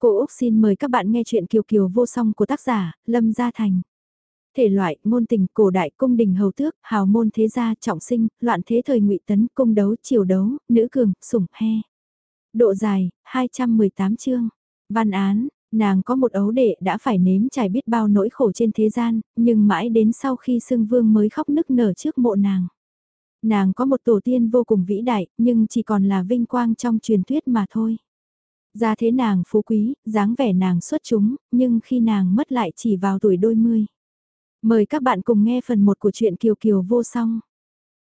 Cô Úc xin mời các bạn nghe chuyện Kiều Kiều vô song của tác giả Lâm Gia Thành. Thể loại, môn tình, cổ đại, cung đình hầu tước, hào môn thế gia, trọng sinh, loạn thế thời ngụy tấn, cung đấu, triều đấu, nữ cường, sủng, he. Độ dài, 218 chương. Văn án, nàng có một ấu đệ đã phải nếm trải biết bao nỗi khổ trên thế gian, nhưng mãi đến sau khi xưng vương mới khóc nức nở trước mộ nàng. Nàng có một tổ tiên vô cùng vĩ đại, nhưng chỉ còn là vinh quang trong truyền thuyết mà thôi. Ra thế nàng phú quý, dáng vẻ nàng xuất chúng, nhưng khi nàng mất lại chỉ vào tuổi đôi mươi. Mời các bạn cùng nghe phần 1 của truyện Kiều Kiều vô song.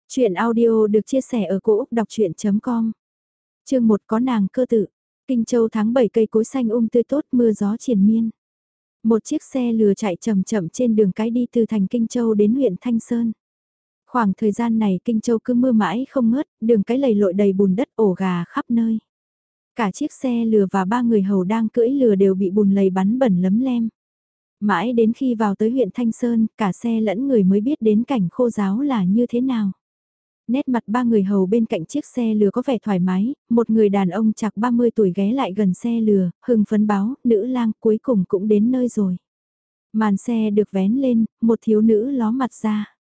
Chuyện audio được chia sẻ ở cỗ đọc chuyện.com Chương 1 có nàng cơ tự. Kinh Châu tháng 7 cây cối xanh um tươi tốt mưa gió triền miên. Một chiếc xe lừa chạy chậm chậm trên đường cái đi từ thành Kinh Châu đến huyện Thanh Sơn. Khoảng thời gian này Kinh Châu cứ mưa mãi không ngớt, đường cái lầy lội đầy bùn đất ổ gà khắp nơi. Cả chiếc xe lừa và ba người hầu đang cưỡi lừa đều bị bùn lầy bắn bẩn lấm lem. Mãi đến khi vào tới huyện Thanh Sơn, cả xe lẫn người mới biết đến cảnh khô giáo là như thế nào. Nét mặt ba người hầu bên cạnh chiếc xe lừa có vẻ thoải mái, một người đàn ông chạc 30 tuổi ghé lại gần xe lừa, hưng phấn báo, nữ lang cuối cùng cũng đến nơi rồi. Màn xe được vén lên, một thiếu nữ ló mặt ra.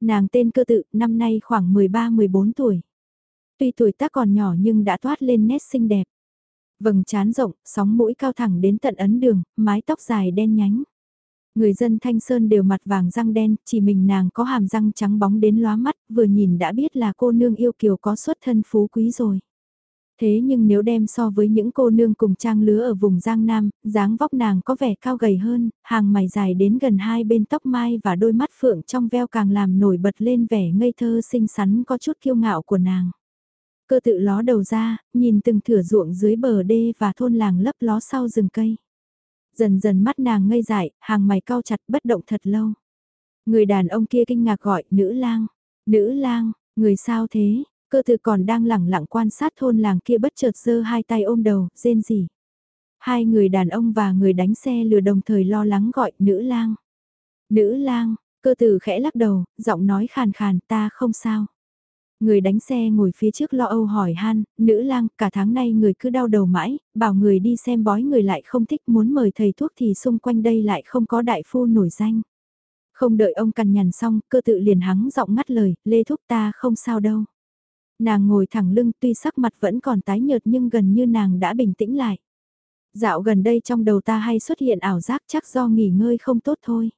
Nàng tên cơ tự, năm nay khoảng 13-14 tuổi. Tuy tuổi tác còn nhỏ nhưng đã toát lên nét xinh đẹp. Vầng trán rộng, sóng mũi cao thẳng đến tận ấn đường, mái tóc dài đen nhánh. Người dân Thanh Sơn đều mặt vàng răng đen, chỉ mình nàng có hàm răng trắng bóng đến lóa mắt, vừa nhìn đã biết là cô nương yêu kiều có xuất thân phú quý rồi. Thế nhưng nếu đem so với những cô nương cùng trang lứa ở vùng Giang Nam, dáng vóc nàng có vẻ cao gầy hơn, hàng mày dài đến gần hai bên tóc mai và đôi mắt phượng trong veo càng làm nổi bật lên vẻ ngây thơ xinh xắn có chút kiêu ngạo của nàng. Cơ tự ló đầu ra, nhìn từng thửa ruộng dưới bờ đê và thôn làng lấp ló sau rừng cây. Dần dần mắt nàng ngây dại, hàng mày cao chặt bất động thật lâu. Người đàn ông kia kinh ngạc gọi, nữ lang, nữ lang, người sao thế, cơ tự còn đang lẳng lặng quan sát thôn làng kia bất chợt giơ hai tay ôm đầu, rên gì. Hai người đàn ông và người đánh xe lừa đồng thời lo lắng gọi, nữ lang. Nữ lang, cơ tử khẽ lắc đầu, giọng nói khàn khàn, ta không sao. Người đánh xe ngồi phía trước lo âu hỏi han, nữ lang, cả tháng nay người cứ đau đầu mãi, bảo người đi xem bói người lại không thích muốn mời thầy thuốc thì xung quanh đây lại không có đại phu nổi danh. Không đợi ông cằn nhằn xong, cơ tự liền hắng giọng ngắt lời, lê thúc ta không sao đâu. Nàng ngồi thẳng lưng tuy sắc mặt vẫn còn tái nhợt nhưng gần như nàng đã bình tĩnh lại. Dạo gần đây trong đầu ta hay xuất hiện ảo giác chắc do nghỉ ngơi không tốt thôi.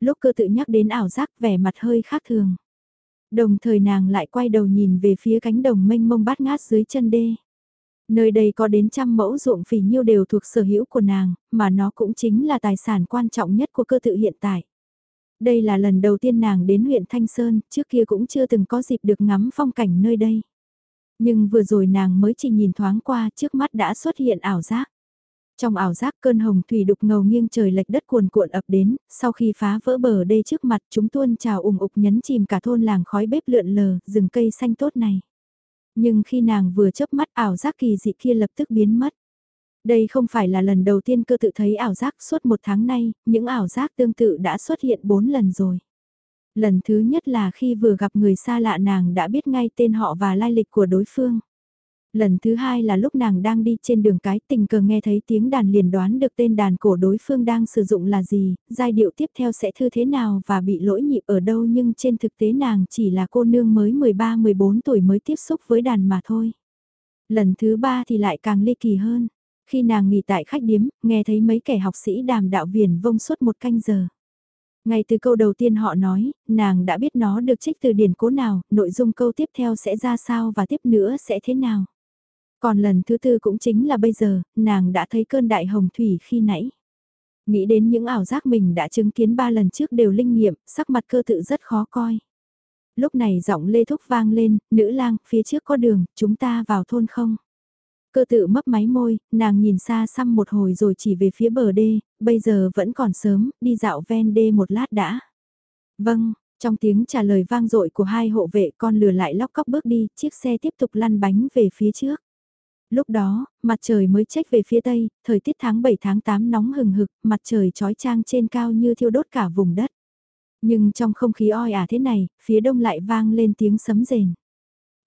Lúc cơ tự nhắc đến ảo giác vẻ mặt hơi khác thường. Đồng thời nàng lại quay đầu nhìn về phía cánh đồng mênh mông bát ngát dưới chân đê. Nơi đây có đến trăm mẫu ruộng phì nhiêu đều thuộc sở hữu của nàng, mà nó cũng chính là tài sản quan trọng nhất của cơ tự hiện tại. Đây là lần đầu tiên nàng đến huyện Thanh Sơn, trước kia cũng chưa từng có dịp được ngắm phong cảnh nơi đây. Nhưng vừa rồi nàng mới chỉ nhìn thoáng qua trước mắt đã xuất hiện ảo giác. Trong ảo giác cơn hồng thủy đục ngầu nghiêng trời lệch đất cuồn cuộn ập đến, sau khi phá vỡ bờ đê trước mặt chúng tuôn trào ủng ục nhấn chìm cả thôn làng khói bếp lượn lờ, rừng cây xanh tốt này. Nhưng khi nàng vừa chớp mắt ảo giác kỳ dị kia lập tức biến mất. Đây không phải là lần đầu tiên cơ tự thấy ảo giác suốt một tháng nay, những ảo giác tương tự đã xuất hiện bốn lần rồi. Lần thứ nhất là khi vừa gặp người xa lạ nàng đã biết ngay tên họ và lai lịch của đối phương. Lần thứ hai là lúc nàng đang đi trên đường cái tình cờ nghe thấy tiếng đàn liền đoán được tên đàn cổ đối phương đang sử dụng là gì, giai điệu tiếp theo sẽ thư thế nào và bị lỗi nhịp ở đâu nhưng trên thực tế nàng chỉ là cô nương mới 13-14 tuổi mới tiếp xúc với đàn mà thôi. Lần thứ ba thì lại càng ly kỳ hơn. Khi nàng nghỉ tại khách điếm, nghe thấy mấy kẻ học sĩ đàm đạo viền vông suốt một canh giờ. Ngay từ câu đầu tiên họ nói, nàng đã biết nó được trích từ điển cố nào, nội dung câu tiếp theo sẽ ra sao và tiếp nữa sẽ thế nào. Còn lần thứ tư cũng chính là bây giờ, nàng đã thấy cơn đại hồng thủy khi nãy. Nghĩ đến những ảo giác mình đã chứng kiến ba lần trước đều linh nghiệm, sắc mặt cơ tự rất khó coi. Lúc này giọng lê thúc vang lên, nữ lang, phía trước có đường, chúng ta vào thôn không? Cơ tự mấp máy môi, nàng nhìn xa xăm một hồi rồi chỉ về phía bờ đê, bây giờ vẫn còn sớm, đi dạo ven đê một lát đã. Vâng, trong tiếng trả lời vang dội của hai hộ vệ con lừa lại lóc cóc bước đi, chiếc xe tiếp tục lăn bánh về phía trước. Lúc đó, mặt trời mới trách về phía tây, thời tiết tháng 7 tháng 8 nóng hừng hực, mặt trời trói trang trên cao như thiêu đốt cả vùng đất. Nhưng trong không khí oi ả thế này, phía đông lại vang lên tiếng sấm rền.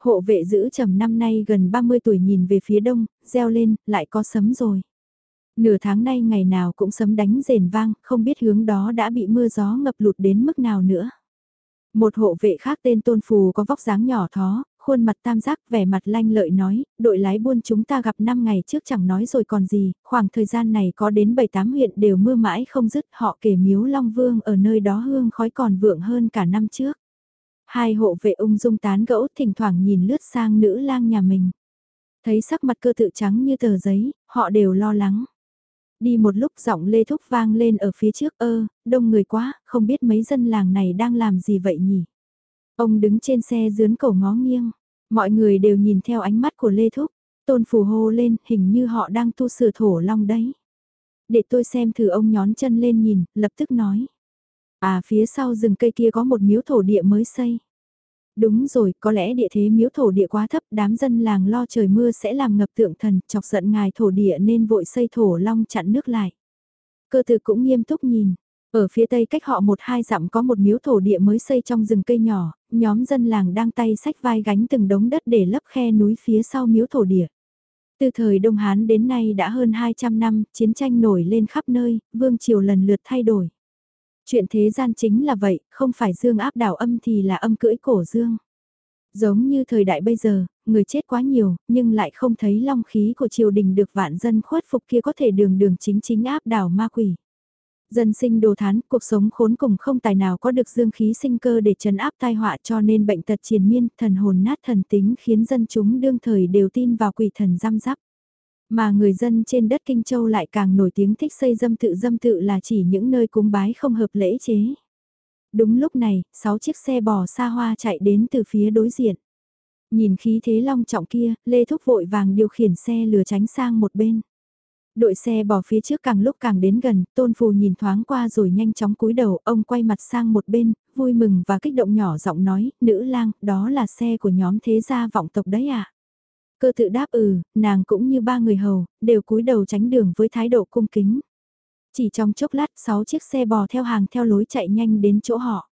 Hộ vệ giữ trầm năm nay gần 30 tuổi nhìn về phía đông, reo lên, lại có sấm rồi. Nửa tháng nay ngày nào cũng sấm đánh rền vang, không biết hướng đó đã bị mưa gió ngập lụt đến mức nào nữa. Một hộ vệ khác tên Tôn Phù có vóc dáng nhỏ thó, khuôn mặt tam giác vẻ mặt lanh lợi nói, đội lái buôn chúng ta gặp 5 ngày trước chẳng nói rồi còn gì, khoảng thời gian này có đến 7-8 huyện đều mưa mãi không dứt họ kể miếu Long Vương ở nơi đó hương khói còn vượng hơn cả năm trước. Hai hộ vệ ung dung tán gẫu thỉnh thoảng nhìn lướt sang nữ lang nhà mình. Thấy sắc mặt cơ tự trắng như tờ giấy, họ đều lo lắng. Đi một lúc giọng lê thúc vang lên ở phía trước ơ, đông người quá, không biết mấy dân làng này đang làm gì vậy nhỉ? Ông đứng trên xe dướn cổ ngó nghiêng, mọi người đều nhìn theo ánh mắt của lê thúc, tôn phù hô lên hình như họ đang tu sửa thổ long đấy. Để tôi xem thử ông nhón chân lên nhìn, lập tức nói. À phía sau rừng cây kia có một miếu thổ địa mới xây. Đúng rồi, có lẽ địa thế miếu thổ địa quá thấp, đám dân làng lo trời mưa sẽ làm ngập tượng thần, chọc giận ngài thổ địa nên vội xây thổ long chặn nước lại. Cơ tử cũng nghiêm túc nhìn, ở phía tây cách họ một hai dặm có một miếu thổ địa mới xây trong rừng cây nhỏ, nhóm dân làng đang tay sách vai gánh từng đống đất để lấp khe núi phía sau miếu thổ địa. Từ thời Đông Hán đến nay đã hơn 200 năm, chiến tranh nổi lên khắp nơi, vương triều lần lượt thay đổi. Chuyện thế gian chính là vậy, không phải dương áp đảo âm thì là âm cưỡi cổ dương. Giống như thời đại bây giờ, người chết quá nhiều, nhưng lại không thấy long khí của triều đình được vạn dân khuất phục kia có thể đường đường chính chính áp đảo ma quỷ. Dân sinh đồ thán, cuộc sống khốn cùng không tài nào có được dương khí sinh cơ để trấn áp tai họa cho nên bệnh tật triền miên, thần hồn nát thần tính khiến dân chúng đương thời đều tin vào quỷ thần giam giáp. Mà người dân trên đất Kinh Châu lại càng nổi tiếng thích xây dâm tự dâm tự là chỉ những nơi cúng bái không hợp lễ chế. Đúng lúc này, sáu chiếc xe bò xa hoa chạy đến từ phía đối diện. Nhìn khí thế long trọng kia, Lê Thúc vội vàng điều khiển xe lừa tránh sang một bên. Đội xe bỏ phía trước càng lúc càng đến gần, tôn phù nhìn thoáng qua rồi nhanh chóng cúi đầu, ông quay mặt sang một bên, vui mừng và kích động nhỏ giọng nói, nữ lang, đó là xe của nhóm thế gia vọng tộc đấy à. Cơ tự đáp ừ, nàng cũng như ba người hầu, đều cúi đầu tránh đường với thái độ cung kính. Chỉ trong chốc lát, sáu chiếc xe bò theo hàng theo lối chạy nhanh đến chỗ họ.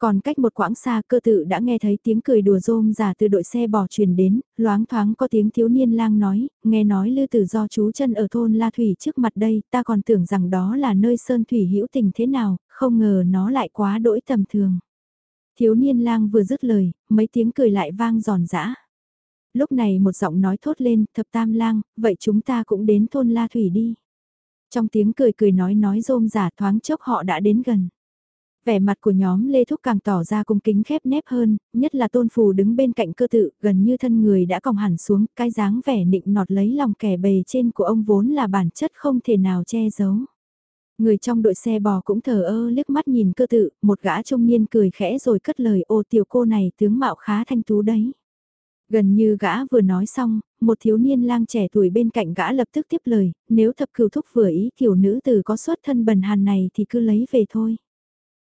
Còn cách một quãng xa cơ tự đã nghe thấy tiếng cười đùa rôm giả từ đội xe bò truyền đến, loáng thoáng có tiếng thiếu niên lang nói, nghe nói lư tử do chú chân ở thôn La Thủy trước mặt đây, ta còn tưởng rằng đó là nơi sơn thủy hữu tình thế nào, không ngờ nó lại quá đỗi tầm thường. Thiếu niên lang vừa dứt lời, mấy tiếng cười lại vang giòn giã. Lúc này một giọng nói thốt lên, thập tam lang, vậy chúng ta cũng đến thôn La Thủy đi. Trong tiếng cười cười nói nói rôm giả thoáng chốc họ đã đến gần. Vẻ mặt của nhóm Lê Thúc càng tỏ ra cung kính khép nép hơn, nhất là tôn phù đứng bên cạnh cơ tự, gần như thân người đã còng hẳn xuống, cái dáng vẻ nịnh nọt lấy lòng kẻ bề trên của ông vốn là bản chất không thể nào che giấu. Người trong đội xe bò cũng thờ ơ liếc mắt nhìn cơ tự, một gã trung niên cười khẽ rồi cất lời ô tiểu cô này tướng mạo khá thanh tú đấy. Gần như gã vừa nói xong, một thiếu niên lang trẻ tuổi bên cạnh gã lập tức tiếp lời, nếu thập cửu thúc vừa ý kiểu nữ tử có xuất thân bần hàn này thì cứ lấy về thôi.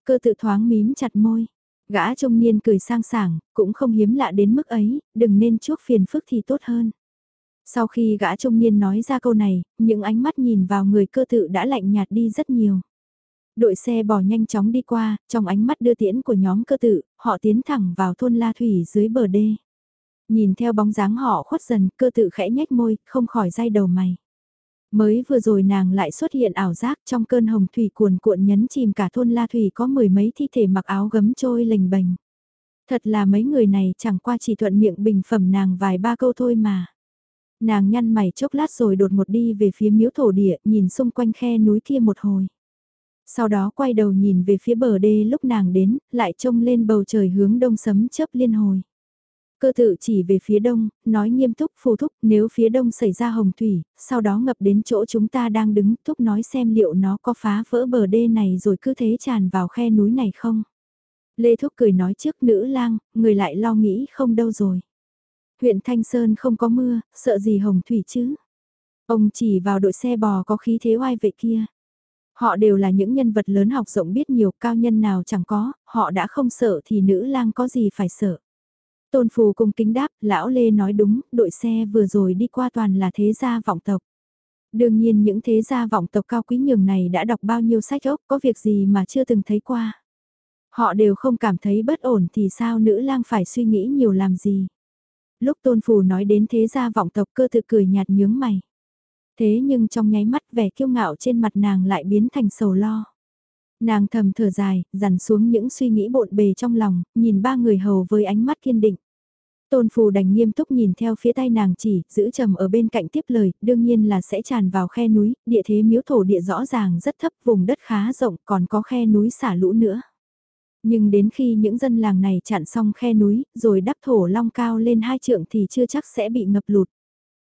Cơ tự thoáng mím chặt môi, gã trung niên cười sang sảng, cũng không hiếm lạ đến mức ấy, đừng nên chuốc phiền phức thì tốt hơn. Sau khi gã trung niên nói ra câu này, những ánh mắt nhìn vào người cơ tự đã lạnh nhạt đi rất nhiều. Đội xe bò nhanh chóng đi qua, trong ánh mắt đưa tiễn của nhóm cơ tự, họ tiến thẳng vào thôn La Thủy dưới bờ đê. Nhìn theo bóng dáng họ khuất dần, cơ tự khẽ nhếch môi, không khỏi dai đầu mày. Mới vừa rồi nàng lại xuất hiện ảo giác trong cơn hồng thủy cuồn cuộn nhấn chìm cả thôn La Thủy có mười mấy thi thể mặc áo gấm trôi lềnh bềnh. Thật là mấy người này chẳng qua chỉ thuận miệng bình phẩm nàng vài ba câu thôi mà. Nàng nhăn mày chốc lát rồi đột ngột đi về phía miếu thổ địa, nhìn xung quanh khe núi kia một hồi. Sau đó quay đầu nhìn về phía bờ đê lúc nàng đến, lại trông lên bầu trời hướng đông sấm chớp liên hồi. Cơ tự chỉ về phía đông, nói nghiêm túc phù thúc nếu phía đông xảy ra hồng thủy, sau đó ngập đến chỗ chúng ta đang đứng thúc nói xem liệu nó có phá vỡ bờ đê này rồi cứ thế tràn vào khe núi này không. Lê Thúc cười nói trước nữ lang, người lại lo nghĩ không đâu rồi. Huyện Thanh Sơn không có mưa, sợ gì hồng thủy chứ. Ông chỉ vào đội xe bò có khí thế oai vệ kia. Họ đều là những nhân vật lớn học rộng biết nhiều cao nhân nào chẳng có, họ đã không sợ thì nữ lang có gì phải sợ. Tôn Phù cung kính đáp, lão Lê nói đúng, đội xe vừa rồi đi qua toàn là thế gia vọng tộc. Đương nhiên những thế gia vọng tộc cao quý nhường này đã đọc bao nhiêu sách ốc, có việc gì mà chưa từng thấy qua. Họ đều không cảm thấy bất ổn thì sao nữ lang phải suy nghĩ nhiều làm gì. Lúc Tôn Phù nói đến thế gia vọng tộc cơ tự cười nhạt nhướng mày. Thế nhưng trong nháy mắt vẻ kiêu ngạo trên mặt nàng lại biến thành sầu lo. Nàng thầm thở dài, dằn xuống những suy nghĩ bộn bề trong lòng, nhìn ba người hầu với ánh mắt kiên định. Tôn phù đành nghiêm túc nhìn theo phía tay nàng chỉ, giữ trầm ở bên cạnh tiếp lời, đương nhiên là sẽ tràn vào khe núi, địa thế miếu thổ địa rõ ràng rất thấp, vùng đất khá rộng, còn có khe núi xả lũ nữa. Nhưng đến khi những dân làng này chặn xong khe núi, rồi đắp thổ long cao lên hai trượng thì chưa chắc sẽ bị ngập lụt.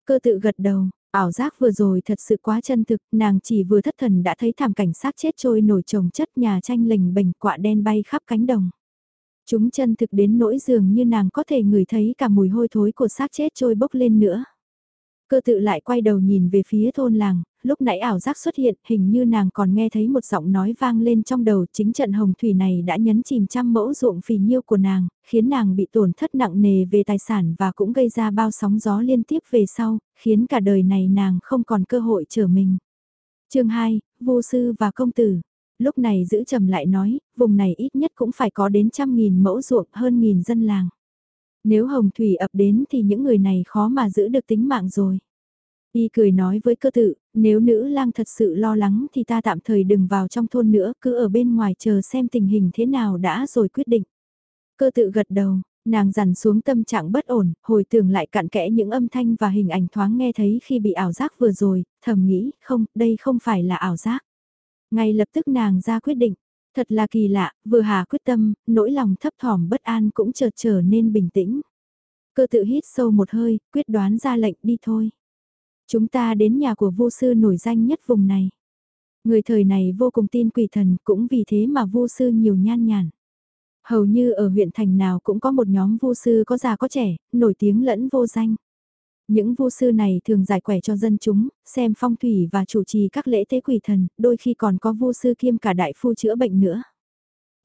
Cơ tự gật đầu, ảo giác vừa rồi thật sự quá chân thực, nàng chỉ vừa thất thần đã thấy thảm cảnh xác chết trôi nổi trồng chất nhà tranh lình bềnh quạ đen bay khắp cánh đồng. Chúng chân thực đến nỗi dường như nàng có thể ngửi thấy cả mùi hôi thối của xác chết trôi bốc lên nữa. Cơ tự lại quay đầu nhìn về phía thôn làng, lúc nãy ảo giác xuất hiện, hình như nàng còn nghe thấy một giọng nói vang lên trong đầu chính trận hồng thủy này đã nhấn chìm trăm mẫu ruộng phì nhiêu của nàng, khiến nàng bị tổn thất nặng nề về tài sản và cũng gây ra bao sóng gió liên tiếp về sau, khiến cả đời này nàng không còn cơ hội trở mình. chương 2, vô sư và công tử. Lúc này giữ trầm lại nói, vùng này ít nhất cũng phải có đến trăm nghìn mẫu ruộng hơn nghìn dân làng. Nếu hồng thủy ập đến thì những người này khó mà giữ được tính mạng rồi. Y cười nói với cơ tự, nếu nữ lang thật sự lo lắng thì ta tạm thời đừng vào trong thôn nữa, cứ ở bên ngoài chờ xem tình hình thế nào đã rồi quyết định. Cơ tự gật đầu, nàng dằn xuống tâm trạng bất ổn, hồi tưởng lại cặn kẽ những âm thanh và hình ảnh thoáng nghe thấy khi bị ảo giác vừa rồi, thầm nghĩ, không, đây không phải là ảo giác. Ngay lập tức nàng ra quyết định, thật là kỳ lạ, vừa hà quyết tâm, nỗi lòng thấp thỏm bất an cũng chợt trở nên bình tĩnh. Cơ tự hít sâu một hơi, quyết đoán ra lệnh đi thôi. Chúng ta đến nhà của vô sư nổi danh nhất vùng này. Người thời này vô cùng tin quỷ thần cũng vì thế mà vô sư nhiều nhan nhản. Hầu như ở huyện thành nào cũng có một nhóm vô sư có già có trẻ, nổi tiếng lẫn vô danh. Những vô sư này thường giải quẻ cho dân chúng, xem phong thủy và chủ trì các lễ tế quỷ thần, đôi khi còn có vô sư kiêm cả đại phu chữa bệnh nữa.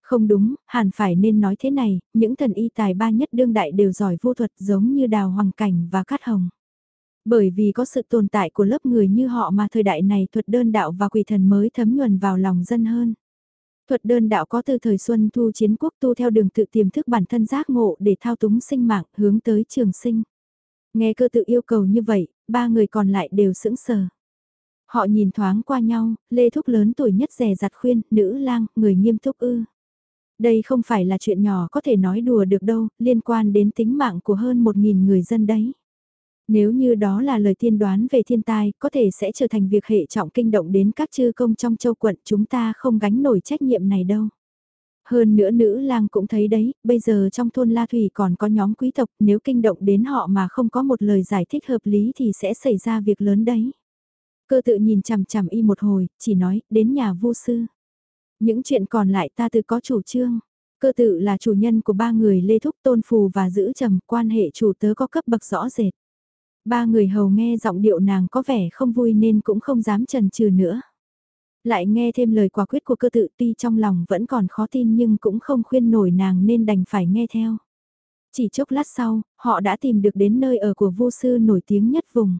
Không đúng, hẳn phải nên nói thế này, những thần y tài ba nhất đương đại đều giỏi vô thuật giống như đào hoàng cảnh và cát hồng. Bởi vì có sự tồn tại của lớp người như họ mà thời đại này thuật đơn đạo và quỷ thần mới thấm nhuần vào lòng dân hơn. Thuật đơn đạo có từ thời Xuân Thu chiến quốc tu theo đường tự tiềm thức bản thân giác ngộ để thao túng sinh mạng hướng tới trường sinh. Nghe cơ tự yêu cầu như vậy, ba người còn lại đều sững sờ. Họ nhìn thoáng qua nhau, Lê Thúc lớn tuổi nhất rè rặt khuyên, nữ lang, người nghiêm túc ư. Đây không phải là chuyện nhỏ có thể nói đùa được đâu, liên quan đến tính mạng của hơn một nghìn người dân đấy. Nếu như đó là lời tiên đoán về thiên tai, có thể sẽ trở thành việc hệ trọng kinh động đến các chư công trong châu quận chúng ta không gánh nổi trách nhiệm này đâu. Hơn nữa nữ lang cũng thấy đấy, bây giờ trong thôn La Thủy còn có nhóm quý tộc, nếu kinh động đến họ mà không có một lời giải thích hợp lý thì sẽ xảy ra việc lớn đấy. Cơ tự nhìn chằm chằm y một hồi, chỉ nói, đến nhà vô sư. Những chuyện còn lại ta tự có chủ trương. Cơ tự là chủ nhân của ba người Lê Thúc Tôn Phù và giữ trầm quan hệ chủ tớ có cấp bậc rõ rệt. Ba người hầu nghe giọng điệu nàng có vẻ không vui nên cũng không dám trần trừ nữa. Lại nghe thêm lời quả quyết của cơ tự tuy trong lòng vẫn còn khó tin nhưng cũng không khuyên nổi nàng nên đành phải nghe theo. Chỉ chốc lát sau, họ đã tìm được đến nơi ở của vô sư nổi tiếng nhất vùng.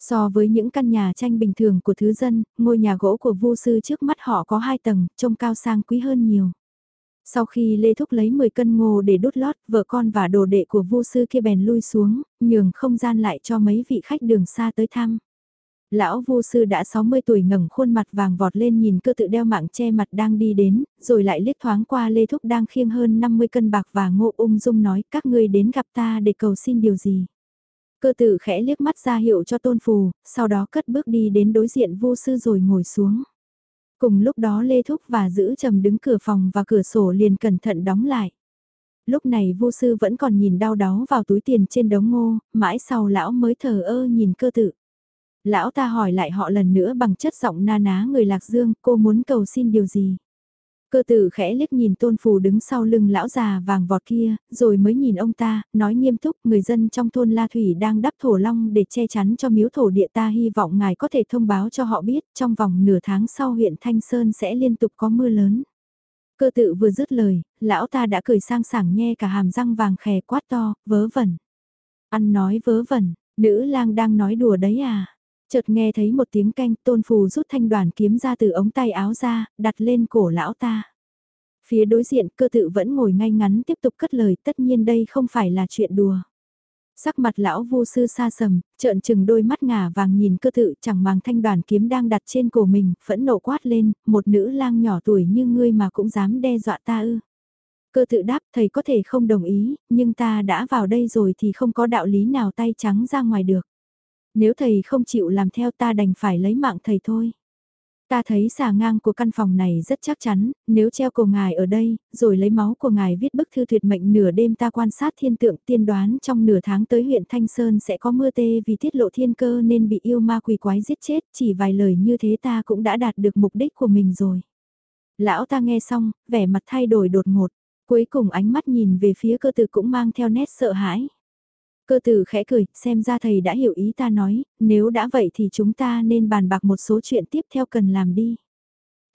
So với những căn nhà tranh bình thường của thứ dân, ngôi nhà gỗ của vô sư trước mắt họ có hai tầng, trông cao sang quý hơn nhiều. Sau khi Lê Thúc lấy 10 cân ngô để đốt lót, vợ con và đồ đệ của vô sư kia bèn lui xuống, nhường không gian lại cho mấy vị khách đường xa tới thăm. Lão vô sư đã 60 tuổi ngẩng khuôn mặt vàng vọt lên nhìn cơ tự đeo mạng che mặt đang đi đến, rồi lại liếc thoáng qua Lê Thúc đang khiêng hơn 50 cân bạc và ngô ung dung nói các ngươi đến gặp ta để cầu xin điều gì. Cơ tự khẽ liếc mắt ra hiệu cho tôn phù, sau đó cất bước đi đến đối diện vô sư rồi ngồi xuống. Cùng lúc đó Lê Thúc và giữ trầm đứng cửa phòng và cửa sổ liền cẩn thận đóng lại. Lúc này vô sư vẫn còn nhìn đau đó vào túi tiền trên đống ngô, mãi sau lão mới thờ ơ nhìn cơ tự. Lão ta hỏi lại họ lần nữa bằng chất giọng na ná người lạc dương, cô muốn cầu xin điều gì? Cơ tử khẽ liếc nhìn tôn phù đứng sau lưng lão già vàng vọt kia, rồi mới nhìn ông ta, nói nghiêm túc người dân trong thôn La Thủy đang đắp thổ long để che chắn cho miếu thổ địa ta hy vọng ngài có thể thông báo cho họ biết trong vòng nửa tháng sau huyện Thanh Sơn sẽ liên tục có mưa lớn. Cơ tự vừa dứt lời, lão ta đã cười sang sảng nhe cả hàm răng vàng khè quát to, vớ vẩn. Ăn nói vớ vẩn, nữ lang đang nói đùa đấy à? Chợt nghe thấy một tiếng canh tôn phù rút thanh đoàn kiếm ra từ ống tay áo ra, đặt lên cổ lão ta. Phía đối diện cơ tự vẫn ngồi ngay ngắn tiếp tục cất lời tất nhiên đây không phải là chuyện đùa. Sắc mặt lão vô sư xa sầm, trợn trừng đôi mắt ngả vàng nhìn cơ tự chẳng màng thanh đoàn kiếm đang đặt trên cổ mình, phẫn nộ quát lên, một nữ lang nhỏ tuổi như ngươi mà cũng dám đe dọa ta ư. Cơ tự đáp thầy có thể không đồng ý, nhưng ta đã vào đây rồi thì không có đạo lý nào tay trắng ra ngoài được. Nếu thầy không chịu làm theo ta đành phải lấy mạng thầy thôi. Ta thấy xà ngang của căn phòng này rất chắc chắn, nếu treo cổ ngài ở đây, rồi lấy máu của ngài viết bức thư tuyệt mệnh nửa đêm ta quan sát thiên tượng tiên đoán trong nửa tháng tới huyện Thanh Sơn sẽ có mưa tê vì tiết lộ thiên cơ nên bị yêu ma quỷ quái giết chết, chỉ vài lời như thế ta cũng đã đạt được mục đích của mình rồi. Lão ta nghe xong, vẻ mặt thay đổi đột ngột, cuối cùng ánh mắt nhìn về phía cơ tử cũng mang theo nét sợ hãi. Cơ tử khẽ cười, xem ra thầy đã hiểu ý ta nói, nếu đã vậy thì chúng ta nên bàn bạc một số chuyện tiếp theo cần làm đi.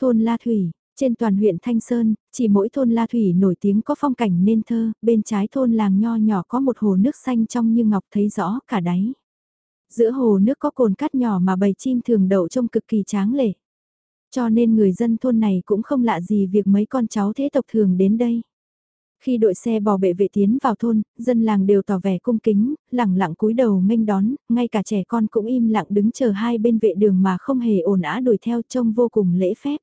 Thôn La Thủy, trên toàn huyện Thanh Sơn, chỉ mỗi thôn La Thủy nổi tiếng có phong cảnh nên thơ, bên trái thôn làng nho nhỏ có một hồ nước xanh trong như ngọc thấy rõ cả đáy. Giữa hồ nước có cồn cát nhỏ mà bầy chim thường đậu trông cực kỳ tráng lệ. Cho nên người dân thôn này cũng không lạ gì việc mấy con cháu thế tộc thường đến đây. Khi đội xe bò bệ vệ tiến vào thôn, dân làng đều tỏ vẻ cung kính, lẳng lặng cúi đầu nghênh đón, ngay cả trẻ con cũng im lặng đứng chờ hai bên vệ đường mà không hề ồn ào đuổi theo trông vô cùng lễ phép.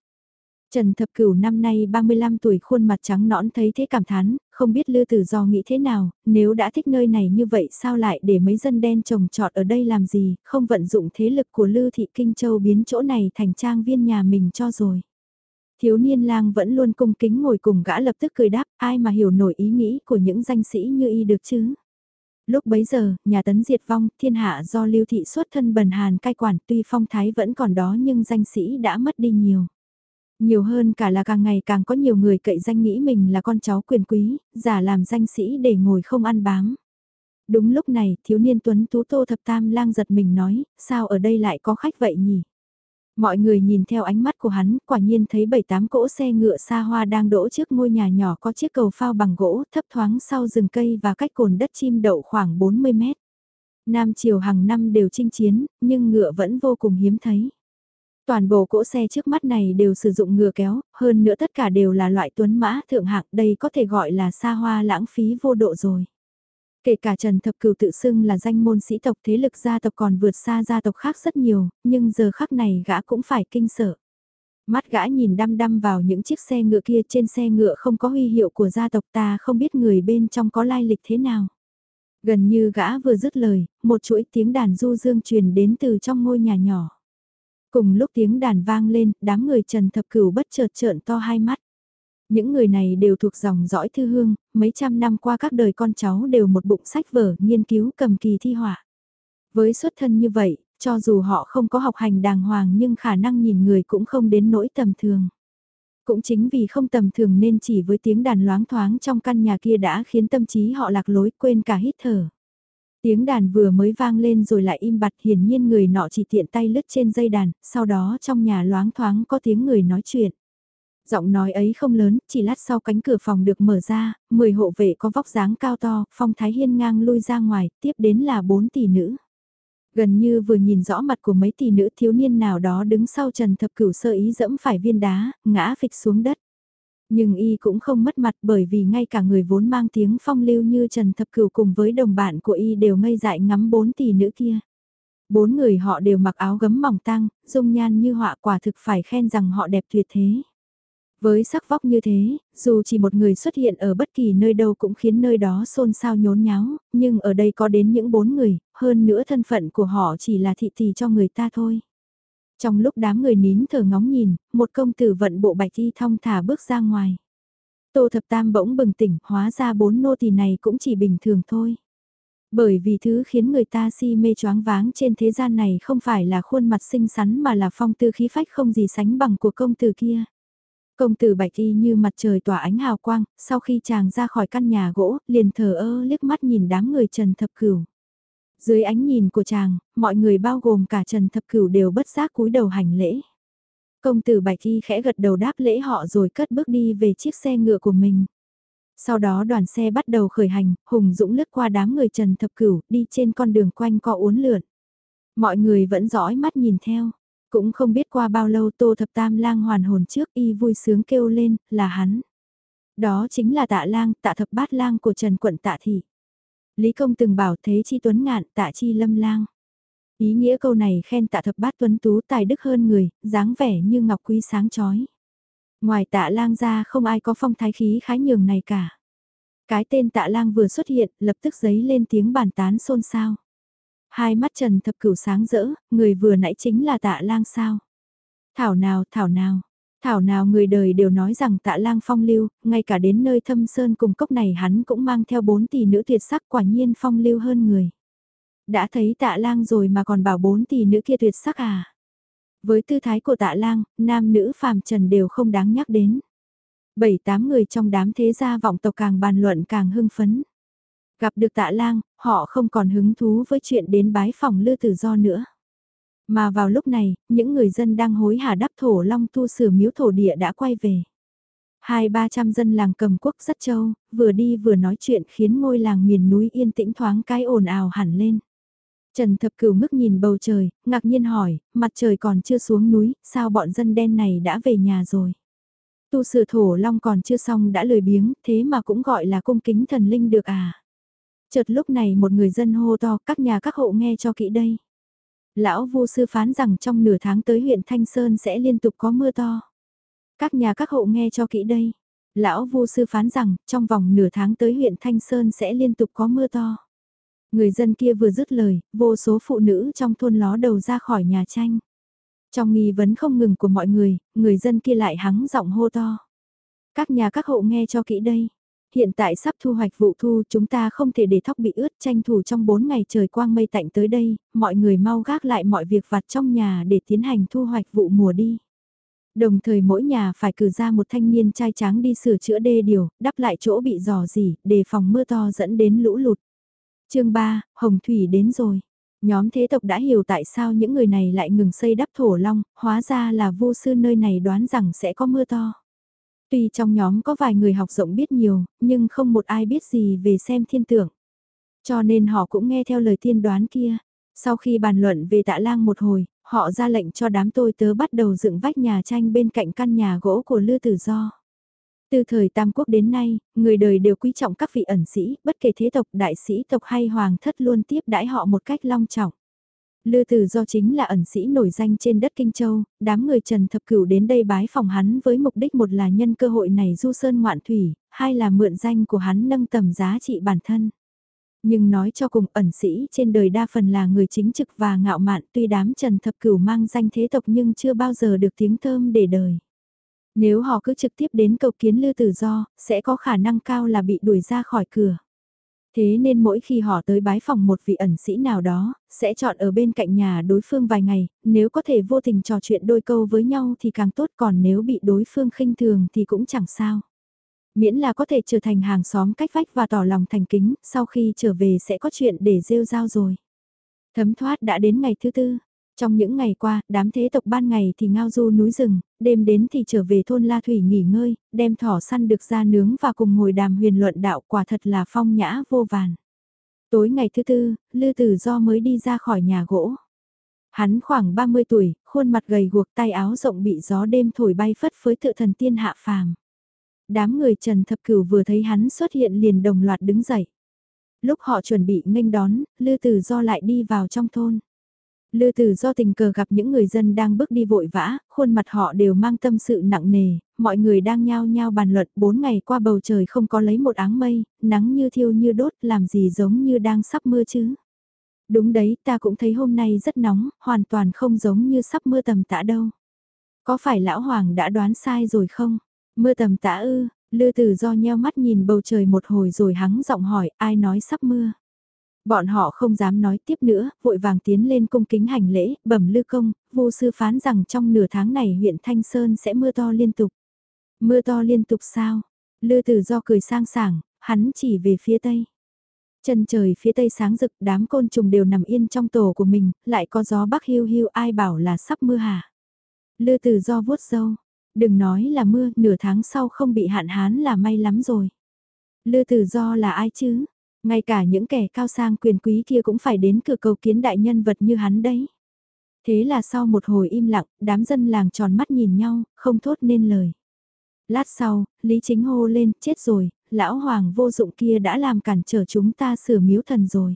Trần Thập Cửu năm nay 35 tuổi khuôn mặt trắng nõn thấy thế cảm thán, không biết Lư Tử Do nghĩ thế nào, nếu đã thích nơi này như vậy sao lại để mấy dân đen trồng trọt ở đây làm gì, không vận dụng thế lực của Lư Thị Kinh Châu biến chỗ này thành trang viên nhà mình cho rồi. Thiếu niên lang vẫn luôn cung kính ngồi cùng gã lập tức cười đáp, ai mà hiểu nổi ý nghĩ của những danh sĩ như y được chứ. Lúc bấy giờ, nhà tấn diệt vong, thiên hạ do lưu thị xuất thân bần hàn cai quản tuy phong thái vẫn còn đó nhưng danh sĩ đã mất đi nhiều. Nhiều hơn cả là càng ngày càng có nhiều người cậy danh nghĩ mình là con cháu quyền quý, giả làm danh sĩ để ngồi không ăn bám. Đúng lúc này, thiếu niên tuấn tú tô thập tam lang giật mình nói, sao ở đây lại có khách vậy nhỉ? Mọi người nhìn theo ánh mắt của hắn, quả nhiên thấy bảy tám cỗ xe ngựa xa hoa đang đỗ trước ngôi nhà nhỏ có chiếc cầu phao bằng gỗ thấp thoáng sau rừng cây và cách cồn đất chim đậu khoảng 40 mét. Nam Triều hàng năm đều chinh chiến, nhưng ngựa vẫn vô cùng hiếm thấy. Toàn bộ cỗ xe trước mắt này đều sử dụng ngựa kéo, hơn nữa tất cả đều là loại tuấn mã thượng hạng, đây có thể gọi là xa hoa lãng phí vô độ rồi. Kể cả Trần Thập Cửu tự xưng là danh môn sĩ tộc thế lực gia tộc còn vượt xa gia tộc khác rất nhiều, nhưng giờ khắc này gã cũng phải kinh sợ. Mắt gã nhìn đăm đăm vào những chiếc xe ngựa kia trên xe ngựa không có huy hiệu của gia tộc ta không biết người bên trong có lai lịch thế nào. Gần như gã vừa dứt lời, một chuỗi tiếng đàn du dương truyền đến từ trong ngôi nhà nhỏ. Cùng lúc tiếng đàn vang lên, đám người Trần Thập Cửu bất chợt trợn to hai mắt. Những người này đều thuộc dòng dõi thư hương, mấy trăm năm qua các đời con cháu đều một bụng sách vở, nghiên cứu cầm kỳ thi họa. Với xuất thân như vậy, cho dù họ không có học hành đàng hoàng nhưng khả năng nhìn người cũng không đến nỗi tầm thường. Cũng chính vì không tầm thường nên chỉ với tiếng đàn loáng thoáng trong căn nhà kia đã khiến tâm trí họ lạc lối quên cả hít thở. Tiếng đàn vừa mới vang lên rồi lại im bặt hiển nhiên người nọ chỉ tiện tay lướt trên dây đàn, sau đó trong nhà loáng thoáng có tiếng người nói chuyện. Giọng nói ấy không lớn, chỉ lát sau cánh cửa phòng được mở ra, 10 hộ vệ có vóc dáng cao to, phong thái hiên ngang lui ra ngoài, tiếp đến là bốn tỷ nữ. Gần như vừa nhìn rõ mặt của mấy tỷ nữ thiếu niên nào đó đứng sau trần thập cửu sơ ý dẫm phải viên đá, ngã phịch xuống đất. Nhưng y cũng không mất mặt bởi vì ngay cả người vốn mang tiếng phong lưu như Trần Thập Cửu cùng với đồng bạn của y đều ngây dại ngắm bốn tỷ nữ kia. Bốn người họ đều mặc áo gấm mỏng tăng, dung nhan như họa quả thực phải khen rằng họ đẹp tuyệt thế. Với sắc vóc như thế, dù chỉ một người xuất hiện ở bất kỳ nơi đâu cũng khiến nơi đó xôn xao nhốn nháo, nhưng ở đây có đến những bốn người, hơn nữa thân phận của họ chỉ là thị tỷ cho người ta thôi. Trong lúc đám người nín thở ngóng nhìn, một công tử vận bộ bạch y thong thả bước ra ngoài. Tô thập tam bỗng bừng tỉnh, hóa ra bốn nô tỳ này cũng chỉ bình thường thôi. Bởi vì thứ khiến người ta si mê choáng váng trên thế gian này không phải là khuôn mặt xinh xắn mà là phong tư khí phách không gì sánh bằng của công tử kia. Công tử bạch y như mặt trời tỏa ánh hào quang, sau khi chàng ra khỏi căn nhà gỗ, liền thờ ơ liếc mắt nhìn đám người Trần Thập Cửu. Dưới ánh nhìn của chàng, mọi người bao gồm cả Trần Thập Cửu đều bất giác cúi đầu hành lễ. Công tử bạch y khẽ gật đầu đáp lễ họ rồi cất bước đi về chiếc xe ngựa của mình. Sau đó đoàn xe bắt đầu khởi hành, Hùng Dũng lướt qua đám người Trần Thập Cửu, đi trên con đường quanh co uốn lượn. Mọi người vẫn dõi mắt nhìn theo, cũng không biết qua bao lâu Tô Thập Tam lang hoàn hồn trước y vui sướng kêu lên, là hắn. Đó chính là tạ lang, tạ thập bát lang của Trần Quận Tạ Thị. Lý Công từng bảo thế chi tuấn ngạn tạ chi lâm lang. Ý nghĩa câu này khen tạ thập bát tuấn tú tài đức hơn người, dáng vẻ như ngọc quý sáng chói. Ngoài tạ lang ra không ai có phong thái khí khái nhường này cả. Cái tên tạ lang vừa xuất hiện, lập tức giấy lên tiếng bàn tán xôn xao. Hai mắt Trần Thập Cửu sáng rỡ, người vừa nãy chính là tạ lang sao. Thảo nào, thảo nào, thảo nào người đời đều nói rằng tạ lang phong lưu, ngay cả đến nơi thâm sơn cùng cốc này hắn cũng mang theo bốn tỷ nữ tuyệt sắc quả nhiên phong lưu hơn người. Đã thấy tạ lang rồi mà còn bảo bốn tỷ nữ kia tuyệt sắc à. Với tư thái của tạ lang, nam nữ phàm trần đều không đáng nhắc đến. Bảy tám người trong đám thế gia vọng tộc càng bàn luận càng hưng phấn. Gặp được tạ lang, họ không còn hứng thú với chuyện đến bái phòng lư tử do nữa. Mà vào lúc này, những người dân đang hối hả đắp thổ long tu sửa miếu thổ địa đã quay về. Hai ba trăm dân làng cầm quốc rất châu, vừa đi vừa nói chuyện khiến ngôi làng miền núi yên tĩnh thoáng cái ồn ào hẳn lên. Trần Thập Cửu ngước nhìn bầu trời, ngạc nhiên hỏi, mặt trời còn chưa xuống núi, sao bọn dân đen này đã về nhà rồi? Tu sửa thổ long còn chưa xong đã lười biếng, thế mà cũng gọi là cung kính thần linh được à? Chợt lúc này một người dân hô to, các nhà các hộ nghe cho kỹ đây. Lão vô sư phán rằng trong nửa tháng tới huyện Thanh Sơn sẽ liên tục có mưa to. Các nhà các hộ nghe cho kỹ đây. Lão vô sư phán rằng trong vòng nửa tháng tới huyện Thanh Sơn sẽ liên tục có mưa to. Người dân kia vừa dứt lời, vô số phụ nữ trong thôn ló đầu ra khỏi nhà tranh. Trong nghi vấn không ngừng của mọi người, người dân kia lại hắng giọng hô to. Các nhà các hộ nghe cho kỹ đây. Hiện tại sắp thu hoạch vụ thu chúng ta không thể để thóc bị ướt tranh thủ trong 4 ngày trời quang mây tạnh tới đây, mọi người mau gác lại mọi việc vặt trong nhà để tiến hành thu hoạch vụ mùa đi. Đồng thời mỗi nhà phải cử ra một thanh niên trai tráng đi sửa chữa đê điều, đắp lại chỗ bị dò dỉ, đề phòng mưa to dẫn đến lũ lụt chương 3, Hồng Thủy đến rồi. Nhóm thế tộc đã hiểu tại sao những người này lại ngừng xây đắp thổ long, hóa ra là vô sư nơi này đoán rằng sẽ có mưa to. Tuy trong nhóm có vài người học rộng biết nhiều, nhưng không một ai biết gì về xem thiên tượng. Cho nên họ cũng nghe theo lời tiên đoán kia. Sau khi bàn luận về tạ lang một hồi, họ ra lệnh cho đám tôi tớ bắt đầu dựng vách nhà tranh bên cạnh căn nhà gỗ của Lư Tử Do. Từ thời Tam Quốc đến nay, người đời đều quý trọng các vị ẩn sĩ, bất kể thế tộc, đại sĩ tộc hay hoàng thất luôn tiếp đãi họ một cách long trọng. Lư Từ do chính là ẩn sĩ nổi danh trên đất Kinh Châu, đám người Trần Thập Cửu đến đây bái phòng hắn với mục đích một là nhân cơ hội này du sơn ngoạn thủy, hai là mượn danh của hắn nâng tầm giá trị bản thân. Nhưng nói cho cùng ẩn sĩ trên đời đa phần là người chính trực và ngạo mạn tuy đám Trần Thập Cửu mang danh thế tộc nhưng chưa bao giờ được tiếng thơm để đời. Nếu họ cứ trực tiếp đến cầu kiến Lư Tử Do, sẽ có khả năng cao là bị đuổi ra khỏi cửa. Thế nên mỗi khi họ tới bái phòng một vị ẩn sĩ nào đó, sẽ chọn ở bên cạnh nhà đối phương vài ngày, nếu có thể vô tình trò chuyện đôi câu với nhau thì càng tốt còn nếu bị đối phương khinh thường thì cũng chẳng sao. Miễn là có thể trở thành hàng xóm cách vách và tỏ lòng thành kính, sau khi trở về sẽ có chuyện để rêu rao rồi. Thấm thoát đã đến ngày thứ tư, trong những ngày qua, đám thế tộc ban ngày thì ngao du núi rừng, đêm đến thì trở về thôn La Thủy nghỉ ngơi, đem thỏ săn được ra nướng và cùng ngồi đàm huyền luận đạo quả thật là phong nhã vô vàn. Tối ngày thứ tư, Lư Tử Do mới đi ra khỏi nhà gỗ. Hắn khoảng 30 tuổi, khuôn mặt gầy guộc tay áo rộng bị gió đêm thổi bay phất phới tự thần tiên hạ phàm. Đám người Trần Thập Cửu vừa thấy hắn xuất hiện liền đồng loạt đứng dậy. Lúc họ chuẩn bị nghênh đón, Lư Tử Do lại đi vào trong thôn. Lư Tử do tình cờ gặp những người dân đang bước đi vội vã, khuôn mặt họ đều mang tâm sự nặng nề, mọi người đang nhao nhao bàn luận bốn ngày qua bầu trời không có lấy một áng mây, nắng như thiêu như đốt làm gì giống như đang sắp mưa chứ. Đúng đấy, ta cũng thấy hôm nay rất nóng, hoàn toàn không giống như sắp mưa tầm tã đâu. Có phải lão hoàng đã đoán sai rồi không? Mưa tầm tã ư, Lư Tử do nheo mắt nhìn bầu trời một hồi rồi hắng giọng hỏi ai nói sắp mưa. Bọn họ không dám nói tiếp nữa, vội vàng tiến lên cung kính hành lễ, bẩm lư công, vô sư phán rằng trong nửa tháng này huyện Thanh Sơn sẽ mưa to liên tục. Mưa to liên tục sao? Lư tử do cười sang sảng, hắn chỉ về phía tây. Chân trời phía tây sáng rực đám côn trùng đều nằm yên trong tổ của mình, lại có gió bắc hiu hiu ai bảo là sắp mưa hả? Lư tử do vuốt dâu, đừng nói là mưa, nửa tháng sau không bị hạn hán là may lắm rồi. Lư tử do là ai chứ? Ngay cả những kẻ cao sang quyền quý kia cũng phải đến cửa cầu kiến đại nhân vật như hắn đấy. Thế là sau một hồi im lặng, đám dân làng tròn mắt nhìn nhau, không thốt nên lời. Lát sau, Lý Chính hô lên, chết rồi, lão hoàng vô dụng kia đã làm cản trở chúng ta sửa miếu thần rồi.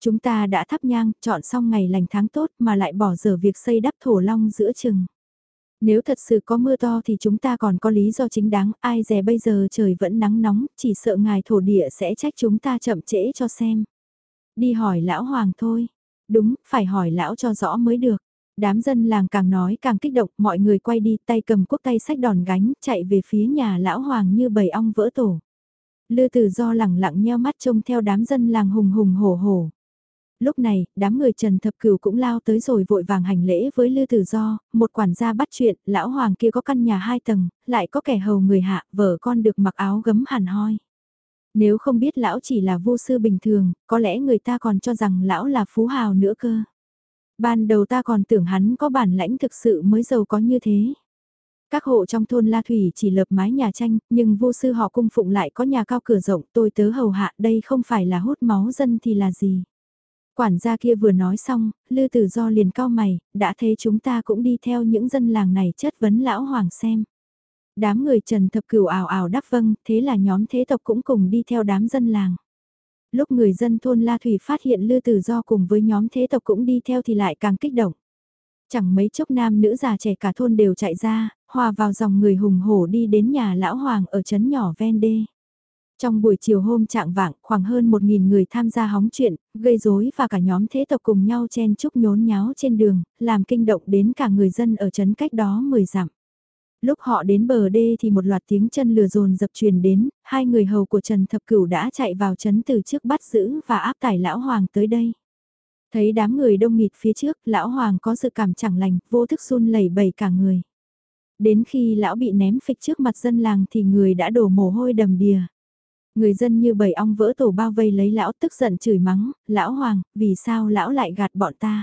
Chúng ta đã thắp nhang, chọn xong ngày lành tháng tốt mà lại bỏ dở việc xây đắp thổ long giữa chừng. Nếu thật sự có mưa to thì chúng ta còn có lý do chính đáng, ai dè bây giờ trời vẫn nắng nóng, chỉ sợ ngài thổ địa sẽ trách chúng ta chậm trễ cho xem. Đi hỏi lão hoàng thôi. Đúng, phải hỏi lão cho rõ mới được. Đám dân làng càng nói càng kích động, mọi người quay đi tay cầm quốc tay sách đòn gánh, chạy về phía nhà lão hoàng như bầy ong vỡ tổ. Lư tử do lẳng lặng nheo mắt trông theo đám dân làng hùng hùng hổ hổ. Lúc này, đám người Trần Thập Cửu cũng lao tới rồi vội vàng hành lễ với Lư Tử Do, một quản gia bắt chuyện, lão hoàng kia có căn nhà hai tầng, lại có kẻ hầu người hạ, vợ con được mặc áo gấm hàn hoi. Nếu không biết lão chỉ là vô sư bình thường, có lẽ người ta còn cho rằng lão là phú hào nữa cơ. Ban đầu ta còn tưởng hắn có bản lãnh thực sự mới giàu có như thế. Các hộ trong thôn La Thủy chỉ lợp mái nhà tranh, nhưng vô sư họ cung phụng lại có nhà cao cửa rộng, tôi tớ hầu hạ đây không phải là hút máu dân thì là gì. Quản gia kia vừa nói xong, Lư Tử Do liền cao mày, đã thấy chúng ta cũng đi theo những dân làng này chất vấn lão hoàng xem. Đám người Trần Thập Cửu ảo ảo đáp vâng, thế là nhóm thế tộc cũng cùng đi theo đám dân làng. Lúc người dân thôn La Thủy phát hiện Lư Tử Do cùng với nhóm thế tộc cũng đi theo thì lại càng kích động. Chẳng mấy chốc nam nữ già trẻ cả thôn đều chạy ra, hòa vào dòng người hùng hổ đi đến nhà lão hoàng ở trấn nhỏ ven đê. Trong buổi chiều hôm trạng vạng, khoảng hơn 1.000 người tham gia hóng chuyện, gây rối và cả nhóm thế tộc cùng nhau chen chúc nhốn nháo trên đường, làm kinh động đến cả người dân ở trấn cách đó 10 dặm. Lúc họ đến bờ đê thì một loạt tiếng chân lừa dồn dập truyền đến, hai người hầu của Trần Thập Cửu đã chạy vào trấn từ trước bắt giữ và áp tải lão hoàng tới đây. Thấy đám người đông nghịt phía trước, lão hoàng có sự cảm chẳng lành, vô thức run lẩy bẩy cả người. Đến khi lão bị ném phịch trước mặt dân làng thì người đã đổ mồ hôi đầm đìa. Người dân như bầy ong vỡ tổ bao vây lấy lão tức giận chửi mắng, lão hoàng, vì sao lão lại gạt bọn ta?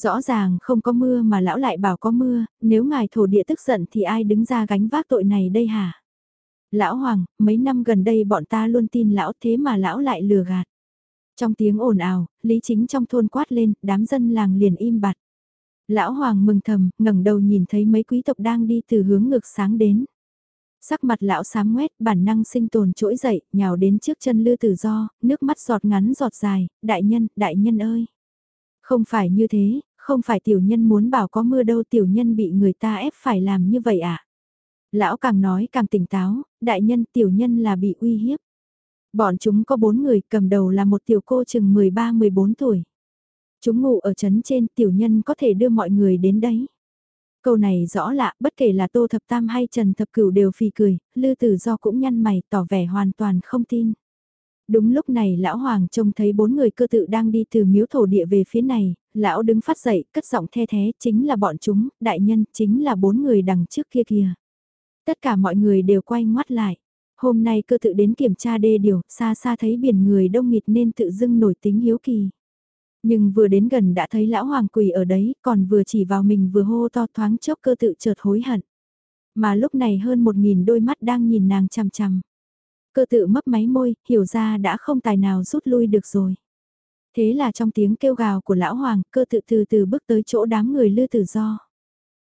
Rõ ràng không có mưa mà lão lại bảo có mưa, nếu ngài thổ địa tức giận thì ai đứng ra gánh vác tội này đây hả? Lão hoàng, mấy năm gần đây bọn ta luôn tin lão thế mà lão lại lừa gạt. Trong tiếng ồn ào, lý chính trong thôn quát lên, đám dân làng liền im bặt. Lão hoàng mừng thầm, ngẩng đầu nhìn thấy mấy quý tộc đang đi từ hướng ngược sáng đến. Sắc mặt lão xám ngoét, bản năng sinh tồn trỗi dậy, nhào đến trước chân lư tử do, nước mắt giọt ngắn giọt dài, đại nhân, đại nhân ơi. Không phải như thế, không phải tiểu nhân muốn bảo có mưa đâu tiểu nhân bị người ta ép phải làm như vậy à. Lão càng nói càng tỉnh táo, đại nhân tiểu nhân là bị uy hiếp. Bọn chúng có bốn người, cầm đầu là một tiểu cô chừng 13-14 tuổi. Chúng ngủ ở trấn trên, tiểu nhân có thể đưa mọi người đến đấy. Câu này rõ lạ, bất kể là Tô Thập Tam hay Trần Thập Cửu đều phì cười, Lư Tử Do cũng nhăn mày tỏ vẻ hoàn toàn không tin. Đúng lúc này lão hoàng trông thấy bốn người cơ tự đang đi từ miếu thổ địa về phía này, lão đứng phát dậy, cất giọng the thế, chính là bọn chúng, đại nhân, chính là bốn người đằng trước kia kìa. Tất cả mọi người đều quay ngoắt lại. Hôm nay cơ tự đến kiểm tra đê điều, xa xa thấy biển người đông nghịt nên tự dưng nổi tính hiếu kỳ. Nhưng vừa đến gần đã thấy lão hoàng quỳ ở đấy, còn vừa chỉ vào mình vừa hô to thoáng chốc cơ tự chợt hối hận. Mà lúc này hơn một nghìn đôi mắt đang nhìn nàng chằm chằm. Cơ tự mấp máy môi, hiểu ra đã không tài nào rút lui được rồi. Thế là trong tiếng kêu gào của lão hoàng, cơ tự từ từ bước tới chỗ đám người lư tử do.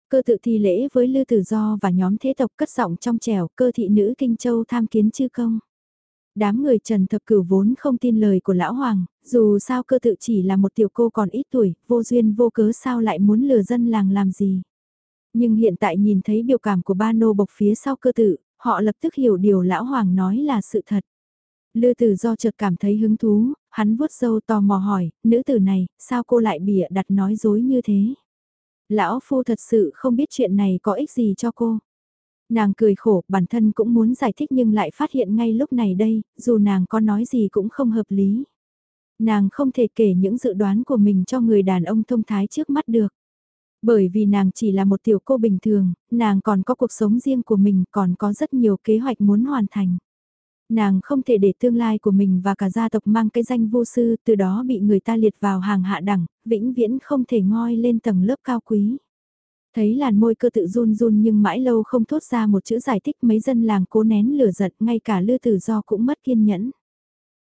Cơ tự thi lễ với lư tử do và nhóm thế tộc cất giọng trong trẻo cơ thị nữ kinh châu tham kiến chư công. Đám người Trần Thập Cửu vốn không tin lời của Lão Hoàng, dù sao cơ tự chỉ là một tiểu cô còn ít tuổi, vô duyên vô cớ sao lại muốn lừa dân làng làm gì. Nhưng hiện tại nhìn thấy biểu cảm của ba nô bộc phía sau cơ tự, họ lập tức hiểu điều Lão Hoàng nói là sự thật. Lư tử do chợt cảm thấy hứng thú, hắn vuốt sâu tò mò hỏi, nữ tử này, sao cô lại bịa đặt nói dối như thế? Lão Phu thật sự không biết chuyện này có ích gì cho cô. Nàng cười khổ, bản thân cũng muốn giải thích nhưng lại phát hiện ngay lúc này đây, dù nàng có nói gì cũng không hợp lý. Nàng không thể kể những dự đoán của mình cho người đàn ông thông thái trước mắt được. Bởi vì nàng chỉ là một tiểu cô bình thường, nàng còn có cuộc sống riêng của mình, còn có rất nhiều kế hoạch muốn hoàn thành. Nàng không thể để tương lai của mình và cả gia tộc mang cái danh vô sư, từ đó bị người ta liệt vào hàng hạ đẳng, vĩnh viễn không thể ngoi lên tầng lớp cao quý. Thấy làn môi cơ tự run run nhưng mãi lâu không thốt ra một chữ giải thích mấy dân làng cố nén lửa giận ngay cả lư tử do cũng mất kiên nhẫn.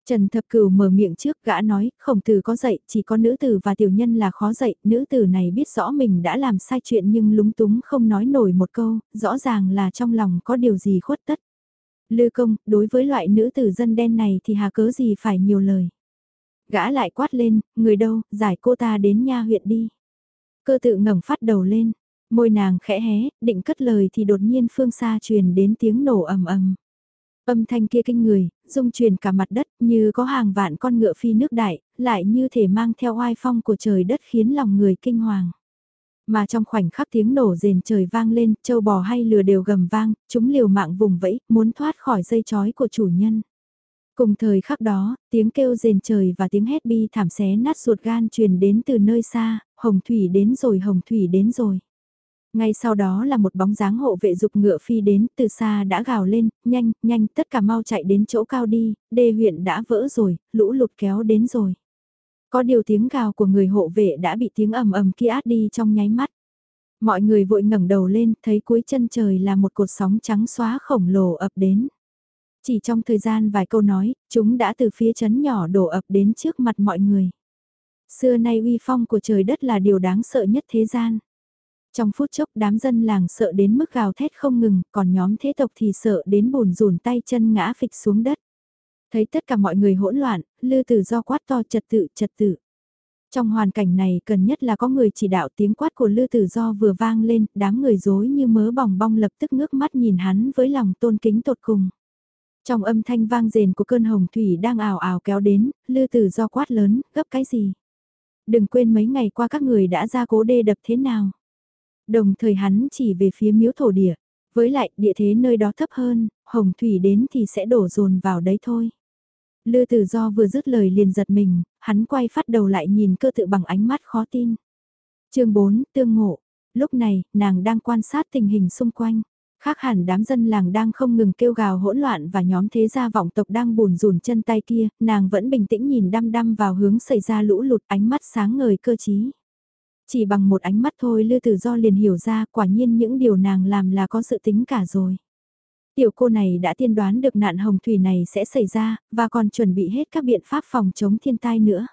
Trần Thập Cửu mở miệng trước gã nói, khổng tử có dạy, chỉ có nữ tử và tiểu nhân là khó dạy, nữ tử này biết rõ mình đã làm sai chuyện nhưng lúng túng không nói nổi một câu, rõ ràng là trong lòng có điều gì khuất tất. Lư công, đối với loại nữ tử dân đen này thì hà cớ gì phải nhiều lời. Gã lại quát lên, người đâu, giải cô ta đến nha huyện đi. Cơ tự ngẩng phát đầu lên, môi nàng khẽ hé, định cất lời thì đột nhiên phương xa truyền đến tiếng nổ ầm ầm. Âm thanh kia kinh người, rung truyền cả mặt đất như có hàng vạn con ngựa phi nước đại, lại như thể mang theo oai phong của trời đất khiến lòng người kinh hoàng. Mà trong khoảnh khắc tiếng nổ rền trời vang lên, châu bò hay lừa đều gầm vang, chúng liều mạng vùng vẫy, muốn thoát khỏi dây chói của chủ nhân. Cùng thời khắc đó, tiếng kêu rền trời và tiếng hét bi thảm xé nát ruột gan truyền đến từ nơi xa, hồng thủy đến rồi hồng thủy đến rồi. Ngay sau đó là một bóng dáng hộ vệ dục ngựa phi đến, từ xa đã gào lên, nhanh, nhanh, tất cả mau chạy đến chỗ cao đi, đê huyện đã vỡ rồi, lũ lụt kéo đến rồi. Có điều tiếng gào của người hộ vệ đã bị tiếng ầm ầm kia át đi trong nháy mắt. Mọi người vội ngẩng đầu lên, thấy cuối chân trời là một cột sóng trắng xóa khổng lồ ập đến. Chỉ trong thời gian vài câu nói, chúng đã từ phía chấn nhỏ đổ ập đến trước mặt mọi người. Xưa nay uy phong của trời đất là điều đáng sợ nhất thế gian. Trong phút chốc đám dân làng sợ đến mức gào thét không ngừng, còn nhóm thế tộc thì sợ đến bùn rùn tay chân ngã phịch xuống đất. Thấy tất cả mọi người hỗn loạn, lư tử do quát to trật tự trật tự. Trong hoàn cảnh này cần nhất là có người chỉ đạo tiếng quát của lư tử do vừa vang lên, đám người dối như mớ bỏng bong lập tức ngước mắt nhìn hắn với lòng tôn kính tột cùng. Trong âm thanh vang rền của cơn hồng thủy đang ảo ảo kéo đến, lư tử do quát lớn, gấp cái gì? Đừng quên mấy ngày qua các người đã ra cố đê đập thế nào? Đồng thời hắn chỉ về phía miếu thổ địa, với lại địa thế nơi đó thấp hơn, hồng thủy đến thì sẽ đổ dồn vào đấy thôi. Lư tử do vừa dứt lời liền giật mình, hắn quay phát đầu lại nhìn cơ tự bằng ánh mắt khó tin. chương 4, tương ngộ. Lúc này, nàng đang quan sát tình hình xung quanh. Khác hẳn đám dân làng đang không ngừng kêu gào hỗn loạn và nhóm thế gia vọng tộc đang bùn rùn chân tay kia, nàng vẫn bình tĩnh nhìn đăm đăm vào hướng xảy ra lũ lụt ánh mắt sáng ngời cơ trí. Chỉ bằng một ánh mắt thôi Lư Tử Do liền hiểu ra quả nhiên những điều nàng làm là có sự tính cả rồi. Tiểu cô này đã tiên đoán được nạn hồng thủy này sẽ xảy ra, và còn chuẩn bị hết các biện pháp phòng chống thiên tai nữa.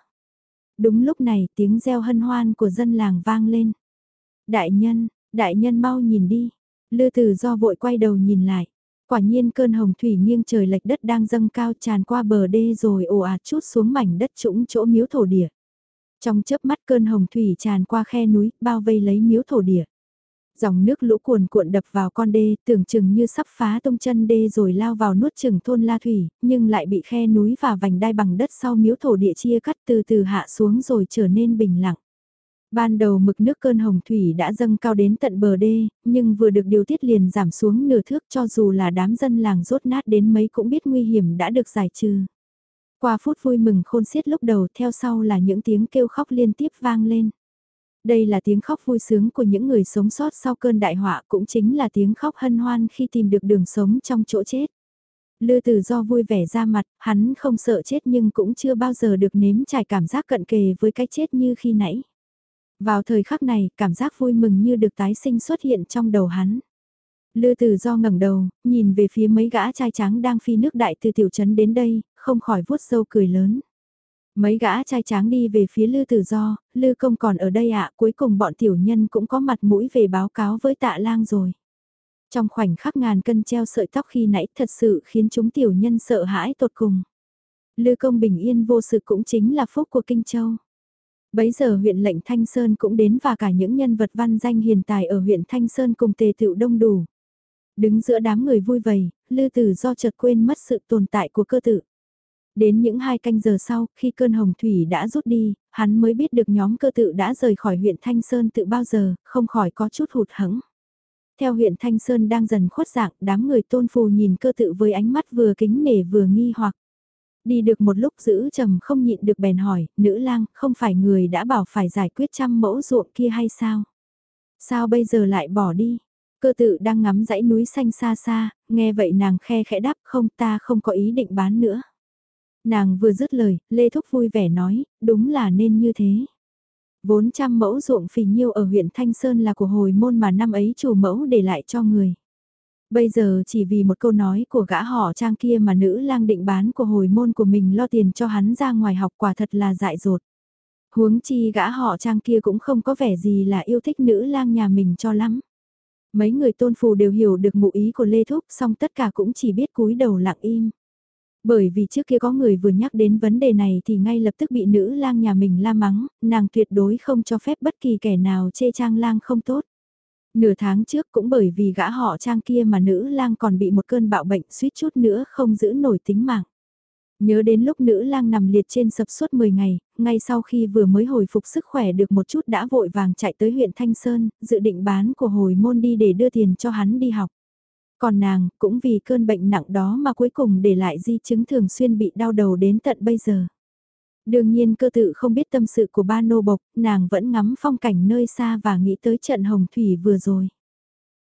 Đúng lúc này tiếng reo hân hoan của dân làng vang lên. Đại nhân, đại nhân mau nhìn đi. Lư Tử Do vội quay đầu nhìn lại. Quả nhiên cơn hồng thủy nghiêng trời lệch đất đang dâng cao tràn qua bờ đê rồi ồ ạt chút xuống mảnh đất trũng chỗ miếu thổ địa. Trong chớp mắt cơn hồng thủy tràn qua khe núi, bao vây lấy miếu thổ địa. Dòng nước lũ cuồn cuộn đập vào con đê, tưởng chừng như sắp phá tung chân đê rồi lao vào nuốt chừng thôn La Thủy, nhưng lại bị khe núi và vành đai bằng đất sau miếu thổ địa chia cắt từ từ hạ xuống rồi trở nên bình lặng. Ban đầu mực nước cơn hồng thủy đã dâng cao đến tận bờ đê, nhưng vừa được điều tiết liền giảm xuống nửa thước cho dù là đám dân làng rốt nát đến mấy cũng biết nguy hiểm đã được giải trừ. Qua phút vui mừng khôn xiết lúc đầu theo sau là những tiếng kêu khóc liên tiếp vang lên. Đây là tiếng khóc vui sướng của những người sống sót sau cơn đại họa cũng chính là tiếng khóc hân hoan khi tìm được đường sống trong chỗ chết. Lư tử do vui vẻ ra mặt, hắn không sợ chết nhưng cũng chưa bao giờ được nếm trải cảm giác cận kề với cái chết như khi nãy. Vào thời khắc này, cảm giác vui mừng như được tái sinh xuất hiện trong đầu hắn. Lư tử do ngẩng đầu, nhìn về phía mấy gã trai trắng đang phi nước đại từ tiểu trấn đến đây, không khỏi vuốt sâu cười lớn. Mấy gã trai tráng đi về phía Lư Tử Do, Lư Công còn ở đây ạ, cuối cùng bọn tiểu nhân cũng có mặt mũi về báo cáo với tạ lang rồi. Trong khoảnh khắc ngàn cân treo sợi tóc khi nãy thật sự khiến chúng tiểu nhân sợ hãi tột cùng. Lư Công bình yên vô sự cũng chính là phúc của Kinh Châu. Bấy giờ huyện lệnh Thanh Sơn cũng đến và cả những nhân vật văn danh hiền tài ở huyện Thanh Sơn cùng tề tựu đông đủ. Đứng giữa đám người vui vầy, Lư Tử do chợt quên mất sự tồn tại của cơ tự. Đến những hai canh giờ sau, khi cơn hồng thủy đã rút đi, hắn mới biết được nhóm cơ tự đã rời khỏi huyện Thanh Sơn tự bao giờ, không khỏi có chút hụt hẫng. Theo huyện Thanh Sơn đang dần khuất dạng, đám người tôn phù nhìn cơ tự với ánh mắt vừa kính nể vừa nghi hoặc. Đi được một lúc giữ trầm không nhịn được bèn hỏi, nữ lang, không phải người đã bảo phải giải quyết trăm mẫu ruộng kia hay sao? Sao bây giờ lại bỏ đi? Cơ tự đang ngắm dãy núi xanh xa xa, nghe vậy nàng khe khẽ đáp không ta không có ý định bán nữa. Nàng vừa dứt lời, Lê Thúc vui vẻ nói, đúng là nên như thế. Vốn trăm mẫu ruộng phì nhiêu ở huyện Thanh Sơn là của hồi môn mà năm ấy chủ mẫu để lại cho người. Bây giờ chỉ vì một câu nói của gã họ trang kia mà nữ lang định bán của hồi môn của mình lo tiền cho hắn ra ngoài học quả thật là dại dột. Huống chi gã họ trang kia cũng không có vẻ gì là yêu thích nữ lang nhà mình cho lắm. Mấy người tôn phù đều hiểu được ngụ ý của Lê Thúc, song tất cả cũng chỉ biết cúi đầu lặng im. Bởi vì trước kia có người vừa nhắc đến vấn đề này thì ngay lập tức bị nữ lang nhà mình la mắng, nàng tuyệt đối không cho phép bất kỳ kẻ nào chê trang lang không tốt. Nửa tháng trước cũng bởi vì gã họ trang kia mà nữ lang còn bị một cơn bạo bệnh suýt chút nữa không giữ nổi tính mạng. Nhớ đến lúc nữ lang nằm liệt trên sập suốt 10 ngày, ngay sau khi vừa mới hồi phục sức khỏe được một chút đã vội vàng chạy tới huyện Thanh Sơn, dự định bán của hồi môn đi để đưa tiền cho hắn đi học. Còn nàng, cũng vì cơn bệnh nặng đó mà cuối cùng để lại di chứng thường xuyên bị đau đầu đến tận bây giờ. Đương nhiên cơ tự không biết tâm sự của ba nô bộc, nàng vẫn ngắm phong cảnh nơi xa và nghĩ tới trận hồng thủy vừa rồi.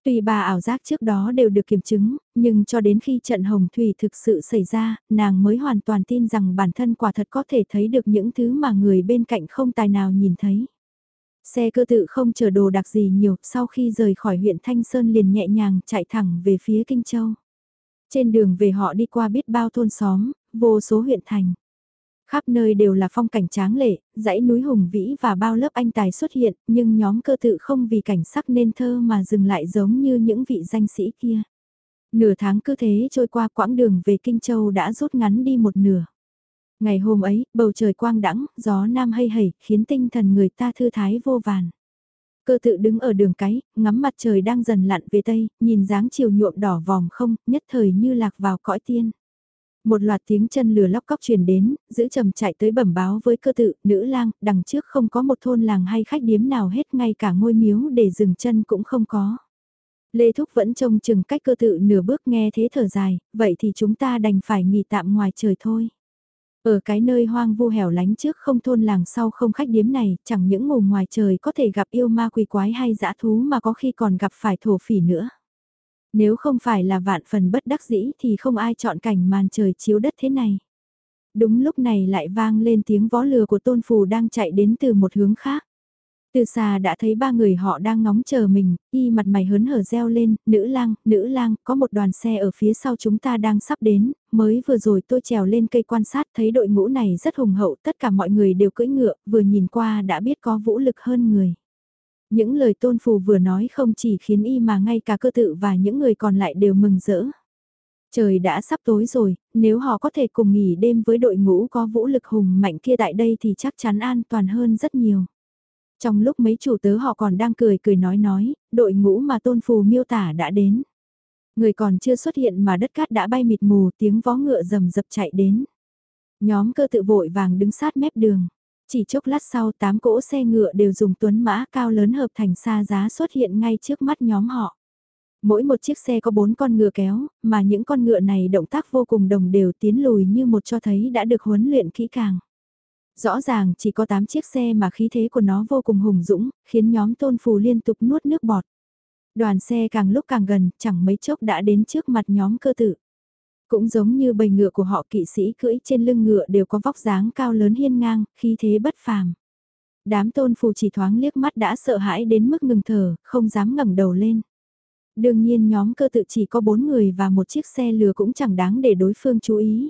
Tuy bà ảo giác trước đó đều được kiểm chứng, nhưng cho đến khi trận hồng thủy thực sự xảy ra, nàng mới hoàn toàn tin rằng bản thân quả thật có thể thấy được những thứ mà người bên cạnh không tài nào nhìn thấy. Xe cơ tự không chở đồ đặc gì nhiều, sau khi rời khỏi huyện Thanh Sơn liền nhẹ nhàng chạy thẳng về phía Kinh Châu. Trên đường về họ đi qua biết bao thôn xóm, vô số huyện thành. Khắp nơi đều là phong cảnh tráng lệ, dãy núi hùng vĩ và bao lớp anh tài xuất hiện, nhưng nhóm cơ tự không vì cảnh sắc nên thơ mà dừng lại giống như những vị danh sĩ kia. Nửa tháng cứ thế trôi qua quãng đường về Kinh Châu đã rút ngắn đi một nửa. Ngày hôm ấy, bầu trời quang đãng, gió nam hay hẩy, khiến tinh thần người ta thư thái vô vàn. Cơ tự đứng ở đường cái, ngắm mặt trời đang dần lặn về tây, nhìn dáng chiều nhuộm đỏ vòng không, nhất thời như lạc vào cõi tiên. Một loạt tiếng chân lừa lóc cóc truyền đến, giữ trầm chạy tới bẩm báo với cơ tự, nữ lang, đằng trước không có một thôn làng hay khách điếm nào hết ngay cả ngôi miếu để dừng chân cũng không có. Lê Thúc vẫn trông chừng cách cơ tự nửa bước nghe thế thở dài, vậy thì chúng ta đành phải nghỉ tạm ngoài trời thôi. Ở cái nơi hoang vu hẻo lánh trước không thôn làng sau không khách điếm này, chẳng những ngủ ngoài trời có thể gặp yêu ma quỷ quái hay dã thú mà có khi còn gặp phải thổ phỉ nữa. Nếu không phải là vạn phần bất đắc dĩ thì không ai chọn cảnh màn trời chiếu đất thế này. Đúng lúc này lại vang lên tiếng vó lừa của tôn phù đang chạy đến từ một hướng khác. Từ xa đã thấy ba người họ đang ngóng chờ mình, y mặt mày hớn hở reo lên, nữ lang, nữ lang, có một đoàn xe ở phía sau chúng ta đang sắp đến, mới vừa rồi tôi trèo lên cây quan sát thấy đội ngũ này rất hùng hậu, tất cả mọi người đều cưỡi ngựa, vừa nhìn qua đã biết có vũ lực hơn người. Những lời tôn phù vừa nói không chỉ khiến y mà ngay cả cơ tự và những người còn lại đều mừng rỡ. Trời đã sắp tối rồi, nếu họ có thể cùng nghỉ đêm với đội ngũ có vũ lực hùng mạnh kia tại đây thì chắc chắn an toàn hơn rất nhiều. Trong lúc mấy chủ tớ họ còn đang cười cười nói nói, đội ngũ mà tôn phù miêu tả đã đến. Người còn chưa xuất hiện mà đất cát đã bay mịt mù tiếng vó ngựa rầm rập chạy đến. Nhóm cơ tự vội vàng đứng sát mép đường. Chỉ chốc lát sau tám cỗ xe ngựa đều dùng tuấn mã cao lớn hợp thành xa giá xuất hiện ngay trước mắt nhóm họ. Mỗi một chiếc xe có bốn con ngựa kéo, mà những con ngựa này động tác vô cùng đồng đều tiến lùi như một cho thấy đã được huấn luyện kỹ càng. Rõ ràng chỉ có 8 chiếc xe mà khí thế của nó vô cùng hùng dũng, khiến nhóm tôn phù liên tục nuốt nước bọt. Đoàn xe càng lúc càng gần, chẳng mấy chốc đã đến trước mặt nhóm cơ tử. Cũng giống như bầy ngựa của họ kỵ sĩ cưỡi trên lưng ngựa đều có vóc dáng cao lớn hiên ngang, khí thế bất phàm. Đám tôn phù chỉ thoáng liếc mắt đã sợ hãi đến mức ngừng thở, không dám ngẩng đầu lên. Đương nhiên nhóm cơ tự chỉ có bốn người và một chiếc xe lừa cũng chẳng đáng để đối phương chú ý.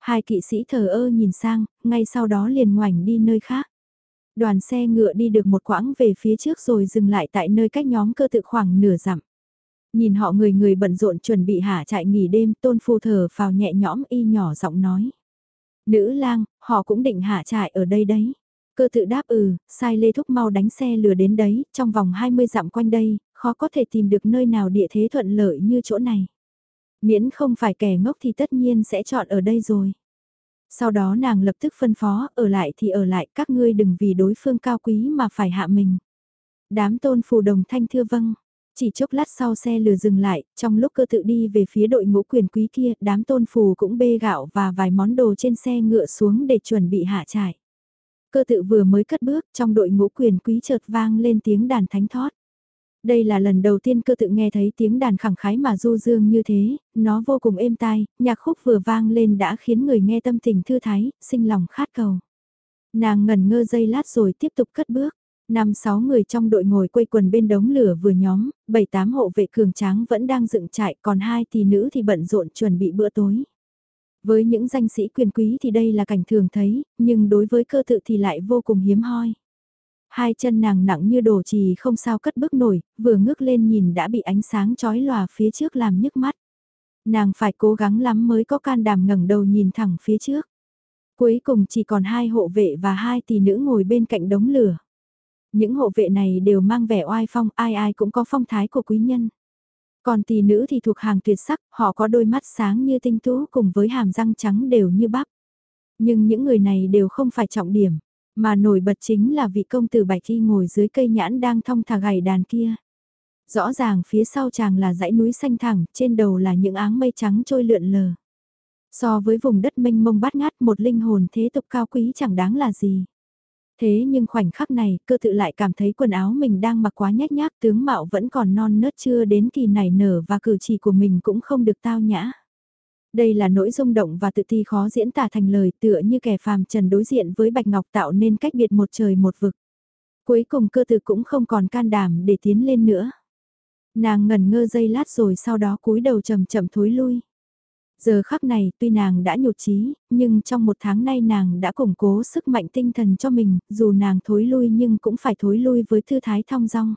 Hai kỵ sĩ thờ ơ nhìn sang, ngay sau đó liền ngoảnh đi nơi khác. Đoàn xe ngựa đi được một quãng về phía trước rồi dừng lại tại nơi cách nhóm cơ tự khoảng nửa dặm. Nhìn họ người người bận rộn chuẩn bị hạ trại nghỉ đêm, tôn phu thở vào nhẹ nhõm y nhỏ giọng nói. Nữ lang, họ cũng định hạ trại ở đây đấy. Cơ tự đáp ừ, sai lê thúc mau đánh xe lừa đến đấy, trong vòng 20 dặm quanh đây, khó có thể tìm được nơi nào địa thế thuận lợi như chỗ này. Miễn không phải kẻ ngốc thì tất nhiên sẽ chọn ở đây rồi. Sau đó nàng lập tức phân phó, ở lại thì ở lại, các ngươi đừng vì đối phương cao quý mà phải hạ mình. Đám tôn phù đồng thanh thưa vâng. Chỉ chốc lát sau xe lừa dừng lại, trong lúc cơ tự đi về phía đội ngũ quyền quý kia, đám tôn phù cũng bê gạo và vài món đồ trên xe ngựa xuống để chuẩn bị hạ trại. Cơ tự vừa mới cất bước, trong đội ngũ quyền quý chợt vang lên tiếng đàn thánh thót. Đây là lần đầu tiên cơ tự nghe thấy tiếng đàn khẳng khái mà du dương như thế, nó vô cùng êm tai, nhạc khúc vừa vang lên đã khiến người nghe tâm tình thư thái, sinh lòng khát cầu. Nàng ngần ngơ giây lát rồi tiếp tục cất bước. Năm sáu người trong đội ngồi quây quần bên đống lửa vừa nhóm, bảy tám hộ vệ cường tráng vẫn đang dựng trại, còn hai tỷ nữ thì bận rộn chuẩn bị bữa tối. Với những danh sĩ quyền quý thì đây là cảnh thường thấy, nhưng đối với cơ tự thì lại vô cùng hiếm hoi. Hai chân nàng nặng như đồ trì không sao cất bước nổi, vừa ngước lên nhìn đã bị ánh sáng chói lòa phía trước làm nhức mắt. Nàng phải cố gắng lắm mới có can đảm ngẩng đầu nhìn thẳng phía trước. Cuối cùng chỉ còn hai hộ vệ và hai tỷ nữ ngồi bên cạnh đống lửa. Những hộ vệ này đều mang vẻ oai phong, ai ai cũng có phong thái của quý nhân. Còn tỷ nữ thì thuộc hàng tuyệt sắc, họ có đôi mắt sáng như tinh tú cùng với hàm răng trắng đều như bắp. Nhưng những người này đều không phải trọng điểm, mà nổi bật chính là vị công tử Bạch Thi ngồi dưới cây nhãn đang thong thả gảy đàn kia. Rõ ràng phía sau chàng là dãy núi xanh thẳng, trên đầu là những áng mây trắng trôi lượn lờ. So với vùng đất mênh mông bát ngát một linh hồn thế tục cao quý chẳng đáng là gì. Thế nhưng khoảnh khắc này, cơ tự lại cảm thấy quần áo mình đang mặc quá nhét nhác tướng mạo vẫn còn non nớt chưa đến kỳ nảy nở và cử chỉ của mình cũng không được tao nhã. Đây là nỗi rung động và tự ti khó diễn tả thành lời tựa như kẻ phàm trần đối diện với Bạch Ngọc tạo nên cách biệt một trời một vực. Cuối cùng cơ tử cũng không còn can đảm để tiến lên nữa. Nàng ngẩn ngơ dây lát rồi sau đó cúi đầu chậm chậm thối lui. Giờ khắc này tuy nàng đã nhột chí, nhưng trong một tháng nay nàng đã củng cố sức mạnh tinh thần cho mình, dù nàng thối lui nhưng cũng phải thối lui với thư thái thong dong.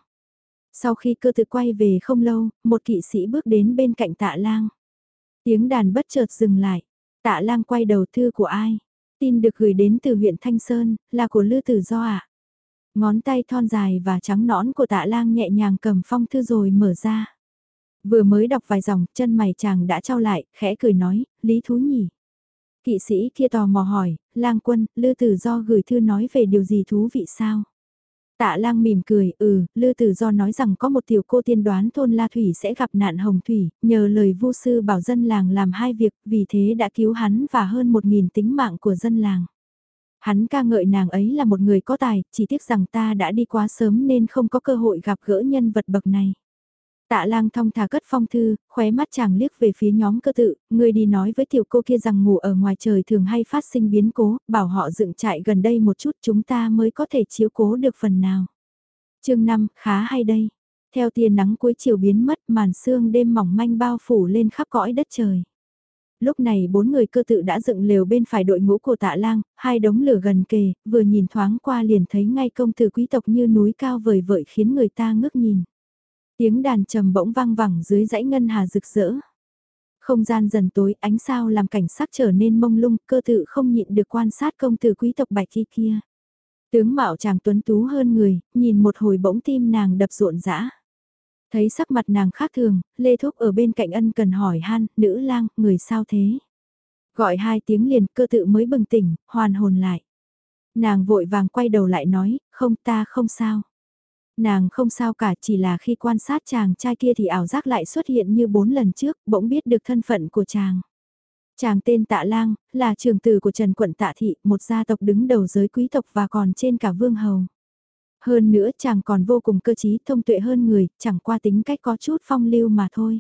Sau khi cơ tự quay về không lâu, một kỵ sĩ bước đến bên cạnh tạ lang. Tiếng đàn bất chợt dừng lại, tạ lang quay đầu thư của ai? Tin được gửi đến từ huyện Thanh Sơn, là của Lư Tử Do ạ. À? Ngón tay thon dài và trắng nõn của tạ lang nhẹ nhàng cầm phong thư rồi mở ra. Vừa mới đọc vài dòng, chân mày chàng đã trao lại, khẽ cười nói, lý thú nhỉ. Kỵ sĩ kia tò mò hỏi, lang quân, lư tử do gửi thư nói về điều gì thú vị sao? Tạ lang mỉm cười, ừ, Lư Tử Do nói rằng có một tiểu cô tiên đoán thôn La Thủy sẽ gặp nạn hồng thủy, nhờ lời vu sư bảo dân làng làm hai việc, vì thế đã cứu hắn và hơn một nghìn tính mạng của dân làng. Hắn ca ngợi nàng ấy là một người có tài, chỉ tiếc rằng ta đã đi quá sớm nên không có cơ hội gặp gỡ nhân vật bậc này. Tạ lang thong thả cất phong thư, khóe mắt chàng liếc về phía nhóm cơ tự, người đi nói với tiểu cô kia rằng ngủ ở ngoài trời thường hay phát sinh biến cố, bảo họ dựng trại gần đây một chút chúng ta mới có thể chiếu cố được phần nào. chương 5, khá hay đây. Theo tia nắng cuối chiều biến mất màn sương đêm mỏng manh bao phủ lên khắp cõi đất trời. Lúc này bốn người cơ tự đã dựng lều bên phải đội ngũ của tạ lang, hai đống lửa gần kề, vừa nhìn thoáng qua liền thấy ngay công tử quý tộc như núi cao vời vợi khiến người ta ngước nhìn. Tiếng đàn trầm bỗng vang vẳng dưới dãy ngân hà rực rỡ. Không gian dần tối, ánh sao làm cảnh sắc trở nên mông lung, cơ tự không nhịn được quan sát công tử quý tộc bạch thi kia. Tướng mạo chàng tuấn tú hơn người, nhìn một hồi bỗng tim nàng đập rộn rã. Thấy sắc mặt nàng khác thường, Lê Thúc ở bên cạnh ân cần hỏi han, nữ lang, người sao thế? Gọi hai tiếng liền, cơ tự mới bừng tỉnh, hoàn hồn lại. Nàng vội vàng quay đầu lại nói, không ta không sao. Nàng không sao cả chỉ là khi quan sát chàng trai kia thì ảo giác lại xuất hiện như bốn lần trước, bỗng biết được thân phận của chàng. Chàng tên Tạ Lang, là trường tử của Trần Quận Tạ Thị, một gia tộc đứng đầu giới quý tộc và còn trên cả vương hầu. Hơn nữa chàng còn vô cùng cơ trí thông tuệ hơn người, chẳng qua tính cách có chút phong lưu mà thôi.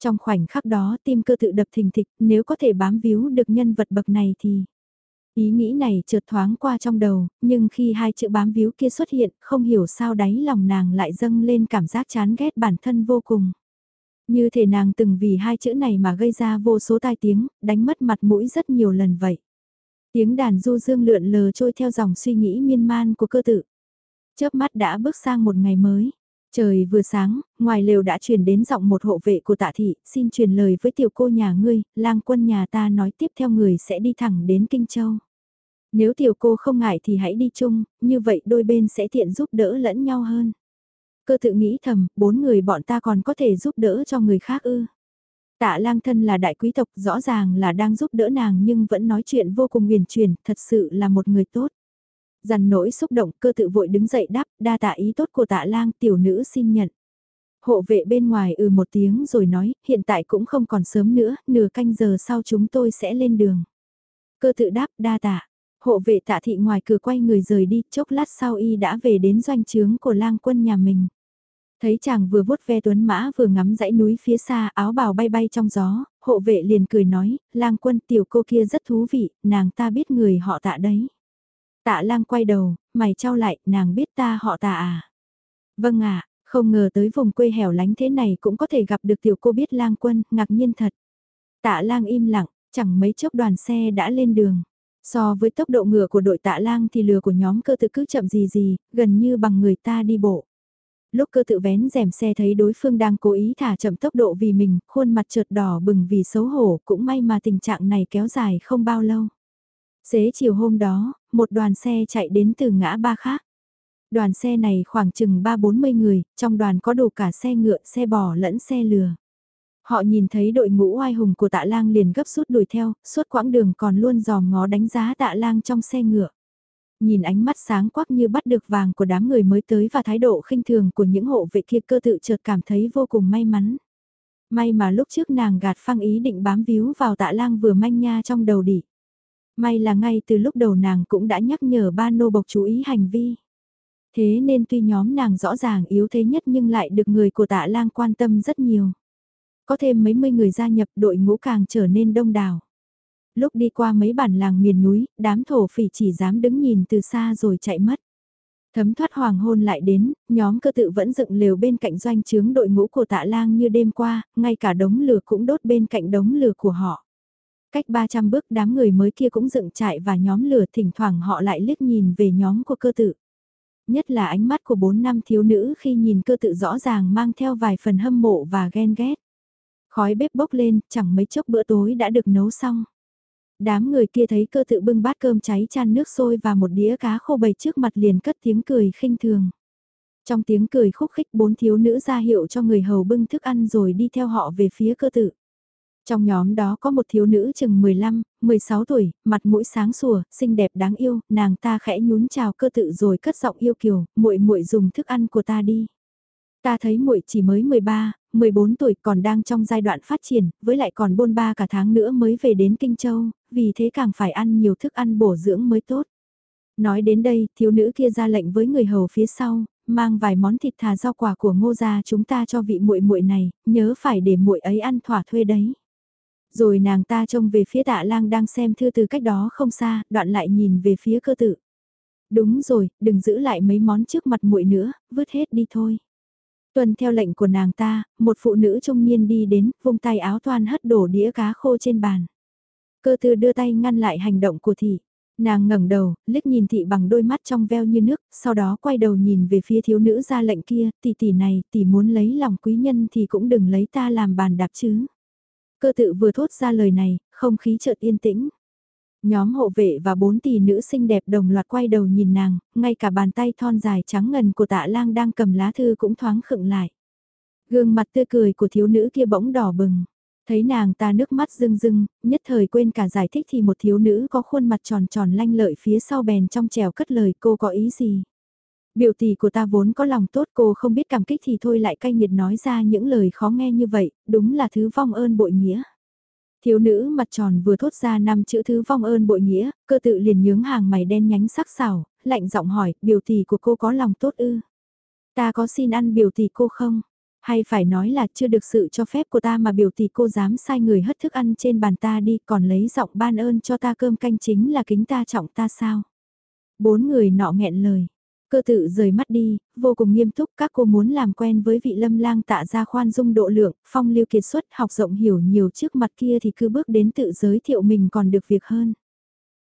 Trong khoảnh khắc đó tim cơ tự đập thình thịch, nếu có thể bám víu được nhân vật bậc này thì... Ý nghĩ này chợt thoáng qua trong đầu, nhưng khi hai chữ bám víu kia xuất hiện, không hiểu sao đáy lòng nàng lại dâng lên cảm giác chán ghét bản thân vô cùng. Như thể nàng từng vì hai chữ này mà gây ra vô số tai tiếng, đánh mất mặt mũi rất nhiều lần vậy. Tiếng đàn du dương lượn lờ trôi theo dòng suy nghĩ miên man của cơ tự. Chớp mắt đã bước sang một ngày mới. Trời vừa sáng, ngoài lều đã truyền đến giọng một hộ vệ của tạ thị, xin truyền lời với tiểu cô nhà ngươi, lang quân nhà ta nói tiếp theo người sẽ đi thẳng đến Kinh Châu. Nếu tiểu cô không ngại thì hãy đi chung, như vậy đôi bên sẽ tiện giúp đỡ lẫn nhau hơn. Cơ tự nghĩ thầm, bốn người bọn ta còn có thể giúp đỡ cho người khác ư. Tạ lang thân là đại quý tộc rõ ràng là đang giúp đỡ nàng nhưng vẫn nói chuyện vô cùng huyền truyền, thật sự là một người tốt. Dằn nỗi xúc động cơ tự vội đứng dậy đáp, đa tạ ý tốt của tạ lang tiểu nữ xin nhận. Hộ vệ bên ngoài ừ một tiếng rồi nói, hiện tại cũng không còn sớm nữa, nửa canh giờ sau chúng tôi sẽ lên đường. Cơ tự đáp đa tạ, hộ vệ tạ thị ngoài cửa quay người rời đi, chốc lát sau y đã về đến doanh trướng của lang quân nhà mình. Thấy chàng vừa vuốt ve tuấn mã vừa ngắm dãy núi phía xa áo bào bay bay trong gió, hộ vệ liền cười nói, lang quân tiểu cô kia rất thú vị, nàng ta biết người họ tạ đấy. Tạ lang quay đầu, mày trao lại, nàng biết ta họ tạ à? Vâng ạ, không ngờ tới vùng quê hẻo lánh thế này cũng có thể gặp được tiểu cô biết lang quân, ngạc nhiên thật. Tạ lang im lặng, chẳng mấy chốc đoàn xe đã lên đường. So với tốc độ ngựa của đội tạ lang thì lừa của nhóm cơ tự cứ chậm gì gì, gần như bằng người ta đi bộ. Lúc cơ tự vén rèm xe thấy đối phương đang cố ý thả chậm tốc độ vì mình, khuôn mặt trượt đỏ bừng vì xấu hổ, cũng may mà tình trạng này kéo dài không bao lâu. Xế chiều hôm đó, một đoàn xe chạy đến từ ngã ba khác. Đoàn xe này khoảng chừng 3-40 người, trong đoàn có đủ cả xe ngựa, xe bò lẫn xe lừa. Họ nhìn thấy đội ngũ oai hùng của tạ lang liền gấp rút đuổi theo, suốt quãng đường còn luôn dòm ngó đánh giá tạ lang trong xe ngựa. Nhìn ánh mắt sáng quắc như bắt được vàng của đám người mới tới và thái độ khinh thường của những hộ vệ kia cơ tự chợt cảm thấy vô cùng may mắn. May mà lúc trước nàng gạt phăng ý định bám víu vào tạ lang vừa manh nha trong đầu đỉ. May là ngay từ lúc đầu nàng cũng đã nhắc nhở ba nô bộc chú ý hành vi. Thế nên tuy nhóm nàng rõ ràng yếu thế nhất nhưng lại được người của tạ lang quan tâm rất nhiều. Có thêm mấy mươi người gia nhập đội ngũ càng trở nên đông đảo. Lúc đi qua mấy bản làng miền núi, đám thổ phỉ chỉ dám đứng nhìn từ xa rồi chạy mất. Thấm thoát hoàng hôn lại đến, nhóm cơ tự vẫn dựng lều bên cạnh doanh trướng đội ngũ của tạ lang như đêm qua, ngay cả đống lửa cũng đốt bên cạnh đống lửa của họ. Cách 300 bước đám người mới kia cũng dựng trại và nhóm lửa thỉnh thoảng họ lại liếc nhìn về nhóm của cơ tự. Nhất là ánh mắt của bốn năm thiếu nữ khi nhìn cơ tự rõ ràng mang theo vài phần hâm mộ và ghen ghét. Khói bếp bốc lên, chẳng mấy chốc bữa tối đã được nấu xong. Đám người kia thấy cơ tự bưng bát cơm cháy chan nước sôi và một đĩa cá khô bầy trước mặt liền cất tiếng cười khinh thường. Trong tiếng cười khúc khích bốn thiếu nữ ra hiệu cho người hầu bưng thức ăn rồi đi theo họ về phía cơ tự. Trong nhóm đó có một thiếu nữ chừng 15, 16 tuổi, mặt mũi sáng sủa, xinh đẹp đáng yêu, nàng ta khẽ nhún chào cơ tự rồi cất giọng yêu kiều, muội muội dùng thức ăn của ta đi. Ta thấy muội chỉ mới 13, 14 tuổi còn đang trong giai đoạn phát triển, với lại còn bôn ba cả tháng nữa mới về đến Kinh Châu, vì thế càng phải ăn nhiều thức ăn bổ dưỡng mới tốt. Nói đến đây, thiếu nữ kia ra lệnh với người hầu phía sau, mang vài món thịt thà rau quả của ngô gia chúng ta cho vị muội muội này, nhớ phải để muội ấy ăn thỏa thuê đấy. Rồi nàng ta trông về phía tạ lang đang xem thư từ cách đó không xa, đoạn lại nhìn về phía cơ tự. Đúng rồi, đừng giữ lại mấy món trước mặt muội nữa, vứt hết đi thôi. Tuần theo lệnh của nàng ta, một phụ nữ trung niên đi đến, vung tay áo toan hất đổ đĩa cá khô trên bàn. Cơ tư đưa tay ngăn lại hành động của thị. Nàng ngẩng đầu, liếc nhìn thị bằng đôi mắt trong veo như nước, sau đó quay đầu nhìn về phía thiếu nữ ra lệnh kia, tỷ tỷ này, tỷ muốn lấy lòng quý nhân thì cũng đừng lấy ta làm bàn đạp chứ. Cơ tự vừa thốt ra lời này, không khí chợt yên tĩnh. Nhóm hộ vệ và bốn tỷ nữ xinh đẹp đồng loạt quay đầu nhìn nàng, ngay cả bàn tay thon dài trắng ngần của tạ lang đang cầm lá thư cũng thoáng khựng lại. Gương mặt tươi cười của thiếu nữ kia bỗng đỏ bừng. Thấy nàng ta nước mắt rưng rưng, nhất thời quên cả giải thích thì một thiếu nữ có khuôn mặt tròn tròn lanh lợi phía sau bèn trong trèo cất lời cô có ý gì. Biểu tỷ của ta vốn có lòng tốt cô không biết cảm kích thì thôi lại cay nghiệt nói ra những lời khó nghe như vậy, đúng là thứ vong ơn bội nghĩa. Thiếu nữ mặt tròn vừa thốt ra năm chữ thứ vong ơn bội nghĩa, cơ tự liền nhướng hàng mày đen nhánh sắc sảo, lạnh giọng hỏi, biểu tỷ của cô có lòng tốt ư? Ta có xin ăn biểu tỷ cô không? Hay phải nói là chưa được sự cho phép của ta mà biểu tỷ cô dám sai người hất thức ăn trên bàn ta đi còn lấy giọng ban ơn cho ta cơm canh chính là kính ta trọng ta sao? Bốn người nọ nghẹn lời. Cơ tự rời mắt đi, vô cùng nghiêm túc các cô muốn làm quen với vị lâm lang tạ ra khoan dung độ lượng, phong lưu kiệt xuất học rộng hiểu nhiều trước mặt kia thì cứ bước đến tự giới thiệu mình còn được việc hơn.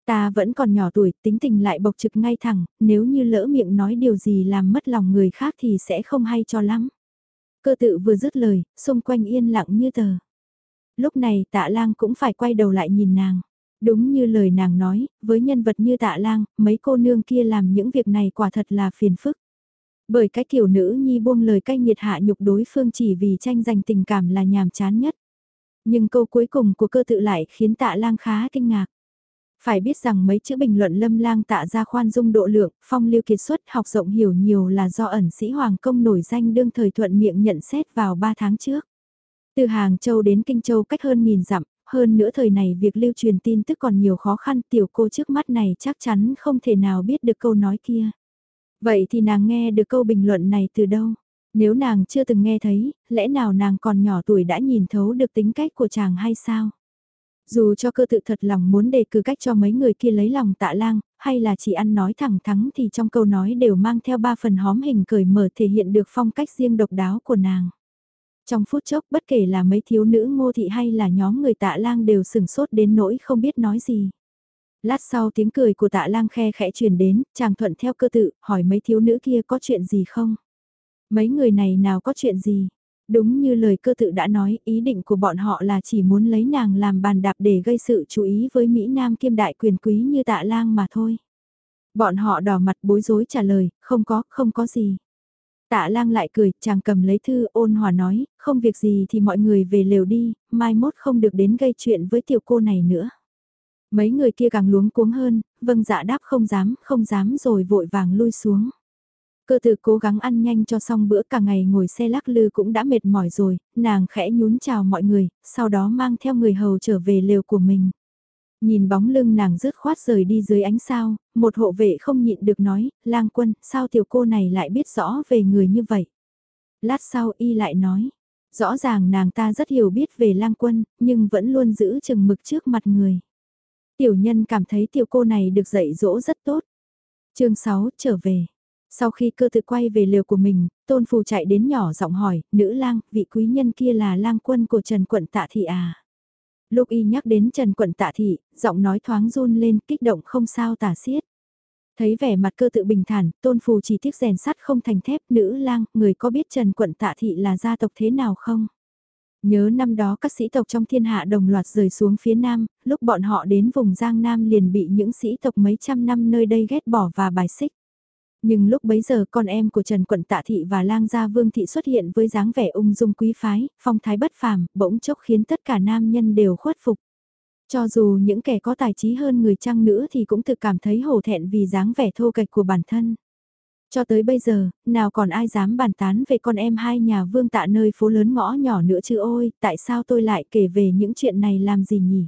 Ta vẫn còn nhỏ tuổi, tính tình lại bộc trực ngay thẳng, nếu như lỡ miệng nói điều gì làm mất lòng người khác thì sẽ không hay cho lắm. Cơ tự vừa dứt lời, xung quanh yên lặng như tờ. Lúc này tạ lang cũng phải quay đầu lại nhìn nàng. Đúng như lời nàng nói, với nhân vật như tạ lang, mấy cô nương kia làm những việc này quả thật là phiền phức. Bởi cái kiểu nữ nhi buông lời cay nghiệt hạ nhục đối phương chỉ vì tranh giành tình cảm là nhàm chán nhất. Nhưng câu cuối cùng của cơ tự lại khiến tạ lang khá kinh ngạc. Phải biết rằng mấy chữ bình luận lâm lang tạ ra khoan dung độ lượng, phong lưu kiệt xuất học rộng hiểu nhiều là do ẩn sĩ Hoàng Công nổi danh đương thời thuận miệng nhận xét vào 3 tháng trước. Từ Hàng Châu đến Kinh Châu cách hơn nghìn dặm, hơn nữa thời này việc lưu truyền tin tức còn nhiều khó khăn tiểu cô trước mắt này chắc chắn không thể nào biết được câu nói kia. Vậy thì nàng nghe được câu bình luận này từ đâu? Nếu nàng chưa từng nghe thấy, lẽ nào nàng còn nhỏ tuổi đã nhìn thấu được tính cách của chàng hay sao? Dù cho cơ tự thật lòng muốn đề cử cách cho mấy người kia lấy lòng tạ lang, hay là chỉ ăn nói thẳng thắng thì trong câu nói đều mang theo ba phần hóm hình cởi mở thể hiện được phong cách riêng độc đáo của nàng. Trong phút chốc bất kể là mấy thiếu nữ ngô thị hay là nhóm người tạ lang đều sừng sốt đến nỗi không biết nói gì. Lát sau tiếng cười của tạ lang khe khẽ truyền đến, chàng thuận theo cơ tự, hỏi mấy thiếu nữ kia có chuyện gì không? Mấy người này nào có chuyện gì? Đúng như lời cơ tự đã nói, ý định của bọn họ là chỉ muốn lấy nàng làm bàn đạp để gây sự chú ý với Mỹ Nam kiêm đại quyền quý như tạ lang mà thôi. Bọn họ đỏ mặt bối rối trả lời, không có, không có gì. Tạ lang lại cười, chàng cầm lấy thư ôn hòa nói, không việc gì thì mọi người về lều đi, mai mốt không được đến gây chuyện với tiểu cô này nữa. Mấy người kia càng luống cuống hơn, vâng dạ đáp không dám, không dám rồi vội vàng lui xuống. Cơ tử cố gắng ăn nhanh cho xong bữa cả ngày ngồi xe lắc lư cũng đã mệt mỏi rồi, nàng khẽ nhún chào mọi người, sau đó mang theo người hầu trở về lều của mình. Nhìn bóng lưng nàng rứt khoát rời đi dưới ánh sao, một hộ vệ không nhịn được nói, lang quân, sao tiểu cô này lại biết rõ về người như vậy? Lát sau y lại nói, rõ ràng nàng ta rất hiểu biết về lang quân, nhưng vẫn luôn giữ chừng mực trước mặt người. Tiểu nhân cảm thấy tiểu cô này được dạy dỗ rất tốt. chương 6 trở về. Sau khi cơ tự quay về liều của mình, tôn phù chạy đến nhỏ giọng hỏi, nữ lang, vị quý nhân kia là lang quân của Trần Quận Tạ Thị à? Lúc y nhắc đến Trần Quận Tạ Thị, giọng nói thoáng run lên kích động không sao tả xiết. Thấy vẻ mặt cơ tự bình thản, tôn phù chỉ tiếc rèn sắt không thành thép nữ lang, người có biết Trần Quận Tạ Thị là gia tộc thế nào không? Nhớ năm đó các sĩ tộc trong thiên hạ đồng loạt rời xuống phía nam, lúc bọn họ đến vùng Giang Nam liền bị những sĩ tộc mấy trăm năm nơi đây ghét bỏ và bài xích. Nhưng lúc bấy giờ con em của Trần Quận Tạ Thị và Lang Gia Vương Thị xuất hiện với dáng vẻ ung dung quý phái, phong thái bất phàm, bỗng chốc khiến tất cả nam nhân đều khuất phục. Cho dù những kẻ có tài trí hơn người chăng nữa thì cũng tự cảm thấy hổ thẹn vì dáng vẻ thô kệch của bản thân. Cho tới bây giờ, nào còn ai dám bàn tán về con em hai nhà vương tạ nơi phố lớn ngõ nhỏ nữa chứ ôi, tại sao tôi lại kể về những chuyện này làm gì nhỉ?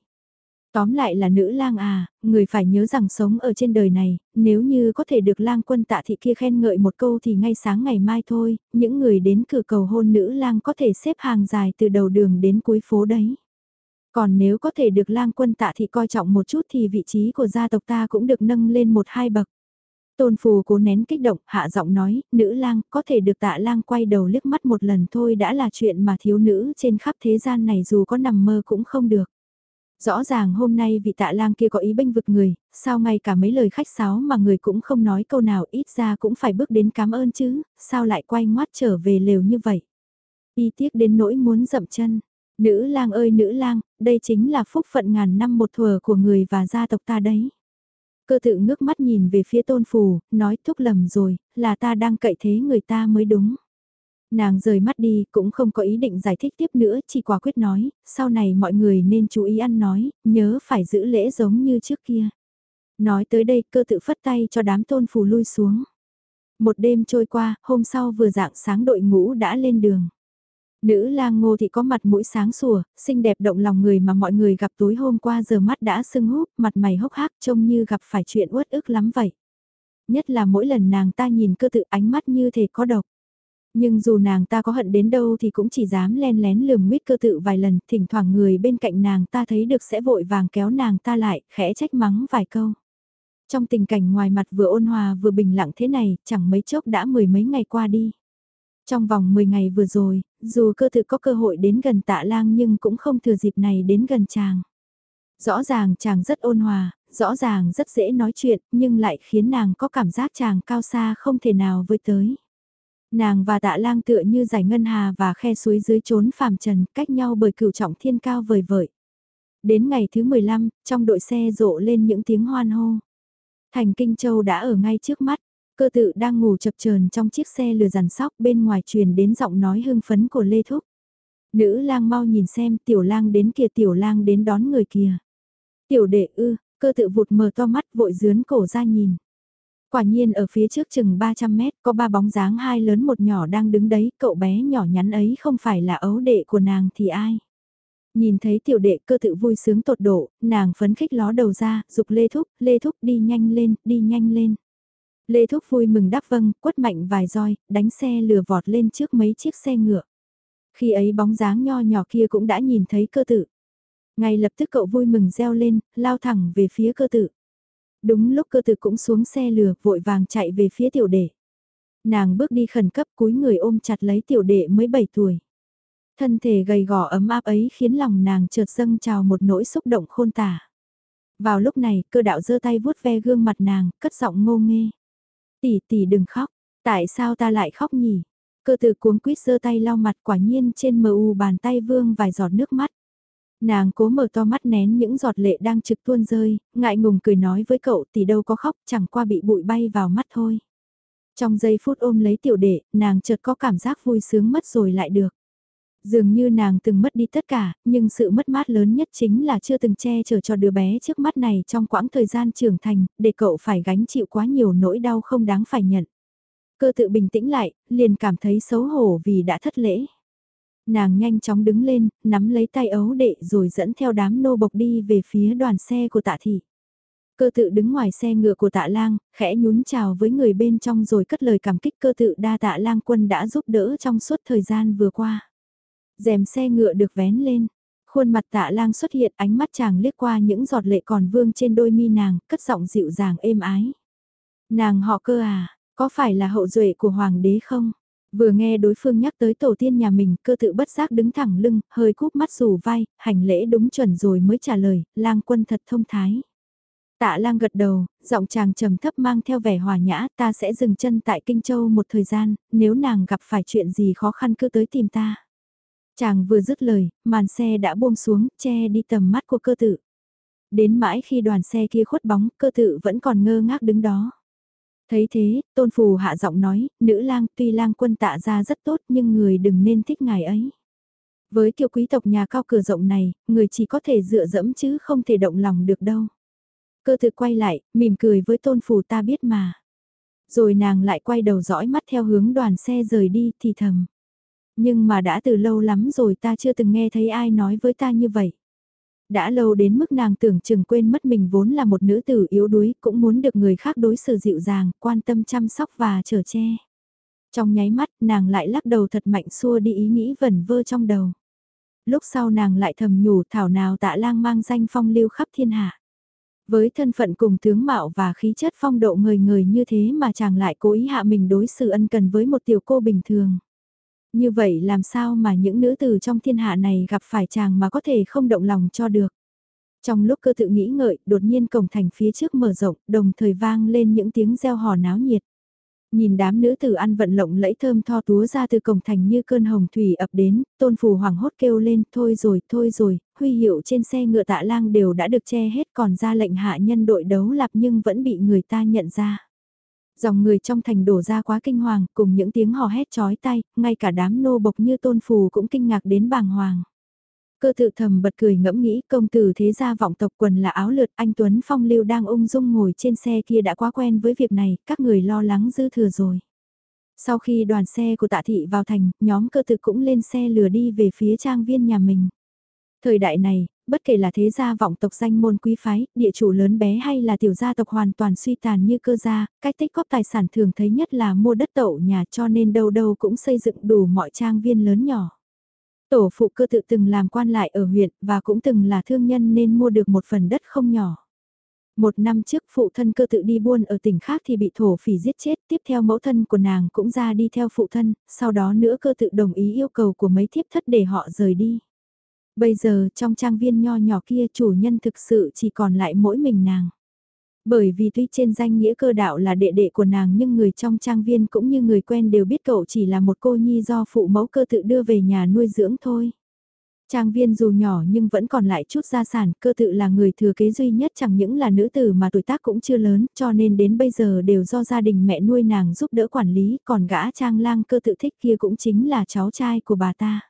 Tóm lại là nữ lang à, người phải nhớ rằng sống ở trên đời này, nếu như có thể được lang quân tạ thị kia khen ngợi một câu thì ngay sáng ngày mai thôi, những người đến cửa cầu hôn nữ lang có thể xếp hàng dài từ đầu đường đến cuối phố đấy. Còn nếu có thể được lang quân tạ thị coi trọng một chút thì vị trí của gia tộc ta cũng được nâng lên một hai bậc. Tôn phù cố nén kích động, hạ giọng nói, nữ lang, có thể được tạ lang quay đầu liếc mắt một lần thôi đã là chuyện mà thiếu nữ trên khắp thế gian này dù có nằm mơ cũng không được. Rõ ràng hôm nay vị tạ lang kia có ý bênh vực người, sao ngay cả mấy lời khách sáo mà người cũng không nói câu nào ít ra cũng phải bước đến cảm ơn chứ, sao lại quay ngoắt trở về lều như vậy. Y tiếc đến nỗi muốn dậm chân. Nữ lang ơi nữ lang, đây chính là phúc phận ngàn năm một thuở của người và gia tộc ta đấy. Cơ tự ngước mắt nhìn về phía tôn phù, nói thúc lầm rồi, là ta đang cậy thế người ta mới đúng. Nàng rời mắt đi, cũng không có ý định giải thích tiếp nữa, chỉ quả quyết nói, sau này mọi người nên chú ý ăn nói, nhớ phải giữ lễ giống như trước kia. Nói tới đây cơ tự phất tay cho đám tôn phù lui xuống. Một đêm trôi qua, hôm sau vừa dạng sáng đội ngũ đã lên đường. Nữ lang ngô thì có mặt mũi sáng sủa, xinh đẹp động lòng người mà mọi người gặp tối hôm qua giờ mắt đã sưng húp, mặt mày hốc hác trông như gặp phải chuyện uất ức lắm vậy. Nhất là mỗi lần nàng ta nhìn cơ tự ánh mắt như thể có độc. Nhưng dù nàng ta có hận đến đâu thì cũng chỉ dám len lén lườm nguyết cơ tự vài lần, thỉnh thoảng người bên cạnh nàng ta thấy được sẽ vội vàng kéo nàng ta lại, khẽ trách mắng vài câu. Trong tình cảnh ngoài mặt vừa ôn hòa vừa bình lặng thế này, chẳng mấy chốc đã mười mấy ngày qua đi. Trong vòng 10 ngày vừa rồi, dù cơ tự có cơ hội đến gần tạ lang nhưng cũng không thừa dịp này đến gần chàng. Rõ ràng chàng rất ôn hòa, rõ ràng rất dễ nói chuyện, nhưng lại khiến nàng có cảm giác chàng cao xa không thể nào với tới. Nàng và tạ lang tựa như giải ngân hà và khe suối dưới trốn phàm trần cách nhau bởi cửu trọng thiên cao vời vợi. Đến ngày thứ 15, trong đội xe rộ lên những tiếng hoan hô. Thành Kinh Châu đã ở ngay trước mắt, cơ tự đang ngủ chập chờn trong chiếc xe lừa dàn sóc bên ngoài truyền đến giọng nói hưng phấn của Lê Thúc. Nữ lang mau nhìn xem tiểu lang đến kìa tiểu lang đến đón người kìa. Tiểu đệ ư, cơ tự vụt mở to mắt vội dướn cổ ra nhìn. Quả nhiên ở phía trước chừng 300 mét có ba bóng dáng hai lớn một nhỏ đang đứng đấy, cậu bé nhỏ nhắn ấy không phải là ấu đệ của nàng thì ai. Nhìn thấy tiểu đệ cơ tự vui sướng tột độ, nàng phấn khích ló đầu ra, dục Lê Thúc, Lê Thúc đi nhanh lên, đi nhanh lên. Lê Thúc vui mừng đáp vâng, quất mạnh vài roi, đánh xe lừa vọt lên trước mấy chiếc xe ngựa. Khi ấy bóng dáng nho nhỏ kia cũng đã nhìn thấy cơ tự. Ngay lập tức cậu vui mừng reo lên, lao thẳng về phía cơ tự. Đúng lúc cơ tử cũng xuống xe lừa, vội vàng chạy về phía tiểu đệ. Nàng bước đi khẩn cấp cúi người ôm chặt lấy tiểu đệ mới 7 tuổi. Thân thể gầy gò ấm áp ấy khiến lòng nàng chợt dâng trào một nỗi xúc động khôn tả. Vào lúc này, cơ đạo giơ tay vuốt ve gương mặt nàng, cất giọng ngô nghê. Tỷ tỷ đừng khóc, tại sao ta lại khóc nhỉ? Cơ từ cuống quýt giơ tay lau mặt quả nhiên trên mờ u bàn tay vương vài giọt nước mắt. Nàng cố mở to mắt nén những giọt lệ đang trực tuôn rơi, ngại ngùng cười nói với cậu tỷ đâu có khóc chẳng qua bị bụi bay vào mắt thôi. Trong giây phút ôm lấy tiểu đệ, nàng chợt có cảm giác vui sướng mất rồi lại được. Dường như nàng từng mất đi tất cả, nhưng sự mất mát lớn nhất chính là chưa từng che chở cho đứa bé trước mắt này trong quãng thời gian trưởng thành, để cậu phải gánh chịu quá nhiều nỗi đau không đáng phải nhận. Cơ tự bình tĩnh lại, liền cảm thấy xấu hổ vì đã thất lễ. Nàng nhanh chóng đứng lên, nắm lấy tay ấu đệ rồi dẫn theo đám nô bộc đi về phía đoàn xe của tạ thị. Cơ tự đứng ngoài xe ngựa của tạ lang, khẽ nhún chào với người bên trong rồi cất lời cảm kích cơ tự đa tạ lang quân đã giúp đỡ trong suốt thời gian vừa qua. rèm xe ngựa được vén lên, khuôn mặt tạ lang xuất hiện ánh mắt chàng liếc qua những giọt lệ còn vương trên đôi mi nàng, cất giọng dịu dàng êm ái. Nàng họ cơ à, có phải là hậu duệ của hoàng đế không? Vừa nghe đối phương nhắc tới tổ tiên nhà mình, cơ tự bất giác đứng thẳng lưng, hơi cúp mắt rủ vai, hành lễ đúng chuẩn rồi mới trả lời, lang quân thật thông thái. Tạ lang gật đầu, giọng chàng trầm thấp mang theo vẻ hòa nhã, ta sẽ dừng chân tại Kinh Châu một thời gian, nếu nàng gặp phải chuyện gì khó khăn cứ tới tìm ta. Chàng vừa dứt lời, màn xe đã buông xuống, che đi tầm mắt của cơ tự. Đến mãi khi đoàn xe kia khuất bóng, cơ tự vẫn còn ngơ ngác đứng đó. Thấy thế, tôn phù hạ giọng nói, nữ lang tuy lang quân tạ ra rất tốt nhưng người đừng nên thích ngài ấy. Với kiều quý tộc nhà cao cửa rộng này, người chỉ có thể dựa dẫm chứ không thể động lòng được đâu. Cơ thực quay lại, mỉm cười với tôn phù ta biết mà. Rồi nàng lại quay đầu dõi mắt theo hướng đoàn xe rời đi thì thầm. Nhưng mà đã từ lâu lắm rồi ta chưa từng nghe thấy ai nói với ta như vậy. Đã lâu đến mức nàng tưởng chừng quên mất mình vốn là một nữ tử yếu đuối, cũng muốn được người khác đối xử dịu dàng, quan tâm chăm sóc và chở che. Trong nháy mắt, nàng lại lắc đầu thật mạnh xua đi ý nghĩ vẩn vơ trong đầu. Lúc sau nàng lại thầm nhủ thảo nào tạ lang mang danh phong lưu khắp thiên hạ. Với thân phận cùng tướng mạo và khí chất phong độ người người như thế mà chàng lại cố ý hạ mình đối xử ân cần với một tiểu cô bình thường. Như vậy làm sao mà những nữ tử trong thiên hạ này gặp phải chàng mà có thể không động lòng cho được. Trong lúc cơ tự nghĩ ngợi, đột nhiên cổng thành phía trước mở rộng, đồng thời vang lên những tiếng reo hò náo nhiệt. Nhìn đám nữ tử ăn vận lộng lẫy thơm tho túa ra từ cổng thành như cơn hồng thủy ập đến, tôn phù hoàng hốt kêu lên, thôi rồi, thôi rồi, huy hiệu trên xe ngựa tạ lang đều đã được che hết còn ra lệnh hạ nhân đội đấu lạp nhưng vẫn bị người ta nhận ra. Dòng người trong thành đổ ra quá kinh hoàng, cùng những tiếng hò hét chói tay, ngay cả đám nô bộc như tôn phù cũng kinh ngạc đến bàng hoàng. Cơ tự thầm bật cười ngẫm nghĩ công tử thế gia vọng tộc quần là áo lượt anh Tuấn Phong lưu đang ung dung ngồi trên xe kia đã quá quen với việc này, các người lo lắng dư thừa rồi. Sau khi đoàn xe của tạ thị vào thành, nhóm cơ tự cũng lên xe lừa đi về phía trang viên nhà mình. Thời đại này, bất kể là thế gia vọng tộc danh môn quý phái, địa chủ lớn bé hay là tiểu gia tộc hoàn toàn suy tàn như cơ gia, cách tích góp tài sản thường thấy nhất là mua đất tậu nhà cho nên đâu đâu cũng xây dựng đủ mọi trang viên lớn nhỏ. Tổ phụ cơ tự từng làm quan lại ở huyện và cũng từng là thương nhân nên mua được một phần đất không nhỏ. Một năm trước phụ thân cơ tự đi buôn ở tỉnh khác thì bị thổ phỉ giết chết, tiếp theo mẫu thân của nàng cũng ra đi theo phụ thân, sau đó nữa cơ tự đồng ý yêu cầu của mấy thiếp thất để họ rời đi. Bây giờ trong trang viên nho nhỏ kia chủ nhân thực sự chỉ còn lại mỗi mình nàng. Bởi vì tuy trên danh nghĩa cơ đạo là đệ đệ của nàng nhưng người trong trang viên cũng như người quen đều biết cậu chỉ là một cô nhi do phụ mẫu cơ tự đưa về nhà nuôi dưỡng thôi. Trang viên dù nhỏ nhưng vẫn còn lại chút gia sản, cơ tự là người thừa kế duy nhất chẳng những là nữ tử mà tuổi tác cũng chưa lớn, cho nên đến bây giờ đều do gia đình mẹ nuôi nàng giúp đỡ quản lý, còn gã trang lang cơ tự thích kia cũng chính là cháu trai của bà ta.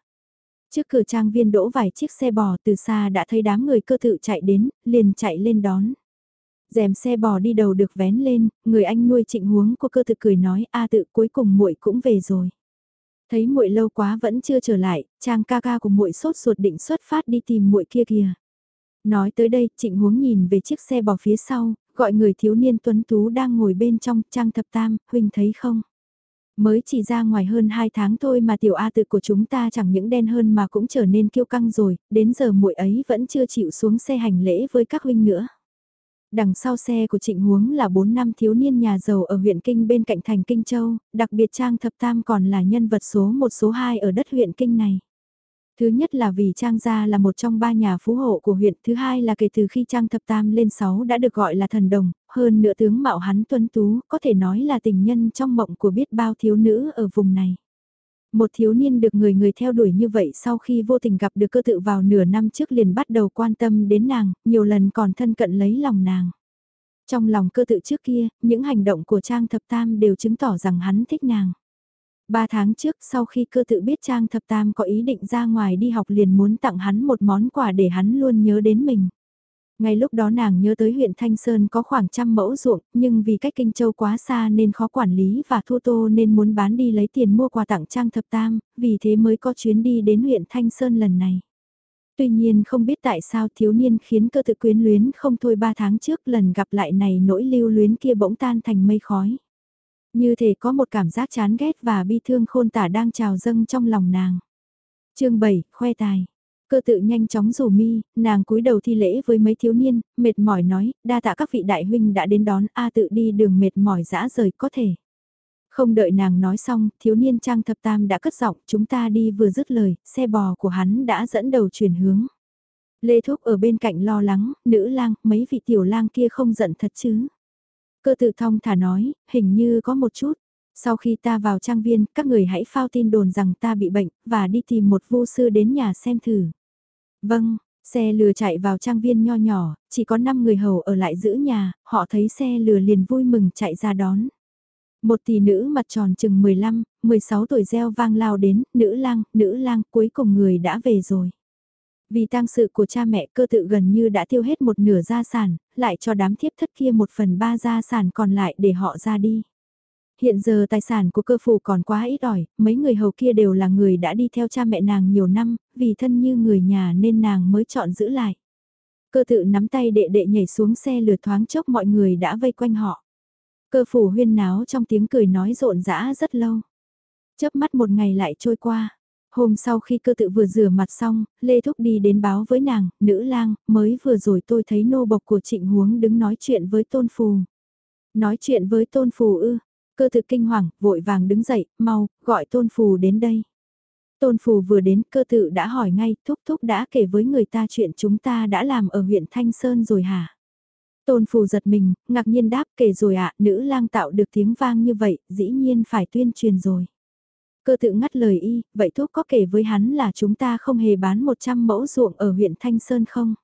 Trước cửa trang viên đỗ vài chiếc xe bò từ xa đã thấy đám người cơ tự chạy đến, liền chạy lên đón. Dèm xe bò đi đầu được vén lên, người anh nuôi trịnh huống của cơ tự cười nói a tự cuối cùng muội cũng về rồi. Thấy muội lâu quá vẫn chưa trở lại, trang ca ca của muội sốt ruột định xuất phát đi tìm muội kia kìa. Nói tới đây, trịnh huống nhìn về chiếc xe bò phía sau, gọi người thiếu niên tuấn tú đang ngồi bên trong trang thập tam, huynh thấy không? Mới chỉ ra ngoài hơn 2 tháng thôi mà tiểu A tự của chúng ta chẳng những đen hơn mà cũng trở nên kiêu căng rồi, đến giờ muội ấy vẫn chưa chịu xuống xe hành lễ với các huynh nữa. Đằng sau xe của Trịnh Huống là 4 năm thiếu niên nhà giàu ở huyện Kinh bên cạnh thành Kinh Châu, đặc biệt Trang Thập Tam còn là nhân vật số 1 số 2 ở đất huyện Kinh này. Thứ nhất là vì Trang gia là một trong ba nhà phú hộ của huyện, thứ hai là kể từ khi Trang thập tam lên sáu đã được gọi là thần đồng, hơn nữa tướng mạo hắn tuấn tú, có thể nói là tình nhân trong mộng của biết bao thiếu nữ ở vùng này. Một thiếu niên được người người theo đuổi như vậy sau khi vô tình gặp được cơ tự vào nửa năm trước liền bắt đầu quan tâm đến nàng, nhiều lần còn thân cận lấy lòng nàng. Trong lòng cơ tự trước kia, những hành động của Trang Thập Tam đều chứng tỏ rằng hắn thích nàng. Ba tháng trước sau khi cơ tự biết Trang Thập Tam có ý định ra ngoài đi học liền muốn tặng hắn một món quà để hắn luôn nhớ đến mình. Ngay lúc đó nàng nhớ tới huyện Thanh Sơn có khoảng trăm mẫu ruộng, nhưng vì cách Kinh Châu quá xa nên khó quản lý và thu tô nên muốn bán đi lấy tiền mua quà tặng Trang Thập Tam, vì thế mới có chuyến đi đến huyện Thanh Sơn lần này. Tuy nhiên không biết tại sao thiếu niên khiến cơ tự quyến luyến không thôi ba tháng trước lần gặp lại này nỗi lưu luyến kia bỗng tan thành mây khói. Như thể có một cảm giác chán ghét và bi thương khôn tả đang trào dâng trong lòng nàng. chương 7, khoe tài. Cơ tự nhanh chóng rủ mi, nàng cúi đầu thi lễ với mấy thiếu niên, mệt mỏi nói, đa tạ các vị đại huynh đã đến đón, A tự đi đường mệt mỏi dã rời có thể. Không đợi nàng nói xong, thiếu niên trang thập tam đã cất giọng, chúng ta đi vừa dứt lời, xe bò của hắn đã dẫn đầu chuyển hướng. Lê Thúc ở bên cạnh lo lắng, nữ lang, mấy vị tiểu lang kia không giận thật chứ. Cơ tự thong thả nói, hình như có một chút. Sau khi ta vào trang viên, các người hãy phao tin đồn rằng ta bị bệnh, và đi tìm một vô sư đến nhà xem thử. Vâng, xe lừa chạy vào trang viên nho nhỏ, chỉ có 5 người hầu ở lại giữ nhà, họ thấy xe lừa liền vui mừng chạy ra đón. Một tỷ nữ mặt tròn chừng 15, 16 tuổi reo vang lao đến, nữ lang, nữ lang, cuối cùng người đã về rồi. Vì tang sự của cha mẹ cơ tự gần như đã tiêu hết một nửa gia sản, lại cho đám thiếp thất kia một phần ba gia sản còn lại để họ ra đi. Hiện giờ tài sản của cơ phủ còn quá ít ỏi, mấy người hầu kia đều là người đã đi theo cha mẹ nàng nhiều năm, vì thân như người nhà nên nàng mới chọn giữ lại. Cơ tự nắm tay đệ đệ nhảy xuống xe lừa thoáng chốc mọi người đã vây quanh họ. Cơ phủ huyên náo trong tiếng cười nói rộn rã rất lâu. Chớp mắt một ngày lại trôi qua. Hôm sau khi cơ tự vừa rửa mặt xong, Lê Thúc đi đến báo với nàng, nữ lang, mới vừa rồi tôi thấy nô bộc của trịnh huống đứng nói chuyện với tôn phù. Nói chuyện với tôn phù ư, cơ tự kinh hoàng, vội vàng đứng dậy, mau, gọi tôn phù đến đây. Tôn phù vừa đến, cơ tự đã hỏi ngay, thúc thúc đã kể với người ta chuyện chúng ta đã làm ở huyện Thanh Sơn rồi hả? Tôn phù giật mình, ngạc nhiên đáp kể rồi ạ, nữ lang tạo được tiếng vang như vậy, dĩ nhiên phải tuyên truyền rồi. Cơ tự ngắt lời y, vậy thuốc có kể với hắn là chúng ta không hề bán 100 mẫu ruộng ở huyện Thanh Sơn không?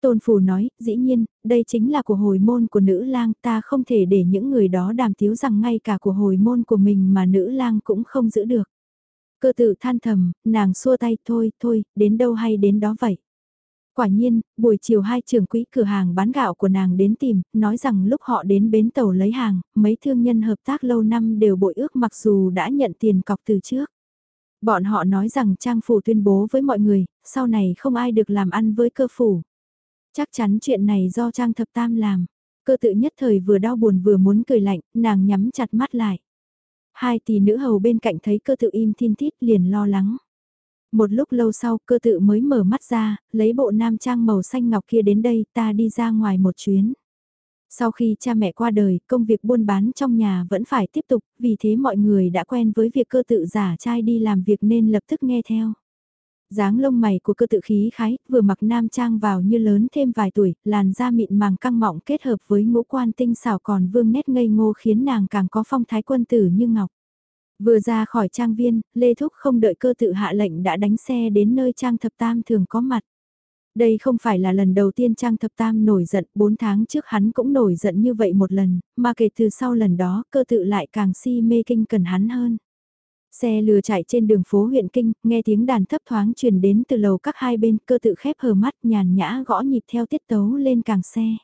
Tôn Phù nói, dĩ nhiên, đây chính là của hồi môn của nữ lang, ta không thể để những người đó đàm tiếu rằng ngay cả của hồi môn của mình mà nữ lang cũng không giữ được. Cơ tự than thầm, nàng xua tay thôi, thôi, đến đâu hay đến đó vậy. Quả nhiên, buổi chiều hai trưởng quỹ cửa hàng bán gạo của nàng đến tìm, nói rằng lúc họ đến bến tàu lấy hàng, mấy thương nhân hợp tác lâu năm đều bội ước mặc dù đã nhận tiền cọc từ trước. Bọn họ nói rằng Trang Phủ tuyên bố với mọi người, sau này không ai được làm ăn với cơ phủ. Chắc chắn chuyện này do Trang Thập Tam làm. Cơ tự nhất thời vừa đau buồn vừa muốn cười lạnh, nàng nhắm chặt mắt lại. Hai tỷ nữ hầu bên cạnh thấy cơ tự im thiên thít liền lo lắng. Một lúc lâu sau cơ tự mới mở mắt ra, lấy bộ nam trang màu xanh ngọc kia đến đây ta đi ra ngoài một chuyến. Sau khi cha mẹ qua đời, công việc buôn bán trong nhà vẫn phải tiếp tục, vì thế mọi người đã quen với việc cơ tự giả trai đi làm việc nên lập tức nghe theo. dáng lông mày của cơ tự khí khái, vừa mặc nam trang vào như lớn thêm vài tuổi, làn da mịn màng căng mọng kết hợp với ngũ quan tinh xảo còn vương nét ngây ngô khiến nàng càng có phong thái quân tử như ngọc. Vừa ra khỏi trang viên, Lê Thúc không đợi cơ tự hạ lệnh đã đánh xe đến nơi trang thập tam thường có mặt. Đây không phải là lần đầu tiên Trang Thập Tam nổi giận, 4 tháng trước hắn cũng nổi giận như vậy một lần, mà kể từ sau lần đó cơ tự lại càng si mê kinh cần hắn hơn. Xe lừa chạy trên đường phố huyện Kinh, nghe tiếng đàn thấp thoáng truyền đến từ lầu các hai bên cơ tự khép hờ mắt nhàn nhã gõ nhịp theo tiết tấu lên càng xe.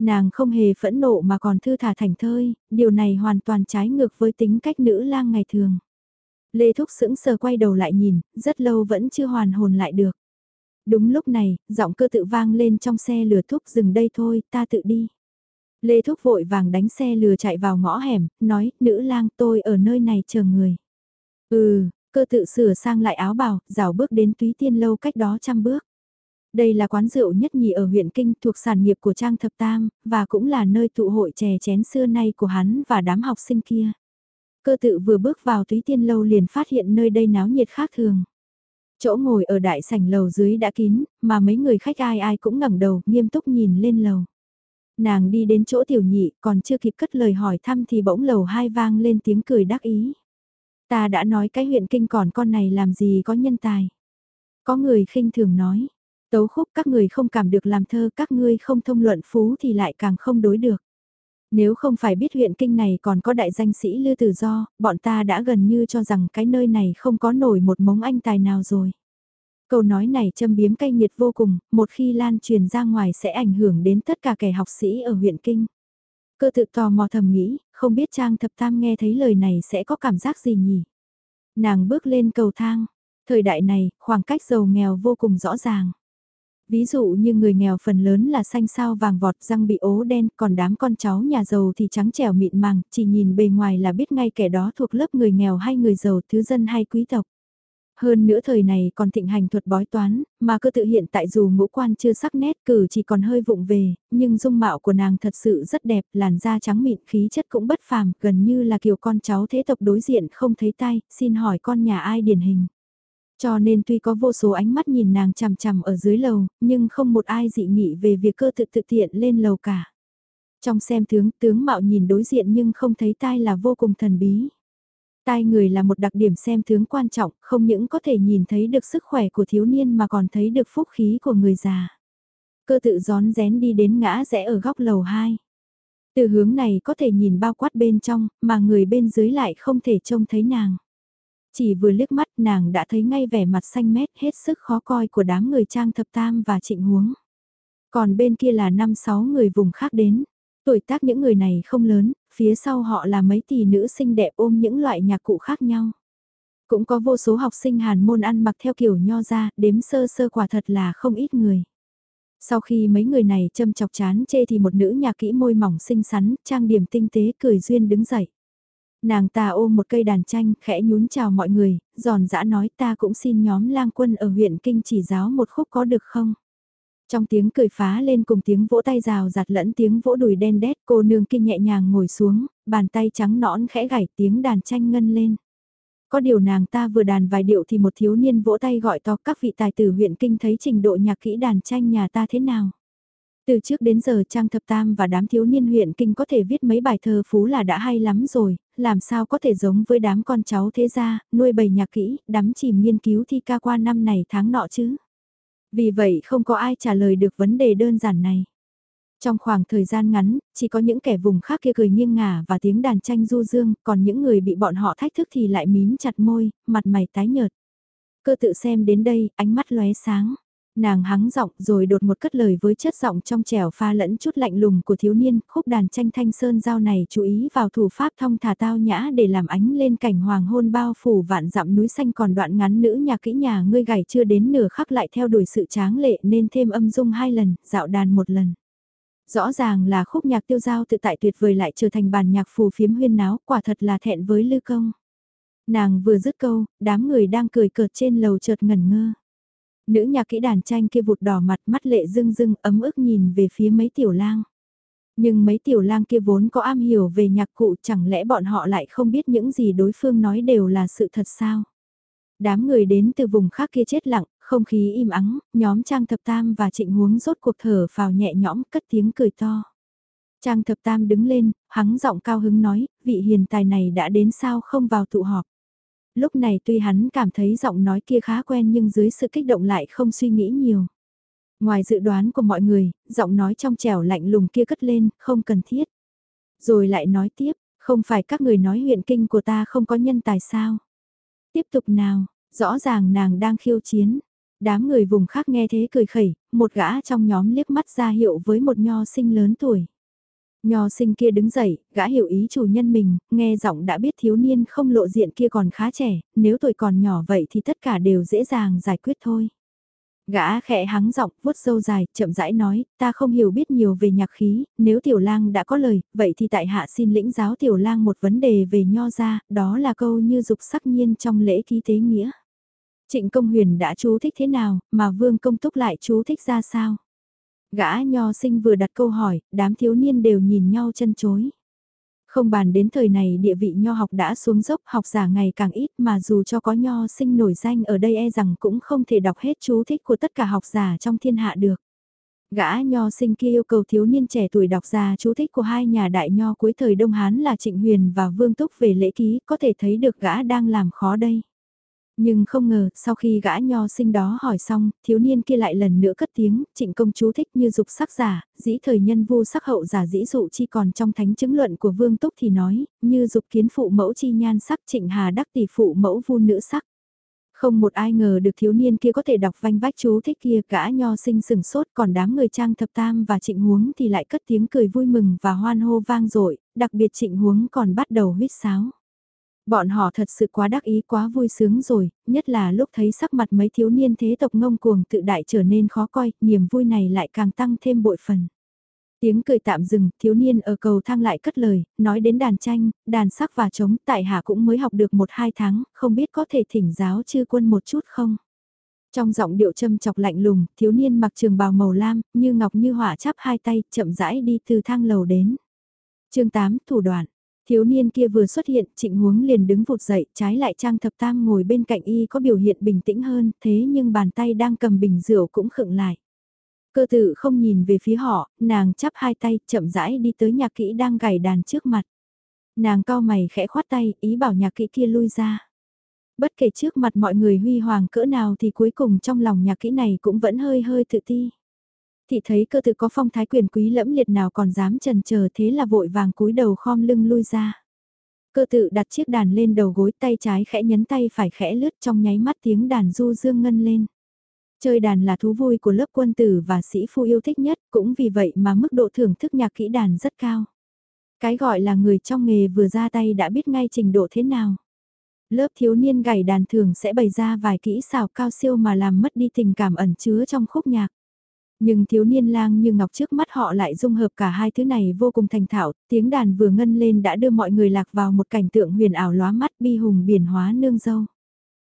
Nàng không hề phẫn nộ mà còn thư thả thành thơi, điều này hoàn toàn trái ngược với tính cách nữ lang ngày thường. Lê Thúc sững sờ quay đầu lại nhìn, rất lâu vẫn chưa hoàn hồn lại được. Đúng lúc này, giọng cơ tự vang lên trong xe lừa Thúc dừng đây thôi, ta tự đi. Lê Thúc vội vàng đánh xe lừa chạy vào ngõ hẻm, nói, nữ lang tôi ở nơi này chờ người. Ừ, cơ tự sửa sang lại áo bào, rào bước đến túy tiên lâu cách đó trăm bước. Đây là quán rượu nhất nhì ở huyện Kinh thuộc sản nghiệp của Trang Thập Tam, và cũng là nơi tụ hội chè chén xưa nay của hắn và đám học sinh kia. Cơ tự vừa bước vào túy tiên lâu liền phát hiện nơi đây náo nhiệt khác thường. Chỗ ngồi ở đại sảnh lầu dưới đã kín, mà mấy người khách ai ai cũng ngẩng đầu, nghiêm túc nhìn lên lầu. Nàng đi đến chỗ tiểu nhị, còn chưa kịp cất lời hỏi thăm thì bỗng lầu hai vang lên tiếng cười đắc ý. Ta đã nói cái huyện kinh còn con này làm gì có nhân tài. Có người khinh thường nói, tấu khúc các người không cảm được làm thơ các ngươi không thông luận phú thì lại càng không đối được. Nếu không phải biết huyện kinh này còn có đại danh sĩ Lư Tử Do, bọn ta đã gần như cho rằng cái nơi này không có nổi một mống anh tài nào rồi. Câu nói này châm biếm cay nghiệt vô cùng, một khi lan truyền ra ngoài sẽ ảnh hưởng đến tất cả kẻ học sĩ ở huyện kinh. Cơ tự tò mò thầm nghĩ, không biết Trang Thập Tam nghe thấy lời này sẽ có cảm giác gì nhỉ? Nàng bước lên cầu thang. Thời đại này, khoảng cách giàu nghèo vô cùng rõ ràng. Ví dụ như người nghèo phần lớn là xanh sao vàng vọt răng bị ố đen, còn đám con cháu nhà giàu thì trắng trẻo mịn màng, chỉ nhìn bề ngoài là biết ngay kẻ đó thuộc lớp người nghèo hay người giàu, thứ dân hay quý tộc. Hơn nữa thời này còn thịnh hành thuật bói toán, mà cơ tự hiện tại dù ngũ quan chưa sắc nét cử chỉ còn hơi vụng về, nhưng dung mạo của nàng thật sự rất đẹp, làn da trắng mịn khí chất cũng bất phàm, gần như là kiểu con cháu thế tộc đối diện không thấy tay, xin hỏi con nhà ai điển hình. Cho nên tuy có vô số ánh mắt nhìn nàng chằm chằm ở dưới lầu, nhưng không một ai dị nghị về việc cơ tự tự tiện lên lầu cả. Trong xem tướng, tướng mạo nhìn đối diện nhưng không thấy tai là vô cùng thần bí. Tai người là một đặc điểm xem tướng quan trọng, không những có thể nhìn thấy được sức khỏe của thiếu niên mà còn thấy được phúc khí của người già. Cơ tự gión rén đi đến ngã rẽ ở góc lầu 2. Từ hướng này có thể nhìn bao quát bên trong, mà người bên dưới lại không thể trông thấy nàng. Chỉ vừa liếc mắt nàng đã thấy ngay vẻ mặt xanh mét hết sức khó coi của đám người trang thập tam và trịnh huống. Còn bên kia là năm sáu người vùng khác đến. Tuổi tác những người này không lớn, phía sau họ là mấy tỷ nữ xinh đẹp ôm những loại nhạc cụ khác nhau. Cũng có vô số học sinh hàn môn ăn mặc theo kiểu nho ra, đếm sơ sơ quả thật là không ít người. Sau khi mấy người này châm chọc chán chê thì một nữ nhạc kỹ môi mỏng xinh xắn, trang điểm tinh tế cười duyên đứng dậy. Nàng ta ôm một cây đàn tranh, khẽ nhún chào mọi người, giòn giã nói ta cũng xin nhóm lang quân ở huyện Kinh chỉ giáo một khúc có được không? Trong tiếng cười phá lên cùng tiếng vỗ tay rào giặt lẫn tiếng vỗ đùi đen đét cô nương kinh nhẹ nhàng ngồi xuống, bàn tay trắng nõn khẽ gảy tiếng đàn tranh ngân lên. Có điều nàng ta vừa đàn vài điệu thì một thiếu niên vỗ tay gọi to các vị tài tử huyện kinh thấy trình độ nhạc kỹ đàn tranh nhà ta thế nào. Từ trước đến giờ Trang Thập Tam và đám thiếu niên huyện kinh có thể viết mấy bài thơ phú là đã hay lắm rồi, làm sao có thể giống với đám con cháu thế gia, nuôi bầy nhạc kỹ, đắm chìm nghiên cứu thi ca qua năm này tháng nọ chứ. Vì vậy không có ai trả lời được vấn đề đơn giản này. Trong khoảng thời gian ngắn, chỉ có những kẻ vùng khác kia cười nghiêng ngả và tiếng đàn tranh du dương, còn những người bị bọn họ thách thức thì lại mím chặt môi, mặt mày tái nhợt. Cơ tự xem đến đây, ánh mắt lóe sáng. Nàng hắng giọng rồi đột một cất lời với chất giọng trong trẻo pha lẫn chút lạnh lùng của thiếu niên, khúc đàn tranh thanh sơn giao này chú ý vào thủ pháp thong thả tao nhã để làm ánh lên cảnh hoàng hôn bao phủ vạn dặm núi xanh còn đoạn ngắn nữ nhà kỹ nhà ngươi gảy chưa đến nửa khắc lại theo đuổi sự tráng lệ nên thêm âm dung hai lần, dạo đàn một lần. Rõ ràng là khúc nhạc tiêu giao tự tại tuyệt vời lại trở thành bàn nhạc phù phiếm huyên náo, quả thật là thẹn với lư công. Nàng vừa dứt câu, đám người đang cười cợt trên lầu chợt ngẩn ngơ. Nữ nhạc kỹ đàn tranh kia vụt đỏ mặt mắt lệ rưng rưng ấm ức nhìn về phía mấy tiểu lang. Nhưng mấy tiểu lang kia vốn có am hiểu về nhạc cụ chẳng lẽ bọn họ lại không biết những gì đối phương nói đều là sự thật sao? Đám người đến từ vùng khác kia chết lặng, không khí im ắng, nhóm Trang Thập Tam và Trịnh Huống rốt cuộc thở vào nhẹ nhõm cất tiếng cười to. Trang Thập Tam đứng lên, hắng giọng cao hứng nói, vị hiền tài này đã đến sao không vào tụ họp. Lúc này tuy hắn cảm thấy giọng nói kia khá quen nhưng dưới sự kích động lại không suy nghĩ nhiều. Ngoài dự đoán của mọi người, giọng nói trong trẻo lạnh lùng kia cất lên, không cần thiết. Rồi lại nói tiếp, không phải các người nói huyện kinh của ta không có nhân tài sao. Tiếp tục nào, rõ ràng nàng đang khiêu chiến. Đám người vùng khác nghe thế cười khẩy, một gã trong nhóm liếc mắt ra hiệu với một nho sinh lớn tuổi. Nho sinh kia đứng dậy, gã hiểu ý chủ nhân mình, nghe giọng đã biết thiếu niên không lộ diện kia còn khá trẻ, nếu tuổi còn nhỏ vậy thì tất cả đều dễ dàng giải quyết thôi. Gã khẽ hắng giọng, vuốt râu dài, chậm rãi nói, ta không hiểu biết nhiều về nhạc khí, nếu tiểu lang đã có lời, vậy thì tại hạ xin lĩnh giáo tiểu lang một vấn đề về nho ra, đó là câu như dục sắc nhiên trong lễ ký tế nghĩa. Trịnh công huyền đã chú thích thế nào, mà vương công túc lại chú thích ra sao? Gã nho sinh vừa đặt câu hỏi, đám thiếu niên đều nhìn nhau chân chối. Không bàn đến thời này địa vị nho học đã xuống dốc học giả ngày càng ít mà dù cho có nho sinh nổi danh ở đây e rằng cũng không thể đọc hết chú thích của tất cả học giả trong thiên hạ được. Gã nho sinh kia yêu cầu thiếu niên trẻ tuổi đọc ra chú thích của hai nhà đại nho cuối thời Đông Hán là Trịnh Huyền và Vương Túc về lễ ký có thể thấy được gã đang làm khó đây. Nhưng không ngờ, sau khi gã nho sinh đó hỏi xong, thiếu niên kia lại lần nữa cất tiếng, trịnh công chú thích như dục sắc giả, dĩ thời nhân vu sắc hậu giả dĩ dụ chi còn trong thánh chứng luận của vương túc thì nói, như dục kiến phụ mẫu chi nhan sắc trịnh hà đắc tỷ phụ mẫu vu nữ sắc. Không một ai ngờ được thiếu niên kia có thể đọc vanh vách chú thích kia gã nho sinh sừng sốt còn đám người trang thập tam và trịnh huống thì lại cất tiếng cười vui mừng và hoan hô vang dội đặc biệt trịnh huống còn bắt đầu huyết sáo. Bọn họ thật sự quá đắc ý quá vui sướng rồi, nhất là lúc thấy sắc mặt mấy thiếu niên thế tộc ngông cuồng tự đại trở nên khó coi, niềm vui này lại càng tăng thêm bội phần. Tiếng cười tạm dừng, thiếu niên ở cầu thang lại cất lời, nói đến đàn tranh, đàn sắc và trống, tại hạ cũng mới học được một hai tháng, không biết có thể thỉnh giáo chư quân một chút không? Trong giọng điệu châm chọc lạnh lùng, thiếu niên mặc trường bào màu lam, như ngọc như hỏa chắp hai tay, chậm rãi đi từ thang lầu đến. chương 8, thủ đoạn. Thiếu niên kia vừa xuất hiện, trịnh huống liền đứng vụt dậy, trái lại trang thập tam ngồi bên cạnh y có biểu hiện bình tĩnh hơn, thế nhưng bàn tay đang cầm bình rượu cũng khựng lại. Cơ tự không nhìn về phía họ, nàng chắp hai tay, chậm rãi đi tới nhạc kỹ đang gảy đàn trước mặt. Nàng cao mày khẽ khoát tay, ý bảo nhạc kỹ kia lui ra. Bất kể trước mặt mọi người huy hoàng cỡ nào thì cuối cùng trong lòng nhạc kỹ này cũng vẫn hơi hơi tự ti thì thấy cơ tự có phong thái quyền quý lẫm liệt nào còn dám trần chờ thế là vội vàng cúi đầu khom lưng lui ra. Cơ tự đặt chiếc đàn lên đầu gối tay trái khẽ nhấn tay phải khẽ lướt trong nháy mắt tiếng đàn du dương ngân lên. Chơi đàn là thú vui của lớp quân tử và sĩ phu yêu thích nhất, cũng vì vậy mà mức độ thưởng thức nhạc kỹ đàn rất cao. Cái gọi là người trong nghề vừa ra tay đã biết ngay trình độ thế nào. Lớp thiếu niên gảy đàn thường sẽ bày ra vài kỹ xảo cao siêu mà làm mất đi tình cảm ẩn chứa trong khúc nhạc. Nhưng thiếu niên lang như ngọc trước mắt họ lại dung hợp cả hai thứ này vô cùng thành thạo, tiếng đàn vừa ngân lên đã đưa mọi người lạc vào một cảnh tượng huyền ảo lóa mắt bi hùng biển hóa nương dâu.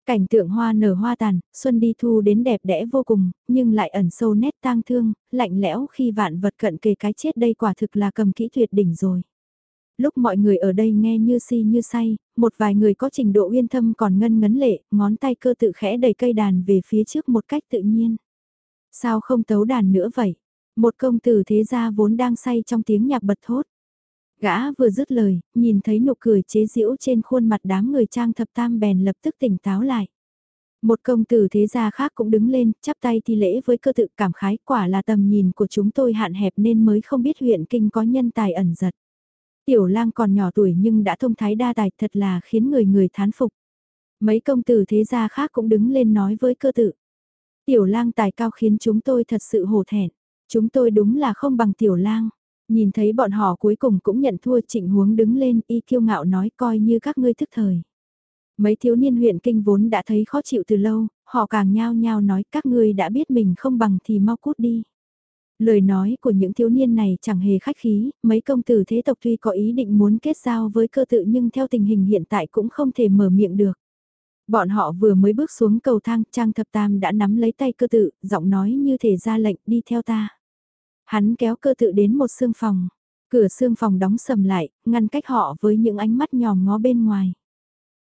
Cảnh tượng hoa nở hoa tàn, xuân đi thu đến đẹp đẽ vô cùng, nhưng lại ẩn sâu nét tang thương, lạnh lẽo khi vạn vật cận kề cái chết đây quả thực là cầm kỹ tuyệt đỉnh rồi. Lúc mọi người ở đây nghe như si như say, một vài người có trình độ uyên thâm còn ngân ngấn lệ, ngón tay cơ tự khẽ đẩy cây đàn về phía trước một cách tự nhiên. Sao không tấu đàn nữa vậy? Một công tử thế gia vốn đang say trong tiếng nhạc bật thốt. Gã vừa dứt lời, nhìn thấy nụ cười chế giễu trên khuôn mặt đám người trang thập tam bèn lập tức tỉnh táo lại. Một công tử thế gia khác cũng đứng lên, chắp tay thi lễ với cơ tự cảm khái quả là tầm nhìn của chúng tôi hạn hẹp nên mới không biết huyện kinh có nhân tài ẩn giật. Tiểu lang còn nhỏ tuổi nhưng đã thông thái đa tài thật là khiến người người thán phục. Mấy công tử thế gia khác cũng đứng lên nói với cơ tự. Tiểu lang tài cao khiến chúng tôi thật sự hổ thẹn. Chúng tôi đúng là không bằng tiểu lang. Nhìn thấy bọn họ cuối cùng cũng nhận thua trịnh huống đứng lên y kiêu ngạo nói coi như các ngươi thức thời. Mấy thiếu niên huyện kinh vốn đã thấy khó chịu từ lâu, họ càng nhao nhao nói các ngươi đã biết mình không bằng thì mau cút đi. Lời nói của những thiếu niên này chẳng hề khách khí, mấy công tử thế tộc tuy có ý định muốn kết giao với cơ tự nhưng theo tình hình hiện tại cũng không thể mở miệng được. Bọn họ vừa mới bước xuống cầu thang, Trang Thập Tam đã nắm lấy tay cơ tự, giọng nói như thể ra lệnh đi theo ta. Hắn kéo cơ tự đến một xương phòng. Cửa xương phòng đóng sầm lại, ngăn cách họ với những ánh mắt nhòm ngó bên ngoài.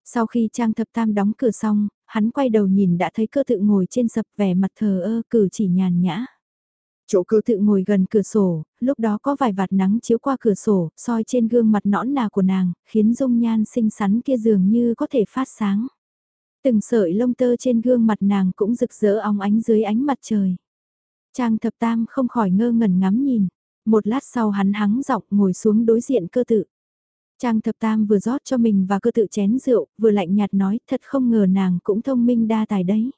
Sau khi Trang Thập Tam đóng cửa xong, hắn quay đầu nhìn đã thấy cơ tự ngồi trên sập vẻ mặt thờ ơ cử chỉ nhàn nhã. Chỗ cơ tự ngồi gần cửa sổ, lúc đó có vài vạt nắng chiếu qua cửa sổ, soi trên gương mặt nõn nà của nàng, khiến dung nhan xinh xắn kia dường như có thể phát sáng. Từng sợi lông tơ trên gương mặt nàng cũng rực rỡ óng ánh dưới ánh mặt trời. Trang thập tam không khỏi ngơ ngẩn ngắm nhìn. Một lát sau hắn hắng giọng ngồi xuống đối diện cơ tự. Trang thập tam vừa rót cho mình và cơ tự chén rượu, vừa lạnh nhạt nói thật không ngờ nàng cũng thông minh đa tài đấy.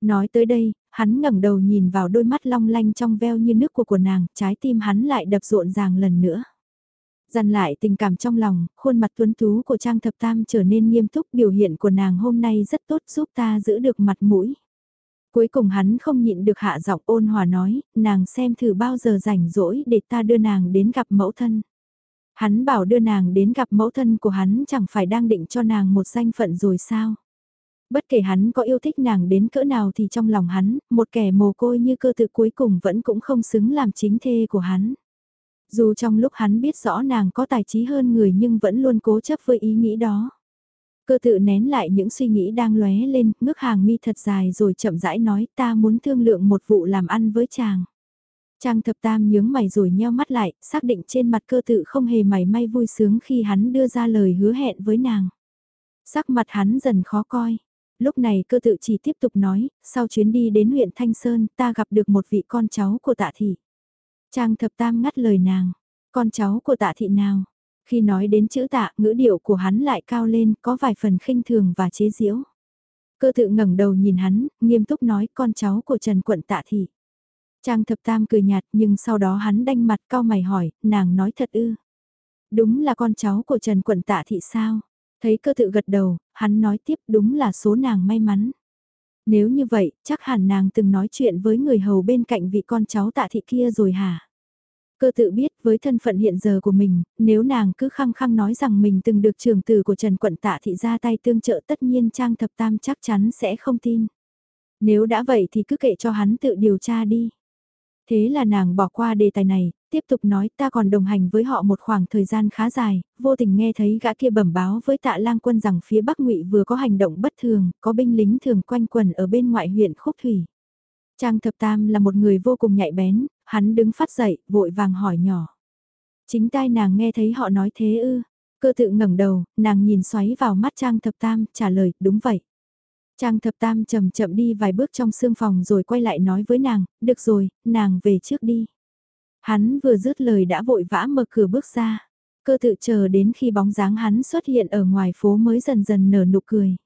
Nói tới đây, hắn ngẩng đầu nhìn vào đôi mắt long lanh trong veo như nước của của nàng, trái tim hắn lại đập rộn ràng lần nữa. Dằn lại tình cảm trong lòng, khuôn mặt tuấn tú của Trang Thập Tam trở nên nghiêm túc biểu hiện của nàng hôm nay rất tốt giúp ta giữ được mặt mũi. Cuối cùng hắn không nhịn được hạ giọng ôn hòa nói, nàng xem thử bao giờ rảnh rỗi để ta đưa nàng đến gặp mẫu thân. Hắn bảo đưa nàng đến gặp mẫu thân của hắn chẳng phải đang định cho nàng một danh phận rồi sao. Bất kể hắn có yêu thích nàng đến cỡ nào thì trong lòng hắn, một kẻ mồ côi như cơ tự cuối cùng vẫn cũng không xứng làm chính thê của hắn. Dù trong lúc hắn biết rõ nàng có tài trí hơn người nhưng vẫn luôn cố chấp với ý nghĩ đó. Cơ tự nén lại những suy nghĩ đang lóe lên, ngước hàng mi thật dài rồi chậm rãi nói ta muốn thương lượng một vụ làm ăn với chàng. Trang thập tam nhướng mày rồi nheo mắt lại, xác định trên mặt cơ tự không hề mày may vui sướng khi hắn đưa ra lời hứa hẹn với nàng. Sắc mặt hắn dần khó coi. Lúc này cơ tự chỉ tiếp tục nói, sau chuyến đi đến huyện Thanh Sơn ta gặp được một vị con cháu của tạ thị. Trang thập tam ngắt lời nàng, con cháu của tạ thị nào? Khi nói đến chữ tạ, ngữ điệu của hắn lại cao lên, có vài phần khinh thường và chế giễu. Cơ tự ngẩng đầu nhìn hắn, nghiêm túc nói con cháu của Trần Quận tạ thị. Trang thập tam cười nhạt nhưng sau đó hắn đanh mặt cao mày hỏi, nàng nói thật ư. Đúng là con cháu của Trần Quận tạ thị sao? Thấy cơ tự gật đầu, hắn nói tiếp đúng là số nàng may mắn. Nếu như vậy, chắc hẳn nàng từng nói chuyện với người hầu bên cạnh vị con cháu tạ thị kia rồi hả? Cơ tự biết với thân phận hiện giờ của mình, nếu nàng cứ khăng khăng nói rằng mình từng được trường tử của Trần Quận Tạ Thị ra tay tương trợ tất nhiên Trang Thập Tam chắc chắn sẽ không tin. Nếu đã vậy thì cứ kệ cho hắn tự điều tra đi. Thế là nàng bỏ qua đề tài này, tiếp tục nói ta còn đồng hành với họ một khoảng thời gian khá dài, vô tình nghe thấy gã kia bẩm báo với tạ lang quân rằng phía Bắc ngụy vừa có hành động bất thường, có binh lính thường quanh quần ở bên ngoại huyện Khúc Thủy. Trang Thập Tam là một người vô cùng nhạy bén, hắn đứng phát dậy, vội vàng hỏi nhỏ. Chính tai nàng nghe thấy họ nói thế ư, cơ tự ngẩng đầu, nàng nhìn xoáy vào mắt Trang Thập Tam, trả lời, đúng vậy. Trang Thập Tam chậm chậm đi vài bước trong sương phòng rồi quay lại nói với nàng, được rồi, nàng về trước đi. Hắn vừa dứt lời đã vội vã mở cửa bước ra. Cơ tự chờ đến khi bóng dáng hắn xuất hiện ở ngoài phố mới dần dần nở nụ cười.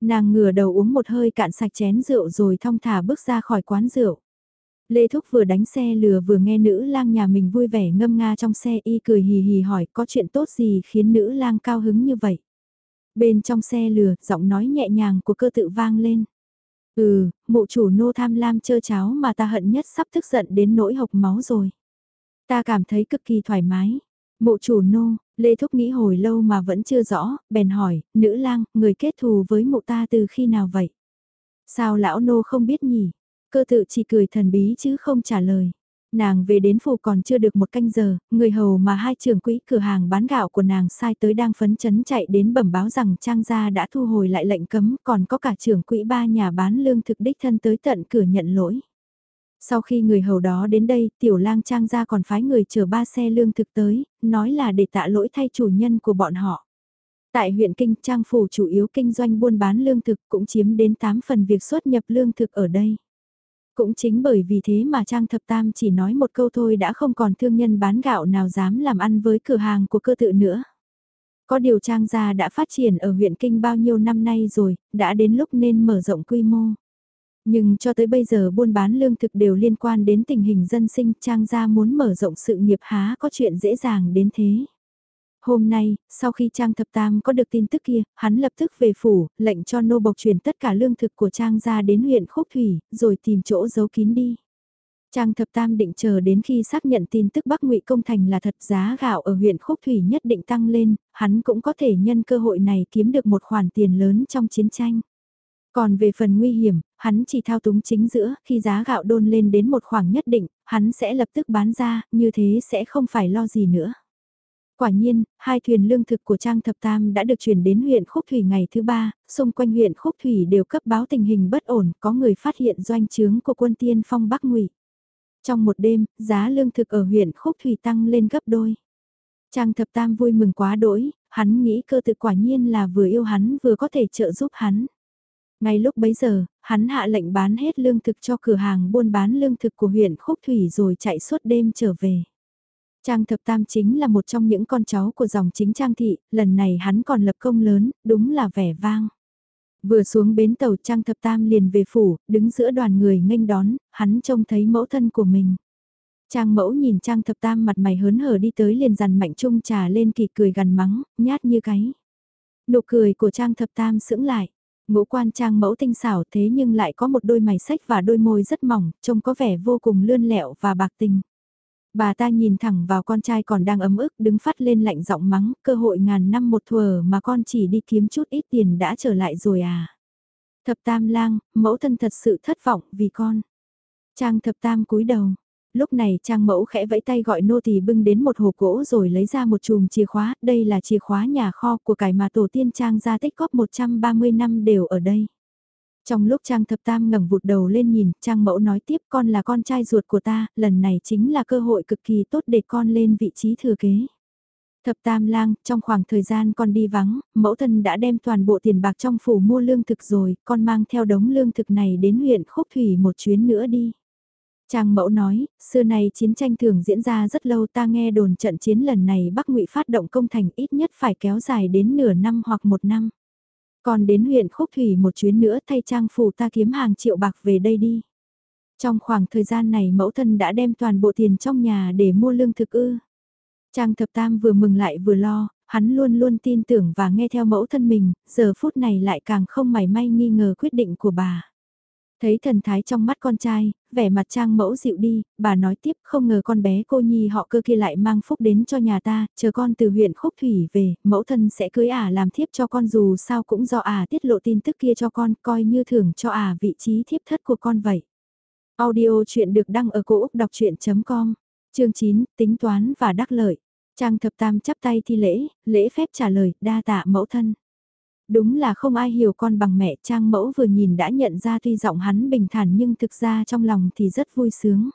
Nàng ngửa đầu uống một hơi cạn sạch chén rượu rồi thong thả bước ra khỏi quán rượu. Lê Thúc vừa đánh xe lừa vừa nghe nữ lang nhà mình vui vẻ ngâm nga trong xe y cười hì hì hỏi có chuyện tốt gì khiến nữ lang cao hứng như vậy. Bên trong xe lừa, giọng nói nhẹ nhàng của cơ tự vang lên. Ừ, mụ chủ nô tham lam chơ cháo mà ta hận nhất sắp tức giận đến nỗi hộc máu rồi. Ta cảm thấy cực kỳ thoải mái. Mụ chủ nô, Lê Thúc nghĩ hồi lâu mà vẫn chưa rõ, bèn hỏi, nữ lang, người kết thù với mụ ta từ khi nào vậy? Sao lão nô không biết nhỉ? Cơ tự chỉ cười thần bí chứ không trả lời. Nàng về đến phủ còn chưa được một canh giờ, người hầu mà hai trưởng quỹ cửa hàng bán gạo của nàng sai tới đang phấn chấn chạy đến bẩm báo rằng trang gia đã thu hồi lại lệnh cấm còn có cả trưởng quỹ ba nhà bán lương thực đích thân tới tận cửa nhận lỗi. Sau khi người hầu đó đến đây, tiểu lang trang gia còn phái người chở ba xe lương thực tới, nói là để tạ lỗi thay chủ nhân của bọn họ. Tại huyện Kinh Trang Phủ chủ yếu kinh doanh buôn bán lương thực cũng chiếm đến 8 phần việc xuất nhập lương thực ở đây. Cũng chính bởi vì thế mà Trang Thập Tam chỉ nói một câu thôi đã không còn thương nhân bán gạo nào dám làm ăn với cửa hàng của cơ tự nữa. Có điều Trang gia đã phát triển ở huyện Kinh bao nhiêu năm nay rồi, đã đến lúc nên mở rộng quy mô. Nhưng cho tới bây giờ buôn bán lương thực đều liên quan đến tình hình dân sinh, Trang gia muốn mở rộng sự nghiệp há có chuyện dễ dàng đến thế. Hôm nay, sau khi Trang Thập Tam có được tin tức kia, hắn lập tức về phủ, lệnh cho nô bộc chuyển tất cả lương thực của Trang ra đến huyện Khúc Thủy, rồi tìm chỗ giấu kín đi. Trang Thập Tam định chờ đến khi xác nhận tin tức Bắc Ngụy Công Thành là thật giá gạo ở huyện Khúc Thủy nhất định tăng lên, hắn cũng có thể nhân cơ hội này kiếm được một khoản tiền lớn trong chiến tranh. Còn về phần nguy hiểm, hắn chỉ thao túng chính giữa, khi giá gạo đôn lên đến một khoảng nhất định, hắn sẽ lập tức bán ra, như thế sẽ không phải lo gì nữa. Quả nhiên, hai thuyền lương thực của Trang Thập Tam đã được chuyển đến huyện Khúc Thủy ngày thứ ba, xung quanh huyện Khúc Thủy đều cấp báo tình hình bất ổn, có người phát hiện doanh trướng của quân tiên phong Bắc Ngụy. Trong một đêm, giá lương thực ở huyện Khúc Thủy tăng lên gấp đôi. Trang Thập Tam vui mừng quá đỗi, hắn nghĩ cơ tự quả nhiên là vừa yêu hắn vừa có thể trợ giúp hắn. Ngay lúc bấy giờ, hắn hạ lệnh bán hết lương thực cho cửa hàng buôn bán lương thực của huyện Khúc Thủy rồi chạy suốt đêm trở về. Trang Thập Tam chính là một trong những con cháu của dòng chính Trang Thị, lần này hắn còn lập công lớn, đúng là vẻ vang. Vừa xuống bến tàu Trang Thập Tam liền về phủ, đứng giữa đoàn người nghênh đón, hắn trông thấy mẫu thân của mình. Trang mẫu nhìn Trang Thập Tam mặt mày hớn hở đi tới liền dằn mạnh trung trà lên kỳ cười gần mắng, nhát như cái. Nụ cười của Trang Thập Tam sững lại. Ngũ quan Trang mẫu tinh xảo thế nhưng lại có một đôi mày sách và đôi môi rất mỏng, trông có vẻ vô cùng lươn lẹo và bạc tình. Bà ta nhìn thẳng vào con trai còn đang ấm ức đứng phát lên lạnh giọng mắng, cơ hội ngàn năm một thuở mà con chỉ đi kiếm chút ít tiền đã trở lại rồi à. Thập tam lang, mẫu thân thật sự thất vọng vì con. Trang thập tam cúi đầu, Lúc này trang mẫu khẽ vẫy tay gọi nô tỳ bưng đến một hộp gỗ rồi lấy ra một chùm chìa khóa, đây là chìa khóa nhà kho của cải mà tổ tiên trang gia tích góp 130 năm đều ở đây. Trong lúc Trang Thập Tam ngẩng vụt đầu lên nhìn, Trang Mẫu nói tiếp con là con trai ruột của ta, lần này chính là cơ hội cực kỳ tốt để con lên vị trí thừa kế. Thập Tam lang, trong khoảng thời gian con đi vắng, mẫu thân đã đem toàn bộ tiền bạc trong phủ mua lương thực rồi, con mang theo đống lương thực này đến huyện Khúc Thủy một chuyến nữa đi. Trang mẫu nói, xưa nay chiến tranh thường diễn ra rất lâu ta nghe đồn trận chiến lần này Bắc ngụy phát động công thành ít nhất phải kéo dài đến nửa năm hoặc một năm. Còn đến huyện Khúc Thủy một chuyến nữa thay trang phủ ta kiếm hàng triệu bạc về đây đi. Trong khoảng thời gian này mẫu thân đã đem toàn bộ tiền trong nhà để mua lương thực ư. Trang thập tam vừa mừng lại vừa lo, hắn luôn luôn tin tưởng và nghe theo mẫu thân mình, giờ phút này lại càng không mảy may nghi ngờ quyết định của bà. Thấy thần thái trong mắt con trai, vẻ mặt trang mẫu dịu đi, bà nói tiếp không ngờ con bé cô nhi họ cơ kia lại mang phúc đến cho nhà ta, chờ con từ huyện Khúc Thủy về, mẫu thân sẽ cưới ả làm thiếp cho con dù sao cũng do ả tiết lộ tin tức kia cho con, coi như thưởng cho ả vị trí thiếp thất của con vậy. Audio chuyện được đăng ở cổ Úc đọc chuyện.com, chương 9, tính toán và đắc lợi. Trang thập tam chắp tay thi lễ, lễ phép trả lời, đa tạ mẫu thân. Đúng là không ai hiểu con bằng mẹ Trang mẫu vừa nhìn đã nhận ra tuy giọng hắn bình thản nhưng thực ra trong lòng thì rất vui sướng.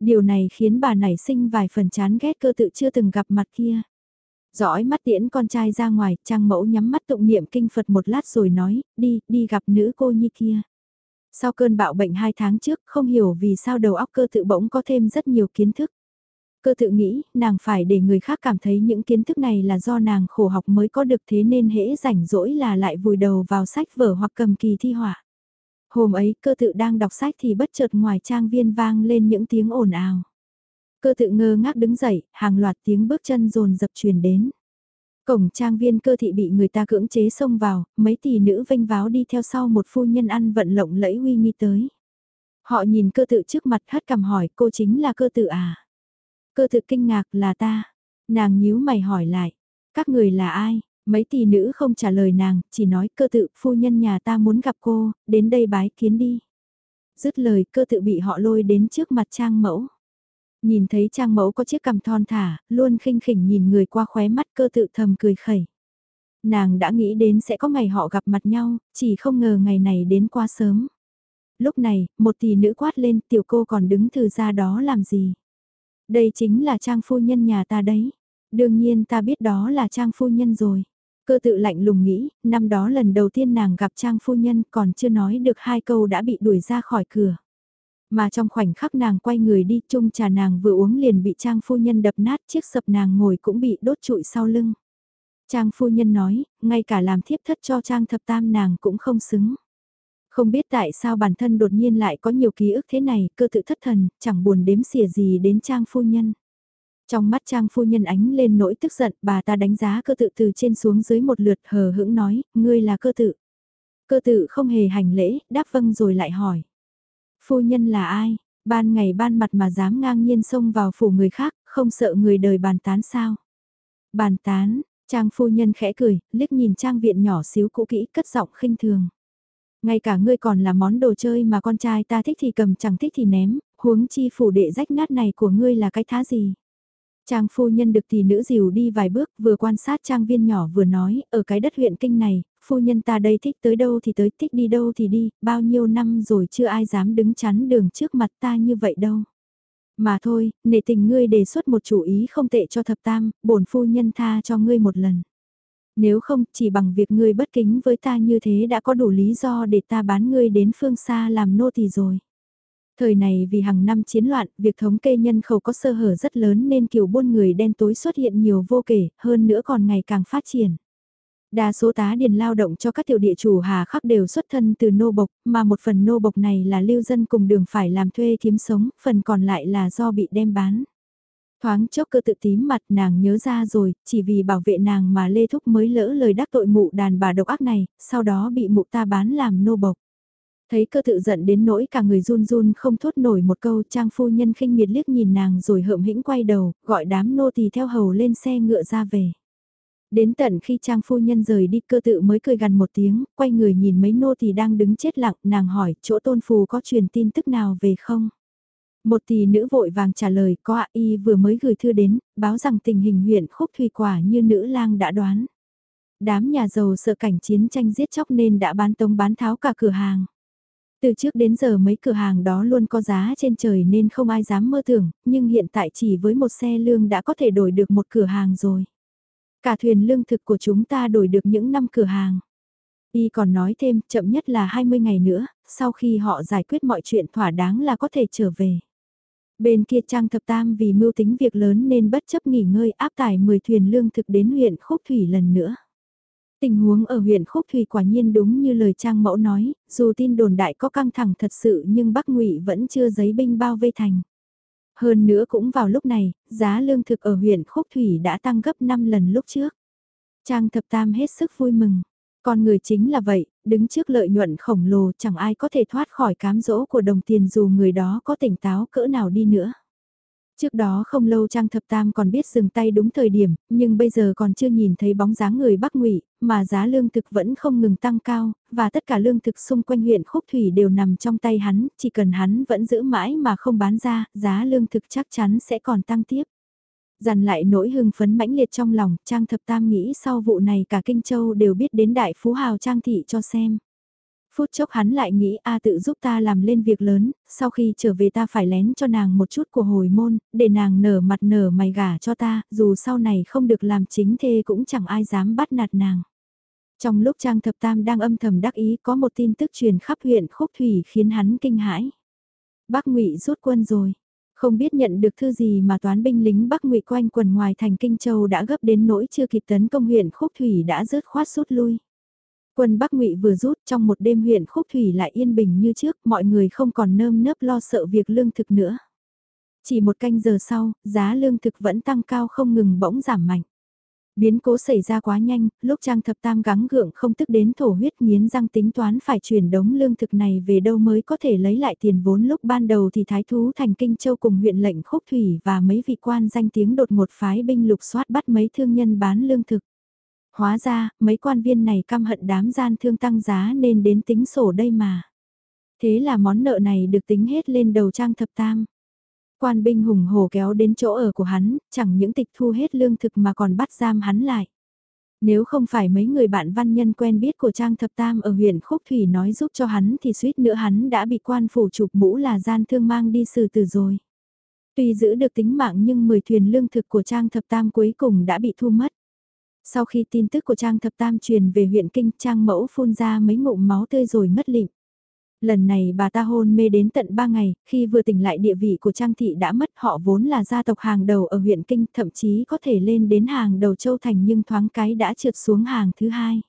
Điều này khiến bà nảy sinh vài phần chán ghét cơ tự chưa từng gặp mặt kia. Dõi mắt tiễn con trai ra ngoài, Trang mẫu nhắm mắt tụng niệm kinh Phật một lát rồi nói, đi, đi gặp nữ cô nhi kia. Sau cơn bạo bệnh hai tháng trước, không hiểu vì sao đầu óc cơ tự bỗng có thêm rất nhiều kiến thức. Cơ tự nghĩ, nàng phải để người khác cảm thấy những kiến thức này là do nàng khổ học mới có được thế nên hễ rảnh rỗi là lại vùi đầu vào sách vở hoặc cầm kỳ thi họa. Hôm ấy cơ tự đang đọc sách thì bất chợt ngoài trang viên vang lên những tiếng ồn ào. Cơ tự ngơ ngác đứng dậy, hàng loạt tiếng bước chân rồn dập truyền đến. Cổng trang viên cơ thị bị người ta cưỡng chế xông vào, mấy tỷ nữ vênh váo đi theo sau một phu nhân ăn vận lộng lẫy uy nghi tới. Họ nhìn cơ tự trước mặt hất cằm hỏi cô chính là cơ tự à? Cơ thực kinh ngạc là ta. Nàng nhíu mày hỏi lại. Các người là ai? Mấy tỷ nữ không trả lời nàng, chỉ nói cơ tự phu nhân nhà ta muốn gặp cô, đến đây bái kiến đi. Dứt lời cơ tự bị họ lôi đến trước mặt trang mẫu. Nhìn thấy trang mẫu có chiếc cằm thon thả, luôn khinh khỉnh nhìn người qua khóe mắt cơ tự thầm cười khẩy. Nàng đã nghĩ đến sẽ có ngày họ gặp mặt nhau, chỉ không ngờ ngày này đến quá sớm. Lúc này, một tỷ nữ quát lên tiểu cô còn đứng từ ra đó làm gì. Đây chính là trang phu nhân nhà ta đấy. Đương nhiên ta biết đó là trang phu nhân rồi. Cơ tự lạnh lùng nghĩ, năm đó lần đầu tiên nàng gặp trang phu nhân còn chưa nói được hai câu đã bị đuổi ra khỏi cửa. Mà trong khoảnh khắc nàng quay người đi chung trà nàng vừa uống liền bị trang phu nhân đập nát chiếc sập nàng ngồi cũng bị đốt trụi sau lưng. Trang phu nhân nói, ngay cả làm thiếp thất cho trang thập tam nàng cũng không xứng. Không biết tại sao bản thân đột nhiên lại có nhiều ký ức thế này, cơ tự thất thần, chẳng buồn đếm xỉa gì đến trang phu nhân. Trong mắt trang phu nhân ánh lên nỗi tức giận, bà ta đánh giá cơ tự từ trên xuống dưới một lượt hờ hững nói, ngươi là cơ tự. Cơ tự không hề hành lễ, đáp vâng rồi lại hỏi. Phu nhân là ai? Ban ngày ban mặt mà dám ngang nhiên xông vào phủ người khác, không sợ người đời bàn tán sao? Bàn tán, trang phu nhân khẽ cười, liếc nhìn trang viện nhỏ xíu cũ kỹ cất giọng khinh thường. Ngay cả ngươi còn là món đồ chơi mà con trai ta thích thì cầm chẳng thích thì ném, huống chi phủ đệ rách nát này của ngươi là cái thá gì. Trang phu nhân được thì nữ dìu đi vài bước vừa quan sát trang viên nhỏ vừa nói, ở cái đất huyện kinh này, phu nhân ta đây thích tới đâu thì tới, thích đi đâu thì đi, bao nhiêu năm rồi chưa ai dám đứng chắn đường trước mặt ta như vậy đâu. Mà thôi, nể tình ngươi đề xuất một chủ ý không tệ cho thập tam, bổn phu nhân tha cho ngươi một lần. Nếu không, chỉ bằng việc ngươi bất kính với ta như thế đã có đủ lý do để ta bán ngươi đến phương xa làm nô tỳ rồi. Thời này vì hàng năm chiến loạn, việc thống kê nhân khẩu có sơ hở rất lớn nên kiểu buôn người đen tối xuất hiện nhiều vô kể, hơn nữa còn ngày càng phát triển. Đa số tá điền lao động cho các tiểu địa chủ hà khắc đều xuất thân từ nô bộc, mà một phần nô bộc này là lưu dân cùng đường phải làm thuê kiếm sống, phần còn lại là do bị đem bán. Thoáng chốc cơ tự tím mặt nàng nhớ ra rồi, chỉ vì bảo vệ nàng mà Lê Thúc mới lỡ lời đắc tội mụ đàn bà độc ác này, sau đó bị mụ ta bán làm nô bộc. Thấy cơ tự giận đến nỗi cả người run run không thốt nổi một câu trang phu nhân khinh miệt liếc nhìn nàng rồi hợm hĩnh quay đầu, gọi đám nô tỳ theo hầu lên xe ngựa ra về. Đến tận khi trang phu nhân rời đi cơ tự mới cười gần một tiếng, quay người nhìn mấy nô tỳ đang đứng chết lặng, nàng hỏi chỗ tôn phù có truyền tin tức nào về không? Một tỷ nữ vội vàng trả lời có ạ y vừa mới gửi thư đến, báo rằng tình hình huyện khúc thủy quả như nữ lang đã đoán. Đám nhà giàu sợ cảnh chiến tranh giết chóc nên đã bán tống bán tháo cả cửa hàng. Từ trước đến giờ mấy cửa hàng đó luôn có giá trên trời nên không ai dám mơ tưởng, nhưng hiện tại chỉ với một xe lương đã có thể đổi được một cửa hàng rồi. Cả thuyền lương thực của chúng ta đổi được những năm cửa hàng. Y còn nói thêm, chậm nhất là 20 ngày nữa, sau khi họ giải quyết mọi chuyện thỏa đáng là có thể trở về. Bên kia Trang Thập Tam vì mưu tính việc lớn nên bất chấp nghỉ ngơi áp tải 10 thuyền lương thực đến huyện Khúc Thủy lần nữa. Tình huống ở huyện Khúc Thủy quả nhiên đúng như lời Trang Mẫu nói, dù tin đồn đại có căng thẳng thật sự nhưng Bắc Ngụy vẫn chưa giấy binh bao vây thành. Hơn nữa cũng vào lúc này, giá lương thực ở huyện Khúc Thủy đã tăng gấp 5 lần lúc trước. Trang Thập Tam hết sức vui mừng. Con người chính là vậy, đứng trước lợi nhuận khổng lồ chẳng ai có thể thoát khỏi cám dỗ của đồng tiền dù người đó có tỉnh táo cỡ nào đi nữa. Trước đó không lâu Trang Thập Tam còn biết dừng tay đúng thời điểm, nhưng bây giờ còn chưa nhìn thấy bóng dáng người Bắc Ngụy, mà giá lương thực vẫn không ngừng tăng cao, và tất cả lương thực xung quanh huyện Khúc Thủy đều nằm trong tay hắn, chỉ cần hắn vẫn giữ mãi mà không bán ra, giá lương thực chắc chắn sẽ còn tăng tiếp. Dằn lại nỗi hưng phấn mãnh liệt trong lòng, Trang Thập Tam nghĩ sau vụ này cả Kinh Châu đều biết đến đại phú hào Trang Thị cho xem. Phút chốc hắn lại nghĩ A tự giúp ta làm lên việc lớn, sau khi trở về ta phải lén cho nàng một chút của hồi môn, để nàng nở mặt nở mày gả cho ta, dù sau này không được làm chính thê cũng chẳng ai dám bắt nạt nàng. Trong lúc Trang Thập Tam đang âm thầm đắc ý có một tin tức truyền khắp huyện Khúc Thủy khiến hắn kinh hãi. Bác Ngụy rút quân rồi. Không biết nhận được thư gì mà toán binh lính Bắc Ngụy quanh quần ngoài thành Kinh Châu đã gấp đến nỗi chưa kịp tấn công huyện Khúc Thủy đã rớt khoát rút lui. Quân Bắc Ngụy vừa rút trong một đêm huyện Khúc Thủy lại yên bình như trước, mọi người không còn nơm nớp lo sợ việc lương thực nữa. Chỉ một canh giờ sau, giá lương thực vẫn tăng cao không ngừng bỗng giảm mạnh. Biến cố xảy ra quá nhanh, lúc Trang Thập Tam gắng gượng không tức đến thổ huyết nghiến răng tính toán phải chuyển đống lương thực này về đâu mới có thể lấy lại tiền vốn lúc ban đầu thì Thái Thú thành Kinh Châu cùng huyện lệnh Khúc Thủy và mấy vị quan danh tiếng đột ngột phái binh lục soát bắt mấy thương nhân bán lương thực. Hóa ra, mấy quan viên này căm hận đám gian thương tăng giá nên đến tính sổ đây mà. Thế là món nợ này được tính hết lên đầu Trang Thập Tam quan binh hùng hồ kéo đến chỗ ở của hắn, chẳng những tịch thu hết lương thực mà còn bắt giam hắn lại. Nếu không phải mấy người bạn văn nhân quen biết của Trang Thập Tam ở huyện Khúc Thủy nói giúp cho hắn thì suýt nữa hắn đã bị quan phủ chụp mũ là gian thương mang đi xử tử rồi. Tuy giữ được tính mạng nhưng 10 thuyền lương thực của Trang Thập Tam cuối cùng đã bị thu mất. Sau khi tin tức của Trang Thập Tam truyền về huyện Kinh Trang Mẫu phun ra mấy ngụm máu tươi rồi ngất lịm. Lần này bà ta hôn mê đến tận 3 ngày, khi vừa tỉnh lại địa vị của Trang Thị đã mất họ vốn là gia tộc hàng đầu ở huyện Kinh, thậm chí có thể lên đến hàng đầu châu thành nhưng thoáng cái đã trượt xuống hàng thứ hai.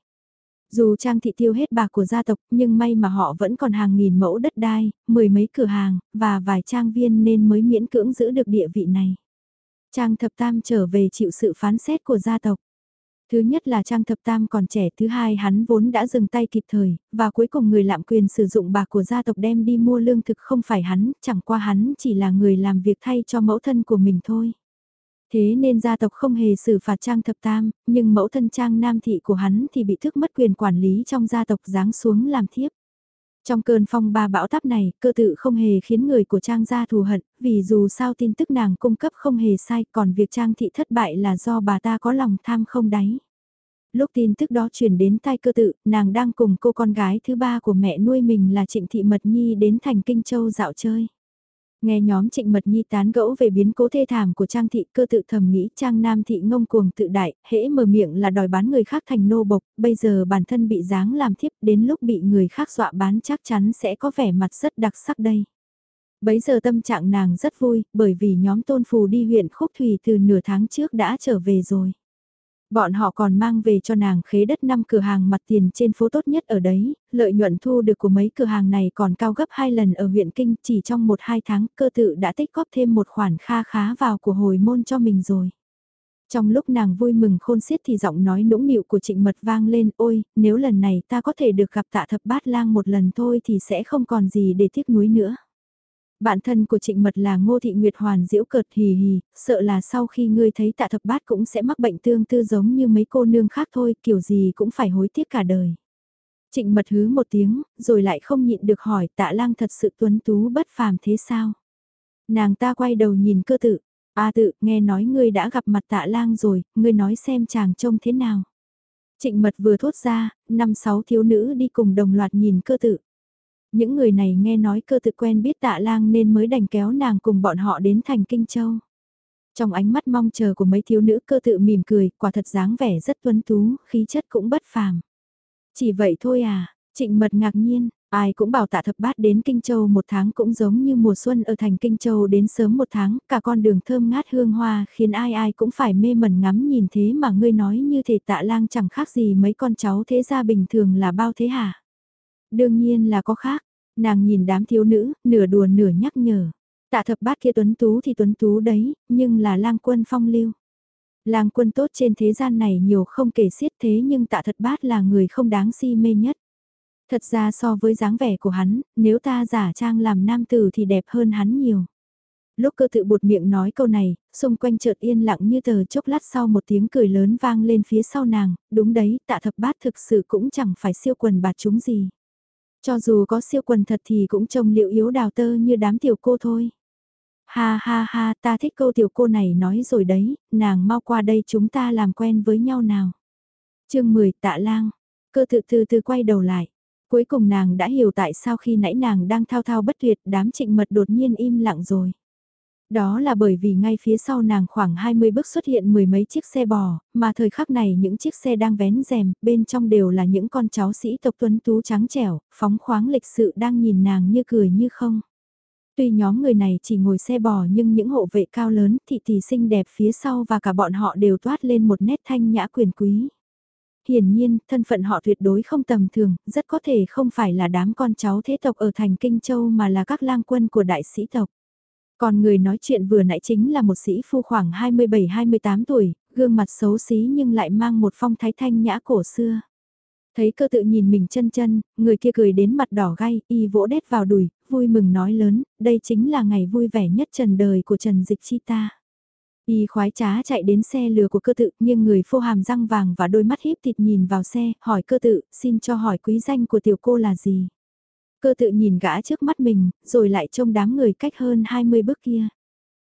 Dù Trang Thị tiêu hết bạc của gia tộc nhưng may mà họ vẫn còn hàng nghìn mẫu đất đai, mười mấy cửa hàng, và vài trang viên nên mới miễn cưỡng giữ được địa vị này. Trang Thập Tam trở về chịu sự phán xét của gia tộc. Thứ nhất là Trang Thập Tam còn trẻ, thứ hai hắn vốn đã dừng tay kịp thời, và cuối cùng người lạm quyền sử dụng bạc của gia tộc đem đi mua lương thực không phải hắn, chẳng qua hắn chỉ là người làm việc thay cho mẫu thân của mình thôi. Thế nên gia tộc không hề xử phạt Trang Thập Tam, nhưng mẫu thân Trang Nam Thị của hắn thì bị thức mất quyền quản lý trong gia tộc giáng xuống làm thiếp. Trong cơn phong ba bão táp này, cơ tự không hề khiến người của Trang gia thù hận, vì dù sao tin tức nàng cung cấp không hề sai, còn việc Trang thị thất bại là do bà ta có lòng tham không đáy. Lúc tin tức đó truyền đến tai cơ tự, nàng đang cùng cô con gái thứ ba của mẹ nuôi mình là Trịnh Thị Mật Nhi đến thành Kinh Châu dạo chơi. Nghe nhóm Trịnh Mật Nhi tán gẫu về biến cố thê thảm của Trang Thị cơ tự thầm nghĩ Trang Nam Thị ngông cuồng tự đại, hễ mở miệng là đòi bán người khác thành nô bộc, bây giờ bản thân bị giáng làm thiếp đến lúc bị người khác dọa bán chắc chắn sẽ có vẻ mặt rất đặc sắc đây. Bấy giờ tâm trạng nàng rất vui, bởi vì nhóm tôn phù đi huyện Khúc Thủy từ nửa tháng trước đã trở về rồi. Bọn họ còn mang về cho nàng khế đất 5 cửa hàng mặt tiền trên phố tốt nhất ở đấy, lợi nhuận thu được của mấy cửa hàng này còn cao gấp 2 lần ở huyện Kinh chỉ trong 1-2 tháng cơ tự đã tích góp thêm một khoản kha khá vào của hồi môn cho mình rồi. Trong lúc nàng vui mừng khôn xiết thì giọng nói nũng nịu của trịnh mật vang lên ôi, nếu lần này ta có thể được gặp tạ thập bát lang một lần thôi thì sẽ không còn gì để tiếc nuối nữa. Bạn thân của trịnh mật là Ngô Thị Nguyệt Hoàn diễu cợt hì hì, sợ là sau khi ngươi thấy tạ thập bát cũng sẽ mắc bệnh tương tư giống như mấy cô nương khác thôi, kiểu gì cũng phải hối tiếc cả đời. Trịnh mật hứ một tiếng, rồi lại không nhịn được hỏi tạ lang thật sự tuấn tú bất phàm thế sao? Nàng ta quay đầu nhìn cơ tự, A tự, nghe nói ngươi đã gặp mặt tạ lang rồi, ngươi nói xem chàng trông thế nào. Trịnh mật vừa thốt ra, năm sáu thiếu nữ đi cùng đồng loạt nhìn cơ tự. Những người này nghe nói cơ tự quen biết tạ lang nên mới đành kéo nàng cùng bọn họ đến thành Kinh Châu. Trong ánh mắt mong chờ của mấy thiếu nữ cơ tự mỉm cười, quả thật dáng vẻ rất tuấn tú, khí chất cũng bất phàm. Chỉ vậy thôi à, trịnh mật ngạc nhiên, ai cũng bảo tạ thập bát đến Kinh Châu một tháng cũng giống như mùa xuân ở thành Kinh Châu đến sớm một tháng, cả con đường thơm ngát hương hoa khiến ai ai cũng phải mê mẩn ngắm nhìn thế mà ngươi nói như thể tạ lang chẳng khác gì mấy con cháu thế gia bình thường là bao thế hả? Đương nhiên là có khác, nàng nhìn đám thiếu nữ, nửa đùa nửa nhắc nhở. Tạ thập bát kia tuấn tú thì tuấn tú đấy, nhưng là lang quân phong lưu. Lang quân tốt trên thế gian này nhiều không kể xiết thế nhưng tạ thập bát là người không đáng si mê nhất. Thật ra so với dáng vẻ của hắn, nếu ta giả trang làm nam tử thì đẹp hơn hắn nhiều. Lúc cơ tự bụt miệng nói câu này, xung quanh chợt yên lặng như tờ chốc lát sau một tiếng cười lớn vang lên phía sau nàng, đúng đấy, tạ thập bát thực sự cũng chẳng phải siêu quần bạt chúng gì. Cho dù có siêu quần thật thì cũng trông liệu yếu đào tơ như đám tiểu cô thôi. Ha ha ha, ta thích câu tiểu cô này nói rồi đấy, nàng mau qua đây chúng ta làm quen với nhau nào. chương 10 tạ lang, cơ tự từ từ quay đầu lại. Cuối cùng nàng đã hiểu tại sao khi nãy nàng đang thao thao bất tuyệt đám trịnh mật đột nhiên im lặng rồi. Đó là bởi vì ngay phía sau nàng khoảng 20 bước xuất hiện mười mấy chiếc xe bò, mà thời khắc này những chiếc xe đang vén rèm, bên trong đều là những con cháu sĩ tộc tuấn tú trắng trẻo, phóng khoáng lịch sự đang nhìn nàng như cười như không. Tuy nhóm người này chỉ ngồi xe bò nhưng những hộ vệ cao lớn, thị tỷ xinh đẹp phía sau và cả bọn họ đều toát lên một nét thanh nhã quyền quý. Hiển nhiên, thân phận họ tuyệt đối không tầm thường, rất có thể không phải là đám con cháu thế tộc ở thành Kinh Châu mà là các lang quân của đại sĩ tộc. Còn người nói chuyện vừa nãy chính là một sĩ phu khoảng 27-28 tuổi, gương mặt xấu xí nhưng lại mang một phong thái thanh nhã cổ xưa. Thấy cơ tự nhìn mình chân chân, người kia cười đến mặt đỏ gai, y vỗ đét vào đùi, vui mừng nói lớn, đây chính là ngày vui vẻ nhất trần đời của Trần Dịch Chi ta. Y khoái trá chạy đến xe lừa của cơ tự, nhưng người phô hàm răng vàng và đôi mắt híp thịt nhìn vào xe, hỏi cơ tự, xin cho hỏi quý danh của tiểu cô là gì. Cơ tự nhìn gã trước mắt mình, rồi lại trông đám người cách hơn 20 bước kia.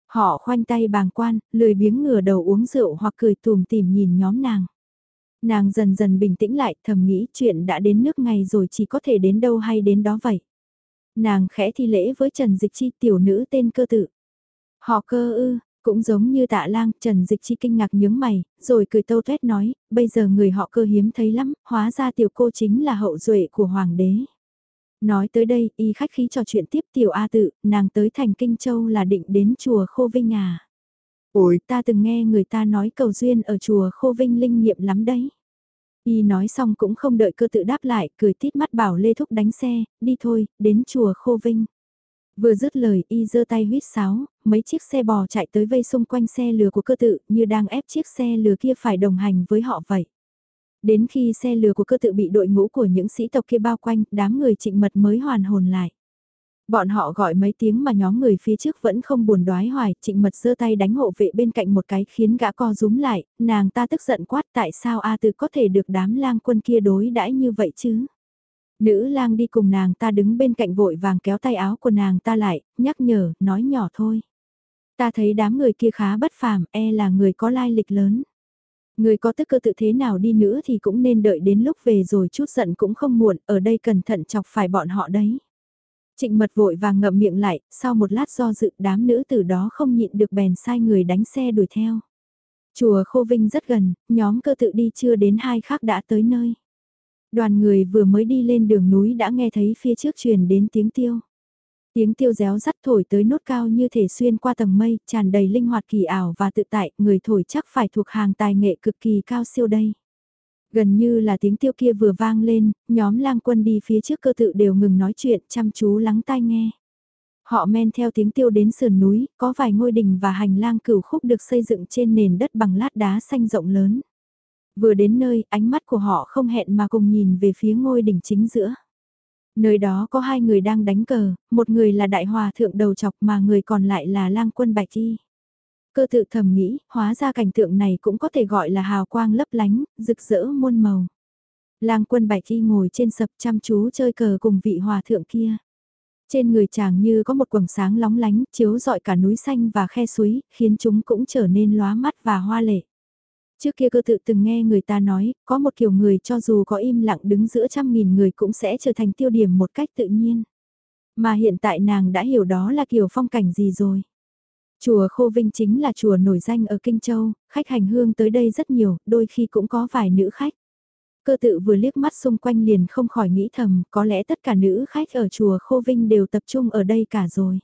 Họ khoanh tay bàng quan, lười biếng ngửa đầu uống rượu hoặc cười tùm tìm nhìn nhóm nàng. Nàng dần dần bình tĩnh lại, thầm nghĩ chuyện đã đến nước ngày rồi chỉ có thể đến đâu hay đến đó vậy. Nàng khẽ thi lễ với Trần Dịch Chi tiểu nữ tên cơ tự. Họ cơ ư, cũng giống như tạ lang, Trần Dịch Chi kinh ngạc nhướng mày, rồi cười tâu tuét nói, bây giờ người họ cơ hiếm thấy lắm, hóa ra tiểu cô chính là hậu duệ của hoàng đế. Nói tới đây, y khách khí trò chuyện tiếp tiểu A tự, nàng tới thành Kinh Châu là định đến chùa Khô Vinh à. Ôi, ta từng nghe người ta nói cầu duyên ở chùa Khô Vinh linh nghiệm lắm đấy. Y nói xong cũng không đợi cơ tự đáp lại, cười tít mắt bảo Lê Thúc đánh xe, đi thôi, đến chùa Khô Vinh. Vừa dứt lời y giơ tay huýt sáo, mấy chiếc xe bò chạy tới vây xung quanh xe lừa của cơ tự như đang ép chiếc xe lừa kia phải đồng hành với họ vậy. Đến khi xe lừa của cơ tự bị đội ngũ của những sĩ tộc kia bao quanh, đám người trịnh mật mới hoàn hồn lại. Bọn họ gọi mấy tiếng mà nhóm người phía trước vẫn không buồn đoái hoài, trịnh mật giơ tay đánh hộ vệ bên cạnh một cái khiến gã co rúm lại, nàng ta tức giận quát tại sao A tư có thể được đám lang quân kia đối đãi như vậy chứ. Nữ lang đi cùng nàng ta đứng bên cạnh vội vàng kéo tay áo của nàng ta lại, nhắc nhở, nói nhỏ thôi. Ta thấy đám người kia khá bất phàm, e là người có lai lịch lớn. Người có tức cơ tự thế nào đi nữa thì cũng nên đợi đến lúc về rồi chút giận cũng không muộn, ở đây cẩn thận chọc phải bọn họ đấy. Trịnh mật vội vàng ngậm miệng lại, sau một lát do dự đám nữ từ đó không nhịn được bèn sai người đánh xe đuổi theo. Chùa Khô Vinh rất gần, nhóm cơ tự đi chưa đến hai khắc đã tới nơi. Đoàn người vừa mới đi lên đường núi đã nghe thấy phía trước truyền đến tiếng tiêu. Tiếng tiêu réo rắt thổi tới nốt cao như thể xuyên qua tầng mây, tràn đầy linh hoạt kỳ ảo và tự tại, người thổi chắc phải thuộc hàng tài nghệ cực kỳ cao siêu đây. Gần như là tiếng tiêu kia vừa vang lên, nhóm lang quân đi phía trước cơ tự đều ngừng nói chuyện chăm chú lắng tai nghe. Họ men theo tiếng tiêu đến sườn núi, có vài ngôi đình và hành lang cửu khúc được xây dựng trên nền đất bằng lát đá xanh rộng lớn. Vừa đến nơi, ánh mắt của họ không hẹn mà cùng nhìn về phía ngôi đỉnh chính giữa. Nơi đó có hai người đang đánh cờ, một người là đại hòa thượng đầu chọc mà người còn lại là lang quân bạch chi. Cơ tự thầm nghĩ, hóa ra cảnh tượng này cũng có thể gọi là hào quang lấp lánh, rực rỡ muôn màu. Lang quân bạch chi ngồi trên sập chăm chú chơi cờ cùng vị hòa thượng kia. Trên người chàng như có một quầng sáng lóng lánh, chiếu rọi cả núi xanh và khe suối, khiến chúng cũng trở nên lóa mắt và hoa lệ. Trước kia cơ tự từng nghe người ta nói, có một kiểu người cho dù có im lặng đứng giữa trăm nghìn người cũng sẽ trở thành tiêu điểm một cách tự nhiên. Mà hiện tại nàng đã hiểu đó là kiểu phong cảnh gì rồi. Chùa Khô Vinh chính là chùa nổi danh ở Kinh Châu, khách hành hương tới đây rất nhiều, đôi khi cũng có vài nữ khách. Cơ tự vừa liếc mắt xung quanh liền không khỏi nghĩ thầm, có lẽ tất cả nữ khách ở chùa Khô Vinh đều tập trung ở đây cả rồi.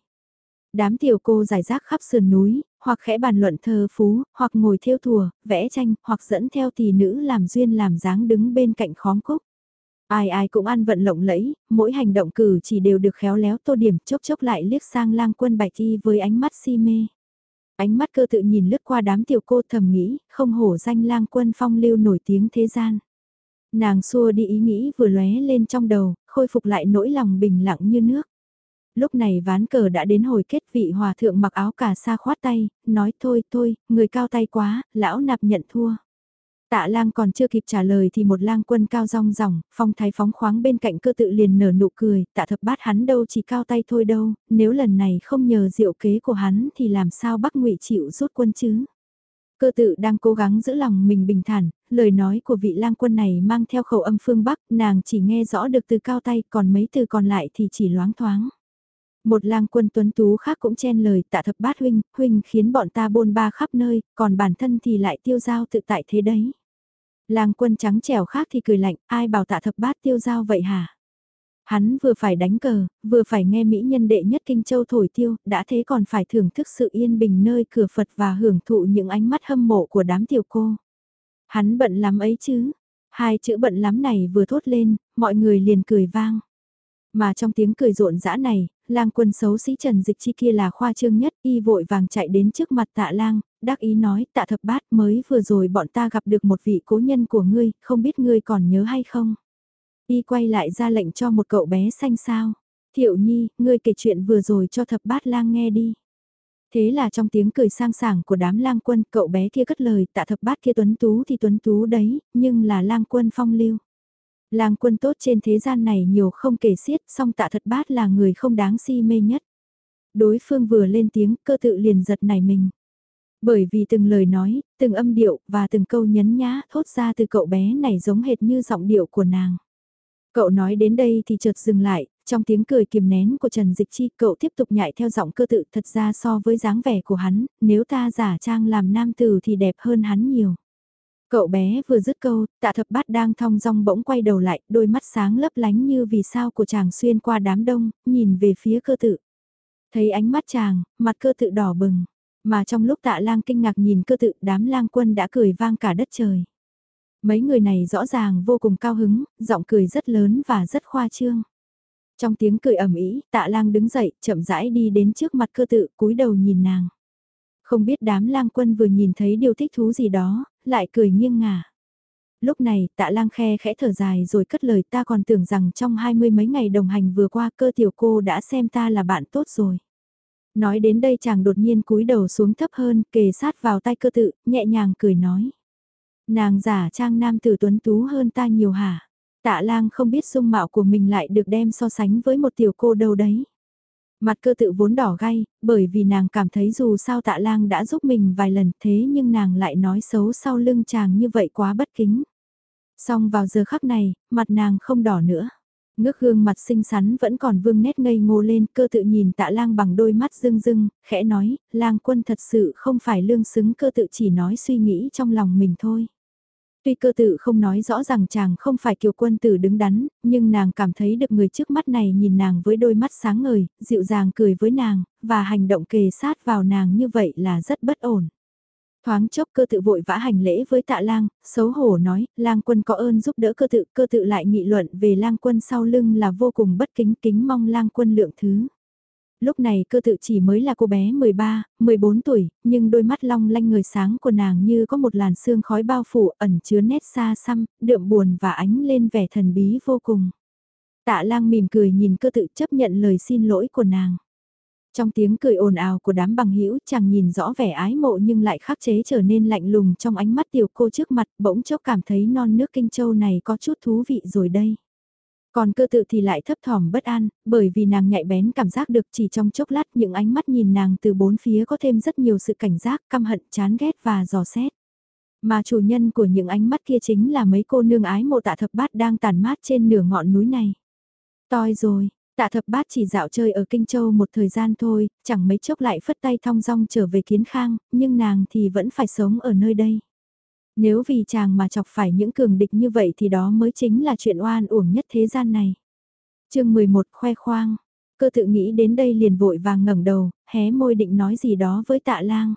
Đám tiểu cô giải rác khắp sườn núi, hoặc khẽ bàn luận thơ phú, hoặc ngồi theo thùa, vẽ tranh, hoặc dẫn theo tỷ nữ làm duyên làm dáng đứng bên cạnh khóm cúc. Ai ai cũng ăn vận lộng lẫy, mỗi hành động cử chỉ đều được khéo léo tô điểm chốc chốc lại liếc sang lang quân bạch y với ánh mắt si mê. Ánh mắt cơ tự nhìn lướt qua đám tiểu cô thầm nghĩ, không hổ danh lang quân phong lưu nổi tiếng thế gian. Nàng xua đi ý nghĩ vừa lóe lên trong đầu, khôi phục lại nỗi lòng bình lặng như nước. Lúc này ván cờ đã đến hồi kết vị hòa thượng mặc áo cà sa khoát tay, nói thôi thôi, người cao tay quá, lão nạp nhận thua. Tạ lang còn chưa kịp trả lời thì một lang quân cao rong ròng, phong thái phóng khoáng bên cạnh cơ tự liền nở nụ cười, tạ thập bát hắn đâu chỉ cao tay thôi đâu, nếu lần này không nhờ diệu kế của hắn thì làm sao bắc ngụy chịu rút quân chứ. Cơ tự đang cố gắng giữ lòng mình bình thản, lời nói của vị lang quân này mang theo khẩu âm phương Bắc, nàng chỉ nghe rõ được từ cao tay còn mấy từ còn lại thì chỉ loáng thoáng. Một lang quân tuấn tú khác cũng chen lời tạ thập bát huynh, huynh khiến bọn ta bôn ba khắp nơi, còn bản thân thì lại tiêu giao tự tại thế đấy. Lang quân trắng trẻo khác thì cười lạnh, ai bảo tạ thập bát tiêu giao vậy hả? Hắn vừa phải đánh cờ, vừa phải nghe mỹ nhân đệ nhất kinh châu thổi tiêu, đã thế còn phải thưởng thức sự yên bình nơi cửa Phật và hưởng thụ những ánh mắt hâm mộ của đám tiểu cô. Hắn bận lắm ấy chứ. Hai chữ bận lắm này vừa thốt lên, mọi người liền cười vang. Mà trong tiếng cười rộn rã này, lang quân xấu sĩ trần dịch chi kia là khoa trương nhất, y vội vàng chạy đến trước mặt tạ lang, đắc ý nói tạ thập bát mới vừa rồi bọn ta gặp được một vị cố nhân của ngươi, không biết ngươi còn nhớ hay không. Y quay lại ra lệnh cho một cậu bé xanh sao. Thiệu nhi, ngươi kể chuyện vừa rồi cho thập bát lang nghe đi. Thế là trong tiếng cười sang sảng của đám lang quân, cậu bé kia cất lời, tạ thập bát kia tuấn tú thì tuấn tú đấy, nhưng là lang quân phong lưu. Lang quân tốt trên thế gian này nhiều không kể xiết, song tạ thật bát là người không đáng si mê nhất. Đối phương vừa lên tiếng, cơ tự liền giật nảy mình. Bởi vì từng lời nói, từng âm điệu và từng câu nhấn nhá thốt ra từ cậu bé này giống hệt như giọng điệu của nàng. Cậu nói đến đây thì chợt dừng lại, trong tiếng cười kiềm nén của Trần Dịch Chi cậu tiếp tục nhại theo giọng cơ tự thật ra so với dáng vẻ của hắn, nếu ta giả trang làm nam tử thì đẹp hơn hắn nhiều. Cậu bé vừa dứt câu, tạ thập bát đang thong dong bỗng quay đầu lại, đôi mắt sáng lấp lánh như vì sao của chàng xuyên qua đám đông, nhìn về phía cơ tự. Thấy ánh mắt chàng, mặt cơ tự đỏ bừng, mà trong lúc tạ lang kinh ngạc nhìn cơ tự đám lang quân đã cười vang cả đất trời. Mấy người này rõ ràng vô cùng cao hứng, giọng cười rất lớn và rất khoa trương. Trong tiếng cười ầm ĩ, tạ lang đứng dậy, chậm rãi đi đến trước mặt cơ tự, cúi đầu nhìn nàng. Không biết đám lang quân vừa nhìn thấy điều thích thú gì đó, lại cười nghiêng ngả. Lúc này tạ lang khe khẽ thở dài rồi cất lời ta còn tưởng rằng trong hai mươi mấy ngày đồng hành vừa qua cơ tiểu cô đã xem ta là bạn tốt rồi. Nói đến đây chàng đột nhiên cúi đầu xuống thấp hơn, kề sát vào tay cơ tự, nhẹ nhàng cười nói. Nàng giả trang nam tử tuấn tú hơn ta nhiều hả? Tạ lang không biết dung mạo của mình lại được đem so sánh với một tiểu cô đâu đấy. Mặt cơ tự vốn đỏ gay, bởi vì nàng cảm thấy dù sao tạ lang đã giúp mình vài lần thế nhưng nàng lại nói xấu sau lưng chàng như vậy quá bất kính. Xong vào giờ khắc này, mặt nàng không đỏ nữa. Ngước gương mặt xinh xắn vẫn còn vương nét ngây ngô lên, cơ tự nhìn tạ lang bằng đôi mắt rưng rưng, khẽ nói, lang quân thật sự không phải lương xứng cơ tự chỉ nói suy nghĩ trong lòng mình thôi. Tuy cơ tự không nói rõ rằng chàng không phải kiều quân tử đứng đắn, nhưng nàng cảm thấy được người trước mắt này nhìn nàng với đôi mắt sáng ngời, dịu dàng cười với nàng, và hành động kề sát vào nàng như vậy là rất bất ổn. Thoáng chốc cơ tự vội vã hành lễ với tạ lang, xấu hổ nói, lang quân có ơn giúp đỡ cơ tự, cơ tự lại nghị luận về lang quân sau lưng là vô cùng bất kính kính mong lang quân lượng thứ lúc này cơ tự chỉ mới là cô bé 13, 14 tuổi, nhưng đôi mắt long lanh người sáng của nàng như có một làn sương khói bao phủ ẩn chứa nét xa xăm, đượm buồn và ánh lên vẻ thần bí vô cùng. Tạ lang mỉm cười nhìn cơ tự chấp nhận lời xin lỗi của nàng. Trong tiếng cười ồn ào của đám bằng hữu chàng nhìn rõ vẻ ái mộ nhưng lại khắc chế trở nên lạnh lùng trong ánh mắt tiểu cô trước mặt bỗng chốc cảm thấy non nước kinh châu này có chút thú vị rồi đây. Còn cơ tự thì lại thấp thỏm bất an, bởi vì nàng nhạy bén cảm giác được chỉ trong chốc lát những ánh mắt nhìn nàng từ bốn phía có thêm rất nhiều sự cảnh giác, căm hận, chán ghét và dò xét. Mà chủ nhân của những ánh mắt kia chính là mấy cô nương ái mộ tạ thập bát đang tàn mát trên nửa ngọn núi này. Toi rồi, tạ thập bát chỉ dạo chơi ở Kinh Châu một thời gian thôi, chẳng mấy chốc lại phất tay thong dong trở về kiến khang, nhưng nàng thì vẫn phải sống ở nơi đây. Nếu vì chàng mà chọc phải những cường địch như vậy thì đó mới chính là chuyện oan uổng nhất thế gian này. chương 11 khoe khoang, cơ tự nghĩ đến đây liền vội vàng ngẩng đầu, hé môi định nói gì đó với tạ lang.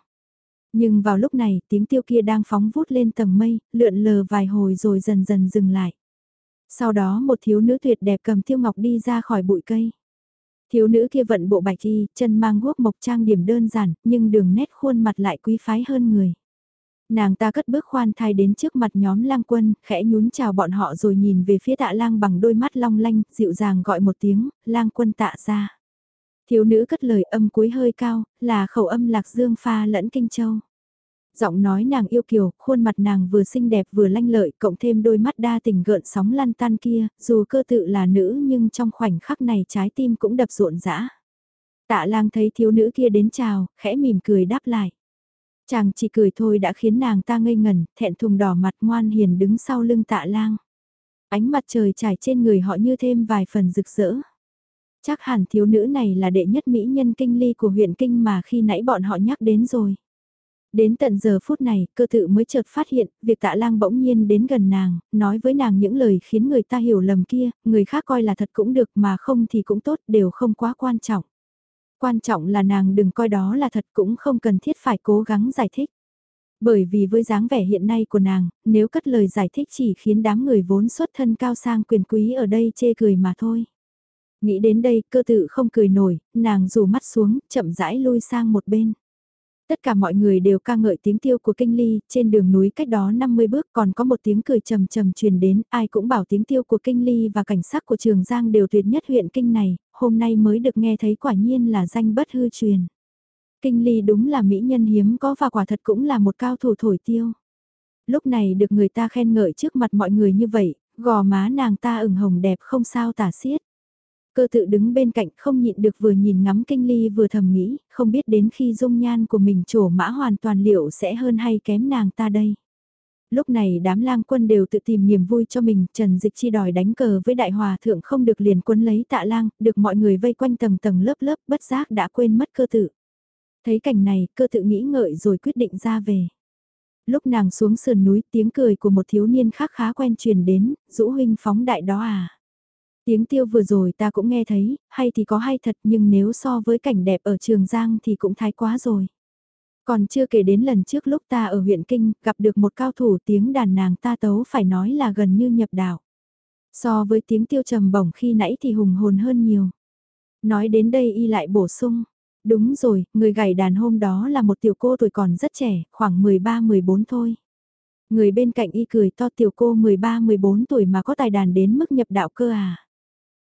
Nhưng vào lúc này tiếng tiêu kia đang phóng vút lên tầng mây, lượn lờ vài hồi rồi dần dần dừng lại. Sau đó một thiếu nữ tuyệt đẹp cầm tiêu ngọc đi ra khỏi bụi cây. Thiếu nữ kia vận bộ bạch y, chân mang guốc mộc trang điểm đơn giản, nhưng đường nét khuôn mặt lại quý phái hơn người. Nàng ta cất bước khoan thai đến trước mặt nhóm lang quân, khẽ nhún chào bọn họ rồi nhìn về phía tạ lang bằng đôi mắt long lanh, dịu dàng gọi một tiếng, lang quân tạ ra. Thiếu nữ cất lời âm cuối hơi cao, là khẩu âm lạc dương pha lẫn kinh châu. Giọng nói nàng yêu kiều, khuôn mặt nàng vừa xinh đẹp vừa lanh lợi, cộng thêm đôi mắt đa tình gợn sóng lăn tan kia, dù cơ tự là nữ nhưng trong khoảnh khắc này trái tim cũng đập rộn rã. Tạ lang thấy thiếu nữ kia đến chào, khẽ mỉm cười đáp lại. Chàng chỉ cười thôi đã khiến nàng ta ngây ngẩn, thẹn thùng đỏ mặt ngoan hiền đứng sau lưng tạ lang. Ánh mặt trời trải trên người họ như thêm vài phần rực rỡ. Chắc hẳn thiếu nữ này là đệ nhất mỹ nhân kinh ly của huyện kinh mà khi nãy bọn họ nhắc đến rồi. Đến tận giờ phút này, cơ tự mới chợt phát hiện, việc tạ lang bỗng nhiên đến gần nàng, nói với nàng những lời khiến người ta hiểu lầm kia, người khác coi là thật cũng được mà không thì cũng tốt, đều không quá quan trọng. Quan trọng là nàng đừng coi đó là thật cũng không cần thiết phải cố gắng giải thích. Bởi vì với dáng vẻ hiện nay của nàng, nếu cất lời giải thích chỉ khiến đám người vốn xuất thân cao sang quyền quý ở đây chê cười mà thôi. Nghĩ đến đây cơ tự không cười nổi, nàng rủ mắt xuống, chậm rãi lui sang một bên. Tất cả mọi người đều ca ngợi tiếng tiêu của kinh ly, trên đường núi cách đó 50 bước còn có một tiếng cười trầm trầm truyền đến, ai cũng bảo tiếng tiêu của kinh ly và cảnh sắc của Trường Giang đều tuyệt nhất huyện kinh này, hôm nay mới được nghe thấy quả nhiên là danh bất hư truyền. Kinh ly đúng là mỹ nhân hiếm có và quả thật cũng là một cao thủ thổi tiêu. Lúc này được người ta khen ngợi trước mặt mọi người như vậy, gò má nàng ta ửng hồng đẹp không sao tả xiết. Cơ tự đứng bên cạnh không nhịn được vừa nhìn ngắm kinh ly vừa thầm nghĩ, không biết đến khi dung nhan của mình trổ mã hoàn toàn liệu sẽ hơn hay kém nàng ta đây. Lúc này đám lang quân đều tự tìm niềm vui cho mình, Trần Dịch Chi đòi đánh cờ với đại hòa thượng không được liền quân lấy tạ lang, được mọi người vây quanh tầng tầng lớp lớp bất giác đã quên mất cơ tự. Thấy cảnh này, cơ tự nghĩ ngợi rồi quyết định ra về. Lúc nàng xuống sườn núi tiếng cười của một thiếu niên khác khá quen truyền đến, rũ huynh phóng đại đó à. Tiếng tiêu vừa rồi ta cũng nghe thấy, hay thì có hay thật nhưng nếu so với cảnh đẹp ở Trường Giang thì cũng thái quá rồi. Còn chưa kể đến lần trước lúc ta ở huyện Kinh gặp được một cao thủ tiếng đàn nàng ta tấu phải nói là gần như nhập đảo. So với tiếng tiêu trầm bổng khi nãy thì hùng hồn hơn nhiều. Nói đến đây y lại bổ sung. Đúng rồi, người gảy đàn hôm đó là một tiểu cô tuổi còn rất trẻ, khoảng 13-14 thôi. Người bên cạnh y cười to tiểu cô 13-14 tuổi mà có tài đàn đến mức nhập đạo cơ à.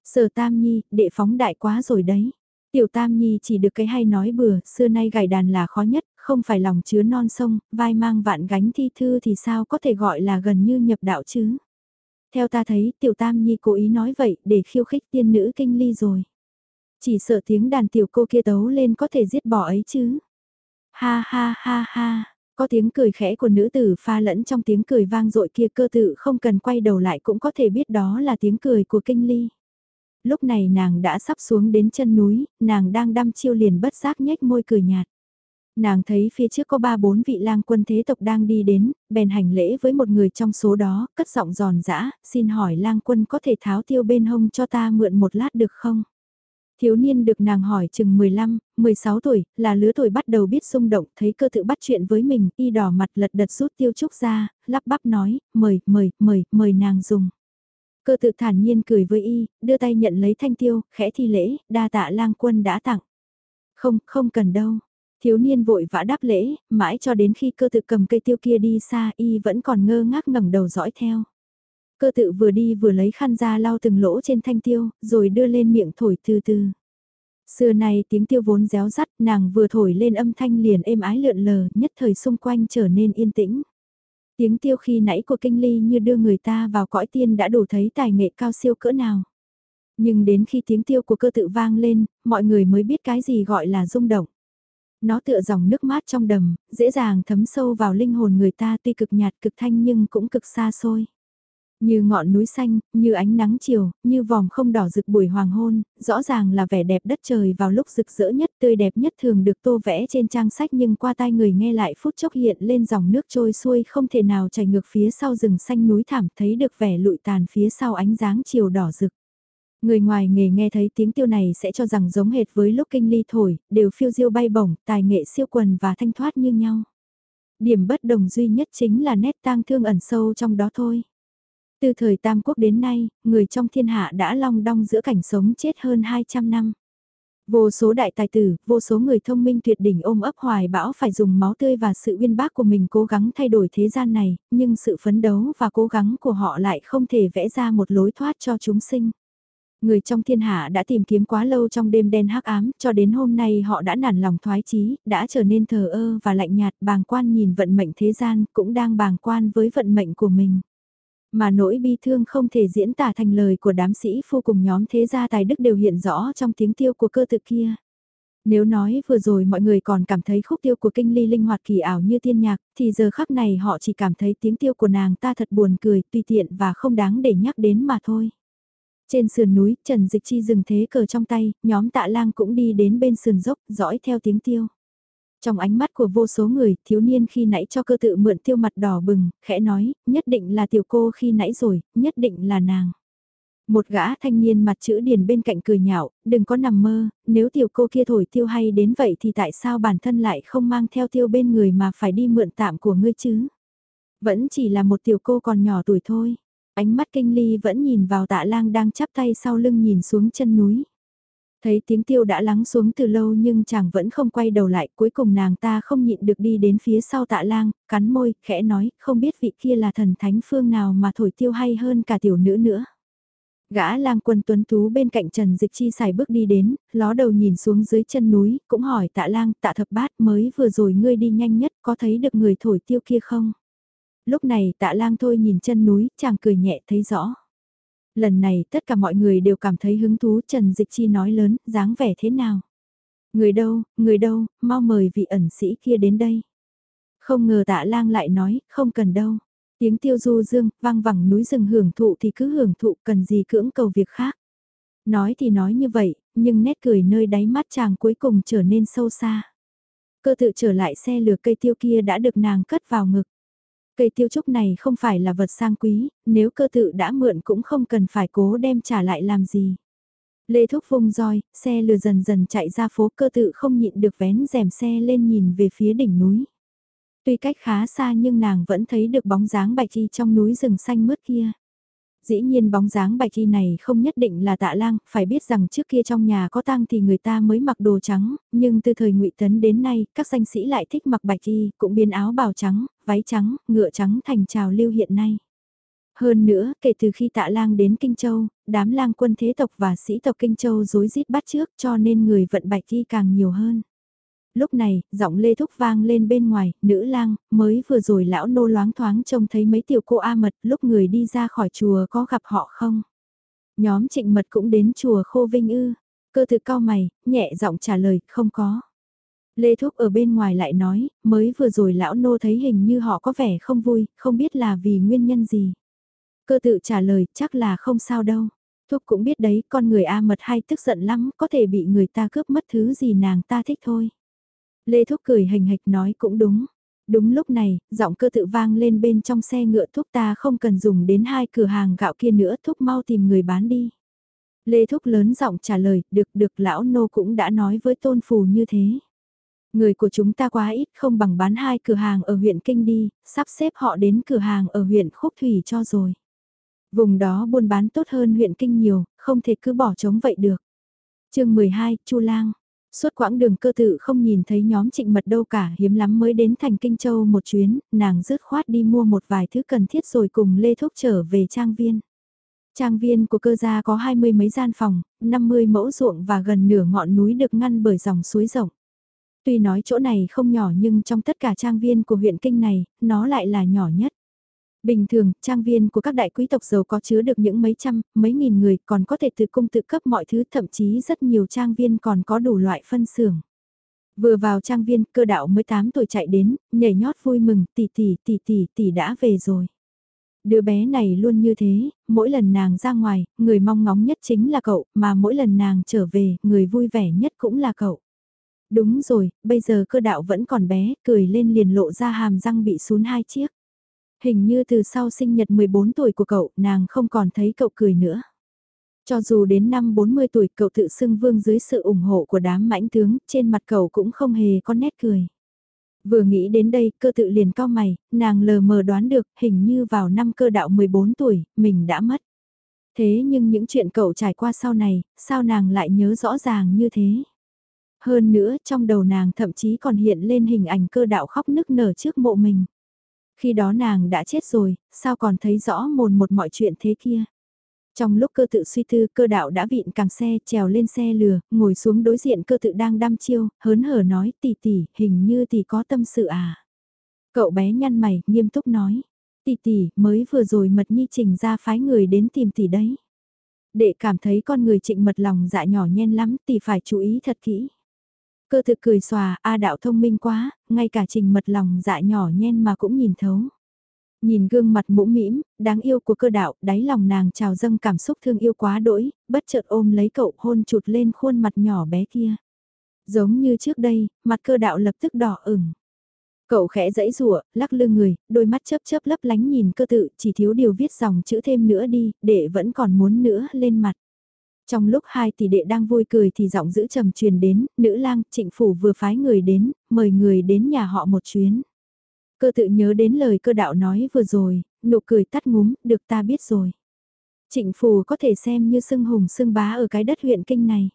Sở Tam Nhi, đệ phóng đại quá rồi đấy. Tiểu Tam Nhi chỉ được cái hay nói bừa, xưa nay gảy đàn là khó nhất, không phải lòng chứa non sông, vai mang vạn gánh thi thư thì sao có thể gọi là gần như nhập đạo chứ. Theo ta thấy, Tiểu Tam Nhi cố ý nói vậy để khiêu khích tiên nữ kinh ly rồi. Chỉ sợ tiếng đàn tiểu cô kia tấu lên có thể giết bỏ ấy chứ. Ha ha ha ha, có tiếng cười khẽ của nữ tử pha lẫn trong tiếng cười vang dội kia cơ tự không cần quay đầu lại cũng có thể biết đó là tiếng cười của kinh ly lúc này nàng đã sắp xuống đến chân núi, nàng đang đăm chiêu liền bất giác nhếch môi cười nhạt. Nàng thấy phía trước có ba bốn vị lang quân thế tộc đang đi đến, bèn hành lễ với một người trong số đó, cất giọng giòn giã, xin hỏi lang quân có thể tháo tiêu bên hông cho ta mượn một lát được không? Thiếu niên được nàng hỏi chừng 15, 16 tuổi, là lứa tuổi bắt đầu biết xung động, thấy cơ tự bắt chuyện với mình, y đỏ mặt lật đật rút tiêu trúc ra, lắp bắp nói, mời, mời, mời, mời nàng dùng. Cơ tự thản nhiên cười với y, đưa tay nhận lấy thanh tiêu, khẽ thi lễ, đa tạ lang quân đã tặng. Không, không cần đâu. Thiếu niên vội vã đáp lễ, mãi cho đến khi cơ tự cầm cây tiêu kia đi xa y vẫn còn ngơ ngác ngẩng đầu dõi theo. Cơ tự vừa đi vừa lấy khăn ra lau từng lỗ trên thanh tiêu, rồi đưa lên miệng thổi từ từ. Xưa này tiếng tiêu vốn réo rắt, nàng vừa thổi lên âm thanh liền êm ái lượn lờ, nhất thời xung quanh trở nên yên tĩnh. Tiếng tiêu khi nãy của kinh ly như đưa người ta vào cõi tiên đã đủ thấy tài nghệ cao siêu cỡ nào. Nhưng đến khi tiếng tiêu của cơ tự vang lên, mọi người mới biết cái gì gọi là rung động. Nó tựa dòng nước mát trong đầm, dễ dàng thấm sâu vào linh hồn người ta tuy cực nhạt cực thanh nhưng cũng cực xa xôi. Như ngọn núi xanh, như ánh nắng chiều, như vòng không đỏ rực buổi hoàng hôn, rõ ràng là vẻ đẹp đất trời vào lúc rực rỡ nhất tươi đẹp nhất thường được tô vẽ trên trang sách nhưng qua tai người nghe lại phút chốc hiện lên dòng nước trôi xuôi không thể nào chảy ngược phía sau rừng xanh núi thảm thấy được vẻ lụi tàn phía sau ánh dáng chiều đỏ rực. Người ngoài nghề nghe thấy tiếng tiêu này sẽ cho rằng giống hệt với lúc kinh ly thổi, đều phiêu diêu bay bổng, tài nghệ siêu quần và thanh thoát như nhau. Điểm bất đồng duy nhất chính là nét tang thương ẩn sâu trong đó thôi. Từ thời Tam Quốc đến nay, người trong thiên hạ đã long đong giữa cảnh sống chết hơn 200 năm. Vô số đại tài tử, vô số người thông minh tuyệt đỉnh ôm ấp hoài bão phải dùng máu tươi và sự uyên bác của mình cố gắng thay đổi thế gian này, nhưng sự phấn đấu và cố gắng của họ lại không thể vẽ ra một lối thoát cho chúng sinh. Người trong thiên hạ đã tìm kiếm quá lâu trong đêm đen hắc ám, cho đến hôm nay họ đã nản lòng thoái chí, đã trở nên thờ ơ và lạnh nhạt, bàng quan nhìn vận mệnh thế gian, cũng đang bàng quan với vận mệnh của mình. Mà nỗi bi thương không thể diễn tả thành lời của đám sĩ phu cùng nhóm thế gia tài đức đều hiện rõ trong tiếng tiêu của cơ tự kia. Nếu nói vừa rồi mọi người còn cảm thấy khúc tiêu của kinh ly linh hoạt kỳ ảo như tiên nhạc, thì giờ khắc này họ chỉ cảm thấy tiếng tiêu của nàng ta thật buồn cười, tùy tiện và không đáng để nhắc đến mà thôi. Trên sườn núi, Trần Dịch Chi dừng thế cờ trong tay, nhóm tạ lang cũng đi đến bên sườn dốc, dõi theo tiếng tiêu. Trong ánh mắt của vô số người, thiếu niên khi nãy cho cơ tự mượn tiêu mặt đỏ bừng, khẽ nói, nhất định là tiểu cô khi nãy rồi, nhất định là nàng. Một gã thanh niên mặt chữ điền bên cạnh cười nhạo, đừng có nằm mơ, nếu tiểu cô kia thổi tiêu hay đến vậy thì tại sao bản thân lại không mang theo tiêu bên người mà phải đi mượn tạm của ngươi chứ? Vẫn chỉ là một tiểu cô còn nhỏ tuổi thôi. Ánh mắt kinh ly vẫn nhìn vào tạ lang đang chắp tay sau lưng nhìn xuống chân núi. Thấy tiếng tiêu đã lắng xuống từ lâu nhưng chàng vẫn không quay đầu lại, cuối cùng nàng ta không nhịn được đi đến phía sau tạ lang, cắn môi, khẽ nói, không biết vị kia là thần thánh phương nào mà thổi tiêu hay hơn cả tiểu nữ nữa. Gã lang quân tuấn tú bên cạnh Trần Dịch Chi xài bước đi đến, ló đầu nhìn xuống dưới chân núi, cũng hỏi tạ lang, tạ thập bát mới vừa rồi ngươi đi nhanh nhất, có thấy được người thổi tiêu kia không? Lúc này tạ lang thôi nhìn chân núi, chàng cười nhẹ thấy rõ. Lần này tất cả mọi người đều cảm thấy hứng thú Trần Dịch Chi nói lớn, dáng vẻ thế nào? Người đâu, người đâu, mau mời vị ẩn sĩ kia đến đây. Không ngờ tạ lang lại nói, không cần đâu. Tiếng tiêu du dương, vang vẳng núi rừng hưởng thụ thì cứ hưởng thụ cần gì cưỡng cầu việc khác. Nói thì nói như vậy, nhưng nét cười nơi đáy mắt chàng cuối cùng trở nên sâu xa. Cơ tự trở lại xe lửa cây tiêu kia đã được nàng cất vào ngực. Cây tiêu trúc này không phải là vật sang quý, nếu cơ tự đã mượn cũng không cần phải cố đem trả lại làm gì. Lê Thúc vung roi, xe lừa dần dần chạy ra phố cơ tự không nhịn được vén rèm xe lên nhìn về phía đỉnh núi. Tuy cách khá xa nhưng nàng vẫn thấy được bóng dáng bạch y trong núi rừng xanh mướt kia. Dĩ nhiên bóng dáng bạch y này không nhất định là tạ lang, phải biết rằng trước kia trong nhà có tang thì người ta mới mặc đồ trắng, nhưng từ thời ngụy Tấn đến nay, các danh sĩ lại thích mặc bạch y, cũng biến áo bào trắng, váy trắng, ngựa trắng thành trào lưu hiện nay. Hơn nữa, kể từ khi tạ lang đến Kinh Châu, đám lang quân thế tộc và sĩ tộc Kinh Châu rối rít bắt trước cho nên người vận bạch y càng nhiều hơn. Lúc này, giọng lê thúc vang lên bên ngoài, nữ lang, mới vừa rồi lão nô loáng thoáng trông thấy mấy tiểu cô A mật lúc người đi ra khỏi chùa có gặp họ không? Nhóm trịnh mật cũng đến chùa khô vinh ư, cơ tự cao mày, nhẹ giọng trả lời, không có. Lê Thúc ở bên ngoài lại nói, mới vừa rồi lão nô thấy hình như họ có vẻ không vui, không biết là vì nguyên nhân gì. Cơ tự trả lời, chắc là không sao đâu. Thúc cũng biết đấy, con người A mật hay tức giận lắm, có thể bị người ta cướp mất thứ gì nàng ta thích thôi. Lê Thúc cười hình hạch nói cũng đúng. Đúng lúc này, giọng cơ tự vang lên bên trong xe ngựa thúc ta không cần dùng đến hai cửa hàng gạo kia nữa thúc mau tìm người bán đi. Lê Thúc lớn giọng trả lời, được được lão nô cũng đã nói với tôn phù như thế. Người của chúng ta quá ít không bằng bán hai cửa hàng ở huyện Kinh đi, sắp xếp họ đến cửa hàng ở huyện Khúc Thủy cho rồi. Vùng đó buôn bán tốt hơn huyện Kinh nhiều, không thể cứ bỏ trống vậy được. chương 12, Chu Lang Suốt quãng đường cơ tự không nhìn thấy nhóm trịnh mật đâu cả hiếm lắm mới đến thành Kinh Châu một chuyến, nàng rứt khoát đi mua một vài thứ cần thiết rồi cùng Lê Thúc trở về trang viên. Trang viên của cơ gia có hai mươi mấy gian phòng, 50 mẫu ruộng và gần nửa ngọn núi được ngăn bởi dòng suối rộng. Tuy nói chỗ này không nhỏ nhưng trong tất cả trang viên của huyện Kinh này, nó lại là nhỏ nhất. Bình thường, trang viên của các đại quý tộc giàu có chứa được những mấy trăm, mấy nghìn người còn có thể tự cung tự cấp mọi thứ thậm chí rất nhiều trang viên còn có đủ loại phân xưởng. Vừa vào trang viên, cơ đạo mới 8 tuổi chạy đến, nhảy nhót vui mừng, tỷ tỷ, tỷ tỷ, tỷ đã về rồi. Đứa bé này luôn như thế, mỗi lần nàng ra ngoài, người mong ngóng nhất chính là cậu, mà mỗi lần nàng trở về, người vui vẻ nhất cũng là cậu. Đúng rồi, bây giờ cơ đạo vẫn còn bé, cười lên liền lộ ra hàm răng bị sún hai chiếc. Hình như từ sau sinh nhật 14 tuổi của cậu, nàng không còn thấy cậu cười nữa. Cho dù đến năm 40 tuổi cậu tự xưng vương dưới sự ủng hộ của đám mãnh tướng, trên mặt cậu cũng không hề có nét cười. Vừa nghĩ đến đây, cơ tự liền cao mày, nàng lờ mờ đoán được, hình như vào năm cơ đạo 14 tuổi, mình đã mất. Thế nhưng những chuyện cậu trải qua sau này, sao nàng lại nhớ rõ ràng như thế? Hơn nữa, trong đầu nàng thậm chí còn hiện lên hình ảnh cơ đạo khóc nức nở trước mộ mình. Khi đó nàng đã chết rồi, sao còn thấy rõ mồn một mọi chuyện thế kia? Trong lúc cơ tự suy tư cơ đạo đã vịn càng xe trèo lên xe lừa, ngồi xuống đối diện cơ tự đang đăm chiêu, hớn hở nói tỷ tỷ, hình như tỷ có tâm sự à. Cậu bé nhăn mày, nghiêm túc nói, tỷ tỷ, mới vừa rồi mật nhi trình ra phái người đến tìm tỷ đấy. Đệ cảm thấy con người trịnh mật lòng dạ nhỏ nhen lắm, tỷ phải chú ý thật kỹ. Cơ thực cười xòa, A đạo thông minh quá, ngay cả trình mật lòng dạ nhỏ nhen mà cũng nhìn thấu. Nhìn gương mặt mũm mĩm, đáng yêu của cơ đạo, đáy lòng nàng trào dâng cảm xúc thương yêu quá đỗi, bất chợt ôm lấy cậu hôn chụt lên khuôn mặt nhỏ bé kia. Giống như trước đây, mặt cơ đạo lập tức đỏ ửng. Cậu khẽ dãy rủa lắc lư người, đôi mắt chớp chớp lấp lánh nhìn cơ tự, chỉ thiếu điều viết dòng chữ thêm nữa đi, để vẫn còn muốn nữa lên mặt. Trong lúc hai tỷ đệ đang vui cười thì giọng giữ trầm truyền đến, nữ lang, trịnh phủ vừa phái người đến, mời người đến nhà họ một chuyến. Cơ tự nhớ đến lời cơ đạo nói vừa rồi, nụ cười tắt ngúm, được ta biết rồi. Trịnh phủ có thể xem như sưng hùng sưng bá ở cái đất huyện kinh này.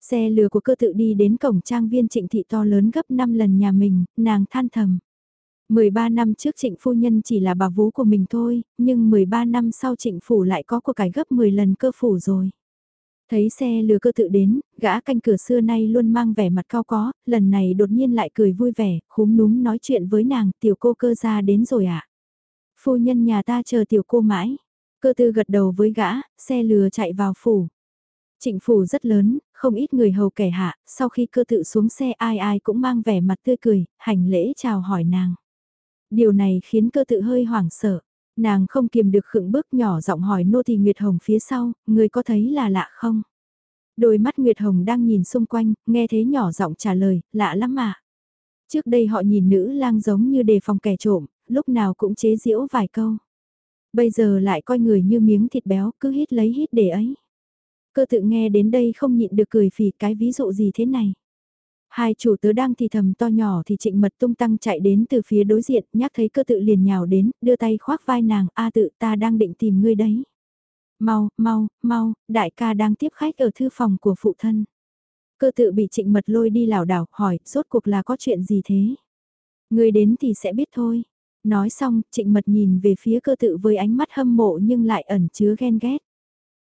Xe lừa của cơ tự đi đến cổng trang viên trịnh thị to lớn gấp 5 lần nhà mình, nàng than thầm. 13 năm trước trịnh phu nhân chỉ là bà vú của mình thôi, nhưng 13 năm sau trịnh phủ lại có của cải gấp 10 lần cơ phủ rồi. Thấy xe lừa cơ tự đến, gã canh cửa xưa nay luôn mang vẻ mặt cao có, lần này đột nhiên lại cười vui vẻ, khúm núm nói chuyện với nàng, tiểu cô cơ ra đến rồi ạ. À? Phu nhân nhà ta chờ tiểu cô mãi. Cơ tư gật đầu với gã, xe lừa chạy vào phủ. Trịnh phủ rất lớn, không ít người hầu kẻ hạ, sau khi cơ tự xuống xe ai ai cũng mang vẻ mặt tươi cười, hành lễ chào hỏi nàng. Điều này khiến cơ tự hơi hoảng sợ. Nàng không kiềm được khựng bước nhỏ giọng hỏi nô tỳ Nguyệt Hồng phía sau, người có thấy là lạ không? Đôi mắt Nguyệt Hồng đang nhìn xung quanh, nghe thấy nhỏ giọng trả lời, lạ lắm mà. Trước đây họ nhìn nữ lang giống như đề phòng kẻ trộm, lúc nào cũng chế giễu vài câu. Bây giờ lại coi người như miếng thịt béo, cứ hít lấy hít để ấy. Cơ tự nghe đến đây không nhịn được cười phì cái ví dụ gì thế này. Hai chủ tớ đang thì thầm to nhỏ thì trịnh mật tung tăng chạy đến từ phía đối diện, nhắc thấy cơ tự liền nhào đến, đưa tay khoác vai nàng, a tự ta đang định tìm ngươi đấy. Mau, mau, mau, đại ca đang tiếp khách ở thư phòng của phụ thân. Cơ tự bị trịnh mật lôi đi lảo đảo, hỏi, rốt cuộc là có chuyện gì thế? Ngươi đến thì sẽ biết thôi. Nói xong, trịnh mật nhìn về phía cơ tự với ánh mắt hâm mộ nhưng lại ẩn chứa ghen ghét.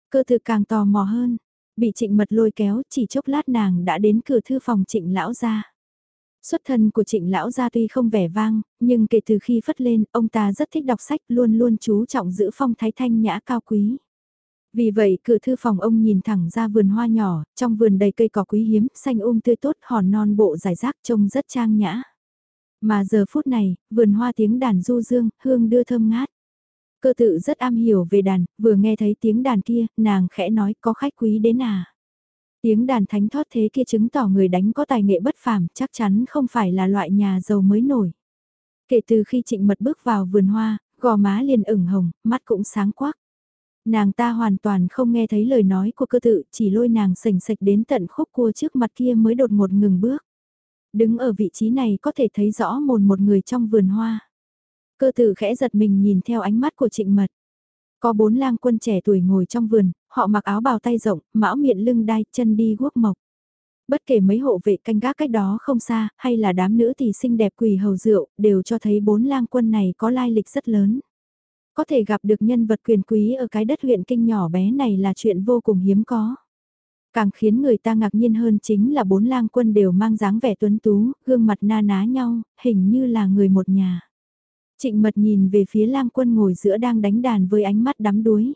Cơ tự càng tò mò hơn, Bị trịnh mật lôi kéo chỉ chốc lát nàng đã đến cửa thư phòng trịnh lão gia. Xuất thân của trịnh lão gia tuy không vẻ vang, nhưng kể từ khi phất lên, ông ta rất thích đọc sách luôn luôn chú trọng giữ phong thái thanh nhã cao quý. Vì vậy cửa thư phòng ông nhìn thẳng ra vườn hoa nhỏ, trong vườn đầy cây cỏ quý hiếm, xanh um tươi tốt, hòn non bộ dài rác trông rất trang nhã. Mà giờ phút này, vườn hoa tiếng đàn du dương, hương đưa thơm ngát. Cơ tự rất am hiểu về đàn, vừa nghe thấy tiếng đàn kia, nàng khẽ nói có khách quý đến à. Tiếng đàn thánh thoát thế kia chứng tỏ người đánh có tài nghệ bất phàm, chắc chắn không phải là loại nhà giàu mới nổi. Kể từ khi trịnh mật bước vào vườn hoa, gò má liền ửng hồng, mắt cũng sáng quắc. Nàng ta hoàn toàn không nghe thấy lời nói của cơ tự, chỉ lôi nàng sành sạch đến tận khúc cua trước mặt kia mới đột ngột ngừng bước. Đứng ở vị trí này có thể thấy rõ mồn một người trong vườn hoa. Cơ tử khẽ giật mình nhìn theo ánh mắt của trịnh mật. Có bốn lang quân trẻ tuổi ngồi trong vườn, họ mặc áo bào tay rộng, mão miệng lưng đai, chân đi guốc mộc. Bất kể mấy hộ vệ canh gác cách đó không xa, hay là đám nữ thì xinh đẹp quỳ hầu rượu, đều cho thấy bốn lang quân này có lai lịch rất lớn. Có thể gặp được nhân vật quyền quý ở cái đất huyện kinh nhỏ bé này là chuyện vô cùng hiếm có. Càng khiến người ta ngạc nhiên hơn chính là bốn lang quân đều mang dáng vẻ tuấn tú, gương mặt na ná nhau, hình như là người một nhà. Trịnh mật nhìn về phía lang quân ngồi giữa đang đánh đàn với ánh mắt đắm đuối.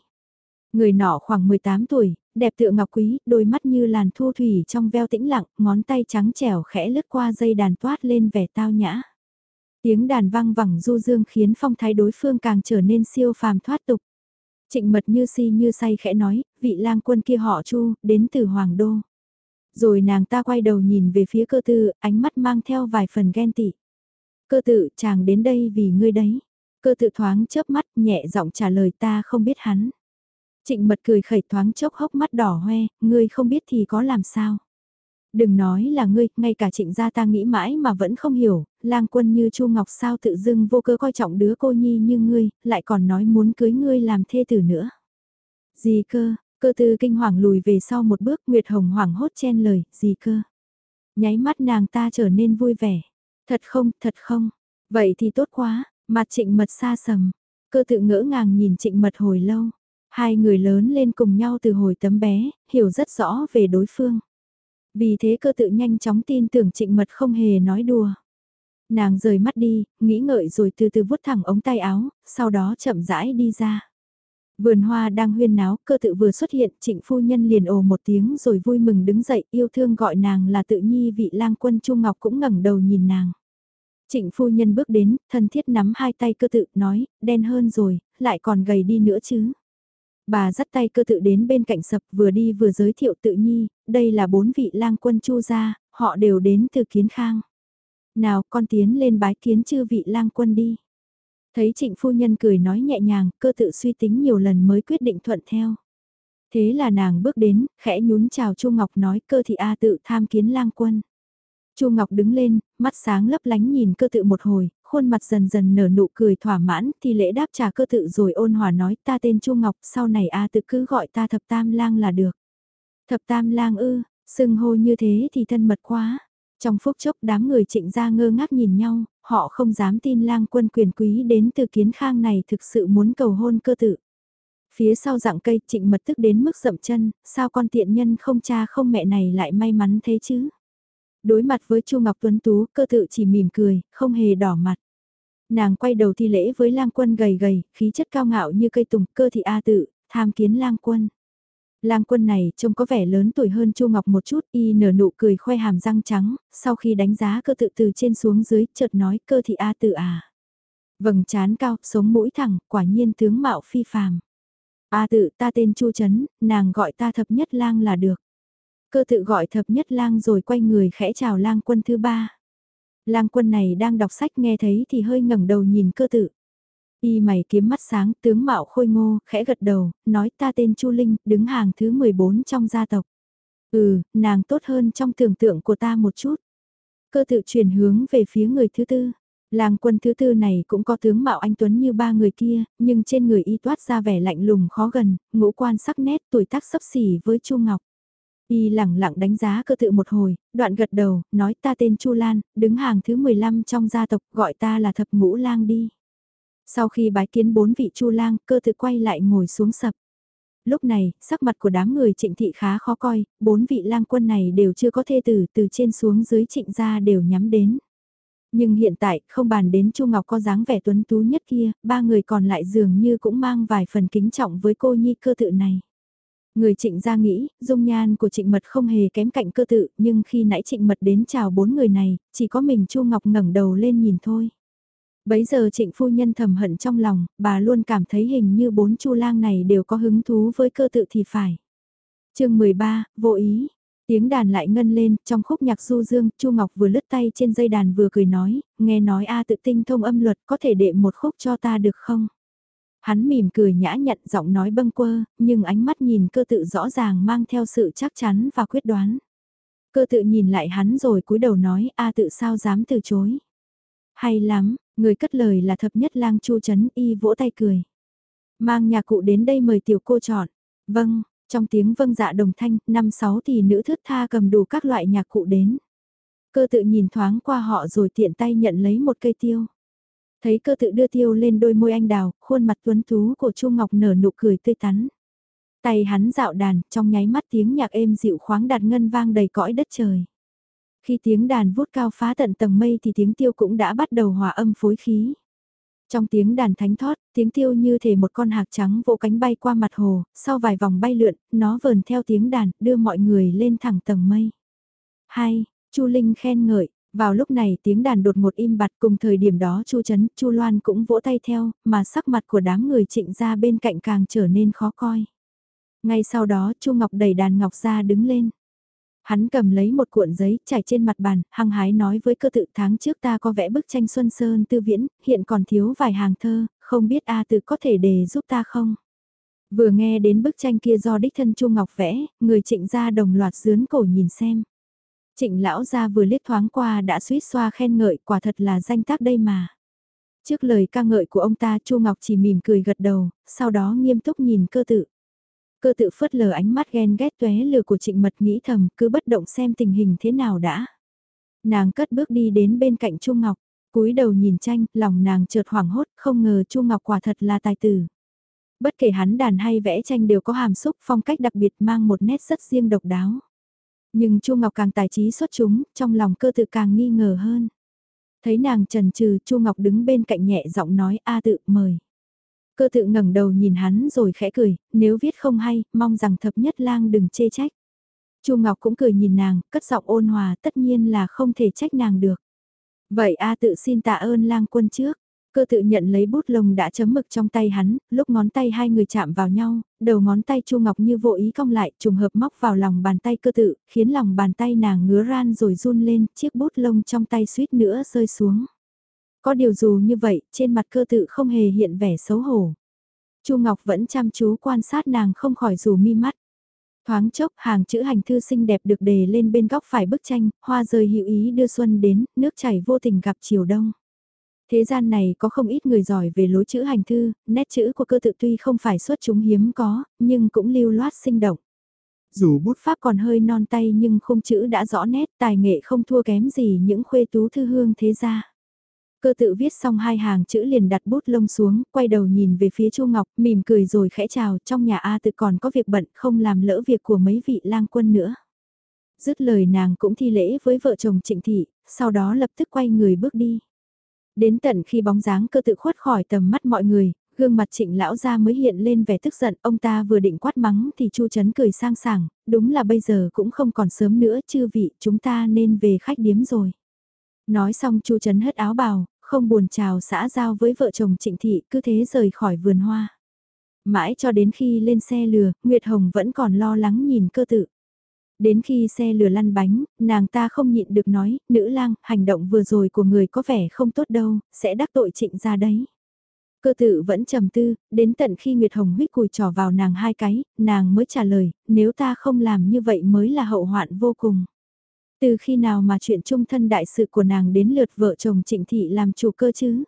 Người nọ khoảng 18 tuổi, đẹp tựa ngọc quý, đôi mắt như làn thu thủy trong veo tĩnh lặng, ngón tay trắng trẻo khẽ lướt qua dây đàn toát lên vẻ tao nhã. Tiếng đàn vang vẳng du dương khiến phong thái đối phương càng trở nên siêu phàm thoát tục. Trịnh mật như si như say khẽ nói, vị lang quân kia họ chu, đến từ Hoàng Đô. Rồi nàng ta quay đầu nhìn về phía cơ tư, ánh mắt mang theo vài phần ghen tị. Cơ tự, chàng đến đây vì ngươi đấy. Cơ tự thoáng chớp mắt, nhẹ giọng trả lời ta không biết hắn. Trịnh mật cười khẩy thoáng chốc hốc mắt đỏ hoe, ngươi không biết thì có làm sao. Đừng nói là ngươi, ngay cả trịnh gia ta nghĩ mãi mà vẫn không hiểu, lang quân như Chu Ngọc sao tự dưng vô cơ coi trọng đứa cô nhi như ngươi, lại còn nói muốn cưới ngươi làm thê tử nữa. Gì cơ, cơ tư kinh hoàng lùi về sau một bước Nguyệt Hồng hoảng hốt chen lời, gì cơ. Nháy mắt nàng ta trở nên vui vẻ. Thật không, thật không. Vậy thì tốt quá, mặt trịnh mật xa sầm. Cơ tự ngỡ ngàng nhìn trịnh mật hồi lâu. Hai người lớn lên cùng nhau từ hồi tấm bé, hiểu rất rõ về đối phương. Vì thế cơ tự nhanh chóng tin tưởng trịnh mật không hề nói đùa. Nàng rời mắt đi, nghĩ ngợi rồi từ từ vuốt thẳng ống tay áo, sau đó chậm rãi đi ra. Vườn hoa đang huyên náo, cơ tự vừa xuất hiện, trịnh phu nhân liền ồ một tiếng rồi vui mừng đứng dậy, yêu thương gọi nàng là tự nhi vị lang quân Chu Ngọc cũng ngẩng đầu nhìn nàng. Trịnh phu nhân bước đến, thân thiết nắm hai tay cơ tự, nói, đen hơn rồi, lại còn gầy đi nữa chứ. Bà dắt tay cơ tự đến bên cạnh sập vừa đi vừa giới thiệu tự nhi, đây là bốn vị lang quân chu gia, họ đều đến từ kiến khang. Nào con tiến lên bái kiến chư vị lang quân đi. Thấy trịnh phu nhân cười nói nhẹ nhàng, cơ tự suy tính nhiều lần mới quyết định thuận theo. Thế là nàng bước đến, khẽ nhún chào Chu Ngọc nói cơ thị A tự tham kiến lang quân. Chu Ngọc đứng lên, mắt sáng lấp lánh nhìn cơ tự một hồi, khuôn mặt dần dần nở nụ cười thỏa mãn, thì lễ đáp trả cơ tự rồi ôn hòa nói ta tên Chu Ngọc, sau này A tự cứ gọi ta thập tam lang là được. Thập tam lang ư, sưng hô như thế thì thân mật quá. Trong phút chốc đám người trịnh ra ngơ ngác nhìn nhau, họ không dám tin lang quân quyền quý đến từ kiến khang này thực sự muốn cầu hôn cơ tự. Phía sau dạng cây trịnh mật tức đến mức rậm chân, sao con tiện nhân không cha không mẹ này lại may mắn thế chứ? Đối mặt với Chu Ngọc Tuấn Tú, cơ tự chỉ mỉm cười, không hề đỏ mặt. Nàng quay đầu thi lễ với lang quân gầy gầy, khí chất cao ngạo như cây tùng, cơ thị A tự, tham kiến lang quân. Lang quân này trông có vẻ lớn tuổi hơn Chu Ngọc một chút, y nở nụ cười khoe hàm răng trắng, sau khi đánh giá cơ tự từ trên xuống dưới, chợt nói cơ thị A tự à. Vầng trán cao, sống mũi thẳng, quả nhiên tướng mạo phi phàm. A tự ta tên Chu Trấn, nàng gọi ta thập nhất lang là được. Cơ tự gọi thập nhất lang rồi quay người khẽ chào lang quân thứ ba. Lang quân này đang đọc sách nghe thấy thì hơi ngẩng đầu nhìn cơ tự. Y mày kiếm mắt sáng, tướng mạo khôi ngô, khẽ gật đầu, nói ta tên Chu Linh, đứng hàng thứ 14 trong gia tộc. Ừ, nàng tốt hơn trong tưởng tượng của ta một chút. Cơ tự chuyển hướng về phía người thứ tư. Làng quân thứ tư này cũng có tướng mạo anh Tuấn như ba người kia, nhưng trên người y toát ra vẻ lạnh lùng khó gần, ngũ quan sắc nét tuổi tác sấp xỉ với Chu Ngọc. Y lẳng lặng đánh giá cơ tự một hồi, đoạn gật đầu, nói ta tên Chu Lan, đứng hàng thứ 15 trong gia tộc, gọi ta là thập ngũ lang đi. Sau khi bái kiến bốn vị Chu lang, cơ tự quay lại ngồi xuống sập. Lúc này, sắc mặt của đám người trịnh thị khá khó coi, bốn vị lang quân này đều chưa có thê tử, từ trên xuống dưới trịnh gia đều nhắm đến. Nhưng hiện tại, không bàn đến Chu Ngọc có dáng vẻ tuấn tú nhất kia, ba người còn lại dường như cũng mang vài phần kính trọng với cô nhi cơ tự này. Người trịnh ra nghĩ, dung nhan của trịnh mật không hề kém cạnh cơ tự, nhưng khi nãy trịnh mật đến chào bốn người này, chỉ có mình Chu Ngọc ngẩng đầu lên nhìn thôi. Bấy giờ trịnh phu nhân thầm hận trong lòng, bà luôn cảm thấy hình như bốn chu lang này đều có hứng thú với cơ tự thì phải. chương 13, vô ý. Tiếng đàn lại ngân lên, trong khúc nhạc du dương, Chu Ngọc vừa lướt tay trên dây đàn vừa cười nói, nghe nói A tự tinh thông âm luật có thể đệ một khúc cho ta được không? Hắn mỉm cười nhã nhận giọng nói bâng quơ, nhưng ánh mắt nhìn cơ tự rõ ràng mang theo sự chắc chắn và quyết đoán. Cơ tự nhìn lại hắn rồi cúi đầu nói A tự sao dám từ chối. Hay lắm, người cất lời là thập nhất lang chu chấn y vỗ tay cười. Mang nhà cụ đến đây mời tiểu cô chọn. Vâng, trong tiếng vâng dạ đồng thanh, năm sáu thì nữ thước tha cầm đủ các loại nhạc cụ đến. Cơ tự nhìn thoáng qua họ rồi tiện tay nhận lấy một cây tiêu. Thấy cơ tự đưa tiêu lên đôi môi anh đào, khuôn mặt tuấn tú của Chu Ngọc nở nụ cười tươi tắn. Tay hắn dạo đàn, trong nháy mắt tiếng nhạc êm dịu khoáng đạt ngân vang đầy cõi đất trời. Khi tiếng đàn vút cao phá tận tầng mây thì tiếng tiêu cũng đã bắt đầu hòa âm phối khí. Trong tiếng đàn thánh thót, tiếng tiêu như thể một con hạc trắng vỗ cánh bay qua mặt hồ, sau vài vòng bay lượn, nó vờn theo tiếng đàn, đưa mọi người lên thẳng tầng mây. Hay, Chu Linh khen ngợi, vào lúc này tiếng đàn đột một im bặt cùng thời điểm đó Chu Trấn, Chu Loan cũng vỗ tay theo, mà sắc mặt của đám người trịnh ra bên cạnh càng trở nên khó coi. Ngay sau đó Chu Ngọc đẩy đàn ngọc ra đứng lên. Hắn cầm lấy một cuộn giấy trải trên mặt bàn, hăng hái nói với cơ tự tháng trước ta có vẽ bức tranh Xuân Sơn Tư Viễn, hiện còn thiếu vài hàng thơ, không biết A tự có thể đề giúp ta không? Vừa nghe đến bức tranh kia do đích thân Chu Ngọc vẽ, người trịnh ra đồng loạt dướn cổ nhìn xem. Trịnh lão gia vừa liếc thoáng qua đã suýt xoa khen ngợi quả thật là danh tác đây mà. Trước lời ca ngợi của ông ta Chu Ngọc chỉ mỉm cười gật đầu, sau đó nghiêm túc nhìn cơ tự. Cơ tự phớt lờ ánh mắt ghen ghét tóe lừa của trịnh mật nghĩ thầm cứ bất động xem tình hình thế nào đã. Nàng cất bước đi đến bên cạnh Chu Ngọc, cúi đầu nhìn tranh, lòng nàng chợt hoảng hốt, không ngờ Chu Ngọc quả thật là tài tử. Bất kể hắn đàn hay vẽ tranh đều có hàm xúc phong cách đặc biệt mang một nét rất riêng độc đáo. Nhưng Chu Ngọc càng tài trí xuất chúng, trong lòng cơ tự càng nghi ngờ hơn. Thấy nàng trần trừ, Chu Ngọc đứng bên cạnh nhẹ giọng nói a tự mời. Cơ tự ngẩng đầu nhìn hắn rồi khẽ cười, nếu viết không hay, mong rằng thập nhất lang đừng chê trách. Chu Ngọc cũng cười nhìn nàng, cất giọng ôn hòa tất nhiên là không thể trách nàng được. Vậy A tự xin tạ ơn lang quân trước. Cơ tự nhận lấy bút lông đã chấm mực trong tay hắn, lúc ngón tay hai người chạm vào nhau, đầu ngón tay Chu Ngọc như vô ý cong lại, trùng hợp móc vào lòng bàn tay cơ tự, khiến lòng bàn tay nàng ngứa ran rồi run lên, chiếc bút lông trong tay suýt nữa rơi xuống. Có điều dù như vậy, trên mặt cơ tự không hề hiện vẻ xấu hổ. Chu Ngọc vẫn chăm chú quan sát nàng không khỏi rủ mi mắt. Thoáng chốc, hàng chữ hành thư xinh đẹp được đề lên bên góc phải bức tranh, hoa rơi hữu ý đưa xuân đến, nước chảy vô tình gặp chiều đông. Thế gian này có không ít người giỏi về lối chữ hành thư, nét chữ của cơ tự tuy không phải xuất chúng hiếm có, nhưng cũng lưu loát sinh động. Dù bút pháp còn hơi non tay nhưng khung chữ đã rõ nét, tài nghệ không thua kém gì những khuê tú thư hương thế gia. Cơ tự viết xong hai hàng chữ liền đặt bút lông xuống, quay đầu nhìn về phía Chu Ngọc, mỉm cười rồi khẽ chào, trong nhà A tự còn có việc bận, không làm lỡ việc của mấy vị lang quân nữa. Dứt lời nàng cũng thi lễ với vợ chồng Trịnh Thị, sau đó lập tức quay người bước đi. Đến tận khi bóng dáng cơ tự khuất khỏi tầm mắt mọi người, gương mặt trịnh lão ra mới hiện lên vẻ tức giận, ông ta vừa định quát mắng thì Chu Trấn cười sang sảng, đúng là bây giờ cũng không còn sớm nữa chư vị, chúng ta nên về khách điếm rồi. Nói xong Chu Trấn hất áo bào, không buồn chào xã giao với vợ chồng trịnh thị, cứ thế rời khỏi vườn hoa. Mãi cho đến khi lên xe lừa, Nguyệt Hồng vẫn còn lo lắng nhìn cơ tự. Đến khi xe lừa lăn bánh, nàng ta không nhịn được nói, nữ lang, hành động vừa rồi của người có vẻ không tốt đâu, sẽ đắc tội trịnh ra đấy. Cơ tự vẫn trầm tư, đến tận khi Nguyệt Hồng huyết cùi trò vào nàng hai cái, nàng mới trả lời, nếu ta không làm như vậy mới là hậu hoạn vô cùng. Từ khi nào mà chuyện trung thân đại sự của nàng đến lượt vợ chồng trịnh thị làm chủ cơ chứ?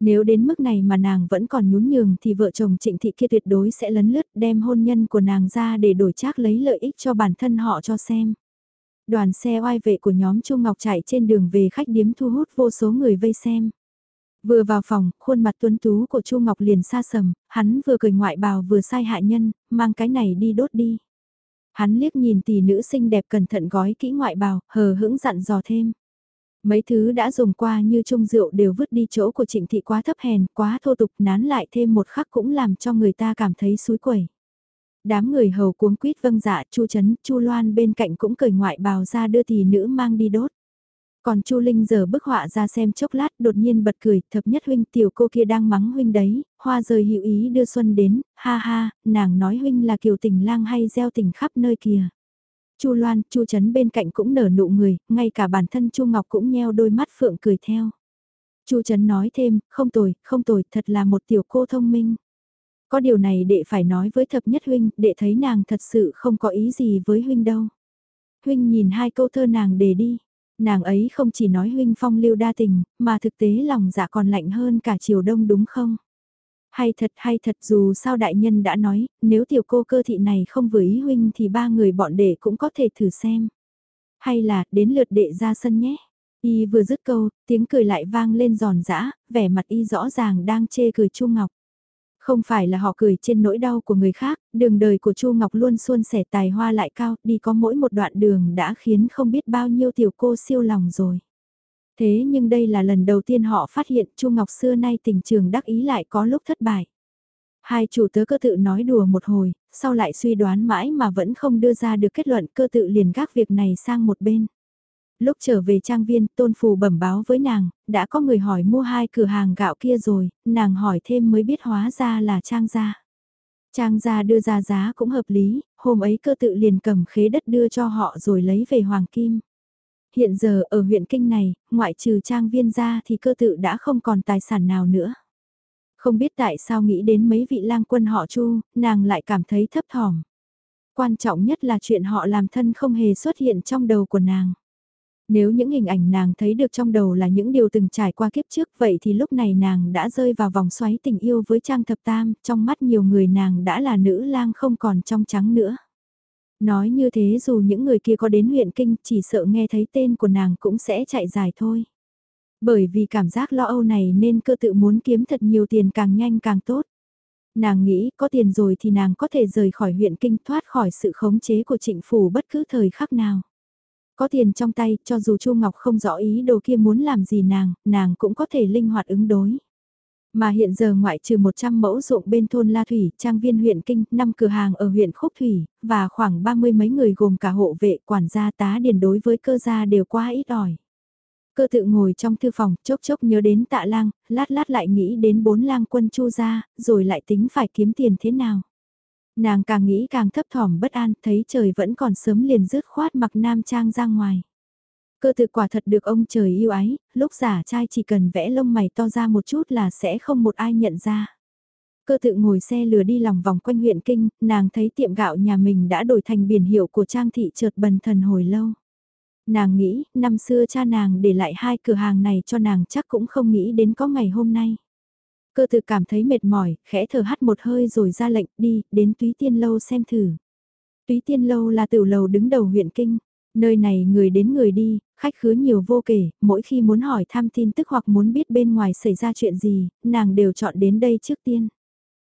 Nếu đến mức này mà nàng vẫn còn nhún nhường thì vợ chồng trịnh thị kia tuyệt đối sẽ lấn lướt đem hôn nhân của nàng ra để đổi trác lấy lợi ích cho bản thân họ cho xem. Đoàn xe oai vệ của nhóm Chu Ngọc chạy trên đường về khách điếm thu hút vô số người vây xem. Vừa vào phòng, khuôn mặt tuấn tú của Chu Ngọc liền xa sầm, hắn vừa cười ngoại bào vừa sai hạ nhân, mang cái này đi đốt đi. Hắn liếc nhìn tỷ nữ xinh đẹp cẩn thận gói kỹ ngoại bào, hờ hững dặn dò thêm. Mấy thứ đã dùng qua như chung rượu đều vứt đi chỗ của trịnh thị quá thấp hèn, quá thô tục nán lại thêm một khắc cũng làm cho người ta cảm thấy suối quẩy. Đám người hầu cuống quýt vâng dạ chu chấn, chu loan bên cạnh cũng cởi ngoại bào ra đưa tỷ nữ mang đi đốt. Còn Chu Linh giờ bức họa ra xem chốc lát đột nhiên bật cười, thập nhất huynh tiểu cô kia đang mắng huynh đấy, hoa rời hữu ý đưa xuân đến, ha ha, nàng nói huynh là kiều tình lang hay gieo tình khắp nơi kìa. Chu Loan, Chu Trấn bên cạnh cũng nở nụ người, ngay cả bản thân Chu Ngọc cũng nheo đôi mắt phượng cười theo. Chu Trấn nói thêm, không tồi, không tồi, thật là một tiểu cô thông minh. Có điều này đệ phải nói với thập nhất huynh, đệ thấy nàng thật sự không có ý gì với huynh đâu. Huynh nhìn hai câu thơ nàng để đi, nàng ấy không chỉ nói huynh phong lưu đa tình, mà thực tế lòng dạ còn lạnh hơn cả chiều đông đúng không? Hay thật hay thật dù sao đại nhân đã nói, nếu tiểu cô cơ thị này không vừa ý huynh thì ba người bọn đệ cũng có thể thử xem. Hay là, đến lượt đệ ra sân nhé. Y vừa dứt câu, tiếng cười lại vang lên giòn giã, vẻ mặt y rõ ràng đang chê cười Chu Ngọc. Không phải là họ cười trên nỗi đau của người khác, đường đời của Chu Ngọc luôn suôn sẻ tài hoa lại cao, đi có mỗi một đoạn đường đã khiến không biết bao nhiêu tiểu cô siêu lòng rồi. Thế nhưng đây là lần đầu tiên họ phát hiện Chu Ngọc xưa nay tình trường đắc ý lại có lúc thất bại. Hai chủ tớ cơ tự nói đùa một hồi, sau lại suy đoán mãi mà vẫn không đưa ra được kết luận cơ tự liền gác việc này sang một bên. Lúc trở về trang viên, tôn phù bẩm báo với nàng, đã có người hỏi mua hai cửa hàng gạo kia rồi, nàng hỏi thêm mới biết hóa ra là trang gia. Trang gia đưa ra giá cũng hợp lý, hôm ấy cơ tự liền cầm khế đất đưa cho họ rồi lấy về hoàng kim. Hiện giờ ở huyện Kinh này, ngoại trừ trang viên ra thì cơ tự đã không còn tài sản nào nữa. Không biết tại sao nghĩ đến mấy vị lang quân họ chu, nàng lại cảm thấy thấp thỏm. Quan trọng nhất là chuyện họ làm thân không hề xuất hiện trong đầu của nàng. Nếu những hình ảnh nàng thấy được trong đầu là những điều từng trải qua kiếp trước vậy thì lúc này nàng đã rơi vào vòng xoáy tình yêu với Trang Thập Tam, trong mắt nhiều người nàng đã là nữ lang không còn trong trắng nữa. Nói như thế dù những người kia có đến huyện kinh chỉ sợ nghe thấy tên của nàng cũng sẽ chạy dài thôi. Bởi vì cảm giác lo âu này nên cơ tự muốn kiếm thật nhiều tiền càng nhanh càng tốt. Nàng nghĩ có tiền rồi thì nàng có thể rời khỏi huyện kinh thoát khỏi sự khống chế của trịnh phủ bất cứ thời khắc nào. Có tiền trong tay, cho dù Chu Ngọc không rõ ý đồ kia muốn làm gì nàng, nàng cũng có thể linh hoạt ứng đối. Mà hiện giờ ngoại trừ 100 mẫu ruộng bên thôn La Thủy, trang viên huyện Kinh, 5 cửa hàng ở huyện Khúc Thủy, và khoảng 30 mấy người gồm cả hộ vệ, quản gia tá điền đối với cơ gia đều quá ít ỏi. Cơ tự ngồi trong thư phòng, chốc chốc nhớ đến tạ lang, lát lát lại nghĩ đến bốn lang quân chu gia, rồi lại tính phải kiếm tiền thế nào. Nàng càng nghĩ càng thấp thỏm bất an, thấy trời vẫn còn sớm liền rứt khoát mặc nam trang ra ngoài. Cơ tự quả thật được ông trời yêu ái, lúc giả trai chỉ cần vẽ lông mày to ra một chút là sẽ không một ai nhận ra. Cơ tự ngồi xe lừa đi lòng vòng quanh huyện kinh, nàng thấy tiệm gạo nhà mình đã đổi thành biển hiệu của trang thị chợt bần thần hồi lâu. Nàng nghĩ, năm xưa cha nàng để lại hai cửa hàng này cho nàng chắc cũng không nghĩ đến có ngày hôm nay. Cơ tự cảm thấy mệt mỏi, khẽ thở hắt một hơi rồi ra lệnh đi, đến túy tiên lâu xem thử. Túy tiên lâu là tiểu lầu đứng đầu huyện kinh, nơi này người đến người đi, khách khứa nhiều vô kể, mỗi khi muốn hỏi thăm tin tức hoặc muốn biết bên ngoài xảy ra chuyện gì, nàng đều chọn đến đây trước tiên.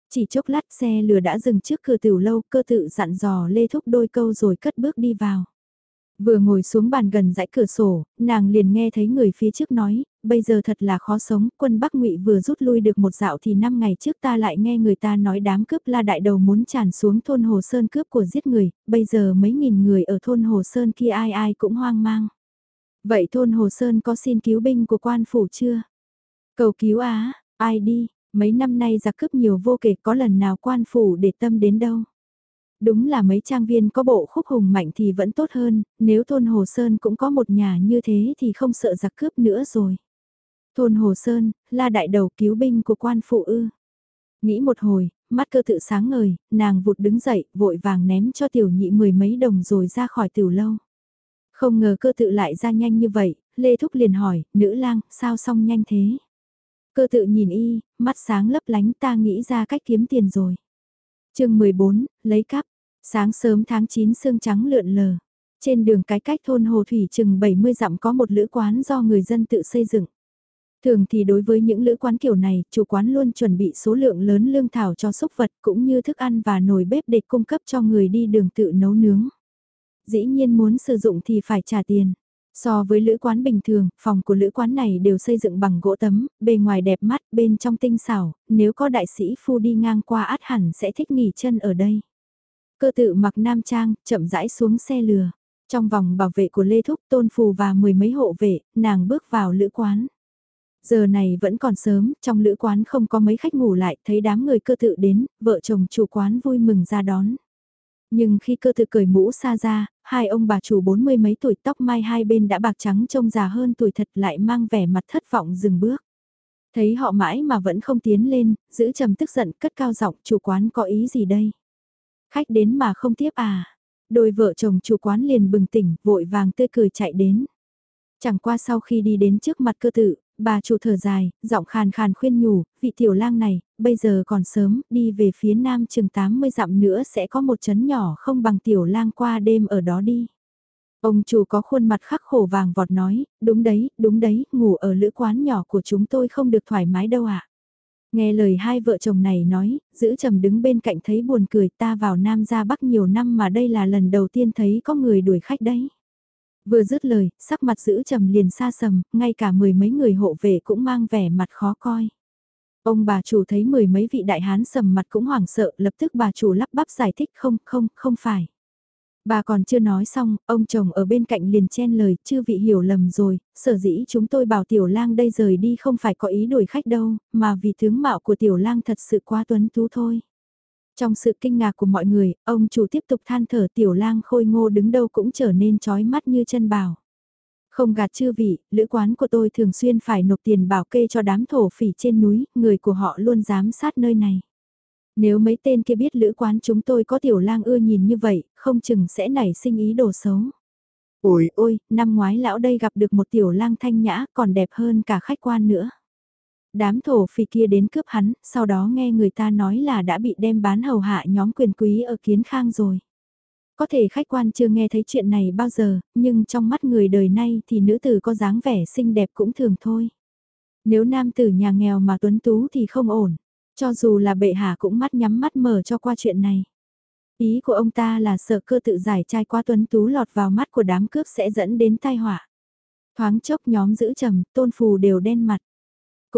Chỉ chốc lát xe lừa đã dừng trước cửa tiểu lâu, cơ tự dặn dò lê thúc đôi câu rồi cất bước đi vào. Vừa ngồi xuống bàn gần dãy cửa sổ, nàng liền nghe thấy người phía trước nói, bây giờ thật là khó sống, quân Bắc ngụy vừa rút lui được một dạo thì năm ngày trước ta lại nghe người ta nói đám cướp la đại đầu muốn tràn xuống thôn Hồ Sơn cướp của giết người, bây giờ mấy nghìn người ở thôn Hồ Sơn kia ai ai cũng hoang mang. Vậy thôn Hồ Sơn có xin cứu binh của quan phủ chưa? Cầu cứu á, ai đi, mấy năm nay giặc cướp nhiều vô kể có lần nào quan phủ để tâm đến đâu. Đúng là mấy trang viên có bộ khúc hùng mạnh thì vẫn tốt hơn, nếu thôn Hồ Sơn cũng có một nhà như thế thì không sợ giặc cướp nữa rồi. Thôn Hồ Sơn, là đại đầu cứu binh của quan phụ ư. Nghĩ một hồi, mắt cơ tự sáng ngời, nàng vụt đứng dậy, vội vàng ném cho tiểu nhị mười mấy đồng rồi ra khỏi tiểu lâu. Không ngờ cơ tự lại ra nhanh như vậy, Lê Thúc liền hỏi, nữ lang, sao xong nhanh thế? Cơ tự nhìn y, mắt sáng lấp lánh ta nghĩ ra cách kiếm tiền rồi chương 14, lấy cắp. Sáng sớm tháng 9 sương trắng lượn lờ. Trên đường cái cách thôn Hồ Thủy chừng 70 dặm có một lữ quán do người dân tự xây dựng. Thường thì đối với những lữ quán kiểu này, chủ quán luôn chuẩn bị số lượng lớn lương thảo cho súc vật cũng như thức ăn và nồi bếp để cung cấp cho người đi đường tự nấu nướng. Dĩ nhiên muốn sử dụng thì phải trả tiền. So với lữ quán bình thường, phòng của lữ quán này đều xây dựng bằng gỗ tấm, bề ngoài đẹp mắt, bên trong tinh xảo, nếu có đại sĩ phu đi ngang qua át hẳn sẽ thích nghỉ chân ở đây. Cơ tự mặc nam trang, chậm rãi xuống xe lừa. Trong vòng bảo vệ của Lê Thúc Tôn Phù và mười mấy hộ vệ, nàng bước vào lữ quán. Giờ này vẫn còn sớm, trong lữ quán không có mấy khách ngủ lại, thấy đám người cơ tự đến, vợ chồng chủ quán vui mừng ra đón. Nhưng khi cơ tự cởi mũ xa ra, hai ông bà chủ bốn mươi mấy tuổi tóc mai hai bên đã bạc trắng trông già hơn tuổi thật lại mang vẻ mặt thất vọng dừng bước. Thấy họ mãi mà vẫn không tiến lên, giữ trầm tức giận cất cao giọng chủ quán có ý gì đây? Khách đến mà không tiếp à? Đôi vợ chồng chủ quán liền bừng tỉnh, vội vàng tươi cười chạy đến. Chẳng qua sau khi đi đến trước mặt cơ tự, bà chủ thở dài, giọng khàn khàn khuyên nhủ, vị tiểu lang này, bây giờ còn sớm, đi về phía nam chừng 80 dặm nữa sẽ có một chấn nhỏ không bằng tiểu lang qua đêm ở đó đi. Ông chủ có khuôn mặt khắc khổ vàng vọt nói, đúng đấy, đúng đấy, ngủ ở lữ quán nhỏ của chúng tôi không được thoải mái đâu ạ. À. Nghe lời hai vợ chồng này nói, giữ trầm đứng bên cạnh thấy buồn cười ta vào Nam ra Bắc nhiều năm mà đây là lần đầu tiên thấy có người đuổi khách đấy. Vừa dứt lời, sắc mặt giữ trầm liền xa sầm, ngay cả mười mấy người hộ vệ cũng mang vẻ mặt khó coi. Ông bà chủ thấy mười mấy vị đại hán sầm mặt cũng hoảng sợ, lập tức bà chủ lắp bắp giải thích không, không, không phải. Bà còn chưa nói xong, ông chồng ở bên cạnh liền chen lời, chưa vị hiểu lầm rồi, sở dĩ chúng tôi bảo tiểu lang đây rời đi không phải có ý đuổi khách đâu, mà vì tướng mạo của tiểu lang thật sự quá tuấn tú thôi. Trong sự kinh ngạc của mọi người, ông chủ tiếp tục than thở tiểu lang khôi ngô đứng đâu cũng trở nên trói mắt như chân bảo. Không gạt chư vị, lữ quán của tôi thường xuyên phải nộp tiền bảo kê cho đám thổ phỉ trên núi, người của họ luôn giám sát nơi này. Nếu mấy tên kia biết lữ quán chúng tôi có tiểu lang ưa nhìn như vậy, không chừng sẽ nảy sinh ý đồ xấu. Ôi ôi, năm ngoái lão đây gặp được một tiểu lang thanh nhã còn đẹp hơn cả khách quan nữa. Đám thổ phỉ kia đến cướp hắn, sau đó nghe người ta nói là đã bị đem bán hầu hạ nhóm quyền quý ở Kiến Khang rồi. Có thể khách quan chưa nghe thấy chuyện này bao giờ, nhưng trong mắt người đời nay thì nữ tử có dáng vẻ xinh đẹp cũng thường thôi. Nếu nam tử nhà nghèo mà tuấn tú thì không ổn, cho dù là bệ hạ cũng mắt nhắm mắt mở cho qua chuyện này. Ý của ông ta là sợ cơ tự giải trai qua tuấn tú lọt vào mắt của đám cướp sẽ dẫn đến tai họa. Thoáng chốc nhóm giữ trầm, tôn phù đều đen mặt.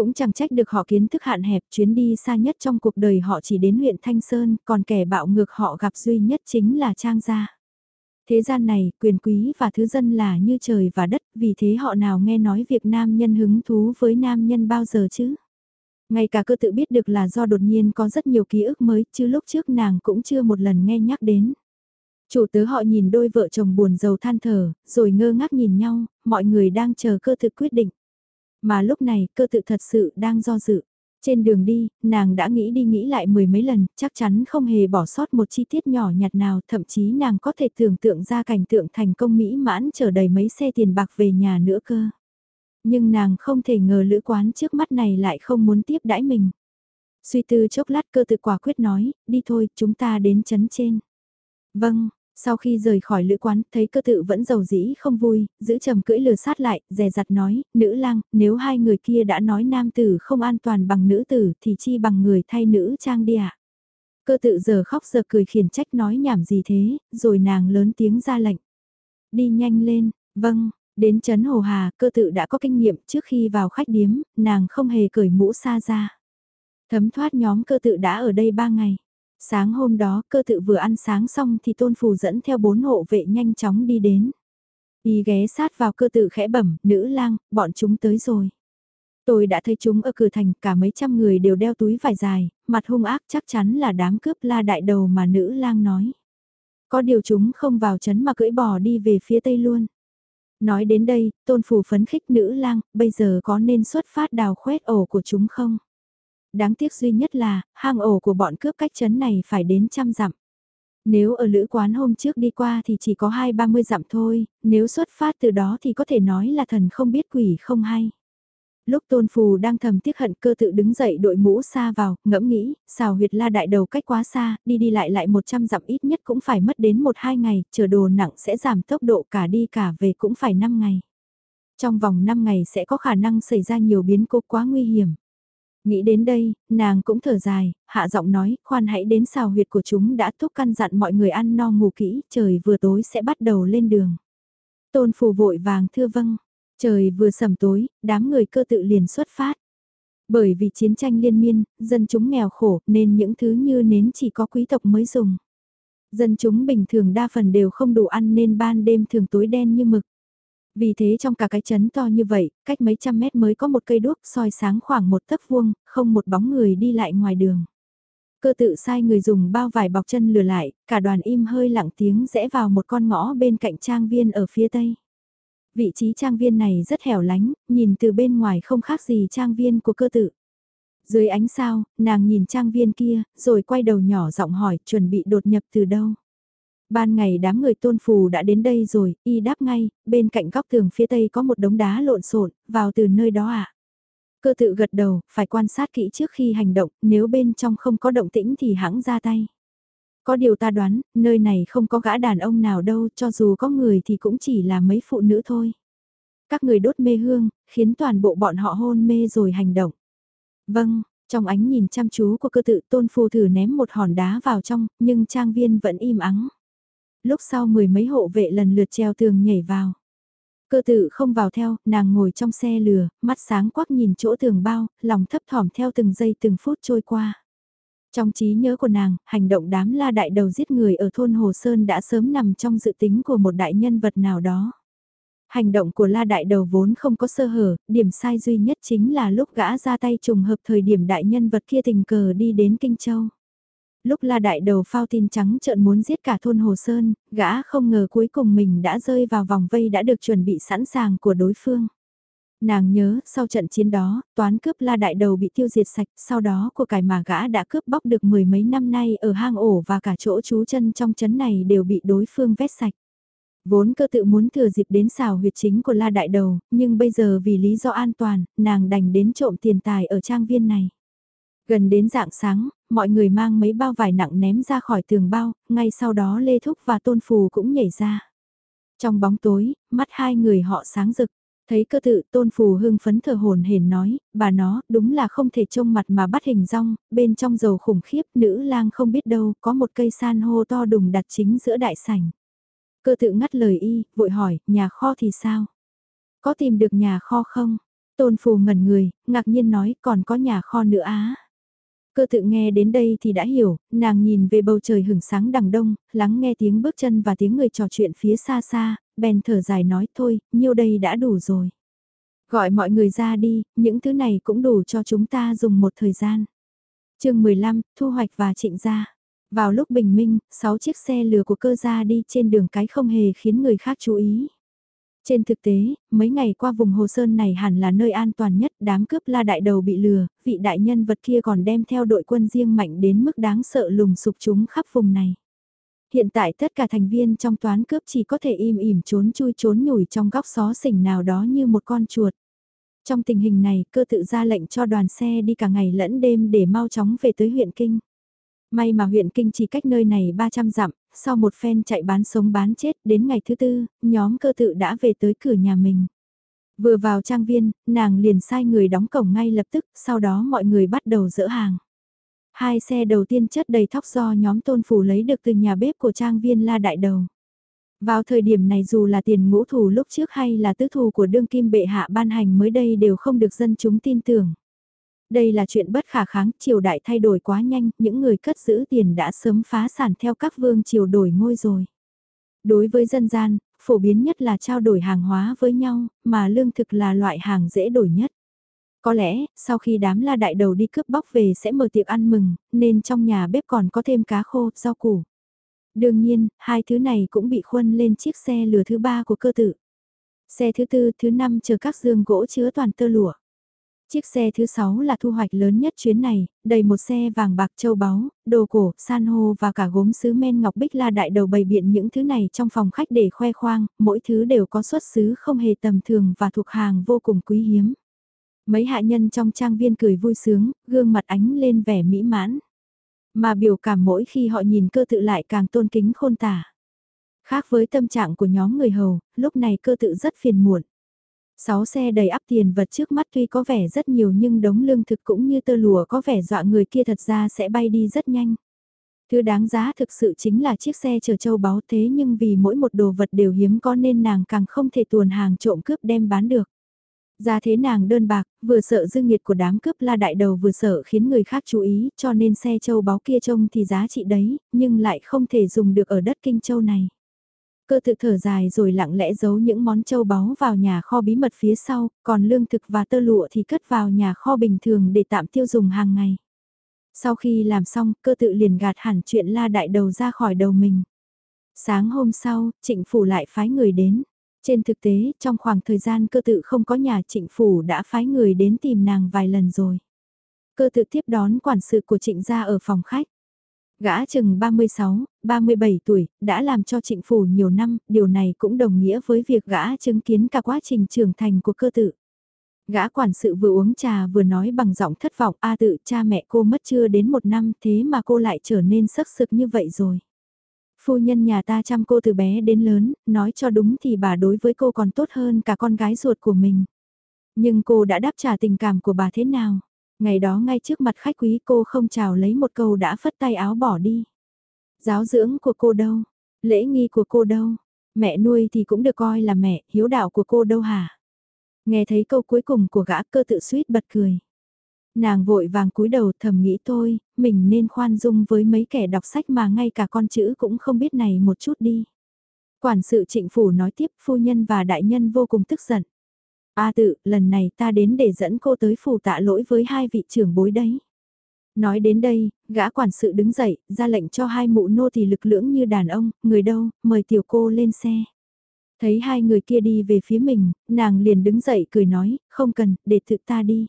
Cũng chẳng trách được họ kiến thức hạn hẹp chuyến đi xa nhất trong cuộc đời họ chỉ đến huyện Thanh Sơn, còn kẻ bạo ngược họ gặp duy nhất chính là Trang Gia. Thế gian này, quyền quý và thứ dân là như trời và đất, vì thế họ nào nghe nói việc nam nhân hứng thú với nam nhân bao giờ chứ? Ngay cả cơ tự biết được là do đột nhiên có rất nhiều ký ức mới, chứ lúc trước nàng cũng chưa một lần nghe nhắc đến. Chủ tớ họ nhìn đôi vợ chồng buồn giàu than thở, rồi ngơ ngác nhìn nhau, mọi người đang chờ cơ tự quyết định. Mà lúc này, cơ tự thật sự đang do dự. Trên đường đi, nàng đã nghĩ đi nghĩ lại mười mấy lần, chắc chắn không hề bỏ sót một chi tiết nhỏ nhặt nào, thậm chí nàng có thể tưởng tượng ra cảnh tượng thành công mỹ mãn chở đầy mấy xe tiền bạc về nhà nữa cơ. Nhưng nàng không thể ngờ lữ quán trước mắt này lại không muốn tiếp đãi mình. Suy tư chốc lát cơ tự quả quyết nói, đi thôi, chúng ta đến chấn trên. Vâng, sau khi rời khỏi lữ quán, thấy cơ tự vẫn giàu dĩ không vui, giữ trầm cưỡi lừa sát lại, dè dặt nói, nữ lang, nếu hai người kia đã nói nam tử không an toàn bằng nữ tử thì chi bằng người thay nữ trang đi ạ. Cơ tự giờ khóc giờ cười khiển trách nói nhảm gì thế, rồi nàng lớn tiếng ra lệnh. Đi nhanh lên, vâng, đến chấn hồ hà, cơ tự đã có kinh nghiệm trước khi vào khách điếm, nàng không hề cởi mũ xa ra. Thấm thoát nhóm cơ tự đã ở đây ba ngày. Sáng hôm đó cơ tự vừa ăn sáng xong thì tôn phù dẫn theo bốn hộ vệ nhanh chóng đi đến. Y ghé sát vào cơ tự khẽ bẩm, nữ lang, bọn chúng tới rồi. Tôi đã thấy chúng ở cửa thành, cả mấy trăm người đều đeo túi vải dài, mặt hung ác chắc chắn là đám cướp la đại đầu mà nữ lang nói. Có điều chúng không vào chấn mà cưỡi bò đi về phía tây luôn. Nói đến đây, tôn phù phấn khích nữ lang, bây giờ có nên xuất phát đào khoét ổ của chúng không? Đáng tiếc duy nhất là, hang ổ của bọn cướp cách chấn này phải đến trăm dặm. Nếu ở lữ quán hôm trước đi qua thì chỉ có hai ba mươi dặm thôi, nếu xuất phát từ đó thì có thể nói là thần không biết quỷ không hay. Lúc tôn phù đang thầm tiếc hận cơ tự đứng dậy đội mũ xa vào, ngẫm nghĩ, xào huyệt la đại đầu cách quá xa, đi đi lại lại 100 dặm ít nhất cũng phải mất đến 1-2 ngày, chờ đồ nặng sẽ giảm tốc độ cả đi cả về cũng phải 5 ngày. Trong vòng 5 ngày sẽ có khả năng xảy ra nhiều biến cố quá nguy hiểm. Nghĩ đến đây, nàng cũng thở dài, hạ giọng nói, khoan hãy đến xào huyệt của chúng đã thúc căn dặn mọi người ăn no ngủ kỹ, trời vừa tối sẽ bắt đầu lên đường. Tôn phù vội vàng thưa vâng, trời vừa sầm tối, đám người cơ tự liền xuất phát. Bởi vì chiến tranh liên miên, dân chúng nghèo khổ nên những thứ như nến chỉ có quý tộc mới dùng. Dân chúng bình thường đa phần đều không đủ ăn nên ban đêm thường tối đen như mực. Vì thế trong cả cái chấn to như vậy, cách mấy trăm mét mới có một cây đuốc soi sáng khoảng một tấc vuông, không một bóng người đi lại ngoài đường. Cơ tự sai người dùng bao vải bọc chân lừa lại, cả đoàn im hơi lặng tiếng rẽ vào một con ngõ bên cạnh trang viên ở phía tây. Vị trí trang viên này rất hẻo lánh, nhìn từ bên ngoài không khác gì trang viên của cơ tự. Dưới ánh sao, nàng nhìn trang viên kia, rồi quay đầu nhỏ giọng hỏi chuẩn bị đột nhập từ đâu. Ban ngày đám người tôn phù đã đến đây rồi, y đáp ngay, bên cạnh góc tường phía tây có một đống đá lộn xộn, vào từ nơi đó à. Cơ tự gật đầu, phải quan sát kỹ trước khi hành động, nếu bên trong không có động tĩnh thì hãng ra tay. Có điều ta đoán, nơi này không có gã đàn ông nào đâu, cho dù có người thì cũng chỉ là mấy phụ nữ thôi. Các người đốt mê hương, khiến toàn bộ bọn họ hôn mê rồi hành động. Vâng, trong ánh nhìn chăm chú của cơ tự tôn phù thử ném một hòn đá vào trong, nhưng trang viên vẫn im ắng lúc sau mười mấy hộ vệ lần lượt treo tường nhảy vào. Cơ tự không vào theo, nàng ngồi trong xe lừa, mắt sáng quắc nhìn chỗ tường bao, lòng thấp thỏm theo từng giây từng phút trôi qua. Trong trí nhớ của nàng, hành động đám la đại đầu giết người ở thôn Hồ Sơn đã sớm nằm trong dự tính của một đại nhân vật nào đó. Hành động của la đại đầu vốn không có sơ hở, điểm sai duy nhất chính là lúc gã ra tay trùng hợp thời điểm đại nhân vật kia tình cờ đi đến Kinh Châu. Lúc la đại đầu phao tin trắng trợn muốn giết cả thôn Hồ Sơn, gã không ngờ cuối cùng mình đã rơi vào vòng vây đã được chuẩn bị sẵn sàng của đối phương. Nàng nhớ, sau trận chiến đó, toán cướp la đại đầu bị tiêu diệt sạch, sau đó của cải mà gã đã cướp bóc được mười mấy năm nay ở hang ổ và cả chỗ trú chân trong chấn này đều bị đối phương vét sạch. Vốn cơ tự muốn thừa dịp đến xào huyệt chính của la đại đầu, nhưng bây giờ vì lý do an toàn, nàng đành đến trộm tiền tài ở trang viên này. Gần đến dạng sáng, mọi người mang mấy bao vải nặng ném ra khỏi tường bao, ngay sau đó Lê Thúc và Tôn Phù cũng nhảy ra. Trong bóng tối, mắt hai người họ sáng rực. Thấy cơ tự tôn phù hưng phấn thờ hồn hển nói, bà nó, đúng là không thể trông mặt mà bắt hình rong, bên trong dầu khủng khiếp nữ lang không biết đâu, có một cây san hô to đùng đặt chính giữa đại sảnh. Cơ tự ngắt lời y, vội hỏi, nhà kho thì sao? Có tìm được nhà kho không? Tôn phù ngẩn người, ngạc nhiên nói, còn có nhà kho nữa á. Cơ tự nghe đến đây thì đã hiểu, nàng nhìn về bầu trời hửng sáng đằng đông, lắng nghe tiếng bước chân và tiếng người trò chuyện phía xa xa, bèn thở dài nói thôi, nhiêu đây đã đủ rồi. Gọi mọi người ra đi, những thứ này cũng đủ cho chúng ta dùng một thời gian. chương 15, Thu hoạch và trịnh gia. Vào lúc bình minh, 6 chiếc xe lừa của cơ gia đi trên đường cái không hề khiến người khác chú ý. Trên thực tế, mấy ngày qua vùng Hồ Sơn này hẳn là nơi an toàn nhất, đám cướp la đại đầu bị lừa, vị đại nhân vật kia còn đem theo đội quân riêng mạnh đến mức đáng sợ lùng sục chúng khắp vùng này. Hiện tại tất cả thành viên trong toán cướp chỉ có thể im ỉm trốn chui trốn nhủi trong góc xó xỉnh nào đó như một con chuột. Trong tình hình này, cơ tự ra lệnh cho đoàn xe đi cả ngày lẫn đêm để mau chóng về tới huyện Kinh. May mà huyện Kinh chỉ cách nơi này 300 dặm, sau một phen chạy bán sống bán chết, đến ngày thứ tư, nhóm cơ tự đã về tới cửa nhà mình. Vừa vào trang viên, nàng liền sai người đóng cổng ngay lập tức, sau đó mọi người bắt đầu dỡ hàng. Hai xe đầu tiên chất đầy thóc do nhóm tôn phủ lấy được từ nhà bếp của trang viên La Đại Đầu. Vào thời điểm này dù là tiền ngũ thủ lúc trước hay là tứ thù của đương kim bệ hạ ban hành mới đây đều không được dân chúng tin tưởng. Đây là chuyện bất khả kháng, triều đại thay đổi quá nhanh, những người cất giữ tiền đã sớm phá sản theo các vương triều đổi ngôi rồi. Đối với dân gian, phổ biến nhất là trao đổi hàng hóa với nhau, mà lương thực là loại hàng dễ đổi nhất. Có lẽ, sau khi đám la đại đầu đi cướp bóc về sẽ mở tiệc ăn mừng, nên trong nhà bếp còn có thêm cá khô, rau củ. Đương nhiên, hai thứ này cũng bị khuân lên chiếc xe lừa thứ ba của cơ tử. Xe thứ tư, thứ năm chờ các dương gỗ chứa toàn tơ lụa. Chiếc xe thứ sáu là thu hoạch lớn nhất chuyến này, đầy một xe vàng bạc châu báu, đồ cổ, san hô và cả gốm sứ men ngọc bích la đại đầu bày biện những thứ này trong phòng khách để khoe khoang, mỗi thứ đều có xuất xứ không hề tầm thường và thuộc hàng vô cùng quý hiếm. Mấy hạ nhân trong trang viên cười vui sướng, gương mặt ánh lên vẻ mỹ mãn. Mà biểu cảm mỗi khi họ nhìn cơ tự lại càng tôn kính khôn tả. Khác với tâm trạng của nhóm người hầu, lúc này cơ tự rất phiền muộn. Sáu xe đầy ắp tiền vật trước mắt tuy có vẻ rất nhiều nhưng đống lương thực cũng như tơ lụa có vẻ dọa người kia thật ra sẽ bay đi rất nhanh. Thứ đáng giá thực sự chính là chiếc xe chở châu báu thế nhưng vì mỗi một đồ vật đều hiếm có nên nàng càng không thể tuồn hàng trộm cướp đem bán được. Ra thế nàng đơn bạc, vừa sợ dư nghiệt của đám cướp la đại đầu vừa sợ khiến người khác chú ý cho nên xe châu báu kia trông thì giá trị đấy, nhưng lại không thể dùng được ở đất kinh châu này. Cơ tự thở dài rồi lặng lẽ giấu những món châu báu vào nhà kho bí mật phía sau, còn lương thực và tơ lụa thì cất vào nhà kho bình thường để tạm tiêu dùng hàng ngày. Sau khi làm xong, cơ tự liền gạt hẳn chuyện la đại đầu ra khỏi đầu mình. Sáng hôm sau, trịnh phủ lại phái người đến. Trên thực tế, trong khoảng thời gian cơ tự không có nhà trịnh phủ đã phái người đến tìm nàng vài lần rồi. Cơ tự tiếp đón quản sự của trịnh gia ở phòng khách. Gã chừng 36, 37 tuổi, đã làm cho trịnh phủ nhiều năm, điều này cũng đồng nghĩa với việc gã chứng kiến cả quá trình trưởng thành của cơ tự. Gã quản sự vừa uống trà vừa nói bằng giọng thất vọng A tự cha mẹ cô mất chưa đến một năm thế mà cô lại trở nên sắc sực như vậy rồi. Phu nhân nhà ta chăm cô từ bé đến lớn, nói cho đúng thì bà đối với cô còn tốt hơn cả con gái ruột của mình. Nhưng cô đã đáp trả tình cảm của bà thế nào? Ngày đó ngay trước mặt khách quý cô không chào lấy một câu đã phất tay áo bỏ đi. Giáo dưỡng của cô đâu? Lễ nghi của cô đâu? Mẹ nuôi thì cũng được coi là mẹ, hiếu đạo của cô đâu hả? Nghe thấy câu cuối cùng của gã cơ tự suýt bật cười. Nàng vội vàng cúi đầu thầm nghĩ thôi, mình nên khoan dung với mấy kẻ đọc sách mà ngay cả con chữ cũng không biết này một chút đi. Quản sự trịnh phủ nói tiếp phu nhân và đại nhân vô cùng tức giận. A tự, lần này ta đến để dẫn cô tới phủ tạ lỗi với hai vị trưởng bối đấy. Nói đến đây, gã quản sự đứng dậy, ra lệnh cho hai mụ nô thì lực lưỡng như đàn ông, người đâu, mời tiểu cô lên xe. Thấy hai người kia đi về phía mình, nàng liền đứng dậy cười nói, không cần, để tự ta đi.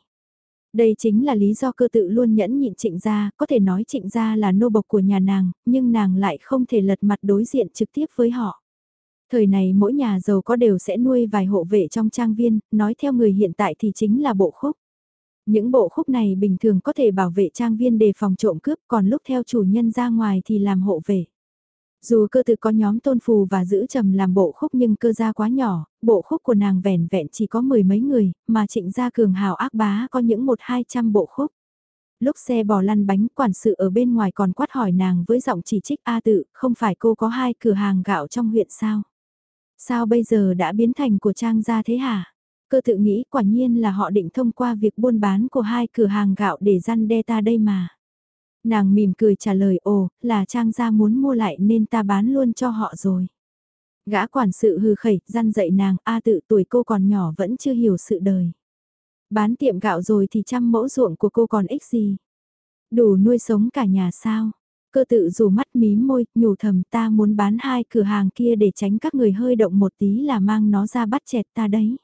Đây chính là lý do cơ tự luôn nhẫn nhịn trịnh gia, có thể nói trịnh gia là nô bộc của nhà nàng, nhưng nàng lại không thể lật mặt đối diện trực tiếp với họ. Thời này mỗi nhà giàu có đều sẽ nuôi vài hộ vệ trong trang viên, nói theo người hiện tại thì chính là bộ khúc. Những bộ khúc này bình thường có thể bảo vệ trang viên đề phòng trộm cướp còn lúc theo chủ nhân ra ngoài thì làm hộ vệ. Dù cơ tự có nhóm tôn phù và giữ trầm làm bộ khúc nhưng cơ gia quá nhỏ, bộ khúc của nàng vẻn vẹn chỉ có mười mấy người, mà trịnh gia cường hào ác bá có những một hai trăm bộ khúc. Lúc xe bò lăn bánh quản sự ở bên ngoài còn quát hỏi nàng với giọng chỉ trích A tự, không phải cô có hai cửa hàng gạo trong huyện sao? Sao bây giờ đã biến thành của trang gia thế hả? Cơ tự nghĩ quả nhiên là họ định thông qua việc buôn bán của hai cửa hàng gạo để răn đe ta đây mà. Nàng mỉm cười trả lời ồ, là trang gia muốn mua lại nên ta bán luôn cho họ rồi. Gã quản sự hư khẩy, răn dậy nàng, a tự tuổi cô còn nhỏ vẫn chưa hiểu sự đời. Bán tiệm gạo rồi thì trăm mẫu ruộng của cô còn ích gì? Đủ nuôi sống cả nhà sao? Cơ tự dù mắt mím môi, nhủ thầm ta muốn bán hai cửa hàng kia để tránh các người hơi động một tí là mang nó ra bắt chẹt ta đấy.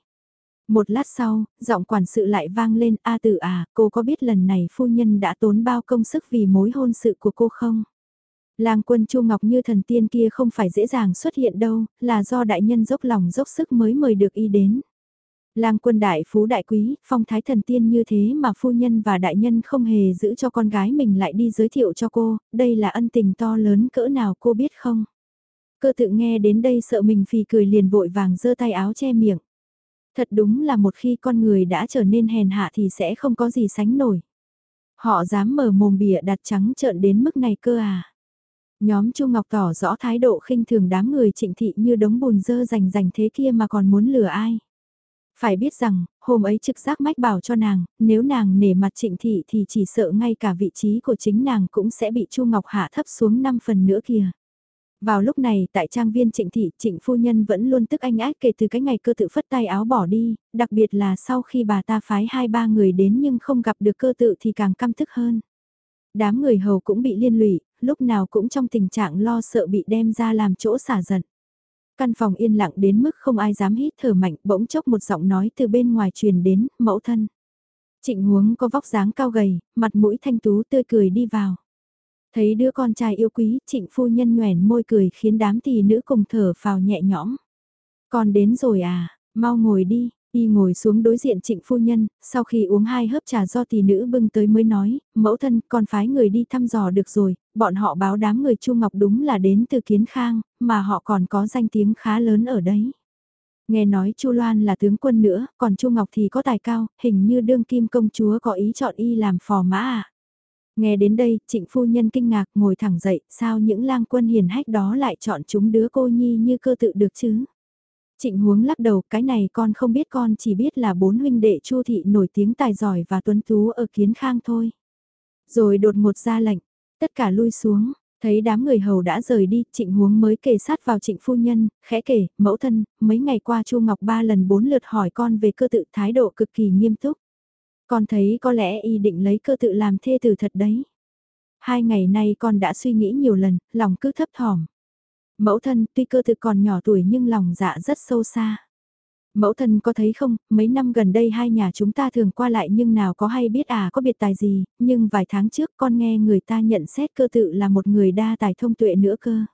Một lát sau, giọng quản sự lại vang lên, A tử à, cô có biết lần này phu nhân đã tốn bao công sức vì mối hôn sự của cô không? Lang quân Chu Ngọc như thần tiên kia không phải dễ dàng xuất hiện đâu, là do đại nhân dốc lòng dốc sức mới mời được y đến. Lang quân đại phú đại quý, phong thái thần tiên như thế mà phu nhân và đại nhân không hề giữ cho con gái mình lại đi giới thiệu cho cô, đây là ân tình to lớn cỡ nào cô biết không? Cơ tự nghe đến đây sợ mình phì cười liền vội vàng giơ tay áo che miệng. Thật đúng là một khi con người đã trở nên hèn hạ thì sẽ không có gì sánh nổi. Họ dám mở mồm bìa đặt trắng trợn đến mức này cơ à. Nhóm Chu Ngọc tỏ rõ thái độ khinh thường đám người trịnh thị như đống bùn dơ rành rành thế kia mà còn muốn lừa ai. Phải biết rằng, hôm ấy trực giác mách bảo cho nàng, nếu nàng nể mặt trịnh thị thì chỉ sợ ngay cả vị trí của chính nàng cũng sẽ bị Chu Ngọc hạ thấp xuống 5 phần nữa kìa. Vào lúc này tại trang viên trịnh thị, trịnh phu nhân vẫn luôn tức anh ác kể từ cái ngày cơ tự phất tay áo bỏ đi, đặc biệt là sau khi bà ta phái hai ba người đến nhưng không gặp được cơ tự thì càng căm thức hơn. Đám người hầu cũng bị liên lụy, lúc nào cũng trong tình trạng lo sợ bị đem ra làm chỗ xả giận. Căn phòng yên lặng đến mức không ai dám hít thở mạnh, bỗng chốc một giọng nói từ bên ngoài truyền đến, mẫu thân. Trịnh huống có vóc dáng cao gầy, mặt mũi thanh tú tươi cười đi vào. Thấy đứa con trai yêu quý, trịnh phu nhân nhoèn môi cười khiến đám tỷ nữ cùng thở phào nhẹ nhõm. Con đến rồi à, mau ngồi đi, y ngồi xuống đối diện trịnh phu nhân, sau khi uống hai hớp trà do tỷ nữ bưng tới mới nói, mẫu thân con phái người đi thăm dò được rồi, bọn họ báo đám người Chu Ngọc đúng là đến từ Kiến Khang, mà họ còn có danh tiếng khá lớn ở đấy. Nghe nói Chu Loan là tướng quân nữa, còn Chu Ngọc thì có tài cao, hình như đương kim công chúa có ý chọn y làm phò mã à. Nghe đến đây, trịnh phu nhân kinh ngạc ngồi thẳng dậy, sao những lang quân hiền hách đó lại chọn chúng đứa cô nhi như cơ tự được chứ? Trịnh huống lắc đầu, cái này con không biết con chỉ biết là bốn huynh đệ chu thị nổi tiếng tài giỏi và tuấn tú ở kiến khang thôi. Rồi đột một ra lệnh, tất cả lui xuống, thấy đám người hầu đã rời đi, trịnh huống mới kề sát vào trịnh phu nhân, khẽ kể, mẫu thân, mấy ngày qua chu Ngọc ba lần bốn lượt hỏi con về cơ tự thái độ cực kỳ nghiêm túc. Con thấy có lẽ y định lấy cơ tự làm thê tử thật đấy. Hai ngày nay con đã suy nghĩ nhiều lần, lòng cứ thấp thỏm. Mẫu thân tuy cơ tự còn nhỏ tuổi nhưng lòng dạ rất sâu xa. Mẫu thân có thấy không, mấy năm gần đây hai nhà chúng ta thường qua lại nhưng nào có hay biết à có biệt tài gì, nhưng vài tháng trước con nghe người ta nhận xét cơ tự là một người đa tài thông tuệ nữa cơ.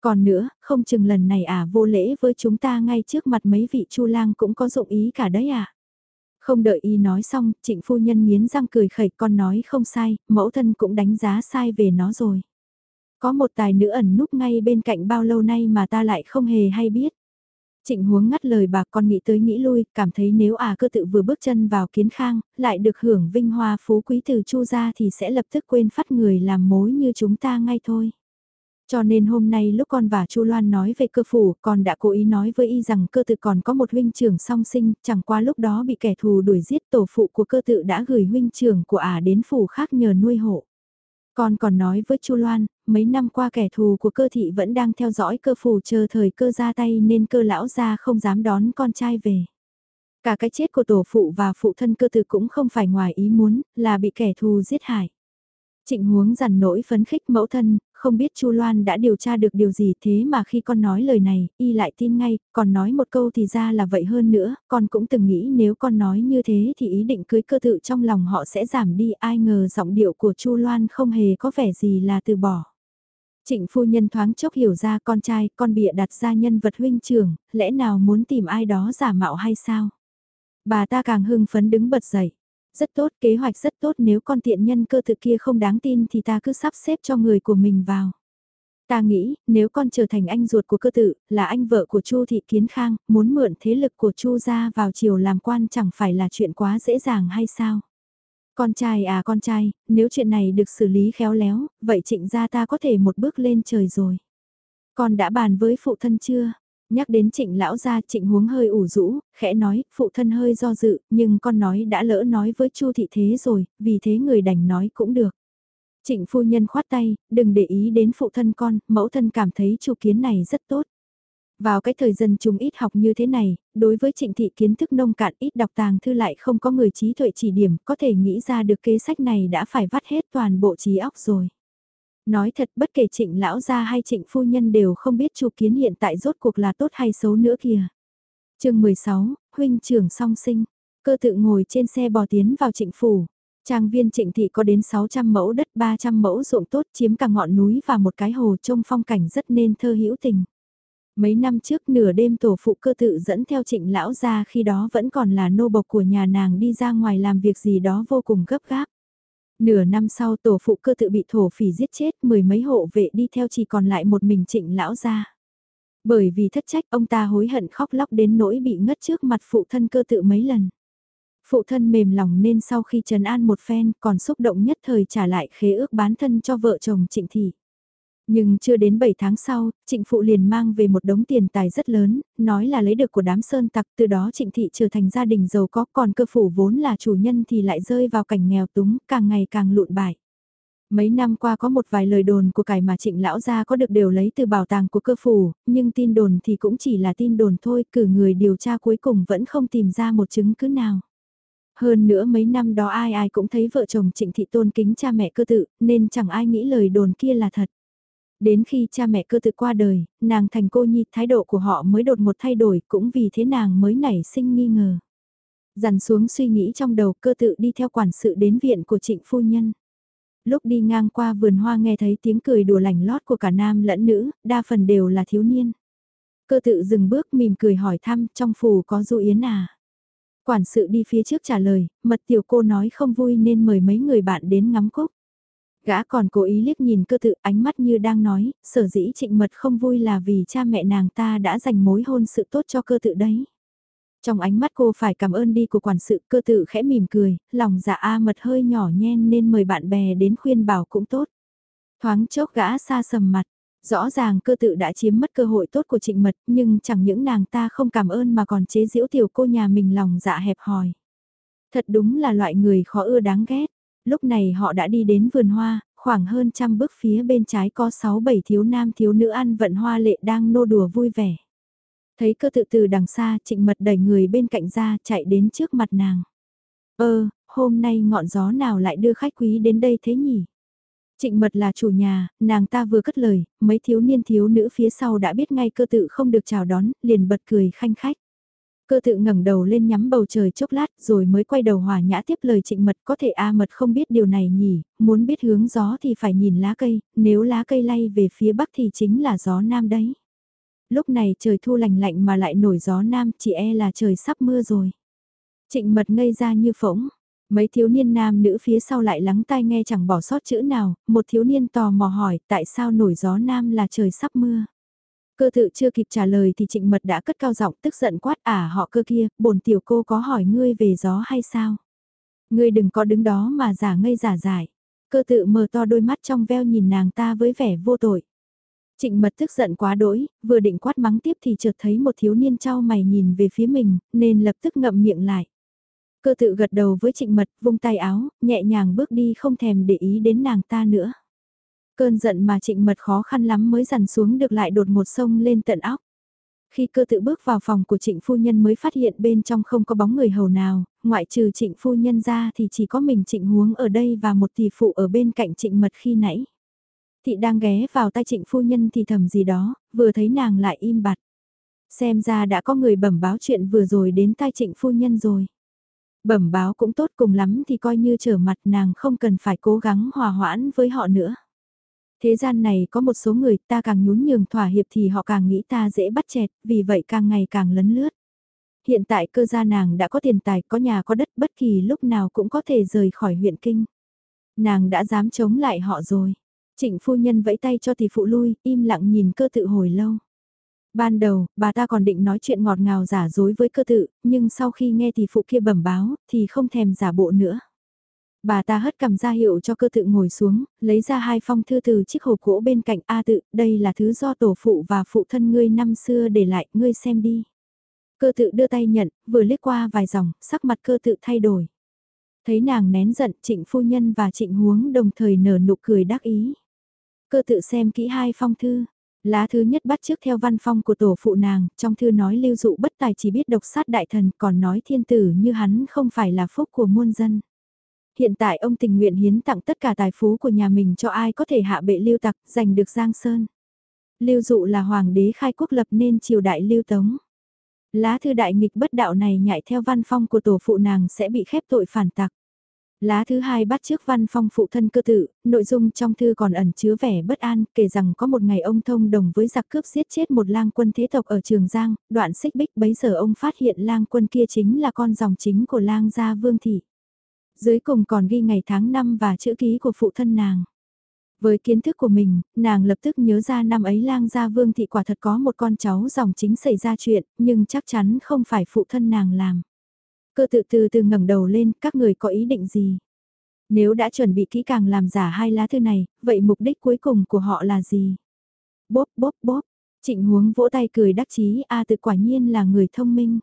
Còn nữa, không chừng lần này à vô lễ với chúng ta ngay trước mặt mấy vị chu lang cũng có dụng ý cả đấy à. Không đợi y nói xong, trịnh phu nhân miến răng cười khẩy con nói không sai, mẫu thân cũng đánh giá sai về nó rồi. Có một tài nữ ẩn núp ngay bên cạnh bao lâu nay mà ta lại không hề hay biết. Trịnh huống ngắt lời bà con nghĩ tới nghĩ lui, cảm thấy nếu à cơ tự vừa bước chân vào kiến khang, lại được hưởng vinh hoa phú quý từ chu gia thì sẽ lập tức quên phát người làm mối như chúng ta ngay thôi. Cho nên hôm nay lúc con và Chu Loan nói về cơ phủ, con đã cố ý nói với y rằng cơ tự còn có một huynh trưởng song sinh, chẳng qua lúc đó bị kẻ thù đuổi giết tổ phụ của cơ tự đã gửi huynh trưởng của ả đến phủ khác nhờ nuôi hộ. Con còn nói với Chu Loan, mấy năm qua kẻ thù của cơ thị vẫn đang theo dõi cơ phủ chờ thời cơ ra tay nên cơ lão gia không dám đón con trai về. Cả cái chết của tổ phụ và phụ thân cơ tự cũng không phải ngoài ý muốn, là bị kẻ thù giết hại. Trịnh huống dằn nỗi phấn khích mẫu thân, không biết Chu Loan đã điều tra được điều gì thế mà khi con nói lời này, y lại tin ngay, còn nói một câu thì ra là vậy hơn nữa, con cũng từng nghĩ nếu con nói như thế thì ý định cưới cơ tự trong lòng họ sẽ giảm đi, ai ngờ giọng điệu của Chu Loan không hề có vẻ gì là từ bỏ. Trịnh phu nhân thoáng chốc hiểu ra con trai, con bịa đặt ra nhân vật huynh trưởng, lẽ nào muốn tìm ai đó giả mạo hay sao? Bà ta càng hưng phấn đứng bật dậy. Rất tốt, kế hoạch rất tốt nếu con tiện nhân cơ tự kia không đáng tin thì ta cứ sắp xếp cho người của mình vào. Ta nghĩ, nếu con trở thành anh ruột của cơ tự, là anh vợ của Chu Thị Kiến Khang, muốn mượn thế lực của Chu ra vào chiều làm quan chẳng phải là chuyện quá dễ dàng hay sao? Con trai à con trai, nếu chuyện này được xử lý khéo léo, vậy trịnh gia ta có thể một bước lên trời rồi. Con đã bàn với phụ thân chưa? Nhắc đến trịnh lão gia trịnh huống hơi ủ rũ, khẽ nói, phụ thân hơi do dự, nhưng con nói đã lỡ nói với chu thị thế rồi, vì thế người đành nói cũng được. Trịnh phu nhân khoát tay, đừng để ý đến phụ thân con, mẫu thân cảm thấy chu kiến này rất tốt. Vào cái thời dân chúng ít học như thế này, đối với trịnh thị kiến thức nông cạn ít đọc tàng thư lại không có người trí tuệ chỉ điểm, có thể nghĩ ra được kế sách này đã phải vắt hết toàn bộ trí óc rồi. Nói thật bất kể trịnh lão gia hay trịnh phu nhân đều không biết chu kiến hiện tại rốt cuộc là tốt hay xấu nữa kìa. chương 16, huynh trưởng song sinh, cơ tự ngồi trên xe bò tiến vào trịnh phủ. Trang viên trịnh thị có đến 600 mẫu đất 300 mẫu ruộng tốt chiếm cả ngọn núi và một cái hồ trông phong cảnh rất nên thơ hữu tình. Mấy năm trước nửa đêm tổ phụ cơ tự dẫn theo trịnh lão ra khi đó vẫn còn là nô bộc của nhà nàng đi ra ngoài làm việc gì đó vô cùng gấp gáp. Nửa năm sau tổ phụ cơ tự bị thổ phỉ giết chết, mười mấy hộ vệ đi theo chỉ còn lại một mình trịnh lão ra. Bởi vì thất trách, ông ta hối hận khóc lóc đến nỗi bị ngất trước mặt phụ thân cơ tự mấy lần. Phụ thân mềm lòng nên sau khi trần an một phen, còn xúc động nhất thời trả lại khế ước bán thân cho vợ chồng trịnh thị. Nhưng chưa đến 7 tháng sau, trịnh phụ liền mang về một đống tiền tài rất lớn, nói là lấy được của đám sơn tặc, từ đó trịnh thị trở thành gia đình giàu có, còn cơ phủ vốn là chủ nhân thì lại rơi vào cảnh nghèo túng, càng ngày càng lụn bại. Mấy năm qua có một vài lời đồn của cải mà trịnh lão gia có được đều lấy từ bảo tàng của cơ phủ, nhưng tin đồn thì cũng chỉ là tin đồn thôi, cử người điều tra cuối cùng vẫn không tìm ra một chứng cứ nào. Hơn nữa mấy năm đó ai ai cũng thấy vợ chồng trịnh thị tôn kính cha mẹ cơ tự, nên chẳng ai nghĩ lời đồn kia là thật. Đến khi cha mẹ cơ tự qua đời, nàng thành cô nhi thái độ của họ mới đột một thay đổi cũng vì thế nàng mới nảy sinh nghi ngờ. Dằn xuống suy nghĩ trong đầu cơ tự đi theo quản sự đến viện của trịnh phu nhân. Lúc đi ngang qua vườn hoa nghe thấy tiếng cười đùa lành lót của cả nam lẫn nữ, đa phần đều là thiếu niên. Cơ tự dừng bước mỉm cười hỏi thăm trong phủ có du yến à. Quản sự đi phía trước trả lời, mật tiểu cô nói không vui nên mời mấy người bạn đến ngắm cúc. Gã còn cố ý liếc nhìn cơ tự ánh mắt như đang nói, sở dĩ trịnh mật không vui là vì cha mẹ nàng ta đã dành mối hôn sự tốt cho cơ tự đấy. Trong ánh mắt cô phải cảm ơn đi của quản sự cơ tự khẽ mỉm cười, lòng dạ A mật hơi nhỏ nhen nên mời bạn bè đến khuyên bảo cũng tốt. Thoáng chốc gã xa sầm mặt, rõ ràng cơ tự đã chiếm mất cơ hội tốt của trịnh mật nhưng chẳng những nàng ta không cảm ơn mà còn chế giễu tiểu cô nhà mình lòng dạ hẹp hòi. Thật đúng là loại người khó ưa đáng ghét. Lúc này họ đã đi đến vườn hoa, khoảng hơn trăm bước phía bên trái có 6-7 thiếu nam thiếu nữ ăn vận hoa lệ đang nô đùa vui vẻ. Thấy cơ tự từ đằng xa trịnh mật đẩy người bên cạnh ra chạy đến trước mặt nàng. Ơ, hôm nay ngọn gió nào lại đưa khách quý đến đây thế nhỉ? Trịnh mật là chủ nhà, nàng ta vừa cất lời, mấy thiếu niên thiếu nữ phía sau đã biết ngay cơ tự không được chào đón, liền bật cười khanh khách. Cơ tự ngẩng đầu lên nhắm bầu trời chốc lát rồi mới quay đầu hòa nhã tiếp lời trịnh mật có thể A mật không biết điều này nhỉ, muốn biết hướng gió thì phải nhìn lá cây, nếu lá cây lay về phía bắc thì chính là gió nam đấy. Lúc này trời thu lạnh lạnh mà lại nổi gió nam chỉ e là trời sắp mưa rồi. Trịnh mật ngây ra như phỗng, mấy thiếu niên nam nữ phía sau lại lắng tai nghe chẳng bỏ sót chữ nào, một thiếu niên tò mò hỏi tại sao nổi gió nam là trời sắp mưa. Cơ tự chưa kịp trả lời thì trịnh mật đã cất cao giọng tức giận quát à họ cơ kia, bổn tiểu cô có hỏi ngươi về gió hay sao? Ngươi đừng có đứng đó mà giả ngây giả dại. Cơ tự mở to đôi mắt trong veo nhìn nàng ta với vẻ vô tội. Trịnh mật tức giận quá đỗi, vừa định quát mắng tiếp thì chợt thấy một thiếu niên trao mày nhìn về phía mình, nên lập tức ngậm miệng lại. Cơ tự gật đầu với trịnh mật, vung tay áo, nhẹ nhàng bước đi không thèm để ý đến nàng ta nữa. Cơn giận mà trịnh mật khó khăn lắm mới dằn xuống được lại đột một sông lên tận óc. Khi cơ tự bước vào phòng của trịnh phu nhân mới phát hiện bên trong không có bóng người hầu nào, ngoại trừ trịnh phu nhân ra thì chỉ có mình trịnh huống ở đây và một tỷ phụ ở bên cạnh trịnh mật khi nãy. Thị đang ghé vào tay trịnh phu nhân thì thầm gì đó, vừa thấy nàng lại im bặt. Xem ra đã có người bẩm báo chuyện vừa rồi đến tai trịnh phu nhân rồi. Bẩm báo cũng tốt cùng lắm thì coi như trở mặt nàng không cần phải cố gắng hòa hoãn với họ nữa. Thế gian này có một số người ta càng nhún nhường thỏa hiệp thì họ càng nghĩ ta dễ bắt chẹt, vì vậy càng ngày càng lấn lướt. Hiện tại cơ gia nàng đã có tiền tài, có nhà có đất bất kỳ lúc nào cũng có thể rời khỏi huyện kinh. Nàng đã dám chống lại họ rồi. Trịnh phu nhân vẫy tay cho tỷ phụ lui, im lặng nhìn cơ tự hồi lâu. Ban đầu, bà ta còn định nói chuyện ngọt ngào giả dối với cơ tự, nhưng sau khi nghe tỷ phụ kia bẩm báo, thì không thèm giả bộ nữa. Bà ta hất cầm ra hiệu cho cơ tự ngồi xuống, lấy ra hai phong thư từ chiếc hộp gỗ bên cạnh A tự, đây là thứ do tổ phụ và phụ thân ngươi năm xưa để lại, ngươi xem đi. Cơ tự đưa tay nhận, vừa liếc qua vài dòng, sắc mặt cơ tự thay đổi. Thấy nàng nén giận trịnh phu nhân và trịnh huống đồng thời nở nụ cười đắc ý. Cơ tự xem kỹ hai phong thư. Lá thứ nhất bắt trước theo văn phong của tổ phụ nàng, trong thư nói lưu dụ bất tài chỉ biết độc sát đại thần còn nói thiên tử như hắn không phải là phúc của muôn dân. Hiện tại ông tình nguyện hiến tặng tất cả tài phú của nhà mình cho ai có thể hạ bệ lưu tặc, giành được Giang Sơn. Lưu dụ là hoàng đế khai quốc lập nên triều đại lưu tống. Lá thư đại nghịch bất đạo này nhảy theo văn phong của tổ phụ nàng sẽ bị khép tội phản tặc. Lá thứ hai bắt trước văn phong phụ thân cơ tự, nội dung trong thư còn ẩn chứa vẻ bất an, kể rằng có một ngày ông thông đồng với giặc cướp giết chết một lang quân thế tộc ở Trường Giang, đoạn xích bích bấy giờ ông phát hiện lang quân kia chính là con dòng chính của lang gia Vương Thị. Dưới cùng còn ghi ngày tháng năm và chữ ký của phụ thân nàng. Với kiến thức của mình, nàng lập tức nhớ ra năm ấy lang gia Vương Thị quả thật có một con cháu dòng chính xảy ra chuyện, nhưng chắc chắn không phải phụ thân nàng làm. Cơ tự từ từ ngẩng đầu lên, các người có ý định gì? Nếu đã chuẩn bị kỹ càng làm giả hai lá thư này, vậy mục đích cuối cùng của họ là gì? Bốp bốp bốp, trịnh huống vỗ tay cười đắc chí A tự quả nhiên là người thông minh.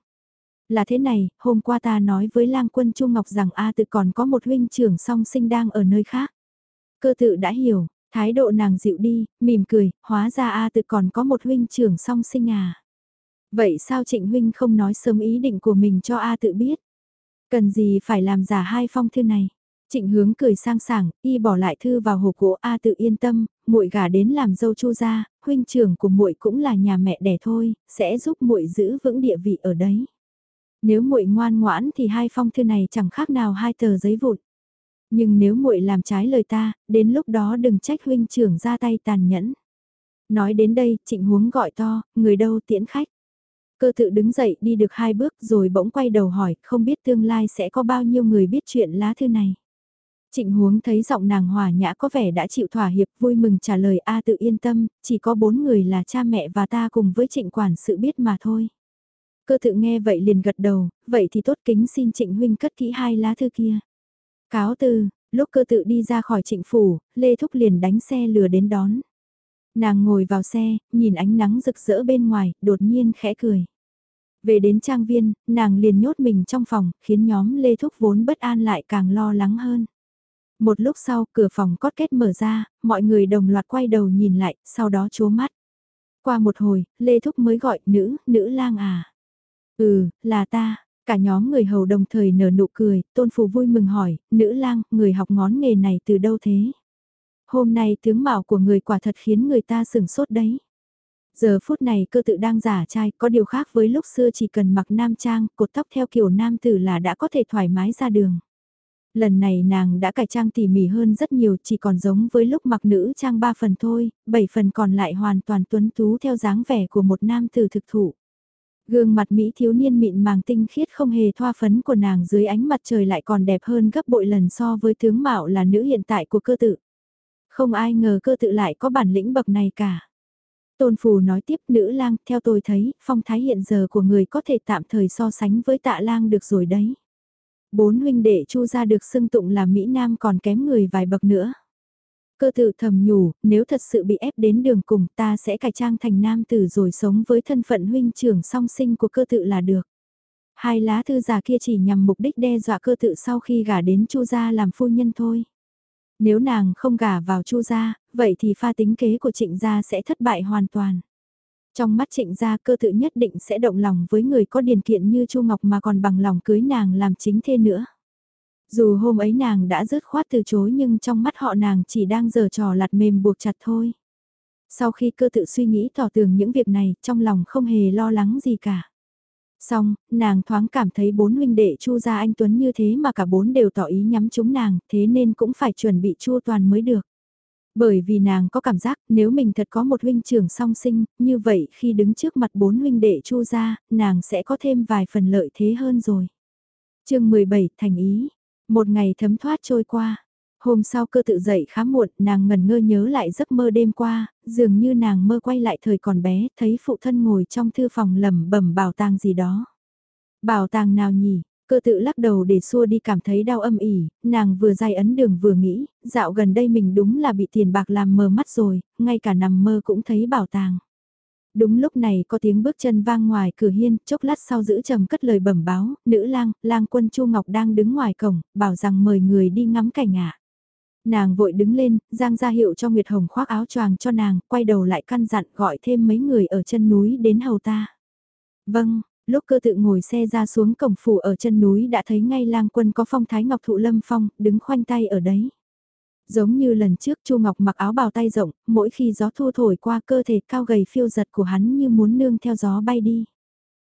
Là thế này, hôm qua ta nói với lang quân Trung Ngọc rằng A tự còn có một huynh trưởng song sinh đang ở nơi khác. Cơ tự đã hiểu, thái độ nàng dịu đi, mỉm cười, hóa ra A tự còn có một huynh trưởng song sinh à. Vậy sao trịnh huynh không nói sớm ý định của mình cho A tự biết? Cần gì phải làm giả hai phong thư này? Trịnh hướng cười sang sảng, y bỏ lại thư vào hộp gỗ A tự yên tâm, muội gả đến làm dâu chu gia, huynh trưởng của muội cũng là nhà mẹ đẻ thôi, sẽ giúp muội giữ vững địa vị ở đấy. Nếu muội ngoan ngoãn thì hai phong thư này chẳng khác nào hai tờ giấy vụn. Nhưng nếu muội làm trái lời ta, đến lúc đó đừng trách huynh trưởng ra tay tàn nhẫn. Nói đến đây, trịnh huống gọi to, người đâu tiễn khách. Cơ tự đứng dậy đi được hai bước rồi bỗng quay đầu hỏi, không biết tương lai sẽ có bao nhiêu người biết chuyện lá thư này. Trịnh Huống thấy giọng nàng hòa nhã có vẻ đã chịu thỏa hiệp vui mừng trả lời A tự yên tâm, chỉ có bốn người là cha mẹ và ta cùng với trịnh quản sự biết mà thôi. Cơ tự nghe vậy liền gật đầu, vậy thì tốt kính xin trịnh huynh cất kỹ hai lá thư kia. Cáo từ, lúc cơ tự đi ra khỏi trịnh phủ, Lê Thúc liền đánh xe lừa đến đón. Nàng ngồi vào xe, nhìn ánh nắng rực rỡ bên ngoài, đột nhiên khẽ cười. Về đến trang viên, nàng liền nhốt mình trong phòng, khiến nhóm Lê Thúc vốn bất an lại càng lo lắng hơn. Một lúc sau, cửa phòng cót kết mở ra, mọi người đồng loạt quay đầu nhìn lại, sau đó chố mắt. Qua một hồi, Lê Thúc mới gọi nữ, nữ lang à. Ừ, là ta. Cả nhóm người hầu đồng thời nở nụ cười, tôn phù vui mừng hỏi, nữ lang, người học ngón nghề này từ đâu thế? Hôm nay tướng mạo của người quả thật khiến người ta sửng sốt đấy. Giờ phút này cơ tự đang giả trai, có điều khác với lúc xưa chỉ cần mặc nam trang, cột tóc theo kiểu nam tử là đã có thể thoải mái ra đường. Lần này nàng đã cải trang tỉ mỉ hơn rất nhiều chỉ còn giống với lúc mặc nữ trang 3 phần thôi, 7 phần còn lại hoàn toàn tuấn tú theo dáng vẻ của một nam tử thực thụ. Gương mặt Mỹ thiếu niên mịn màng tinh khiết không hề thoa phấn của nàng dưới ánh mặt trời lại còn đẹp hơn gấp bội lần so với tướng mạo là nữ hiện tại của cơ tự. Không ai ngờ cơ tự lại có bản lĩnh bậc này cả. Tôn Phù nói tiếp nữ lang, theo tôi thấy, phong thái hiện giờ của người có thể tạm thời so sánh với tạ lang được rồi đấy. Bốn huynh đệ chu ra được xưng tụng là Mỹ Nam còn kém người vài bậc nữa. Cơ tự thầm nhủ, nếu thật sự bị ép đến đường cùng ta sẽ cải trang thành nam tử rồi sống với thân phận huynh trưởng song sinh của cơ tự là được. Hai lá thư giả kia chỉ nhằm mục đích đe dọa cơ tự sau khi gả đến chu gia làm phu nhân thôi. Nếu nàng không gả vào chu gia, vậy thì pha tính kế của trịnh gia sẽ thất bại hoàn toàn. Trong mắt trịnh gia cơ tự nhất định sẽ động lòng với người có điển kiện như chu Ngọc mà còn bằng lòng cưới nàng làm chính thê nữa. Dù hôm ấy nàng đã rớt khoát từ chối nhưng trong mắt họ nàng chỉ đang giở trò lặt mềm buộc chặt thôi. Sau khi cơ tự suy nghĩ tỏ tường những việc này, trong lòng không hề lo lắng gì cả. Xong, nàng thoáng cảm thấy bốn huynh đệ chu gia anh Tuấn như thế mà cả bốn đều tỏ ý nhắm chúng nàng, thế nên cũng phải chuẩn bị chu toàn mới được. Bởi vì nàng có cảm giác nếu mình thật có một huynh trưởng song sinh, như vậy khi đứng trước mặt bốn huynh đệ chu gia, nàng sẽ có thêm vài phần lợi thế hơn rồi. chương 17 Thành ý một ngày thấm thoát trôi qua. Hôm sau cơ tự dậy khá muộn, nàng ngần ngơ nhớ lại giấc mơ đêm qua, dường như nàng mơ quay lại thời còn bé, thấy phụ thân ngồi trong thư phòng lẩm bẩm bảo tàng gì đó. Bảo tàng nào nhỉ? Cơ tự lắc đầu để xua đi cảm thấy đau âm ỉ, nàng vừa dài ấn đường vừa nghĩ, dạo gần đây mình đúng là bị tiền bạc làm mờ mắt rồi, ngay cả nằm mơ cũng thấy bảo tàng. Đúng lúc này có tiếng bước chân vang ngoài cửa hiên, chốc lát sau giữ trầm cất lời bẩm báo, nữ lang, lang quân Chu Ngọc đang đứng ngoài cổng, bảo rằng mời người đi ngắm cảnh ạ. Nàng vội đứng lên, giang ra hiệu cho Nguyệt Hồng khoác áo choàng cho nàng, quay đầu lại căn dặn gọi thêm mấy người ở chân núi đến hầu ta. Vâng, lúc cơ tự ngồi xe ra xuống cổng phủ ở chân núi đã thấy ngay lang quân có phong thái ngọc thụ lâm phong, đứng khoanh tay ở đấy. Giống như lần trước Chu Ngọc mặc áo bào tay rộng, mỗi khi gió thu thổi qua cơ thể cao gầy phiêu giật của hắn như muốn nương theo gió bay đi.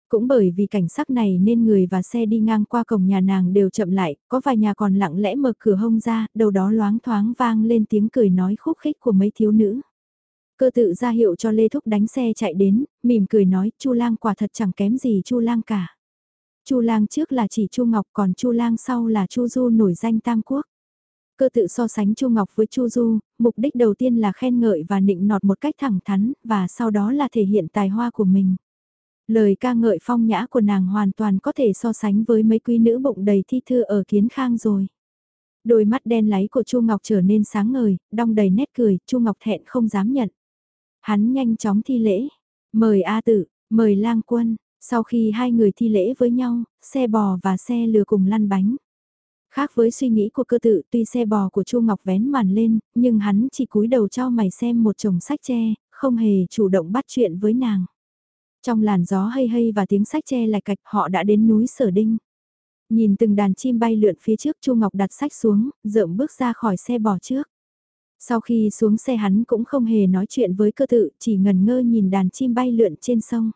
Cũng bởi vì cảnh sắc này nên người và xe đi ngang qua cổng nhà nàng đều chậm lại, có vài nhà còn lặng lẽ mở cửa hông ra, đầu đó loáng thoáng vang lên tiếng cười nói khúc khích của mấy thiếu nữ. Cơ tự ra hiệu cho Lê Thúc đánh xe chạy đến, mỉm cười nói, Chu Lang quả thật chẳng kém gì Chu Lang cả. Chu Lang trước là chỉ Chu Ngọc còn Chu Lang sau là Chu Du nổi danh Tam Quốc. Cơ tự so sánh Chu Ngọc với Chu Du, mục đích đầu tiên là khen ngợi và nịnh nọt một cách thẳng thắn, và sau đó là thể hiện tài hoa của mình. Lời ca ngợi phong nhã của nàng hoàn toàn có thể so sánh với mấy quý nữ bụng đầy thi thư ở kiến khang rồi. Đôi mắt đen láy của Chu Ngọc trở nên sáng ngời, đong đầy nét cười, Chu Ngọc thẹn không dám nhận. Hắn nhanh chóng thi lễ, mời A Tử, mời Lang Quân, sau khi hai người thi lễ với nhau, xe bò và xe lừa cùng lăn bánh. Khác với suy nghĩ của cơ tự tuy xe bò của Chu Ngọc vén màn lên, nhưng hắn chỉ cúi đầu cho mày xem một chồng sách tre, không hề chủ động bắt chuyện với nàng. Trong làn gió hay hay và tiếng sách tre lạch cạch họ đã đến núi Sở Đinh. Nhìn từng đàn chim bay lượn phía trước Chu Ngọc đặt sách xuống, rợm bước ra khỏi xe bò trước. Sau khi xuống xe hắn cũng không hề nói chuyện với cơ tự, chỉ ngần ngơ nhìn đàn chim bay lượn trên sông.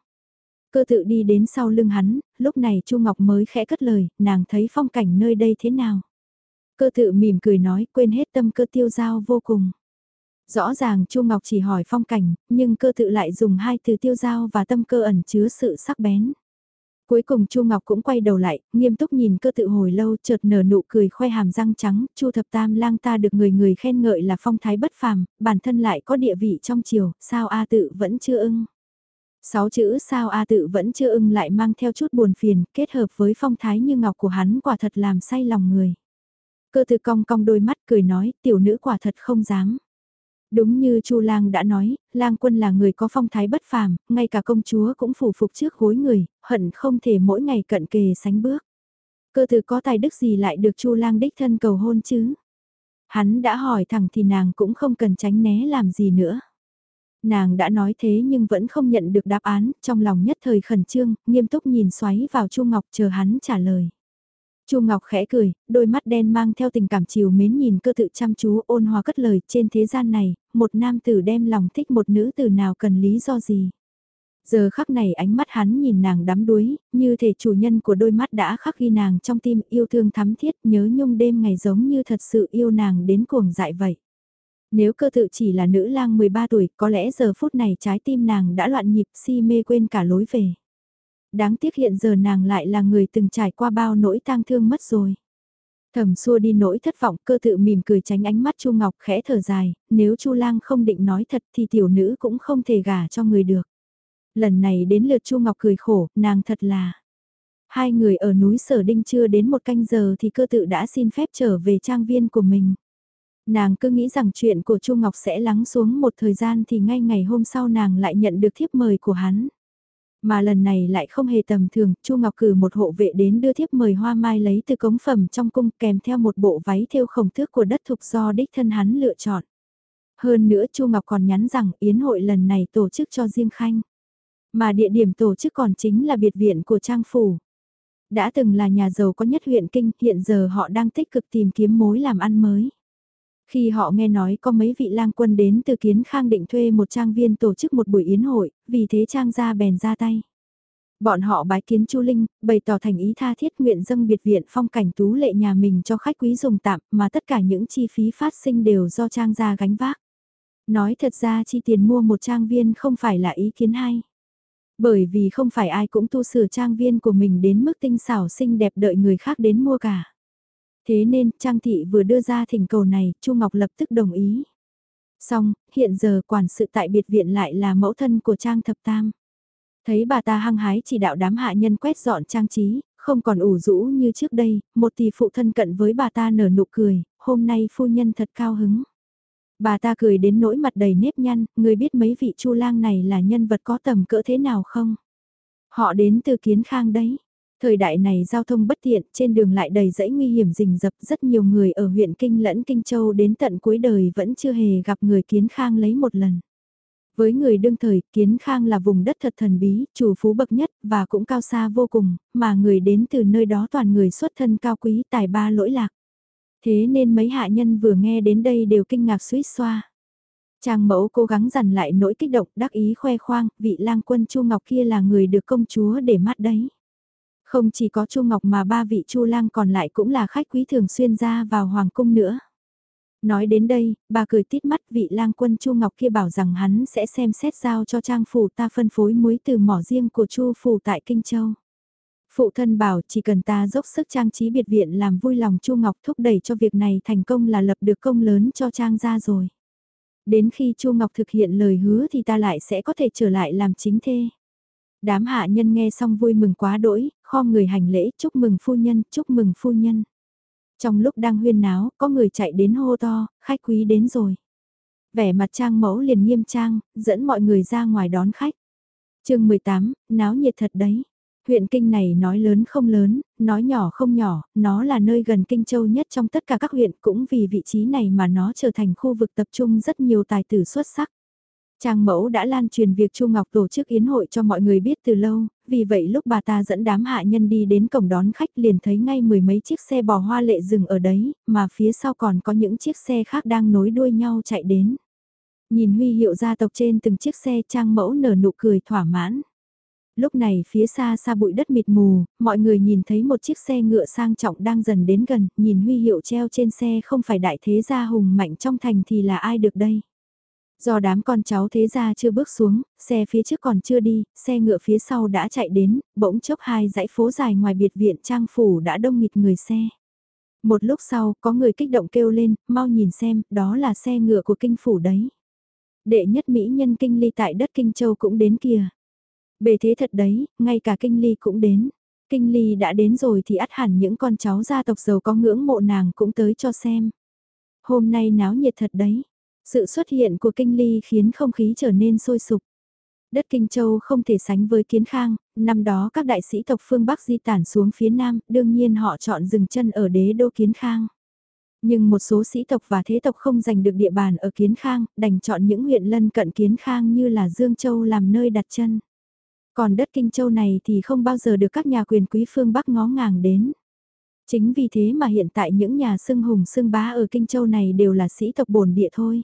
Cơ tự đi đến sau lưng hắn, lúc này Chu Ngọc mới khẽ cất lời, nàng thấy phong cảnh nơi đây thế nào. Cơ tự mỉm cười nói quên hết tâm cơ tiêu giao vô cùng. Rõ ràng Chu Ngọc chỉ hỏi phong cảnh, nhưng cơ tự lại dùng hai từ tiêu giao và tâm cơ ẩn chứa sự sắc bén. Cuối cùng Chu Ngọc cũng quay đầu lại, nghiêm túc nhìn cơ tự hồi lâu chợt nở nụ cười khoe hàm răng trắng, Chu thập tam lang ta được người người khen ngợi là phong thái bất phàm, bản thân lại có địa vị trong triều, sao A tự vẫn chưa ưng. Sáu chữ sao A tự vẫn chưa ưng lại mang theo chút buồn phiền, kết hợp với phong thái như ngọc của hắn quả thật làm say lòng người. Cơ thư cong cong đôi mắt cười nói, tiểu nữ quả thật không dám. Đúng như Chu Lang đã nói, Lang Quân là người có phong thái bất phàm, ngay cả công chúa cũng phủ phục trước gối người, hận không thể mỗi ngày cận kề sánh bước. Cơ thư có tài đức gì lại được Chu Lang đích thân cầu hôn chứ? Hắn đã hỏi thẳng thì nàng cũng không cần tránh né làm gì nữa. Nàng đã nói thế nhưng vẫn không nhận được đáp án, trong lòng nhất thời khẩn trương, nghiêm túc nhìn xoáy vào Chu Ngọc chờ hắn trả lời. Chu Ngọc khẽ cười, đôi mắt đen mang theo tình cảm chiều mến nhìn cơ tự chăm chú ôn hòa cất lời trên thế gian này, một nam tử đem lòng thích một nữ tử nào cần lý do gì. Giờ khắc này ánh mắt hắn nhìn nàng đắm đuối, như thể chủ nhân của đôi mắt đã khắc ghi nàng trong tim yêu thương thắm thiết nhớ nhung đêm ngày giống như thật sự yêu nàng đến cuồng dại vậy. Nếu cơ tự chỉ là nữ lang 13 tuổi, có lẽ giờ phút này trái tim nàng đã loạn nhịp si mê quên cả lối về. Đáng tiếc hiện giờ nàng lại là người từng trải qua bao nỗi tang thương mất rồi. Thầm xua đi nỗi thất vọng cơ tự mỉm cười tránh ánh mắt Chu Ngọc khẽ thở dài, nếu Chu Lang không định nói thật thì tiểu nữ cũng không thể gả cho người được. Lần này đến lượt Chu Ngọc cười khổ, nàng thật là. Hai người ở núi Sở Đinh chưa đến một canh giờ thì cơ tự đã xin phép trở về trang viên của mình. Nàng cứ nghĩ rằng chuyện của Chu Ngọc sẽ lắng xuống một thời gian thì ngay ngày hôm sau nàng lại nhận được thiếp mời của hắn. Mà lần này lại không hề tầm thường, Chu Ngọc cử một hộ vệ đến đưa thiếp mời hoa mai lấy từ cống phẩm trong cung kèm theo một bộ váy thêu khổng thước của đất thục do đích thân hắn lựa chọn. Hơn nữa Chu Ngọc còn nhắn rằng yến hội lần này tổ chức cho riêng khanh. Mà địa điểm tổ chức còn chính là biệt viện của Trang Phủ. Đã từng là nhà giàu có nhất huyện Kinh, hiện giờ họ đang tích cực tìm kiếm mối làm ăn mới. Khi họ nghe nói có mấy vị lang quân đến từ kiến khang định thuê một trang viên tổ chức một buổi yến hội, vì thế trang gia bèn ra tay. Bọn họ bái kiến Chu Linh, bày tỏ thành ý tha thiết nguyện dâng biệt viện phong cảnh tú lệ nhà mình cho khách quý dùng tạm mà tất cả những chi phí phát sinh đều do trang gia gánh vác. Nói thật ra chi tiền mua một trang viên không phải là ý kiến hay. Bởi vì không phải ai cũng tu sửa trang viên của mình đến mức tinh xảo xinh đẹp đợi người khác đến mua cả. Thế nên, Trang Thị vừa đưa ra thỉnh cầu này, Chu Ngọc lập tức đồng ý. Xong, hiện giờ quản sự tại biệt viện lại là mẫu thân của Trang Thập Tam. Thấy bà ta hăng hái chỉ đạo đám hạ nhân quét dọn trang trí, không còn ủ rũ như trước đây, một tỷ phụ thân cận với bà ta nở nụ cười, hôm nay phu nhân thật cao hứng. Bà ta cười đến nỗi mặt đầy nếp nhăn, người biết mấy vị chu lang này là nhân vật có tầm cỡ thế nào không? Họ đến từ kiến khang đấy. Thời đại này giao thông bất tiện, trên đường lại đầy dãy nguy hiểm rình rập, rất nhiều người ở huyện Kinh lẫn Kinh Châu đến tận cuối đời vẫn chưa hề gặp người kiến khang lấy một lần. Với người đương thời, Kiến Khang là vùng đất thật thần bí, chủ phú bậc nhất và cũng cao xa vô cùng, mà người đến từ nơi đó toàn người xuất thân cao quý tài ba lỗi lạc. Thế nên mấy hạ nhân vừa nghe đến đây đều kinh ngạc suýt xoa. Trang mẫu cố gắng dằn lại nỗi kích động đắc ý khoe khoang, vị lang quân Chu Ngọc kia là người được công chúa để mắt đấy. Không chỉ có Chu Ngọc mà ba vị Chu lang còn lại cũng là khách quý thường xuyên ra vào hoàng cung nữa. Nói đến đây, bà cười tít mắt vị lang quân Chu Ngọc kia bảo rằng hắn sẽ xem xét giao cho trang phủ ta phân phối muối từ mỏ riêng của Chu phủ tại Kinh Châu. Phụ thân bảo chỉ cần ta dốc sức trang trí biệt viện làm vui lòng Chu Ngọc thúc đẩy cho việc này thành công là lập được công lớn cho trang gia rồi. Đến khi Chu Ngọc thực hiện lời hứa thì ta lại sẽ có thể trở lại làm chính thê. Đám hạ nhân nghe xong vui mừng quá đỗi, kho người hành lễ chúc mừng phu nhân, chúc mừng phu nhân. Trong lúc đang huyên náo, có người chạy đến hô to, khách quý đến rồi. Vẻ mặt trang mẫu liền nghiêm trang, dẫn mọi người ra ngoài đón khách. chương 18, náo nhiệt thật đấy. Huyện Kinh này nói lớn không lớn, nói nhỏ không nhỏ, nó là nơi gần Kinh Châu nhất trong tất cả các huyện cũng vì vị trí này mà nó trở thành khu vực tập trung rất nhiều tài tử xuất sắc. Trang mẫu đã lan truyền việc Chu Ngọc tổ chức yến hội cho mọi người biết từ lâu, vì vậy lúc bà ta dẫn đám hạ nhân đi đến cổng đón khách liền thấy ngay mười mấy chiếc xe bò hoa lệ dừng ở đấy, mà phía sau còn có những chiếc xe khác đang nối đuôi nhau chạy đến. Nhìn huy hiệu gia tộc trên từng chiếc xe trang mẫu nở nụ cười thỏa mãn. Lúc này phía xa xa bụi đất mịt mù, mọi người nhìn thấy một chiếc xe ngựa sang trọng đang dần đến gần, nhìn huy hiệu treo trên xe không phải đại thế gia hùng mạnh trong thành thì là ai được đây. Do đám con cháu thế gia chưa bước xuống, xe phía trước còn chưa đi, xe ngựa phía sau đã chạy đến, bỗng chốc hai dãy phố dài ngoài biệt viện trang phủ đã đông nghịt người xe. Một lúc sau, có người kích động kêu lên, mau nhìn xem, đó là xe ngựa của kinh phủ đấy. Đệ nhất mỹ nhân kinh ly tại đất kinh châu cũng đến kìa. Bề thế thật đấy, ngay cả kinh ly cũng đến. Kinh ly đã đến rồi thì ắt hẳn những con cháu gia tộc giàu có ngưỡng mộ nàng cũng tới cho xem. Hôm nay náo nhiệt thật đấy. Sự xuất hiện của kinh ly khiến không khí trở nên sôi sục. Đất Kinh Châu không thể sánh với Kiến Khang, năm đó các đại sĩ tộc phương Bắc di tản xuống phía Nam, đương nhiên họ chọn dừng chân ở đế đô Kiến Khang. Nhưng một số sĩ tộc và thế tộc không giành được địa bàn ở Kiến Khang, đành chọn những huyện lân cận Kiến Khang như là Dương Châu làm nơi đặt chân. Còn đất Kinh Châu này thì không bao giờ được các nhà quyền quý phương Bắc ngó ngàng đến. Chính vì thế mà hiện tại những nhà xưng hùng xưng bá ở Kinh Châu này đều là sĩ tộc bổn địa thôi.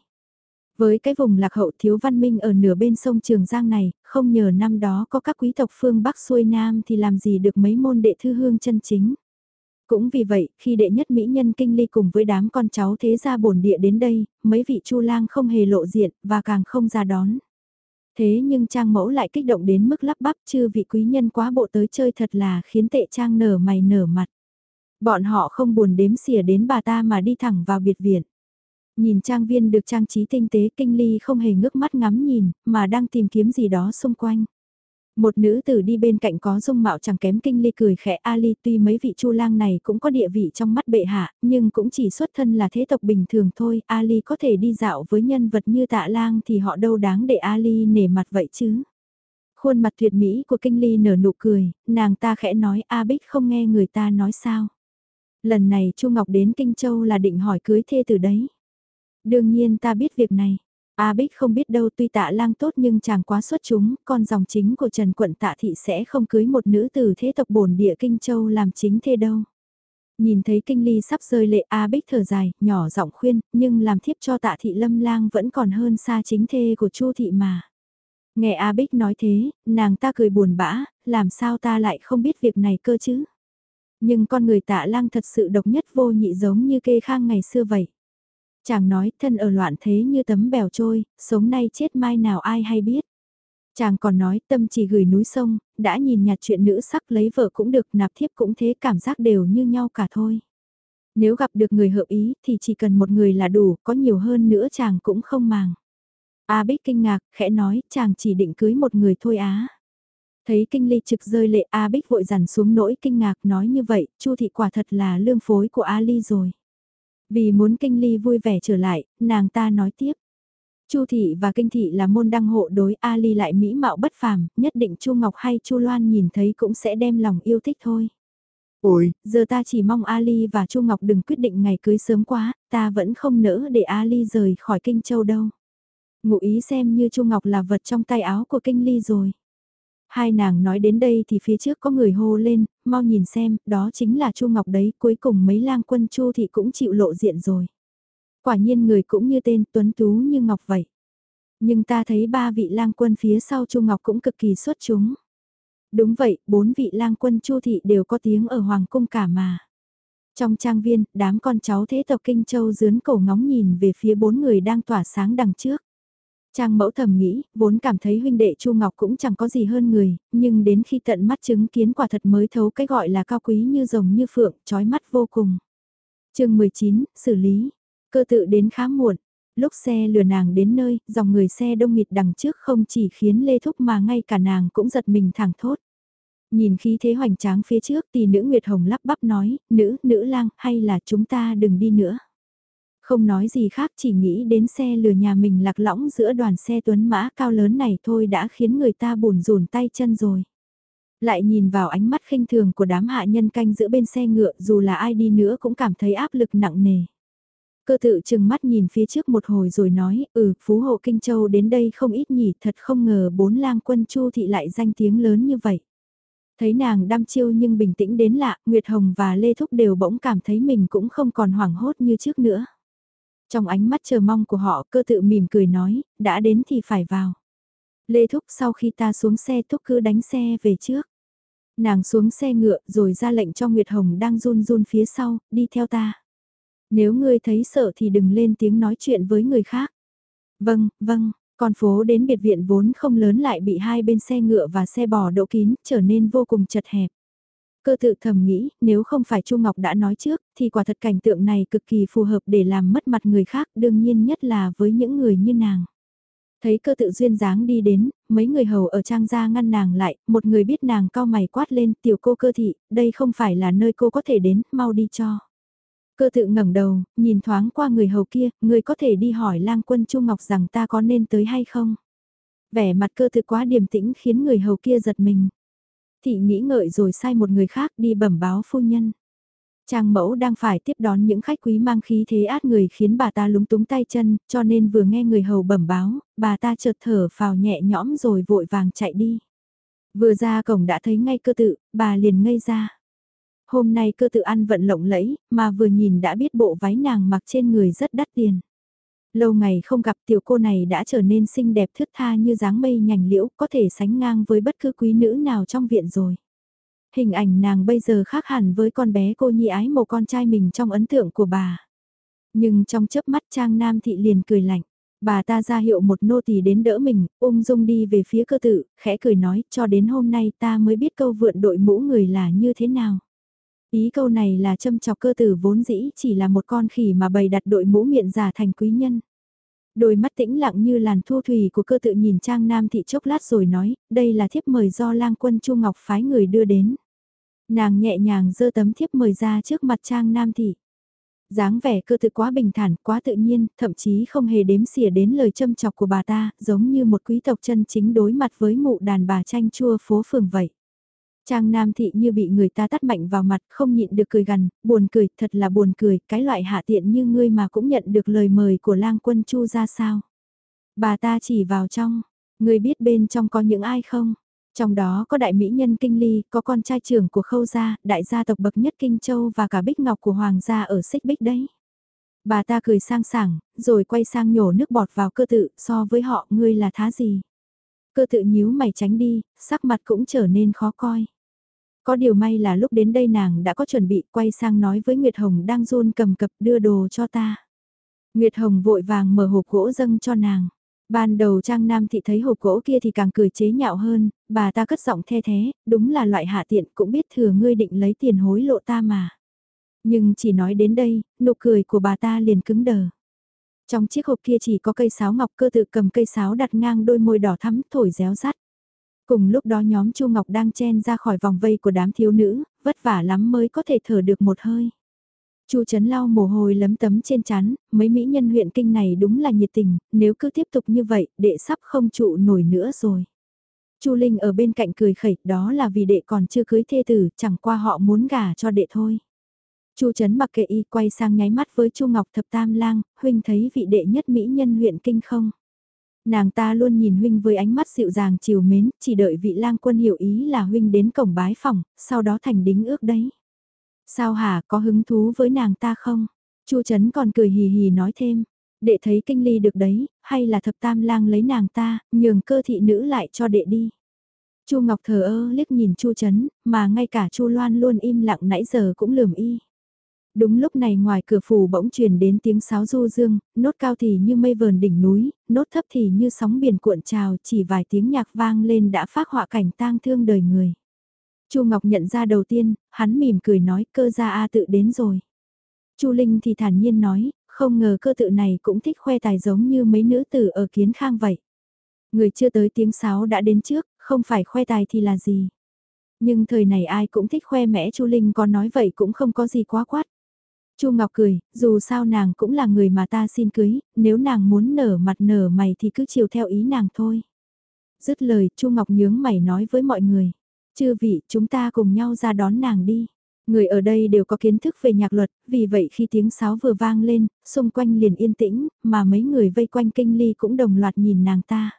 Với cái vùng lạc hậu thiếu văn minh ở nửa bên sông Trường Giang này, không nhờ năm đó có các quý tộc phương Bắc xuôi Nam thì làm gì được mấy môn đệ thư hương chân chính. Cũng vì vậy, khi đệ nhất mỹ nhân kinh ly cùng với đám con cháu thế gia bổn địa đến đây, mấy vị chu lang không hề lộ diện và càng không ra đón. Thế nhưng trang mẫu lại kích động đến mức lắp bắp chư vị quý nhân quá bộ tới chơi thật là khiến tệ trang nở mày nở mặt. Bọn họ không buồn đếm xỉa đến bà ta mà đi thẳng vào biệt viện. Nhìn trang viên được trang trí tinh tế kinh ly không hề ngước mắt ngắm nhìn, mà đang tìm kiếm gì đó xung quanh. Một nữ tử đi bên cạnh có dung mạo chẳng kém kinh ly cười khẽ Ali tuy mấy vị chu lang này cũng có địa vị trong mắt bệ hạ, nhưng cũng chỉ xuất thân là thế tộc bình thường thôi, Ali có thể đi dạo với nhân vật như tạ lang thì họ đâu đáng để Ali nể mặt vậy chứ. Khuôn mặt tuyệt mỹ của kinh ly nở nụ cười, nàng ta khẽ nói A Bích không nghe người ta nói sao. Lần này Chu Ngọc đến Kinh Châu là định hỏi cưới thê từ đấy. Đương nhiên ta biết việc này. A Bích không biết đâu tuy tạ lang tốt nhưng chàng quá xuất chúng, con dòng chính của Trần Quận tạ thị sẽ không cưới một nữ tử thế tộc bổn địa Kinh Châu làm chính thê đâu. Nhìn thấy kinh ly sắp rơi lệ A Bích thở dài, nhỏ giọng khuyên, nhưng làm thiếp cho tạ thị lâm lang vẫn còn hơn xa chính thê của Chu thị mà. Nghe A Bích nói thế, nàng ta cười buồn bã, làm sao ta lại không biết việc này cơ chứ? Nhưng con người tạ lang thật sự độc nhất vô nhị giống như kê khang ngày xưa vậy. Chàng nói thân ở loạn thế như tấm bèo trôi, sống nay chết mai nào ai hay biết. Chàng còn nói tâm chỉ gửi núi sông, đã nhìn nhạt chuyện nữ sắc lấy vợ cũng được nạp thiếp cũng thế cảm giác đều như nhau cả thôi. Nếu gặp được người hợp ý thì chỉ cần một người là đủ, có nhiều hơn nữa chàng cũng không màng. A Bích kinh ngạc, khẽ nói, chàng chỉ định cưới một người thôi á. Thấy kinh ly trực rơi lệ A Bích vội dằn xuống nỗi kinh ngạc nói như vậy, Chu thị quả thật là lương phối của A Ly rồi. Vì muốn kinh ly vui vẻ trở lại, nàng ta nói tiếp. Chu thị và kinh thị là môn đăng hộ đối A Ly lại mỹ mạo bất phàm, nhất định Chu Ngọc hay Chu Loan nhìn thấy cũng sẽ đem lòng yêu thích thôi. Ôi, giờ ta chỉ mong Ali và Chu Ngọc đừng quyết định ngày cưới sớm quá, ta vẫn không nỡ để Ali rời khỏi Kinh Châu đâu. Ngụ ý xem như Chu Ngọc là vật trong tay áo của Kinh Ly rồi. Hai nàng nói đến đây thì phía trước có người hô lên, mau nhìn xem, đó chính là Chu Ngọc đấy, cuối cùng mấy lang quân Chu thì cũng chịu lộ diện rồi. Quả nhiên người cũng như tên tuấn tú như Ngọc vậy. Nhưng ta thấy ba vị lang quân phía sau Chu Ngọc cũng cực kỳ xuất chúng. Đúng vậy, bốn vị lang quân Chu thị đều có tiếng ở Hoàng cung cả mà. Trong trang viên, đám con cháu thế tộc Kinh Châu dướn cổ ngóng nhìn về phía bốn người đang tỏa sáng đằng trước. Trang mẫu thầm nghĩ, vốn cảm thấy huynh đệ Chu Ngọc cũng chẳng có gì hơn người, nhưng đến khi tận mắt chứng kiến quả thật mới thấu cái gọi là cao quý như rồng như phượng, trói mắt vô cùng. chương 19, xử lý. Cơ tự đến khá muộn. Lúc xe lừa nàng đến nơi, dòng người xe đông nghịt đằng trước không chỉ khiến Lê Thúc mà ngay cả nàng cũng giật mình thẳng thốt. Nhìn khí thế hoành tráng phía trước thì nữ Nguyệt Hồng lắp bắp nói, nữ, nữ lang, hay là chúng ta đừng đi nữa. Không nói gì khác chỉ nghĩ đến xe lừa nhà mình lạc lõng giữa đoàn xe tuấn mã cao lớn này thôi đã khiến người ta buồn rùn tay chân rồi. Lại nhìn vào ánh mắt khinh thường của đám hạ nhân canh giữa bên xe ngựa dù là ai đi nữa cũng cảm thấy áp lực nặng nề. Cơ tự chừng mắt nhìn phía trước một hồi rồi nói, ừ, Phú Hộ Kinh Châu đến đây không ít nhỉ, thật không ngờ bốn lang quân Chu thị lại danh tiếng lớn như vậy. Thấy nàng đăm chiêu nhưng bình tĩnh đến lạ, Nguyệt Hồng và Lê Thúc đều bỗng cảm thấy mình cũng không còn hoảng hốt như trước nữa. Trong ánh mắt chờ mong của họ cơ tự mỉm cười nói, đã đến thì phải vào. Lê Thúc sau khi ta xuống xe Thúc cứ đánh xe về trước. Nàng xuống xe ngựa rồi ra lệnh cho Nguyệt Hồng đang run run phía sau, đi theo ta. Nếu ngươi thấy sợ thì đừng lên tiếng nói chuyện với người khác. Vâng, vâng, con phố đến biệt viện vốn không lớn lại bị hai bên xe ngựa và xe bò đậu kín, trở nên vô cùng chật hẹp. Cơ tự thầm nghĩ, nếu không phải Chu Ngọc đã nói trước, thì quả thật cảnh tượng này cực kỳ phù hợp để làm mất mặt người khác, đương nhiên nhất là với những người như nàng. Thấy cơ tự duyên dáng đi đến, mấy người hầu ở trang gia ngăn nàng lại, một người biết nàng cao mày quát lên, tiểu cô cơ thị, đây không phải là nơi cô có thể đến, mau đi cho. Cơ tự ngẩng đầu, nhìn thoáng qua người hầu kia, người có thể đi hỏi lang quân Chu Ngọc rằng ta có nên tới hay không. Vẻ mặt cơ tự quá điềm tĩnh khiến người hầu kia giật mình thị nghĩ ngợi rồi sai một người khác đi bẩm báo phu nhân. Trang mẫu đang phải tiếp đón những khách quý mang khí thế át người khiến bà ta lúng túng tay chân, cho nên vừa nghe người hầu bẩm báo, bà ta chợt thở phào nhẹ nhõm rồi vội vàng chạy đi. Vừa ra cổng đã thấy ngay cơ tự, bà liền ngây ra. Hôm nay cơ tự ăn vận lộng lẫy, mà vừa nhìn đã biết bộ váy nàng mặc trên người rất đắt tiền. Lâu ngày không gặp tiểu cô này đã trở nên xinh đẹp thướt tha như dáng mây nhành liễu, có thể sánh ngang với bất cứ quý nữ nào trong viện rồi. Hình ảnh nàng bây giờ khác hẳn với con bé cô nhi ái một con trai mình trong ấn tượng của bà. Nhưng trong chớp mắt Trang Nam Thị liền cười lạnh. Bà ta ra hiệu một nô tỳ đến đỡ mình, ung dung đi về phía cơ tự, khẽ cười nói, cho đến hôm nay ta mới biết câu vượn đội mũ người là như thế nào. Ý câu này là châm chọc cơ tử vốn dĩ chỉ là một con khỉ mà bày đặt đội mũ miệng giả thành quý nhân. Đôi mắt tĩnh lặng như làn thu thủy của cơ tự nhìn Trang Nam Thị chốc lát rồi nói, đây là thiếp mời do lang quân Chu Ngọc phái người đưa đến. Nàng nhẹ nhàng giơ tấm thiếp mời ra trước mặt Trang Nam Thị dáng vẻ cơ tự quá bình thản, quá tự nhiên, thậm chí không hề đếm xỉa đến lời châm chọc của bà ta, giống như một quý tộc chân chính đối mặt với mụ đàn bà chanh chua phố phường vậy. Trang Nam Thị như bị người ta tắt mạnh vào mặt, không nhịn được cười gần, buồn cười, thật là buồn cười, cái loại hạ tiện như ngươi mà cũng nhận được lời mời của lang quân chu ra sao. Bà ta chỉ vào trong, ngươi biết bên trong có những ai không? Trong đó có đại mỹ nhân Kinh Ly, có con trai trưởng của Khâu Gia, đại gia tộc bậc nhất Kinh Châu và cả Bích Ngọc của Hoàng gia ở Xích Bích đấy. Bà ta cười sang sảng, rồi quay sang nhổ nước bọt vào cơ tự, so với họ ngươi là thá gì. Cơ tự nhíu mày tránh đi, sắc mặt cũng trở nên khó coi. Có điều may là lúc đến đây nàng đã có chuẩn bị quay sang nói với Nguyệt Hồng đang run cầm cập đưa đồ cho ta. Nguyệt Hồng vội vàng mở hộp gỗ dâng cho nàng. Ban đầu Trang Nam Thị thấy hộp gỗ kia thì càng cười chế nhạo hơn, bà ta cất giọng the thế, đúng là loại hạ tiện cũng biết thừa ngươi định lấy tiền hối lộ ta mà. Nhưng chỉ nói đến đây, nụ cười của bà ta liền cứng đờ. Trong chiếc hộp kia chỉ có cây sáo ngọc cơ tự cầm cây sáo đặt ngang đôi môi đỏ thắm thổi réo rắt. Cùng lúc đó nhóm Chu Ngọc đang chen ra khỏi vòng vây của đám thiếu nữ, vất vả lắm mới có thể thở được một hơi. Chu Trấn lau mồ hôi lấm tấm trên chán, mấy mỹ nhân huyện kinh này đúng là nhiệt tình, nếu cứ tiếp tục như vậy, đệ sắp không trụ nổi nữa rồi. Chu Linh ở bên cạnh cười khẩy, đó là vì đệ còn chưa cưới thê tử, chẳng qua họ muốn gả cho đệ thôi. Chu Trấn mặc kệ y quay sang nháy mắt với Chu Ngọc Thập Tam Lang, huynh thấy vị đệ nhất mỹ nhân huyện kinh không? Nàng ta luôn nhìn huynh với ánh mắt dịu dàng chiều mến, chỉ đợi vị lang quân hiểu ý là huynh đến cổng bái phòng, sau đó thành đính ước đấy. Sao hả, có hứng thú với nàng ta không? Chu Trấn còn cười hì hì nói thêm, đệ thấy kinh ly được đấy, hay là thập tam lang lấy nàng ta, nhường cơ thị nữ lại cho đệ đi. Chu Ngọc thờ ơ liếc nhìn Chu Trấn, mà ngay cả Chu Loan luôn im lặng nãy giờ cũng lườm y. Đúng lúc này ngoài cửa phủ bỗng truyền đến tiếng sáo du dương, nốt cao thì như mây vờn đỉnh núi, nốt thấp thì như sóng biển cuộn trào, chỉ vài tiếng nhạc vang lên đã phát họa cảnh tang thương đời người. Chu Ngọc nhận ra đầu tiên, hắn mỉm cười nói cơ gia A tự đến rồi. Chu Linh thì thản nhiên nói, không ngờ cơ tự này cũng thích khoe tài giống như mấy nữ tử ở kiến khang vậy. Người chưa tới tiếng sáo đã đến trước, không phải khoe tài thì là gì. Nhưng thời này ai cũng thích khoe mẽ Chu Linh có nói vậy cũng không có gì quá quát. Chu Ngọc cười, dù sao nàng cũng là người mà ta xin cưới, nếu nàng muốn nở mặt nở mày thì cứ chiều theo ý nàng thôi. Dứt lời, Chu Ngọc nhướng mày nói với mọi người. Chư vị, chúng ta cùng nhau ra đón nàng đi. Người ở đây đều có kiến thức về nhạc luật, vì vậy khi tiếng sáo vừa vang lên, xung quanh liền yên tĩnh, mà mấy người vây quanh kinh ly cũng đồng loạt nhìn nàng ta.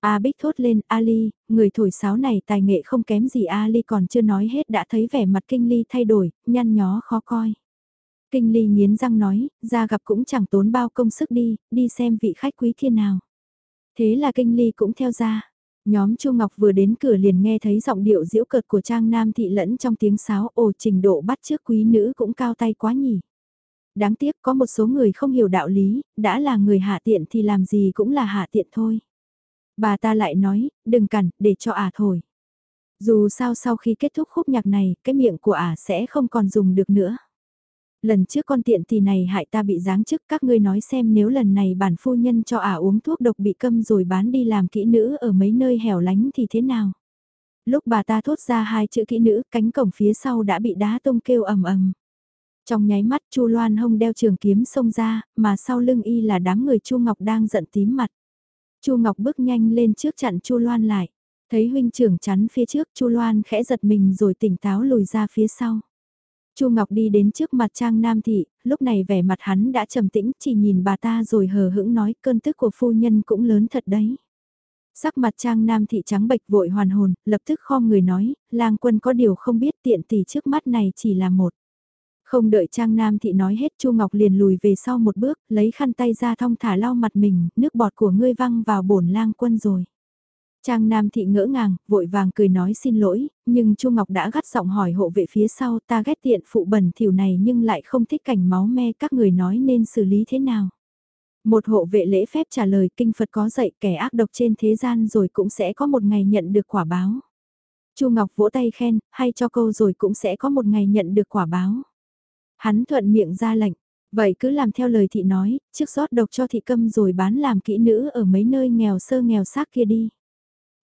A Bích thốt lên, Ali, người thổi sáo này tài nghệ không kém gì Ali còn chưa nói hết đã thấy vẻ mặt kinh ly thay đổi, nhăn nhó khó coi. Kinh ly nghiến răng nói, ra gặp cũng chẳng tốn bao công sức đi, đi xem vị khách quý kia nào. Thế là kinh ly cũng theo ra. Nhóm Chu Ngọc vừa đến cửa liền nghe thấy giọng điệu diễu cợt của Trang Nam Thị lẫn trong tiếng sáo ồ trình độ bắt trước quý nữ cũng cao tay quá nhỉ. Đáng tiếc có một số người không hiểu đạo lý, đã là người hạ tiện thì làm gì cũng là hạ tiện thôi. Bà ta lại nói, đừng cẩn, để cho ả thổi. Dù sao sau khi kết thúc khúc nhạc này, cái miệng của ả sẽ không còn dùng được nữa. Lần trước con tiện thì này hại ta bị giáng chức các ngươi nói xem nếu lần này bản phu nhân cho ả uống thuốc độc bị câm rồi bán đi làm kỹ nữ ở mấy nơi hẻo lánh thì thế nào? Lúc bà ta thốt ra hai chữ kỹ nữ cánh cổng phía sau đã bị đá tung kêu ầm ầm. Trong nháy mắt Chu Loan hông đeo trường kiếm xông ra, mà sau lưng y là đám người Chu Ngọc đang giận tím mặt. Chu Ngọc bước nhanh lên trước chặn Chu Loan lại. Thấy huynh trưởng chắn phía trước Chu Loan khẽ giật mình rồi tỉnh táo lùi ra phía sau. Chu Ngọc đi đến trước mặt Trang Nam Thị, lúc này vẻ mặt hắn đã trầm tĩnh, chỉ nhìn bà ta rồi hờ hững nói cơn tức của phu nhân cũng lớn thật đấy. Sắc mặt Trang Nam Thị trắng bệch vội hoàn hồn, lập tức khom người nói, lang quân có điều không biết tiện tỷ trước mắt này chỉ là một. Không đợi Trang Nam Thị nói hết Chu Ngọc liền lùi về sau một bước, lấy khăn tay ra thong thả lau mặt mình, nước bọt của ngươi văng vào bổn lang quân rồi. Trang Nam Thị ngỡ ngàng, vội vàng cười nói xin lỗi, nhưng Chu Ngọc đã gắt giọng hỏi hộ vệ phía sau ta ghét tiện phụ bẩn thỉu này nhưng lại không thích cảnh máu me các người nói nên xử lý thế nào. Một hộ vệ lễ phép trả lời kinh Phật có dạy kẻ ác độc trên thế gian rồi cũng sẽ có một ngày nhận được quả báo. Chu Ngọc vỗ tay khen, hay cho câu rồi cũng sẽ có một ngày nhận được quả báo. Hắn thuận miệng ra lệnh, Vậy cứ làm theo lời thị nói, trước rót độc cho thị câm rồi bán làm kỹ nữ ở mấy nơi nghèo sơ nghèo xác kia đi.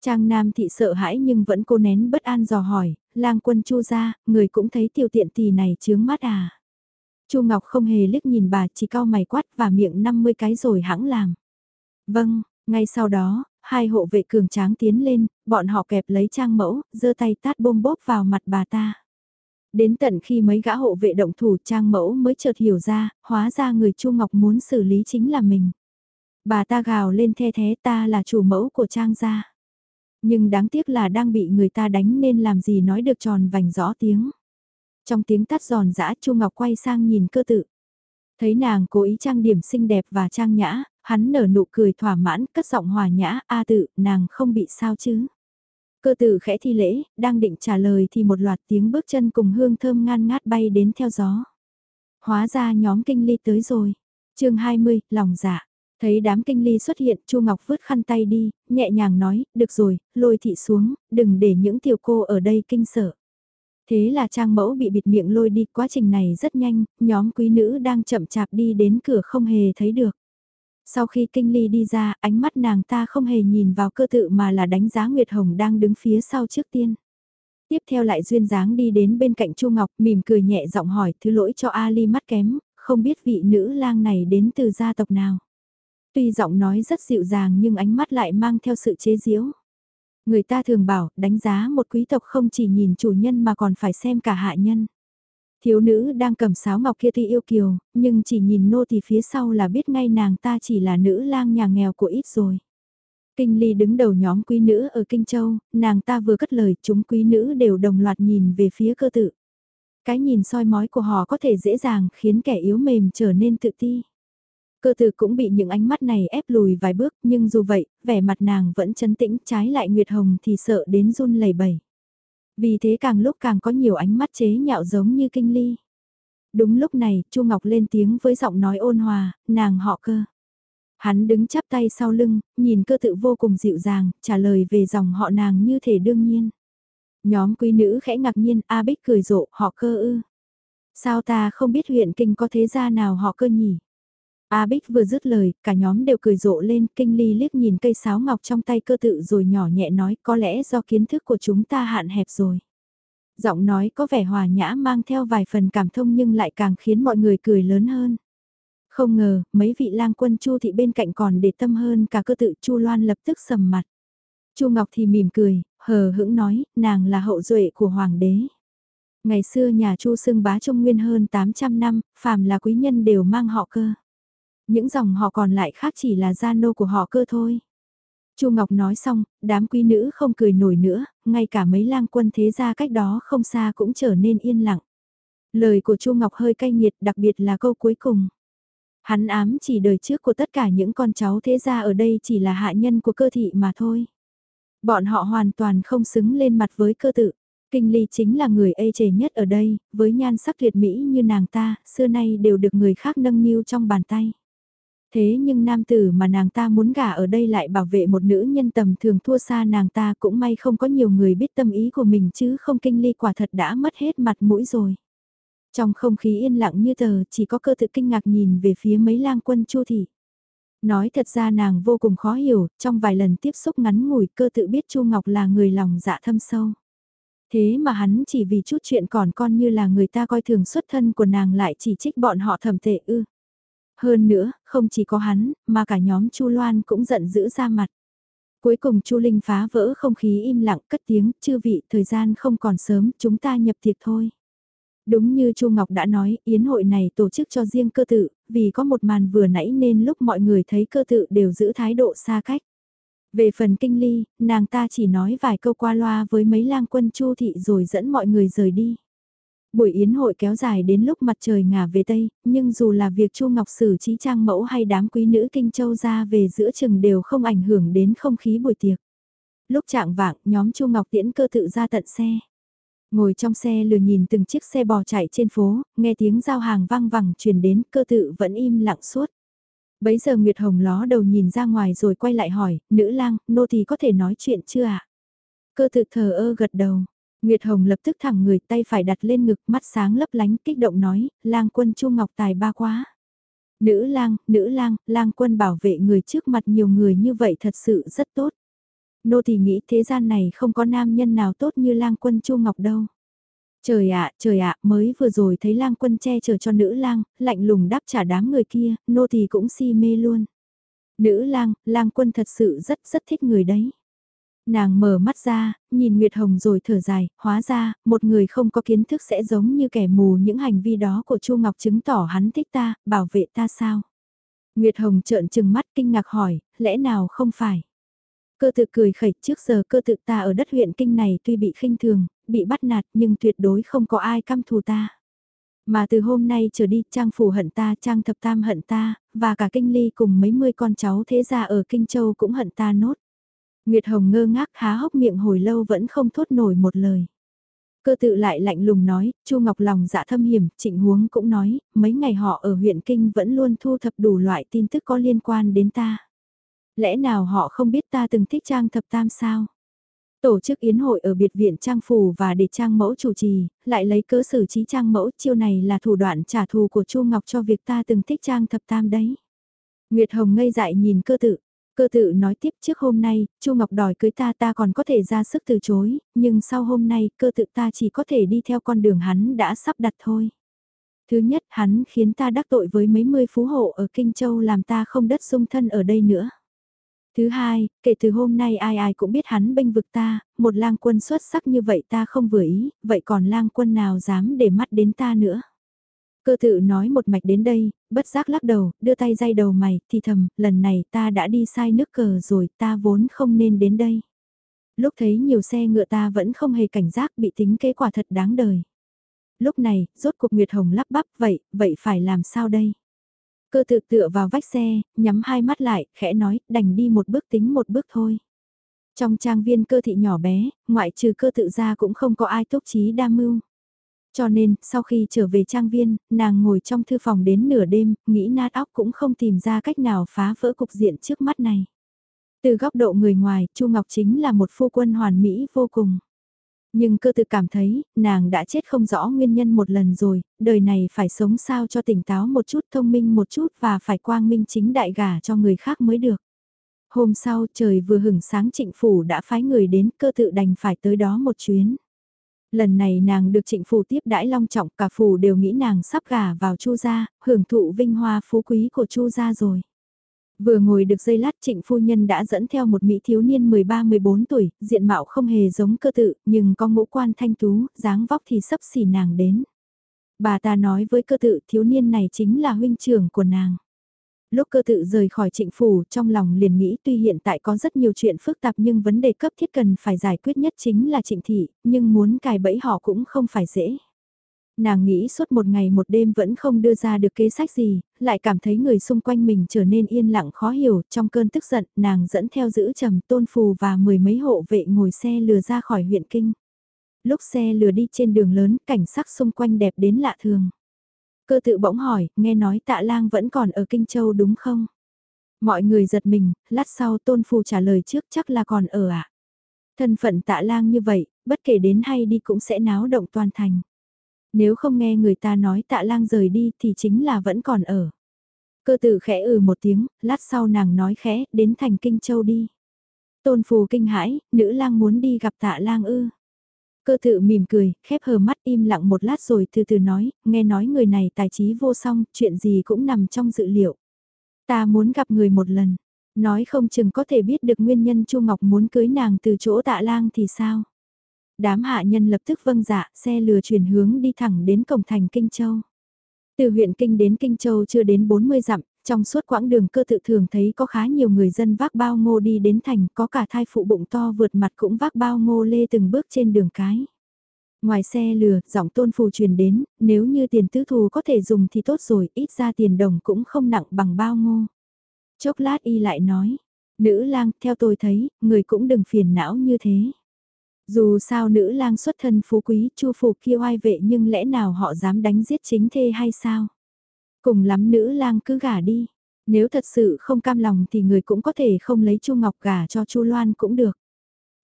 Trang Nam thị sợ hãi nhưng vẫn cô nén bất an dò hỏi, lang quân chu ra, người cũng thấy tiểu tiện tỷ này chướng mắt à. chu Ngọc không hề liếc nhìn bà chỉ cau mày quát và miệng 50 cái rồi hãng làm. Vâng, ngay sau đó, hai hộ vệ cường tráng tiến lên, bọn họ kẹp lấy trang mẫu, giơ tay tát bôm bốp vào mặt bà ta. Đến tận khi mấy gã hộ vệ động thủ trang mẫu mới chợt hiểu ra, hóa ra người Chu Ngọc muốn xử lý chính là mình. Bà ta gào lên the thế ta là chủ mẫu của trang gia. Nhưng đáng tiếc là đang bị người ta đánh nên làm gì nói được tròn vành rõ tiếng. Trong tiếng tắt giòn giã Chu Ngọc quay sang nhìn cơ tự. Thấy nàng cố ý trang điểm xinh đẹp và trang nhã, hắn nở nụ cười thỏa mãn, cất giọng hòa nhã, a tự, nàng không bị sao chứ. Cơ tử khẽ thi lễ, đang định trả lời thì một loạt tiếng bước chân cùng hương thơm ngan ngát bay đến theo gió. Hóa ra nhóm kinh ly tới rồi. chương 20, lòng dạ. Thấy đám kinh ly xuất hiện, Chu Ngọc vứt khăn tay đi, nhẹ nhàng nói, được rồi, lôi thị xuống, đừng để những tiểu cô ở đây kinh sợ. Thế là trang mẫu bị bịt miệng lôi đi, quá trình này rất nhanh, nhóm quý nữ đang chậm chạp đi đến cửa không hề thấy được. Sau khi kinh ly đi ra, ánh mắt nàng ta không hề nhìn vào cơ tự mà là đánh giá Nguyệt Hồng đang đứng phía sau trước tiên. Tiếp theo lại duyên dáng đi đến bên cạnh Chu Ngọc, mỉm cười nhẹ giọng hỏi thứ lỗi cho Ali mắt kém, không biết vị nữ lang này đến từ gia tộc nào. Tuy giọng nói rất dịu dàng nhưng ánh mắt lại mang theo sự chế giễu. Người ta thường bảo, đánh giá một quý tộc không chỉ nhìn chủ nhân mà còn phải xem cả hạ nhân. Thiếu nữ đang cầm sáo ngọc kia tuy yêu kiều, nhưng chỉ nhìn nô thì phía sau là biết ngay nàng ta chỉ là nữ lang nhà nghèo của ít rồi. Kinh Ly đứng đầu nhóm quý nữ ở Kinh Châu, nàng ta vừa cất lời chúng quý nữ đều đồng loạt nhìn về phía cơ tự. Cái nhìn soi mói của họ có thể dễ dàng khiến kẻ yếu mềm trở nên tự ti. Cơ tử cũng bị những ánh mắt này ép lùi vài bước nhưng dù vậy, vẻ mặt nàng vẫn chấn tĩnh trái lại Nguyệt Hồng thì sợ đến run lẩy bẩy. Vì thế càng lúc càng có nhiều ánh mắt chế nhạo giống như kinh ly. Đúng lúc này, Chu Ngọc lên tiếng với giọng nói ôn hòa, nàng họ cơ. Hắn đứng chắp tay sau lưng, nhìn cơ tự vô cùng dịu dàng, trả lời về dòng họ nàng như thể đương nhiên. Nhóm quý nữ khẽ ngạc nhiên, A Bích cười rộ, họ cơ ư. Sao ta không biết huyện kinh có thế gia nào họ cơ nhỉ? A Bích vừa dứt lời, cả nhóm đều cười rộ lên, kinh ly liếc nhìn cây sáo ngọc trong tay cơ tự rồi nhỏ nhẹ nói có lẽ do kiến thức của chúng ta hạn hẹp rồi. Giọng nói có vẻ hòa nhã mang theo vài phần cảm thông nhưng lại càng khiến mọi người cười lớn hơn. Không ngờ, mấy vị lang quân Chu thị bên cạnh còn để tâm hơn cả cơ tự Chu Loan lập tức sầm mặt. Chu Ngọc thì mỉm cười, hờ hững nói, nàng là hậu duệ của hoàng đế. Ngày xưa nhà Chu xưng bá Trung Nguyên hơn 800 năm, phàm là quý nhân đều mang họ cơ. Những dòng họ còn lại khác chỉ là gia nô của họ cơ thôi. Chu Ngọc nói xong, đám quý nữ không cười nổi nữa, ngay cả mấy lang quân thế gia cách đó không xa cũng trở nên yên lặng. Lời của Chu Ngọc hơi cay nghiệt đặc biệt là câu cuối cùng. Hắn ám chỉ đời trước của tất cả những con cháu thế gia ở đây chỉ là hạ nhân của cơ thị mà thôi. Bọn họ hoàn toàn không xứng lên mặt với cơ tự. Kinh ly chính là người ê chề nhất ở đây, với nhan sắc tuyệt mỹ như nàng ta, xưa nay đều được người khác nâng niu trong bàn tay. Thế nhưng nam tử mà nàng ta muốn gả ở đây lại bảo vệ một nữ nhân tầm thường thua xa nàng ta cũng may không có nhiều người biết tâm ý của mình chứ không kinh ly quả thật đã mất hết mặt mũi rồi. Trong không khí yên lặng như tờ chỉ có cơ tự kinh ngạc nhìn về phía mấy lang quân chu thị. Nói thật ra nàng vô cùng khó hiểu, trong vài lần tiếp xúc ngắn ngủi cơ tự biết Chu Ngọc là người lòng dạ thâm sâu. Thế mà hắn chỉ vì chút chuyện còn con như là người ta coi thường xuất thân của nàng lại chỉ trích bọn họ thầm tệ ư. Hơn nữa, không chỉ có hắn, mà cả nhóm Chu Loan cũng giận dữ ra mặt. Cuối cùng Chu Linh phá vỡ không khí im lặng cất tiếng, chư vị, thời gian không còn sớm, chúng ta nhập tiệc thôi. Đúng như Chu Ngọc đã nói, yến hội này tổ chức cho riêng cơ tự, vì có một màn vừa nãy nên lúc mọi người thấy cơ tự đều giữ thái độ xa cách. Về phần kinh ly, nàng ta chỉ nói vài câu qua loa với mấy lang quân Chu thị rồi dẫn mọi người rời đi. Buổi yến hội kéo dài đến lúc mặt trời ngả về Tây, nhưng dù là việc Chu Ngọc xử trí trang mẫu hay đám quý nữ Kinh Châu ra về giữa chừng đều không ảnh hưởng đến không khí buổi tiệc. Lúc trạng vạng, nhóm Chu Ngọc tiễn cơ tự ra tận xe. Ngồi trong xe lừa nhìn từng chiếc xe bò chạy trên phố, nghe tiếng giao hàng vang vẳng truyền đến, cơ tự vẫn im lặng suốt. Bấy giờ Nguyệt Hồng ló đầu nhìn ra ngoài rồi quay lại hỏi, nữ lang, nô thì có thể nói chuyện chưa ạ? Cơ tự thờ ơ gật đầu. Nguyệt Hồng lập tức thẳng người tay phải đặt lên ngực mắt sáng lấp lánh kích động nói, lang quân Chu Ngọc Tài ba quá. Nữ lang, nữ lang, lang quân bảo vệ người trước mặt nhiều người như vậy thật sự rất tốt. Nô thì nghĩ thế gian này không có nam nhân nào tốt như lang quân Chu Ngọc đâu. Trời ạ, trời ạ, mới vừa rồi thấy lang quân che chở cho nữ lang, lạnh lùng đáp trả đám người kia, nô thì cũng si mê luôn. Nữ lang, lang quân thật sự rất rất thích người đấy. Nàng mở mắt ra, nhìn Nguyệt Hồng rồi thở dài, hóa ra, một người không có kiến thức sẽ giống như kẻ mù những hành vi đó của Chu Ngọc chứng tỏ hắn thích ta, bảo vệ ta sao. Nguyệt Hồng trợn trừng mắt kinh ngạc hỏi, lẽ nào không phải. Cơ tự cười khẩy trước giờ cơ tự ta ở đất huyện kinh này tuy bị khinh thường, bị bắt nạt nhưng tuyệt đối không có ai căm thù ta. Mà từ hôm nay trở đi Trang Phủ hận ta, Trang Thập Tam hận ta, và cả Kinh Ly cùng mấy mươi con cháu thế gia ở Kinh Châu cũng hận ta nốt. Nguyệt Hồng ngơ ngác há hốc miệng hồi lâu vẫn không thốt nổi một lời. Cơ tự lại lạnh lùng nói, Chu Ngọc lòng dạ thâm hiểm, trịnh huống cũng nói, mấy ngày họ ở huyện Kinh vẫn luôn thu thập đủ loại tin tức có liên quan đến ta. Lẽ nào họ không biết ta từng thích trang thập tam sao? Tổ chức yến hội ở biệt viện trang phủ và để trang mẫu chủ trì, lại lấy cớ xử trí trang mẫu chiêu này là thủ đoạn trả thù của Chu Ngọc cho việc ta từng thích trang thập tam đấy. Nguyệt Hồng ngây dại nhìn cơ tự, Cơ tự nói tiếp trước hôm nay, Chu Ngọc đòi cưới ta ta còn có thể ra sức từ chối, nhưng sau hôm nay cơ tự ta chỉ có thể đi theo con đường hắn đã sắp đặt thôi. Thứ nhất hắn khiến ta đắc tội với mấy mươi phú hộ ở Kinh Châu làm ta không đất sung thân ở đây nữa. Thứ hai, kể từ hôm nay ai ai cũng biết hắn bênh vực ta, một lang quân xuất sắc như vậy ta không vừa ý, vậy còn lang quân nào dám để mắt đến ta nữa. Cơ tự nói một mạch đến đây, bất giác lắc đầu, đưa tay dây đầu mày, thì thầm, lần này ta đã đi sai nước cờ rồi, ta vốn không nên đến đây. Lúc thấy nhiều xe ngựa ta vẫn không hề cảnh giác bị tính kế quả thật đáng đời. Lúc này, rốt cuộc Nguyệt Hồng lắp bắp vậy, vậy phải làm sao đây? Cơ tự tựa vào vách xe, nhắm hai mắt lại, khẽ nói, đành đi một bước tính một bước thôi. Trong trang viên cơ thị nhỏ bé, ngoại trừ cơ tự ra cũng không có ai tốt trí đa mưu. Cho nên, sau khi trở về trang viên, nàng ngồi trong thư phòng đến nửa đêm, nghĩ nát óc cũng không tìm ra cách nào phá vỡ cục diện trước mắt này. Từ góc độ người ngoài, Chu Ngọc chính là một phu quân hoàn mỹ vô cùng. Nhưng cơ tự cảm thấy, nàng đã chết không rõ nguyên nhân một lần rồi, đời này phải sống sao cho tỉnh táo một chút thông minh một chút và phải quang minh chính đại gả cho người khác mới được. Hôm sau trời vừa hửng sáng trịnh phủ đã phái người đến cơ tự đành phải tới đó một chuyến. Lần này nàng được trịnh phủ tiếp đãi long trọng cả phủ đều nghĩ nàng sắp gả vào chu gia, hưởng thụ vinh hoa phú quý của chu gia rồi. Vừa ngồi được giây lát trịnh phu nhân đã dẫn theo một mỹ thiếu niên 13-14 tuổi, diện mạo không hề giống cơ tự, nhưng có ngũ quan thanh tú, dáng vóc thì sấp xỉ nàng đến. Bà ta nói với cơ tự thiếu niên này chính là huynh trưởng của nàng. Lúc cơ tự rời khỏi trịnh phủ trong lòng liền nghĩ tuy hiện tại có rất nhiều chuyện phức tạp nhưng vấn đề cấp thiết cần phải giải quyết nhất chính là trịnh thị, nhưng muốn cài bẫy họ cũng không phải dễ. Nàng nghĩ suốt một ngày một đêm vẫn không đưa ra được kế sách gì, lại cảm thấy người xung quanh mình trở nên yên lặng khó hiểu, trong cơn tức giận, nàng dẫn theo giữ trầm tôn phù và mười mấy hộ vệ ngồi xe lừa ra khỏi huyện kinh. Lúc xe lừa đi trên đường lớn, cảnh sắc xung quanh đẹp đến lạ thường. Cơ tự bỗng hỏi, nghe nói tạ lang vẫn còn ở Kinh Châu đúng không? Mọi người giật mình, lát sau tôn phù trả lời trước chắc là còn ở ạ. À? Thân phận tạ lang như vậy, bất kể đến hay đi cũng sẽ náo động toàn thành. Nếu không nghe người ta nói tạ lang rời đi thì chính là vẫn còn ở. Cơ tử khẽ ừ một tiếng, lát sau nàng nói khẽ, đến thành Kinh Châu đi. Tôn phù kinh hãi, nữ lang muốn đi gặp tạ lang ư. Cơ tự mỉm cười, khép hờ mắt im lặng một lát rồi từ từ nói, nghe nói người này tài trí vô song, chuyện gì cũng nằm trong dự liệu. Ta muốn gặp người một lần, nói không chừng có thể biết được nguyên nhân Chu Ngọc muốn cưới nàng từ chỗ tạ lang thì sao. Đám hạ nhân lập tức vâng dạ, xe lừa chuyển hướng đi thẳng đến cổng thành Kinh Châu. Từ huyện Kinh đến Kinh Châu chưa đến 40 dặm, trong suốt quãng đường cơ tự thường thấy có khá nhiều người dân vác bao ngô đi đến thành, có cả thai phụ bụng to vượt mặt cũng vác bao ngô lê từng bước trên đường cái. Ngoài xe lừa, giọng tôn phù truyền đến, nếu như tiền tứ thù có thể dùng thì tốt rồi, ít ra tiền đồng cũng không nặng bằng bao ngô. Chốc lát y lại nói, nữ lang, theo tôi thấy, người cũng đừng phiền não như thế. Dù sao nữ lang xuất thân phú quý, chu phù kia oai vệ nhưng lẽ nào họ dám đánh giết chính thê hay sao? Cùng lắm nữ lang cứ gả đi. Nếu thật sự không cam lòng thì người cũng có thể không lấy Chu Ngọc gả cho Chu Loan cũng được.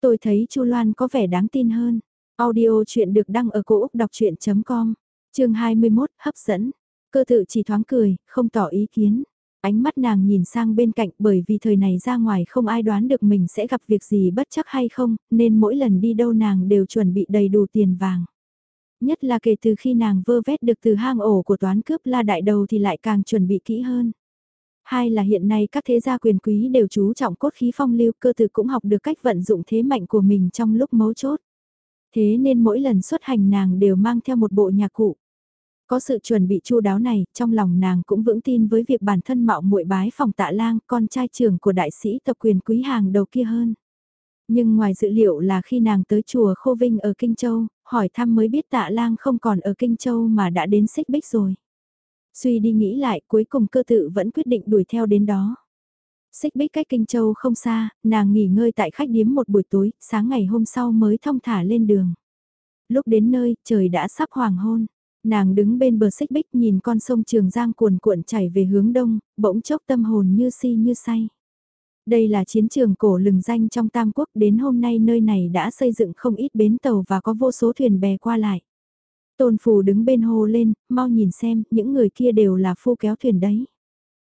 Tôi thấy Chu Loan có vẻ đáng tin hơn. Audio chuyện được đăng ở cổ Úc đọc chuyện.com, chương 21, hấp dẫn. Cơ tự chỉ thoáng cười, không tỏ ý kiến. Ánh mắt nàng nhìn sang bên cạnh bởi vì thời này ra ngoài không ai đoán được mình sẽ gặp việc gì bất chắc hay không, nên mỗi lần đi đâu nàng đều chuẩn bị đầy đủ tiền vàng. Nhất là kể từ khi nàng vơ vét được từ hang ổ của toán cướp la đại đầu thì lại càng chuẩn bị kỹ hơn. Hai là hiện nay các thế gia quyền quý đều chú trọng cốt khí phong lưu cơ tử cũng học được cách vận dụng thế mạnh của mình trong lúc mấu chốt. Thế nên mỗi lần xuất hành nàng đều mang theo một bộ nhạc cụ. Có sự chuẩn bị chu đáo này, trong lòng nàng cũng vững tin với việc bản thân mạo muội bái phòng tạ lang, con trai trưởng của đại sĩ tập quyền quý hàng đầu kia hơn. Nhưng ngoài dự liệu là khi nàng tới chùa Khô Vinh ở Kinh Châu, hỏi thăm mới biết tạ lang không còn ở Kinh Châu mà đã đến xích bích rồi. Suy đi nghĩ lại cuối cùng cơ tự vẫn quyết định đuổi theo đến đó. Xích bích cách Kinh Châu không xa, nàng nghỉ ngơi tại khách điếm một buổi tối, sáng ngày hôm sau mới thông thả lên đường. Lúc đến nơi, trời đã sắp hoàng hôn. Nàng đứng bên bờ xích bích nhìn con sông Trường Giang cuồn cuộn chảy về hướng đông, bỗng chốc tâm hồn như si như say. Đây là chiến trường cổ lừng danh trong Tam Quốc đến hôm nay nơi này đã xây dựng không ít bến tàu và có vô số thuyền bè qua lại. Tôn phù đứng bên hồ lên, mau nhìn xem, những người kia đều là phu kéo thuyền đấy.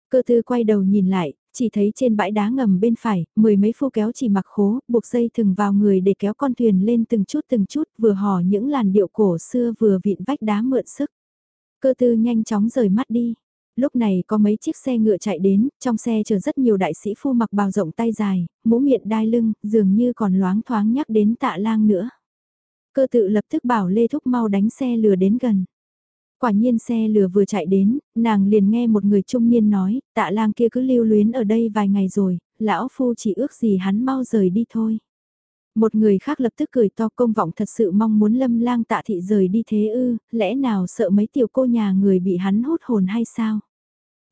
Cơ tư quay đầu nhìn lại, chỉ thấy trên bãi đá ngầm bên phải, mười mấy phu kéo chỉ mặc khố, buộc dây thừng vào người để kéo con thuyền lên từng chút từng chút, vừa hò những làn điệu cổ xưa vừa vịn vách đá mượn sức. Cơ tư nhanh chóng rời mắt đi. Lúc này có mấy chiếc xe ngựa chạy đến, trong xe chờ rất nhiều đại sĩ phu mặc bào rộng tay dài, mũ miệng đai lưng, dường như còn loáng thoáng nhắc đến tạ lang nữa. Cơ tự lập tức bảo Lê Thúc mau đánh xe lừa đến gần. Quả nhiên xe lừa vừa chạy đến, nàng liền nghe một người trung niên nói, tạ lang kia cứ lưu luyến ở đây vài ngày rồi, lão phu chỉ ước gì hắn mau rời đi thôi. Một người khác lập tức cười to công vọng thật sự mong muốn lâm lang tạ thị rời đi thế ư, lẽ nào sợ mấy tiểu cô nhà người bị hắn hút hồn hay sao?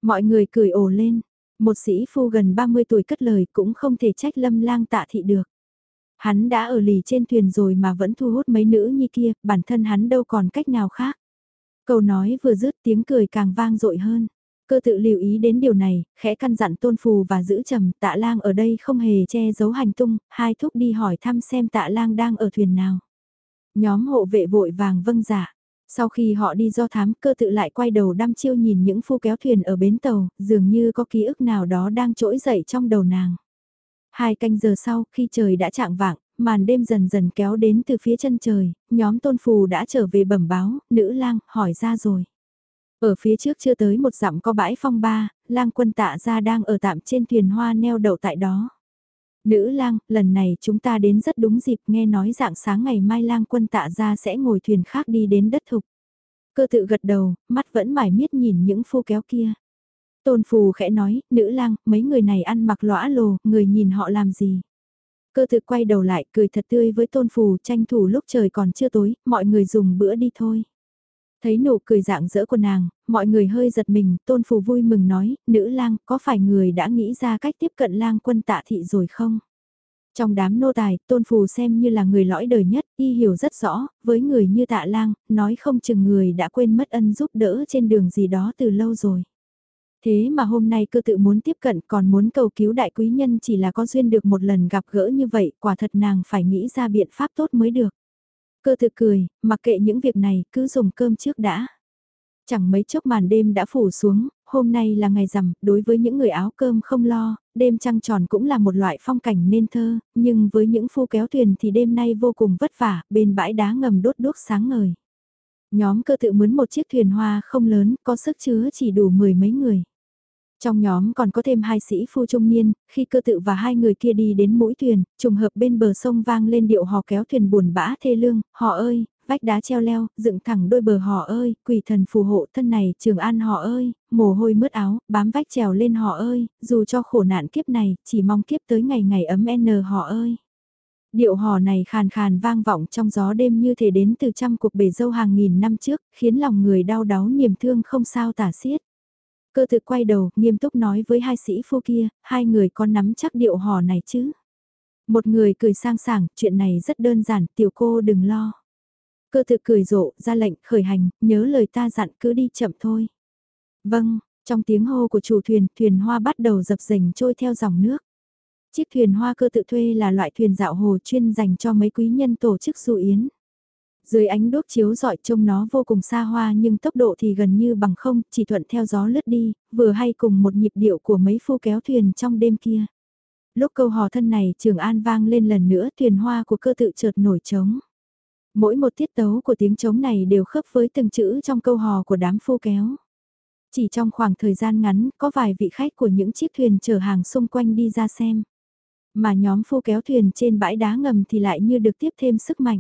Mọi người cười ồ lên, một sĩ phu gần 30 tuổi cất lời cũng không thể trách lâm lang tạ thị được. Hắn đã ở lì trên thuyền rồi mà vẫn thu hút mấy nữ như kia, bản thân hắn đâu còn cách nào khác. Câu nói vừa dứt tiếng cười càng vang dội hơn. Cơ tự lưu ý đến điều này, khẽ căn dặn tôn phù và giữ trầm tạ lang ở đây không hề che giấu hành tung, hai thúc đi hỏi thăm xem tạ lang đang ở thuyền nào. Nhóm hộ vệ vội vàng vâng giả. Dạ. Sau khi họ đi do thám cơ tự lại quay đầu đăm chiêu nhìn những phu kéo thuyền ở bến tàu, dường như có ký ức nào đó đang trỗi dậy trong đầu nàng. Hai canh giờ sau, khi trời đã chạng vạng, màn đêm dần dần kéo đến từ phía chân trời, nhóm tôn phù đã trở về bẩm báo, nữ lang, hỏi ra rồi. Ở phía trước chưa tới một dặm có bãi phong ba, lang quân tạ ra đang ở tạm trên thuyền hoa neo đậu tại đó. Nữ lang, lần này chúng ta đến rất đúng dịp nghe nói dạng sáng ngày mai lang quân tạ ra sẽ ngồi thuyền khác đi đến đất thục. Cơ tự gật đầu, mắt vẫn mải miết nhìn những phu kéo kia. Tôn phù khẽ nói, nữ lang, mấy người này ăn mặc lõa lồ, người nhìn họ làm gì. Cơ tự quay đầu lại cười thật tươi với tôn phù tranh thủ lúc trời còn chưa tối, mọi người dùng bữa đi thôi. Thấy nụ cười dạng dỡ của nàng, mọi người hơi giật mình, tôn phù vui mừng nói, nữ lang, có phải người đã nghĩ ra cách tiếp cận lang quân tạ thị rồi không? Trong đám nô tài, tôn phù xem như là người lõi đời nhất, y hiểu rất rõ, với người như tạ lang, nói không chừng người đã quên mất ân giúp đỡ trên đường gì đó từ lâu rồi. Thế mà hôm nay cơ tự muốn tiếp cận còn muốn cầu cứu đại quý nhân chỉ là có duyên được một lần gặp gỡ như vậy, quả thật nàng phải nghĩ ra biện pháp tốt mới được. Cơ tự cười, mặc kệ những việc này, cứ dùng cơm trước đã. Chẳng mấy chốc màn đêm đã phủ xuống, hôm nay là ngày rằm, đối với những người áo cơm không lo, đêm trăng tròn cũng là một loại phong cảnh nên thơ, nhưng với những phu kéo thuyền thì đêm nay vô cùng vất vả, bên bãi đá ngầm đốt đuốc sáng ngời. Nhóm cơ tự mướn một chiếc thuyền hoa không lớn, có sức chứa chỉ đủ mười mấy người. Trong nhóm còn có thêm hai sĩ phu trung niên, khi cơ tự và hai người kia đi đến mũi thuyền, trùng hợp bên bờ sông vang lên điệu hò kéo thuyền buồn bã thê lương, họ ơi, vách đá treo leo, dựng thẳng đôi bờ họ ơi, quỷ thần phù hộ thân này, trường an họ ơi, mồ hôi mướt áo, bám vách trèo lên họ ơi, dù cho khổ nạn kiếp này, chỉ mong kiếp tới ngày ngày ấm n họ ơi. Điệu hò này khàn khàn vang vọng trong gió đêm như thể đến từ trăm cuộc bể dâu hàng nghìn năm trước, khiến lòng người đau đáu niềm thương không sao tả xiết. Cơ thực quay đầu, nghiêm túc nói với hai sĩ phu kia, hai người có nắm chắc điệu hò này chứ. Một người cười sang sảng, chuyện này rất đơn giản, tiểu cô đừng lo. Cơ thực cười rộ, ra lệnh, khởi hành, nhớ lời ta dặn cứ đi chậm thôi. Vâng, trong tiếng hô của chủ thuyền, thuyền hoa bắt đầu dập dềnh trôi theo dòng nước. Chiếc thuyền hoa cơ tự thuê là loại thuyền dạo hồ chuyên dành cho mấy quý nhân tổ chức du yến. Dưới ánh đốt chiếu dọi trông nó vô cùng xa hoa nhưng tốc độ thì gần như bằng không, chỉ thuận theo gió lướt đi, vừa hay cùng một nhịp điệu của mấy phu kéo thuyền trong đêm kia. Lúc câu hò thân này Trường An vang lên lần nữa thuyền hoa của cơ tự chợt nổi trống. Mỗi một tiết tấu của tiếng trống này đều khớp với từng chữ trong câu hò của đám phu kéo. Chỉ trong khoảng thời gian ngắn, có vài vị khách của những chiếc thuyền chở hàng xung quanh đi ra xem. Mà nhóm phu kéo thuyền trên bãi đá ngầm thì lại như được tiếp thêm sức mạnh.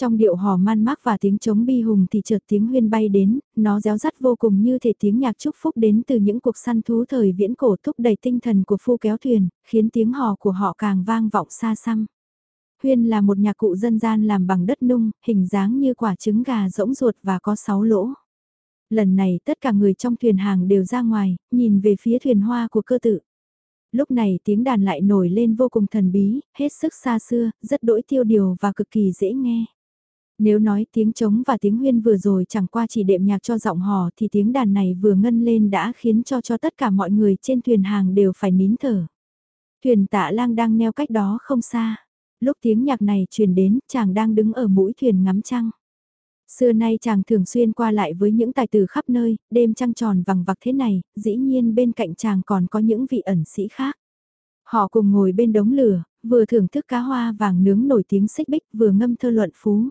Trong điệu hò man mác và tiếng trống bi hùng thì chợt tiếng huyên bay đến, nó réo rắt vô cùng như thể tiếng nhạc chúc phúc đến từ những cuộc săn thú thời viễn cổ thúc đẩy tinh thần của phu kéo thuyền, khiến tiếng hò của họ càng vang vọng xa xăm. Huyên là một nhạc cụ dân gian làm bằng đất nung, hình dáng như quả trứng gà rỗng ruột và có sáu lỗ. Lần này tất cả người trong thuyền hàng đều ra ngoài, nhìn về phía thuyền hoa của cơ tự. Lúc này tiếng đàn lại nổi lên vô cùng thần bí, hết sức xa xưa, rất đỗi tiêu điều và cực kỳ dễ nghe. Nếu nói tiếng trống và tiếng huyên vừa rồi chẳng qua chỉ đệm nhạc cho giọng hò thì tiếng đàn này vừa ngân lên đã khiến cho cho tất cả mọi người trên thuyền hàng đều phải nín thở. Thuyền tạ lang đang neo cách đó không xa. Lúc tiếng nhạc này truyền đến, chàng đang đứng ở mũi thuyền ngắm trăng. Xưa nay chàng thường xuyên qua lại với những tài tử khắp nơi, đêm trăng tròn vằng vặc thế này, dĩ nhiên bên cạnh chàng còn có những vị ẩn sĩ khác. Họ cùng ngồi bên đống lửa, vừa thưởng thức cá hoa vàng nướng nổi tiếng xích bích vừa ngâm thơ luận phú.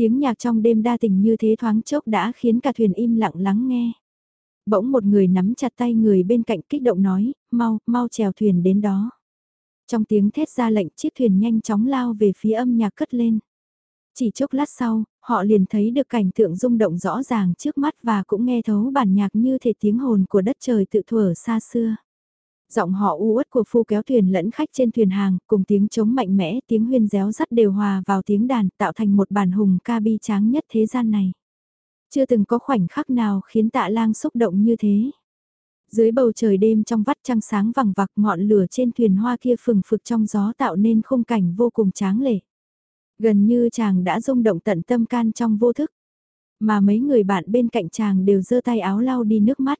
Tiếng nhạc trong đêm đa tình như thế thoáng chốc đã khiến cả thuyền im lặng lắng nghe. Bỗng một người nắm chặt tay người bên cạnh kích động nói, mau, mau chèo thuyền đến đó. Trong tiếng thét ra lệnh chiếc thuyền nhanh chóng lao về phía âm nhạc cất lên. Chỉ chốc lát sau, họ liền thấy được cảnh tượng rung động rõ ràng trước mắt và cũng nghe thấu bản nhạc như thể tiếng hồn của đất trời tự thuở xa xưa. Giọng họ u uất của phu kéo thuyền lẫn khách trên thuyền hàng, cùng tiếng trống mạnh mẽ, tiếng huyên réo rắt đều hòa vào tiếng đàn, tạo thành một bản hùng ca bi tráng nhất thế gian này. Chưa từng có khoảnh khắc nào khiến tạ lang xúc động như thế. Dưới bầu trời đêm trong vắt trăng sáng vằng vặc ngọn lửa trên thuyền hoa kia phừng phực trong gió tạo nên khung cảnh vô cùng tráng lệ. Gần như chàng đã rung động tận tâm can trong vô thức. Mà mấy người bạn bên cạnh chàng đều giơ tay áo lau đi nước mắt.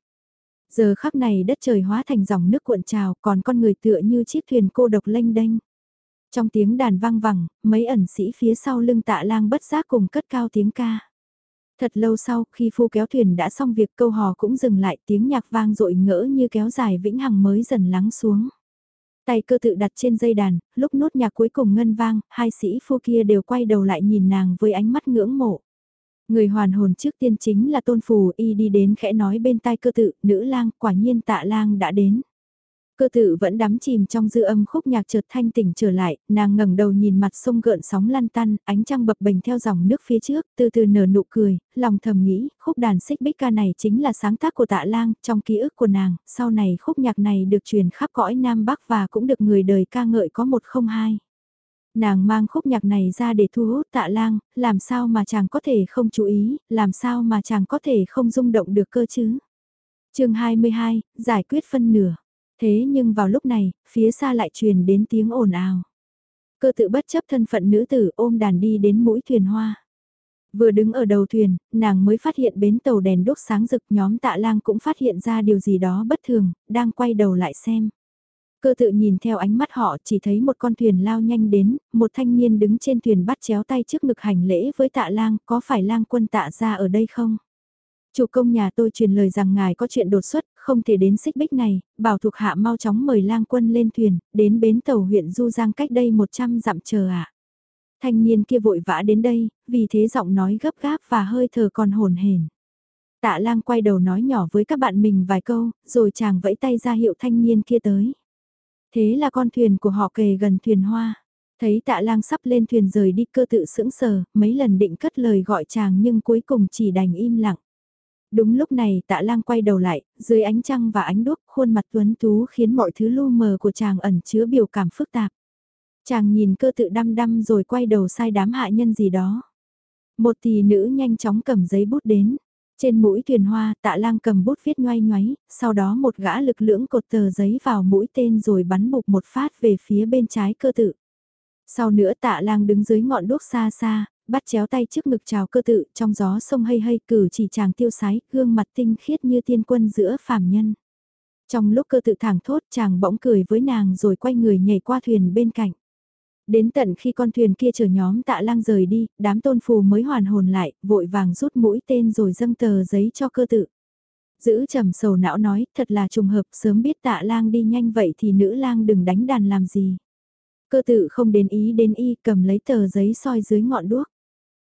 Giờ khắc này đất trời hóa thành dòng nước cuộn trào còn con người tựa như chiếc thuyền cô độc lênh đênh. Trong tiếng đàn vang vẳng, mấy ẩn sĩ phía sau lưng tạ lang bất giác cùng cất cao tiếng ca. Thật lâu sau, khi phu kéo thuyền đã xong việc câu hò cũng dừng lại tiếng nhạc vang rội ngỡ như kéo dài vĩnh hằng mới dần lắng xuống. Tay cơ tự đặt trên dây đàn, lúc nốt nhạc cuối cùng ngân vang, hai sĩ phu kia đều quay đầu lại nhìn nàng với ánh mắt ngưỡng mộ. Người hoàn hồn trước tiên chính là tôn phù y đi đến khẽ nói bên tai cơ tự, nữ lang, quả nhiên tạ lang đã đến. Cơ tự vẫn đắm chìm trong dư âm khúc nhạc chợt thanh tỉnh trở lại, nàng ngẩng đầu nhìn mặt sông gợn sóng lăn tăn, ánh trăng bập bềnh theo dòng nước phía trước, từ từ nở nụ cười, lòng thầm nghĩ, khúc đàn xích bích ca này chính là sáng tác của tạ lang, trong ký ức của nàng, sau này khúc nhạc này được truyền khắp cõi Nam Bắc và cũng được người đời ca ngợi có một không hai. Nàng mang khúc nhạc này ra để thu hút tạ lang, làm sao mà chàng có thể không chú ý, làm sao mà chàng có thể không rung động được cơ chứ. chương 22, giải quyết phân nửa. Thế nhưng vào lúc này, phía xa lại truyền đến tiếng ồn ào. Cơ tự bất chấp thân phận nữ tử ôm đàn đi đến mũi thuyền hoa. Vừa đứng ở đầu thuyền, nàng mới phát hiện bến tàu đèn đốt sáng rực nhóm tạ lang cũng phát hiện ra điều gì đó bất thường, đang quay đầu lại xem. Cơ tự nhìn theo ánh mắt họ chỉ thấy một con thuyền lao nhanh đến, một thanh niên đứng trên thuyền bắt chéo tay trước ngực hành lễ với tạ lang, có phải lang quân tạ ra ở đây không? Chủ công nhà tôi truyền lời rằng ngài có chuyện đột xuất, không thể đến xích bích này, bảo thuộc hạ mau chóng mời lang quân lên thuyền, đến bến tàu huyện Du Giang cách đây 100 dặm chờ ạ. À. Thanh niên kia vội vã đến đây, vì thế giọng nói gấp gáp và hơi thở còn hồn hển. Tạ lang quay đầu nói nhỏ với các bạn mình vài câu, rồi chàng vẫy tay ra hiệu thanh niên kia tới. Thế là con thuyền của họ kề gần thuyền hoa. Thấy tạ lang sắp lên thuyền rời đi cơ tự sững sờ, mấy lần định cất lời gọi chàng nhưng cuối cùng chỉ đành im lặng. Đúng lúc này tạ lang quay đầu lại, dưới ánh trăng và ánh đuốc khuôn mặt tuấn tú khiến mọi thứ lu mờ của chàng ẩn chứa biểu cảm phức tạp. Chàng nhìn cơ tự đăm đăm rồi quay đầu sai đám hạ nhân gì đó. Một tỷ nữ nhanh chóng cầm giấy bút đến. Trên mũi thuyền hoa tạ lang cầm bút viết ngoay ngoáy, sau đó một gã lực lưỡng cột tờ giấy vào mũi tên rồi bắn bục một phát về phía bên trái cơ tự. Sau nữa tạ lang đứng dưới ngọn đuốc xa xa, bắt chéo tay trước ngực chào cơ tự trong gió sông hay hay cử chỉ chàng tiêu sái, gương mặt tinh khiết như tiên quân giữa phàm nhân. Trong lúc cơ tự thẳng thốt chàng bỗng cười với nàng rồi quay người nhảy qua thuyền bên cạnh. Đến tận khi con thuyền kia chở nhóm tạ lang rời đi, đám tôn phù mới hoàn hồn lại, vội vàng rút mũi tên rồi dâng tờ giấy cho cơ tự. Giữ trầm sầu não nói, thật là trùng hợp, sớm biết tạ lang đi nhanh vậy thì nữ lang đừng đánh đàn làm gì. Cơ tự không đến ý đến y cầm lấy tờ giấy soi dưới ngọn đuốc.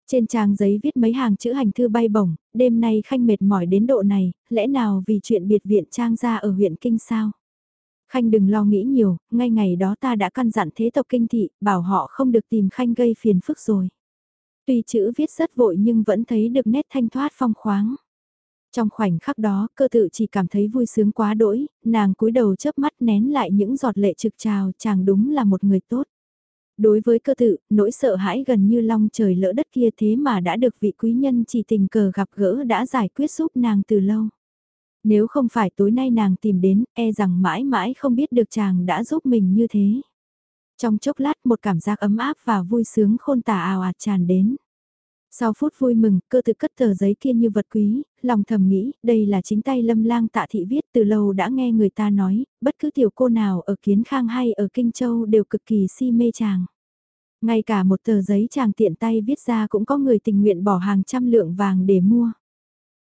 Trên trang giấy viết mấy hàng chữ hành thư bay bổng, đêm nay khanh mệt mỏi đến độ này, lẽ nào vì chuyện biệt viện trang ra ở huyện Kinh sao? Khanh đừng lo nghĩ nhiều, ngay ngày đó ta đã căn dặn thế tộc kinh thị, bảo họ không được tìm Khanh gây phiền phức rồi. Tuy chữ viết rất vội nhưng vẫn thấy được nét thanh thoát phong khoáng. Trong khoảnh khắc đó, cơ tự chỉ cảm thấy vui sướng quá đỗi, nàng cúi đầu chớp mắt nén lại những giọt lệ trực trào, chàng đúng là một người tốt. Đối với cơ tự, nỗi sợ hãi gần như long trời lỡ đất kia thế mà đã được vị quý nhân chỉ tình cờ gặp gỡ đã giải quyết giúp nàng từ lâu. Nếu không phải tối nay nàng tìm đến, e rằng mãi mãi không biết được chàng đã giúp mình như thế. Trong chốc lát một cảm giác ấm áp và vui sướng khôn tả ào ạt tràn đến. Sau phút vui mừng, cơ tự cất tờ giấy kia như vật quý, lòng thầm nghĩ, đây là chính tay lâm lang tạ thị viết từ lâu đã nghe người ta nói, bất cứ tiểu cô nào ở Kiến Khang hay ở Kinh Châu đều cực kỳ si mê chàng. Ngay cả một tờ giấy chàng tiện tay viết ra cũng có người tình nguyện bỏ hàng trăm lượng vàng để mua.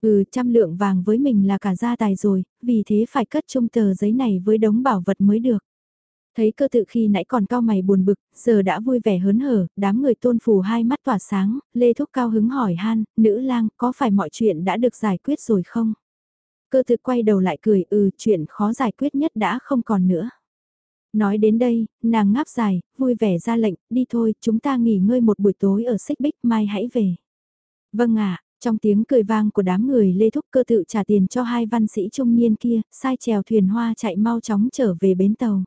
Ừ, trăm lượng vàng với mình là cả gia tài rồi, vì thế phải cất chung tờ giấy này với đống bảo vật mới được. Thấy cơ tự khi nãy còn cao mày buồn bực, giờ đã vui vẻ hớn hở, đám người tôn phù hai mắt tỏa sáng, Lê Thúc cao hứng hỏi han, nữ lang, có phải mọi chuyện đã được giải quyết rồi không? Cơ tự quay đầu lại cười, ừ, chuyện khó giải quyết nhất đã không còn nữa. Nói đến đây, nàng ngáp dài, vui vẻ ra lệnh, đi thôi, chúng ta nghỉ ngơi một buổi tối ở xích bích, mai hãy về. Vâng ạ, trong tiếng cười vang của đám người Lê Thúc cơ tự trả tiền cho hai văn sĩ trung niên kia, sai chèo thuyền hoa chạy mau chóng trở về bến tàu.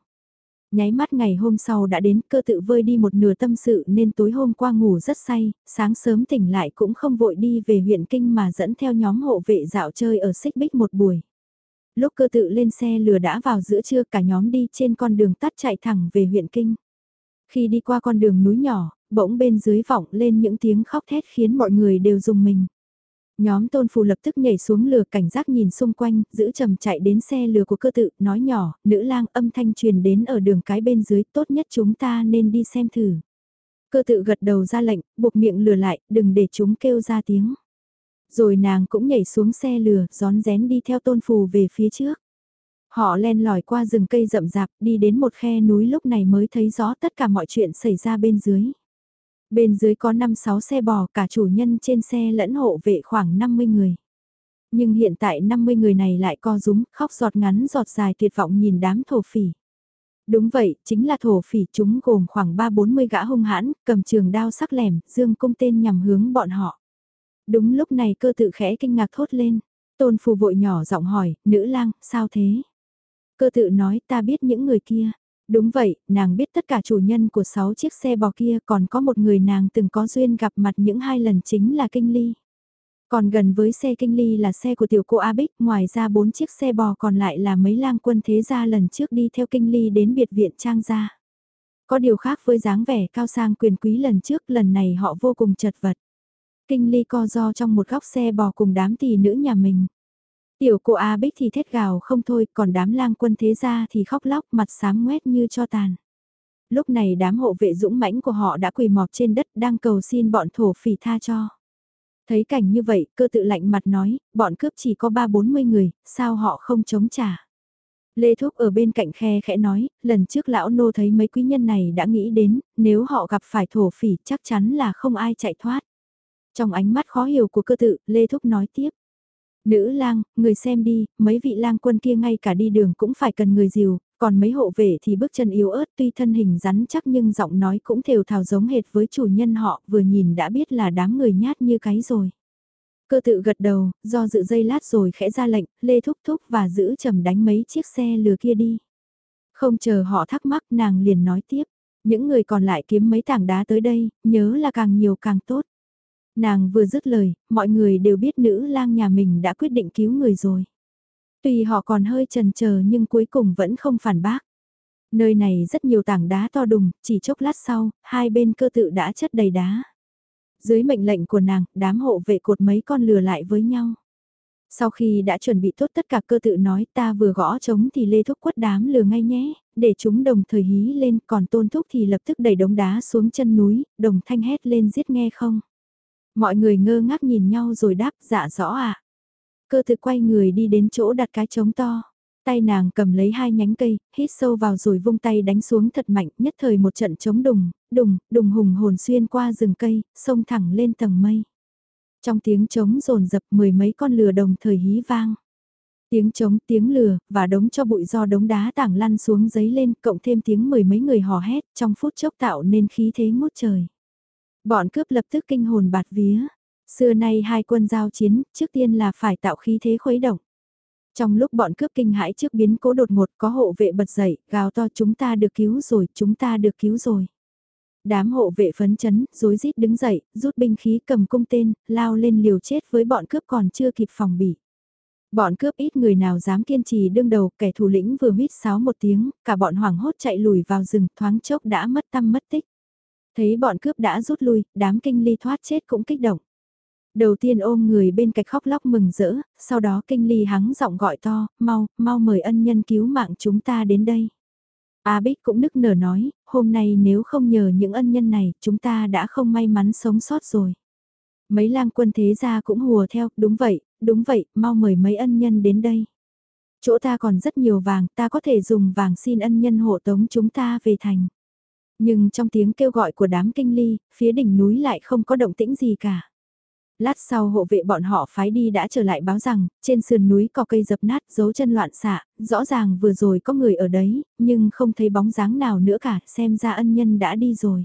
Nháy mắt ngày hôm sau đã đến cơ tự vơi đi một nửa tâm sự nên tối hôm qua ngủ rất say, sáng sớm tỉnh lại cũng không vội đi về huyện Kinh mà dẫn theo nhóm hộ vệ dạo chơi ở xích bích một buổi. Lúc cơ tự lên xe lừa đã vào giữa trưa cả nhóm đi trên con đường tắt chạy thẳng về huyện Kinh. Khi đi qua con đường núi nhỏ, bỗng bên dưới vọng lên những tiếng khóc thét khiến mọi người đều dùng mình. Nhóm tôn phù lập tức nhảy xuống lừa cảnh giác nhìn xung quanh, giữ trầm chạy đến xe lừa của cơ tự, nói nhỏ, nữ lang âm thanh truyền đến ở đường cái bên dưới, tốt nhất chúng ta nên đi xem thử. Cơ tự gật đầu ra lệnh, buộc miệng lừa lại, đừng để chúng kêu ra tiếng. Rồi nàng cũng nhảy xuống xe lừa, gión rén đi theo tôn phù về phía trước. Họ len lỏi qua rừng cây rậm rạp, đi đến một khe núi lúc này mới thấy rõ tất cả mọi chuyện xảy ra bên dưới. Bên dưới có 5-6 xe bò cả chủ nhân trên xe lẫn hộ vệ khoảng 50 người. Nhưng hiện tại 50 người này lại co rúm, khóc giọt ngắn giọt dài tuyệt vọng nhìn đám thổ phỉ. Đúng vậy, chính là thổ phỉ chúng gồm khoảng 3-40 gã hung hãn, cầm trường đao sắc lẻm, dương cung tên nhằm hướng bọn họ. Đúng lúc này cơ tự khẽ kinh ngạc thốt lên. Tôn phù vội nhỏ giọng hỏi, nữ lang, sao thế? Cơ tự nói ta biết những người kia. Đúng vậy, nàng biết tất cả chủ nhân của 6 chiếc xe bò kia còn có một người nàng từng có duyên gặp mặt những hai lần chính là Kinh Ly. Còn gần với xe Kinh Ly là xe của tiểu cô A Bích, ngoài ra bốn chiếc xe bò còn lại là mấy lang quân thế gia lần trước đi theo Kinh Ly đến biệt viện trang gia. Có điều khác với dáng vẻ cao sang quyền quý lần trước, lần này họ vô cùng chật vật. Kinh Ly co do trong một góc xe bò cùng đám tỷ nữ nhà mình. Tiểu cô A Bích thì thét gào không thôi, còn đám lang quân thế gia thì khóc lóc mặt xám ngoét như cho tàn. Lúc này đám hộ vệ dũng mãnh của họ đã quỳ mọp trên đất đang cầu xin bọn thổ phỉ tha cho. Thấy cảnh như vậy, cơ tự lạnh mặt nói, bọn cướp chỉ có ba bốn mươi người, sao họ không chống trả. Lê Thúc ở bên cạnh khe khẽ nói, lần trước lão nô thấy mấy quý nhân này đã nghĩ đến, nếu họ gặp phải thổ phỉ chắc chắn là không ai chạy thoát. Trong ánh mắt khó hiểu của cơ tự, Lê Thúc nói tiếp. Nữ lang, người xem đi, mấy vị lang quân kia ngay cả đi đường cũng phải cần người dìu, còn mấy hộ vệ thì bước chân yếu ớt tuy thân hình rắn chắc nhưng giọng nói cũng thều thào giống hệt với chủ nhân họ, vừa nhìn đã biết là đám người nhát như cái rồi. Cơ tự gật đầu, do dự dây lát rồi khẽ ra lệnh, lê thúc thúc và giữ trầm đánh mấy chiếc xe lừa kia đi. Không chờ họ thắc mắc nàng liền nói tiếp, những người còn lại kiếm mấy tảng đá tới đây, nhớ là càng nhiều càng tốt. Nàng vừa dứt lời, mọi người đều biết nữ lang nhà mình đã quyết định cứu người rồi. Tuy họ còn hơi chần chờ nhưng cuối cùng vẫn không phản bác. Nơi này rất nhiều tảng đá to đùng, chỉ chốc lát sau, hai bên cơ tự đã chất đầy đá. Dưới mệnh lệnh của nàng, đám hộ vệ cột mấy con lừa lại với nhau. Sau khi đã chuẩn bị tốt tất cả cơ tự nói ta vừa gõ trống thì lê thúc quất đám lừa ngay nhé, để chúng đồng thời hí lên còn tôn thúc thì lập tức đẩy đống đá xuống chân núi, đồng thanh hét lên giết nghe không. Mọi người ngơ ngác nhìn nhau rồi đáp dạ rõ ạ. À. Cơ thực quay người đi đến chỗ đặt cái trống to. Tay nàng cầm lấy hai nhánh cây, hít sâu vào rồi vung tay đánh xuống thật mạnh, nhất thời một trận chống đùng, đùng, đùng hùng hồn xuyên qua rừng cây, xông thẳng lên tầng mây. Trong tiếng trống rồn dập mười mấy con lừa đồng thời hí vang. Tiếng trống, tiếng lừa, và đống cho bụi do đống đá tảng lăn xuống giấy lên, cộng thêm tiếng mười mấy người hò hét, trong phút chốc tạo nên khí thế ngút trời. Bọn cướp lập tức kinh hồn bạt vía. Xưa nay hai quân giao chiến, trước tiên là phải tạo khí thế khuấy động. Trong lúc bọn cướp kinh hãi trước biến cố đột ngột có hộ vệ bật dậy, gào to chúng ta được cứu rồi, chúng ta được cứu rồi. Đám hộ vệ phấn chấn, rối rít đứng dậy, rút binh khí cầm cung tên, lao lên liều chết với bọn cướp còn chưa kịp phòng bị. Bọn cướp ít người nào dám kiên trì đương đầu, kẻ thủ lĩnh vừa huýt sáo một tiếng, cả bọn hoảng hốt chạy lùi vào rừng thoáng chốc đã mất tâm mất tích. Thấy bọn cướp đã rút lui, đám kinh ly thoát chết cũng kích động. Đầu tiên ôm người bên cạnh khóc lóc mừng rỡ, sau đó kinh ly hắng giọng gọi to, mau, mau mời ân nhân cứu mạng chúng ta đến đây. A Bích cũng nức nở nói, hôm nay nếu không nhờ những ân nhân này, chúng ta đã không may mắn sống sót rồi. Mấy lang quân thế gia cũng hùa theo, đúng vậy, đúng vậy, mau mời mấy ân nhân đến đây. Chỗ ta còn rất nhiều vàng, ta có thể dùng vàng xin ân nhân hộ tống chúng ta về thành. Nhưng trong tiếng kêu gọi của đám kinh ly, phía đỉnh núi lại không có động tĩnh gì cả lát sau hộ vệ bọn họ phái đi đã trở lại báo rằng, trên sườn núi có cây dập nát dấu chân loạn xạ, rõ ràng vừa rồi có người ở đấy, nhưng không thấy bóng dáng nào nữa cả, xem ra ân nhân đã đi rồi.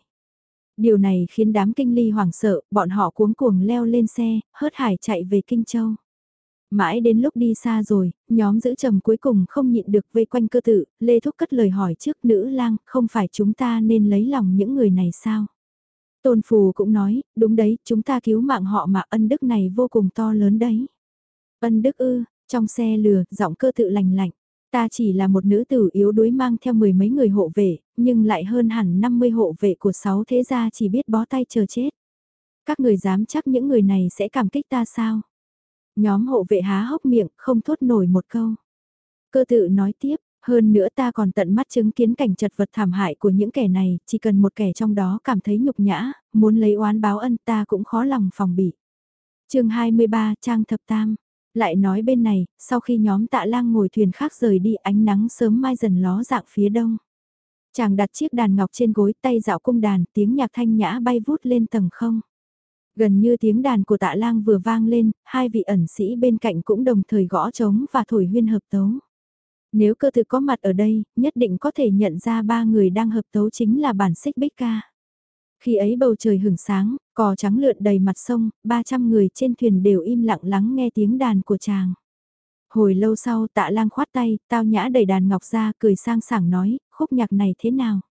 Điều này khiến đám kinh ly hoảng sợ, bọn họ cuống cuồng leo lên xe, hớt hải chạy về Kinh Châu. Mãi đến lúc đi xa rồi, nhóm giữ trầm cuối cùng không nhịn được vây quanh cơ tự, Lê Thúc cất lời hỏi trước nữ lang, không phải chúng ta nên lấy lòng những người này sao? Tôn Phù cũng nói, đúng đấy, chúng ta cứu mạng họ mà ân đức này vô cùng to lớn đấy. Ân đức ư, trong xe lừa, giọng cơ tự lành lạnh. Ta chỉ là một nữ tử yếu đuối mang theo mười mấy người hộ vệ, nhưng lại hơn hẳn 50 hộ vệ của sáu thế gia chỉ biết bó tay chờ chết. Các người dám chắc những người này sẽ cảm kích ta sao? Nhóm hộ vệ há hốc miệng, không thốt nổi một câu. Cơ tự nói tiếp, hơn nữa ta còn tận mắt chứng kiến cảnh chật vật thảm hại của những kẻ này, chỉ cần một kẻ trong đó cảm thấy nhục nhã, muốn lấy oán báo ân ta cũng khó lòng phòng bị. chương 23 Trang Thập Tam Lại nói bên này, sau khi nhóm tạ lang ngồi thuyền khác rời đi ánh nắng sớm mai dần ló dạng phía đông. Chàng đặt chiếc đàn ngọc trên gối tay dạo cung đàn tiếng nhạc thanh nhã bay vút lên tầng không. Gần như tiếng đàn của tạ lang vừa vang lên, hai vị ẩn sĩ bên cạnh cũng đồng thời gõ trống và thổi huyên hợp tấu. Nếu cơ thực có mặt ở đây, nhất định có thể nhận ra ba người đang hợp tấu chính là bản xích bích ca. Khi ấy bầu trời hưởng sáng, cò trắng lượn đầy mặt sông, 300 người trên thuyền đều im lặng lắng nghe tiếng đàn của chàng. Hồi lâu sau tạ lang khoát tay, tao nhã đẩy đàn ngọc ra, cười sang sảng nói, khúc nhạc này thế nào?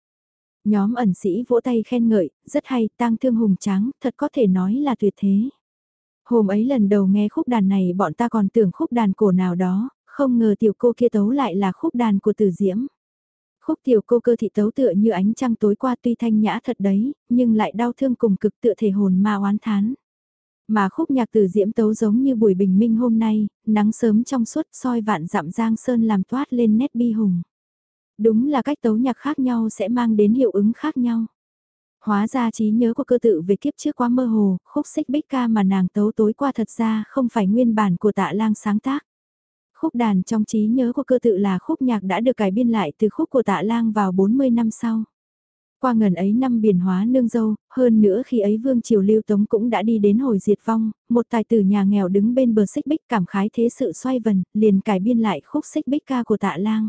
Nhóm ẩn sĩ vỗ tay khen ngợi, rất hay, tang thương hùng tráng, thật có thể nói là tuyệt thế. Hôm ấy lần đầu nghe khúc đàn này bọn ta còn tưởng khúc đàn cổ nào đó, không ngờ tiểu cô kia tấu lại là khúc đàn của tử diễm. Khúc tiểu cô cơ thị tấu tựa như ánh trăng tối qua tuy thanh nhã thật đấy, nhưng lại đau thương cùng cực tựa thể hồn ma oán thán. Mà khúc nhạc tử diễm tấu giống như buổi bình minh hôm nay, nắng sớm trong suốt soi vạn dặm giang sơn làm toát lên nét bi hùng. Đúng là cách tấu nhạc khác nhau sẽ mang đến hiệu ứng khác nhau. Hóa ra trí nhớ của cơ tự về kiếp trước quá mơ hồ, khúc xích bích ca mà nàng tấu tối qua thật ra không phải nguyên bản của tạ lang sáng tác. Khúc đàn trong trí nhớ của cơ tự là khúc nhạc đã được cải biên lại từ khúc của tạ lang vào 40 năm sau. Qua ngần ấy năm biển hóa nương dâu, hơn nữa khi ấy Vương Triều Lưu Tống cũng đã đi đến hồi diệt vong, một tài tử nhà nghèo đứng bên bờ xích bích cảm khái thế sự xoay vần, liền cải biên lại khúc xích bích ca của tạ lang.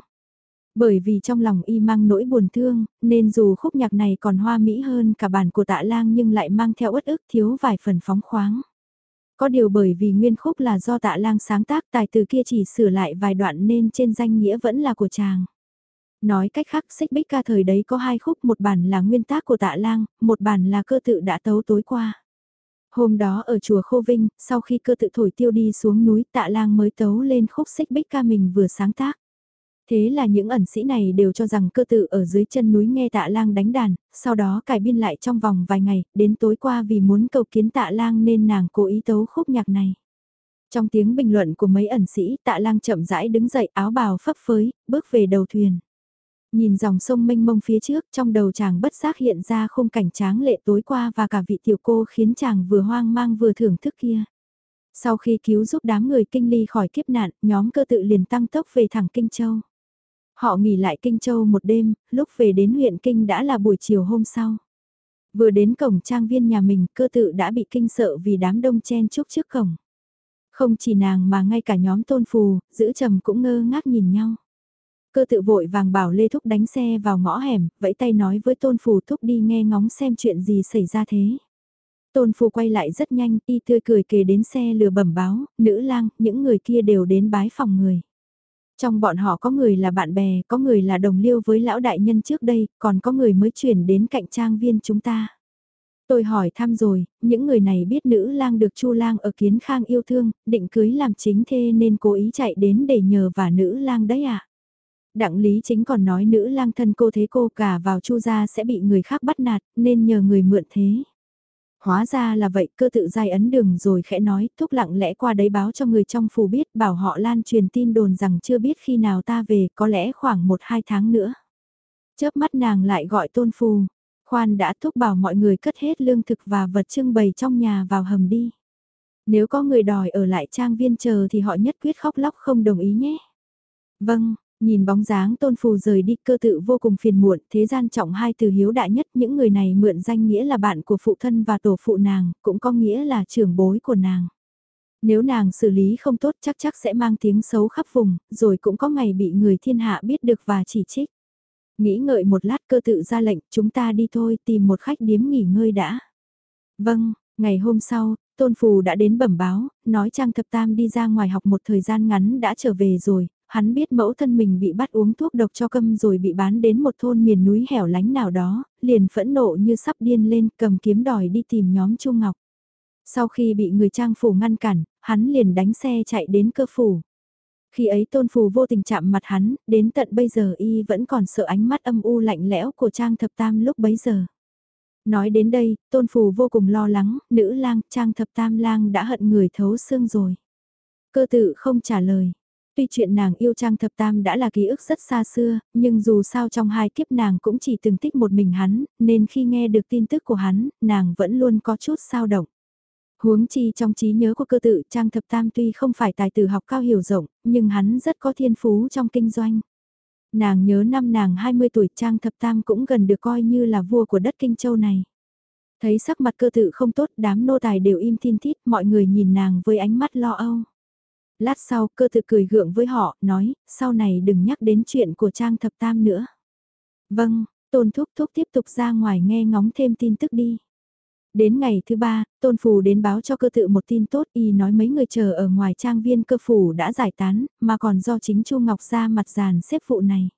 Bởi vì trong lòng y mang nỗi buồn thương, nên dù khúc nhạc này còn hoa mỹ hơn cả bản của tạ lang nhưng lại mang theo uất ức thiếu vài phần phóng khoáng. Có điều bởi vì nguyên khúc là do tạ lang sáng tác tài từ kia chỉ sửa lại vài đoạn nên trên danh nghĩa vẫn là của chàng. Nói cách khác xích bích ca thời đấy có hai khúc một bản là nguyên tác của tạ lang, một bản là cơ tự đã tấu tối qua. Hôm đó ở chùa Khô Vinh, sau khi cơ tự thổi tiêu đi xuống núi tạ lang mới tấu lên khúc xích bích ca mình vừa sáng tác. Thế là những ẩn sĩ này đều cho rằng cơ tự ở dưới chân núi nghe tạ lang đánh đàn, sau đó cải biên lại trong vòng vài ngày, đến tối qua vì muốn cầu kiến tạ lang nên nàng cố ý tấu khúc nhạc này. Trong tiếng bình luận của mấy ẩn sĩ, tạ lang chậm rãi đứng dậy áo bào phấp phới, bước về đầu thuyền. Nhìn dòng sông mênh mông phía trước, trong đầu chàng bất giác hiện ra khung cảnh tráng lệ tối qua và cả vị tiểu cô khiến chàng vừa hoang mang vừa thưởng thức kia. Sau khi cứu giúp đám người kinh ly khỏi kiếp nạn, nhóm cơ tự liền tăng tốc về thẳng Kinh Châu. Họ nghỉ lại Kinh Châu một đêm, lúc về đến huyện Kinh đã là buổi chiều hôm sau. Vừa đến cổng trang viên nhà mình, cơ tự đã bị kinh sợ vì đám đông chen chúc trước cổng. Không chỉ nàng mà ngay cả nhóm tôn phù, giữ trầm cũng ngơ ngác nhìn nhau. Cơ tự vội vàng bảo Lê Thúc đánh xe vào ngõ hẻm, vẫy tay nói với tôn phù Thúc đi nghe ngóng xem chuyện gì xảy ra thế. Tôn phù quay lại rất nhanh, y tươi cười kề đến xe lừa bẩm báo, nữ lang, những người kia đều đến bái phòng người. Trong bọn họ có người là bạn bè, có người là đồng liêu với lão đại nhân trước đây, còn có người mới chuyển đến cạnh trang viên chúng ta. Tôi hỏi thăm rồi, những người này biết nữ lang được chu lang ở kiến khang yêu thương, định cưới làm chính thê nên cố ý chạy đến để nhờ và nữ lang đấy à. Đặng lý chính còn nói nữ lang thân cô thế cô cả vào chu gia sẽ bị người khác bắt nạt, nên nhờ người mượn thế. Hóa ra là vậy, cơ tự giai ấn đường rồi khẽ nói, thúc lặng lẽ qua đấy báo cho người trong phủ biết, bảo họ lan truyền tin đồn rằng chưa biết khi nào ta về, có lẽ khoảng một hai tháng nữa. Chớp mắt nàng lại gọi tôn phù, khoan đã thúc bảo mọi người cất hết lương thực và vật trưng bày trong nhà vào hầm đi. Nếu có người đòi ở lại trang viên chờ thì họ nhất quyết khóc lóc không đồng ý nhé. Vâng, Nhìn bóng dáng tôn phù rời đi cơ tự vô cùng phiền muộn, thế gian trọng hai từ hiếu đại nhất những người này mượn danh nghĩa là bạn của phụ thân và tổ phụ nàng, cũng có nghĩa là trưởng bối của nàng. Nếu nàng xử lý không tốt chắc chắc sẽ mang tiếng xấu khắp vùng, rồi cũng có ngày bị người thiên hạ biết được và chỉ trích. Nghĩ ngợi một lát cơ tự ra lệnh, chúng ta đi thôi tìm một khách điếm nghỉ ngơi đã. Vâng, ngày hôm sau, Tôn Phù đã đến bẩm báo, nói Trang Thập Tam đi ra ngoài học một thời gian ngắn đã trở về rồi, hắn biết mẫu thân mình bị bắt uống thuốc độc cho câm rồi bị bán đến một thôn miền núi hẻo lánh nào đó, liền phẫn nộ như sắp điên lên cầm kiếm đòi đi tìm nhóm Chu Ngọc. Sau khi bị người trang phủ ngăn cản, hắn liền đánh xe chạy đến cơ phủ. Khi ấy tôn phù vô tình chạm mặt hắn, đến tận bây giờ y vẫn còn sợ ánh mắt âm u lạnh lẽo của trang thập tam lúc bấy giờ. Nói đến đây, tôn phù vô cùng lo lắng, nữ lang, trang thập tam lang đã hận người thấu xương rồi. Cơ tự không trả lời, Tuy chuyện nàng yêu Trang Thập Tam đã là ký ức rất xa xưa, nhưng dù sao trong hai kiếp nàng cũng chỉ từng thích một mình hắn, nên khi nghe được tin tức của hắn, nàng vẫn luôn có chút sao động. Huống chi trong trí nhớ của cơ tự Trang Thập Tam tuy không phải tài tử học cao hiểu rộng, nhưng hắn rất có thiên phú trong kinh doanh. Nàng nhớ năm nàng 20 tuổi Trang Thập Tam cũng gần được coi như là vua của đất Kinh Châu này. Thấy sắc mặt cơ tự không tốt đám nô tài đều im thiên thít mọi người nhìn nàng với ánh mắt lo âu. Lát sau cơ tự cười gượng với họ, nói, sau này đừng nhắc đến chuyện của Trang Thập Tam nữa. Vâng, Tôn Thúc Thúc tiếp tục ra ngoài nghe ngóng thêm tin tức đi. Đến ngày thứ ba, Tôn Phù đến báo cho cơ tự một tin tốt y nói mấy người chờ ở ngoài trang viên cơ phủ đã giải tán, mà còn do chính Chu Ngọc ra mặt giàn xếp vụ này.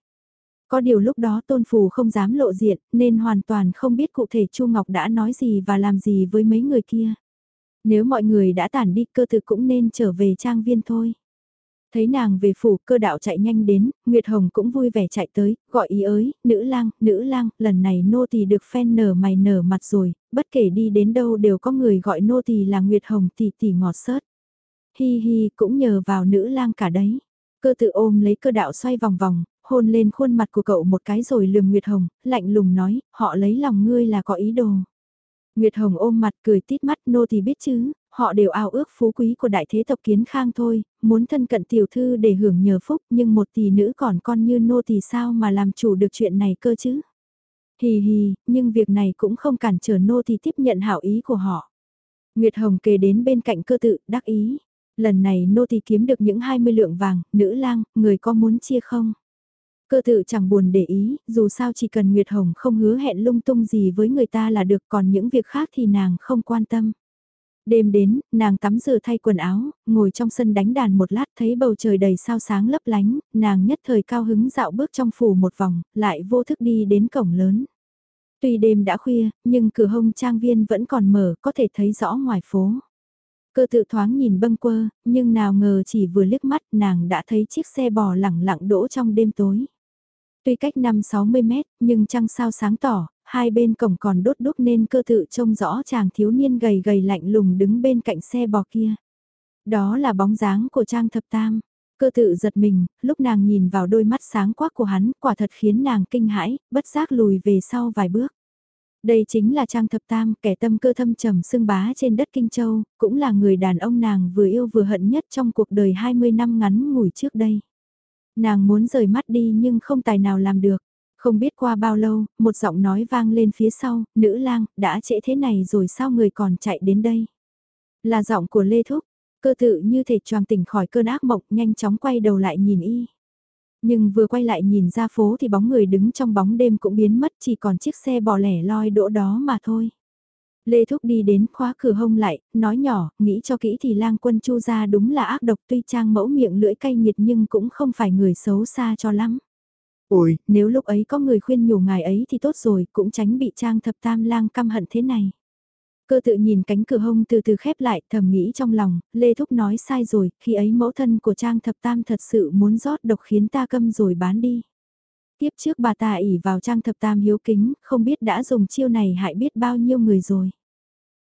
Có điều lúc đó Tôn Phù không dám lộ diện nên hoàn toàn không biết cụ thể Chu Ngọc đã nói gì và làm gì với mấy người kia. Nếu mọi người đã tản đi cơ thực cũng nên trở về trang viên thôi. Thấy nàng về phủ cơ đạo chạy nhanh đến, Nguyệt Hồng cũng vui vẻ chạy tới, gọi ý ới, nữ lang, nữ lang, lần này nô tỳ được phen nở mày nở mặt rồi, bất kể đi đến đâu đều có người gọi nô tỳ là Nguyệt Hồng tỷ tỷ ngọt sớt. Hi hi, cũng nhờ vào nữ lang cả đấy. Cơ tự ôm lấy cơ đạo xoay vòng vòng, hôn lên khuôn mặt của cậu một cái rồi lườm Nguyệt Hồng, lạnh lùng nói, họ lấy lòng ngươi là có ý đồ. Nguyệt Hồng ôm mặt cười tít mắt nô thì biết chứ, họ đều ao ước phú quý của đại thế tộc kiến khang thôi, muốn thân cận tiểu thư để hưởng nhờ phúc nhưng một tỷ nữ còn con như nô thì sao mà làm chủ được chuyện này cơ chứ. Hì hì, nhưng việc này cũng không cản trở nô thì tiếp nhận hảo ý của họ. Nguyệt Hồng kề đến bên cạnh cơ tự, đắc ý. Lần này nô thì kiếm được những 20 lượng vàng, nữ lang, người có muốn chia không? Cơ tự chẳng buồn để ý, dù sao chỉ cần Nguyệt Hồng không hứa hẹn lung tung gì với người ta là được còn những việc khác thì nàng không quan tâm. Đêm đến, nàng tắm rửa thay quần áo, ngồi trong sân đánh đàn một lát thấy bầu trời đầy sao sáng lấp lánh, nàng nhất thời cao hứng dạo bước trong phủ một vòng, lại vô thức đi đến cổng lớn. Tuy đêm đã khuya, nhưng cửa hông trang viên vẫn còn mở, có thể thấy rõ ngoài phố. Cơ tự thoáng nhìn bâng quơ, nhưng nào ngờ chỉ vừa liếc mắt nàng đã thấy chiếc xe bò lẳng lặng đỗ trong đêm tối. Tuy cách 5-60 mét, nhưng trăng sao sáng tỏ, hai bên cổng còn đốt đúc nên cơ tự trông rõ chàng thiếu niên gầy gầy lạnh lùng đứng bên cạnh xe bò kia. Đó là bóng dáng của Trang Thập Tam. Cơ tự giật mình, lúc nàng nhìn vào đôi mắt sáng quắc của hắn, quả thật khiến nàng kinh hãi, bất giác lùi về sau vài bước. Đây chính là Trang Thập Tam, kẻ tâm cơ thâm trầm sưng bá trên đất Kinh Châu, cũng là người đàn ông nàng vừa yêu vừa hận nhất trong cuộc đời 20 năm ngắn ngủi trước đây. Nàng muốn rời mắt đi nhưng không tài nào làm được. Không biết qua bao lâu, một giọng nói vang lên phía sau, nữ lang, đã trễ thế này rồi sao người còn chạy đến đây? Là giọng của Lê Thúc, cơ tự như thể choàng tỉnh khỏi cơn ác mộng, nhanh chóng quay đầu lại nhìn y. Nhưng vừa quay lại nhìn ra phố thì bóng người đứng trong bóng đêm cũng biến mất chỉ còn chiếc xe bò lẻ loi đỗ đó mà thôi. Lê Thúc đi đến khóa cửa hông lại, nói nhỏ, nghĩ cho kỹ thì lang quân chu ra đúng là ác độc tuy trang mẫu miệng lưỡi cay nghiệt nhưng cũng không phải người xấu xa cho lắm. Ôi, nếu lúc ấy có người khuyên nhủ ngài ấy thì tốt rồi, cũng tránh bị trang thập tam lang căm hận thế này. Cơ tự nhìn cánh cửa hông từ từ khép lại, thầm nghĩ trong lòng, Lê Thúc nói sai rồi, khi ấy mẫu thân của Trang Thập Tam thật sự muốn rót độc khiến ta câm rồi bán đi. Tiếp trước bà ta ỉ vào Trang Thập Tam hiếu kính, không biết đã dùng chiêu này hại biết bao nhiêu người rồi.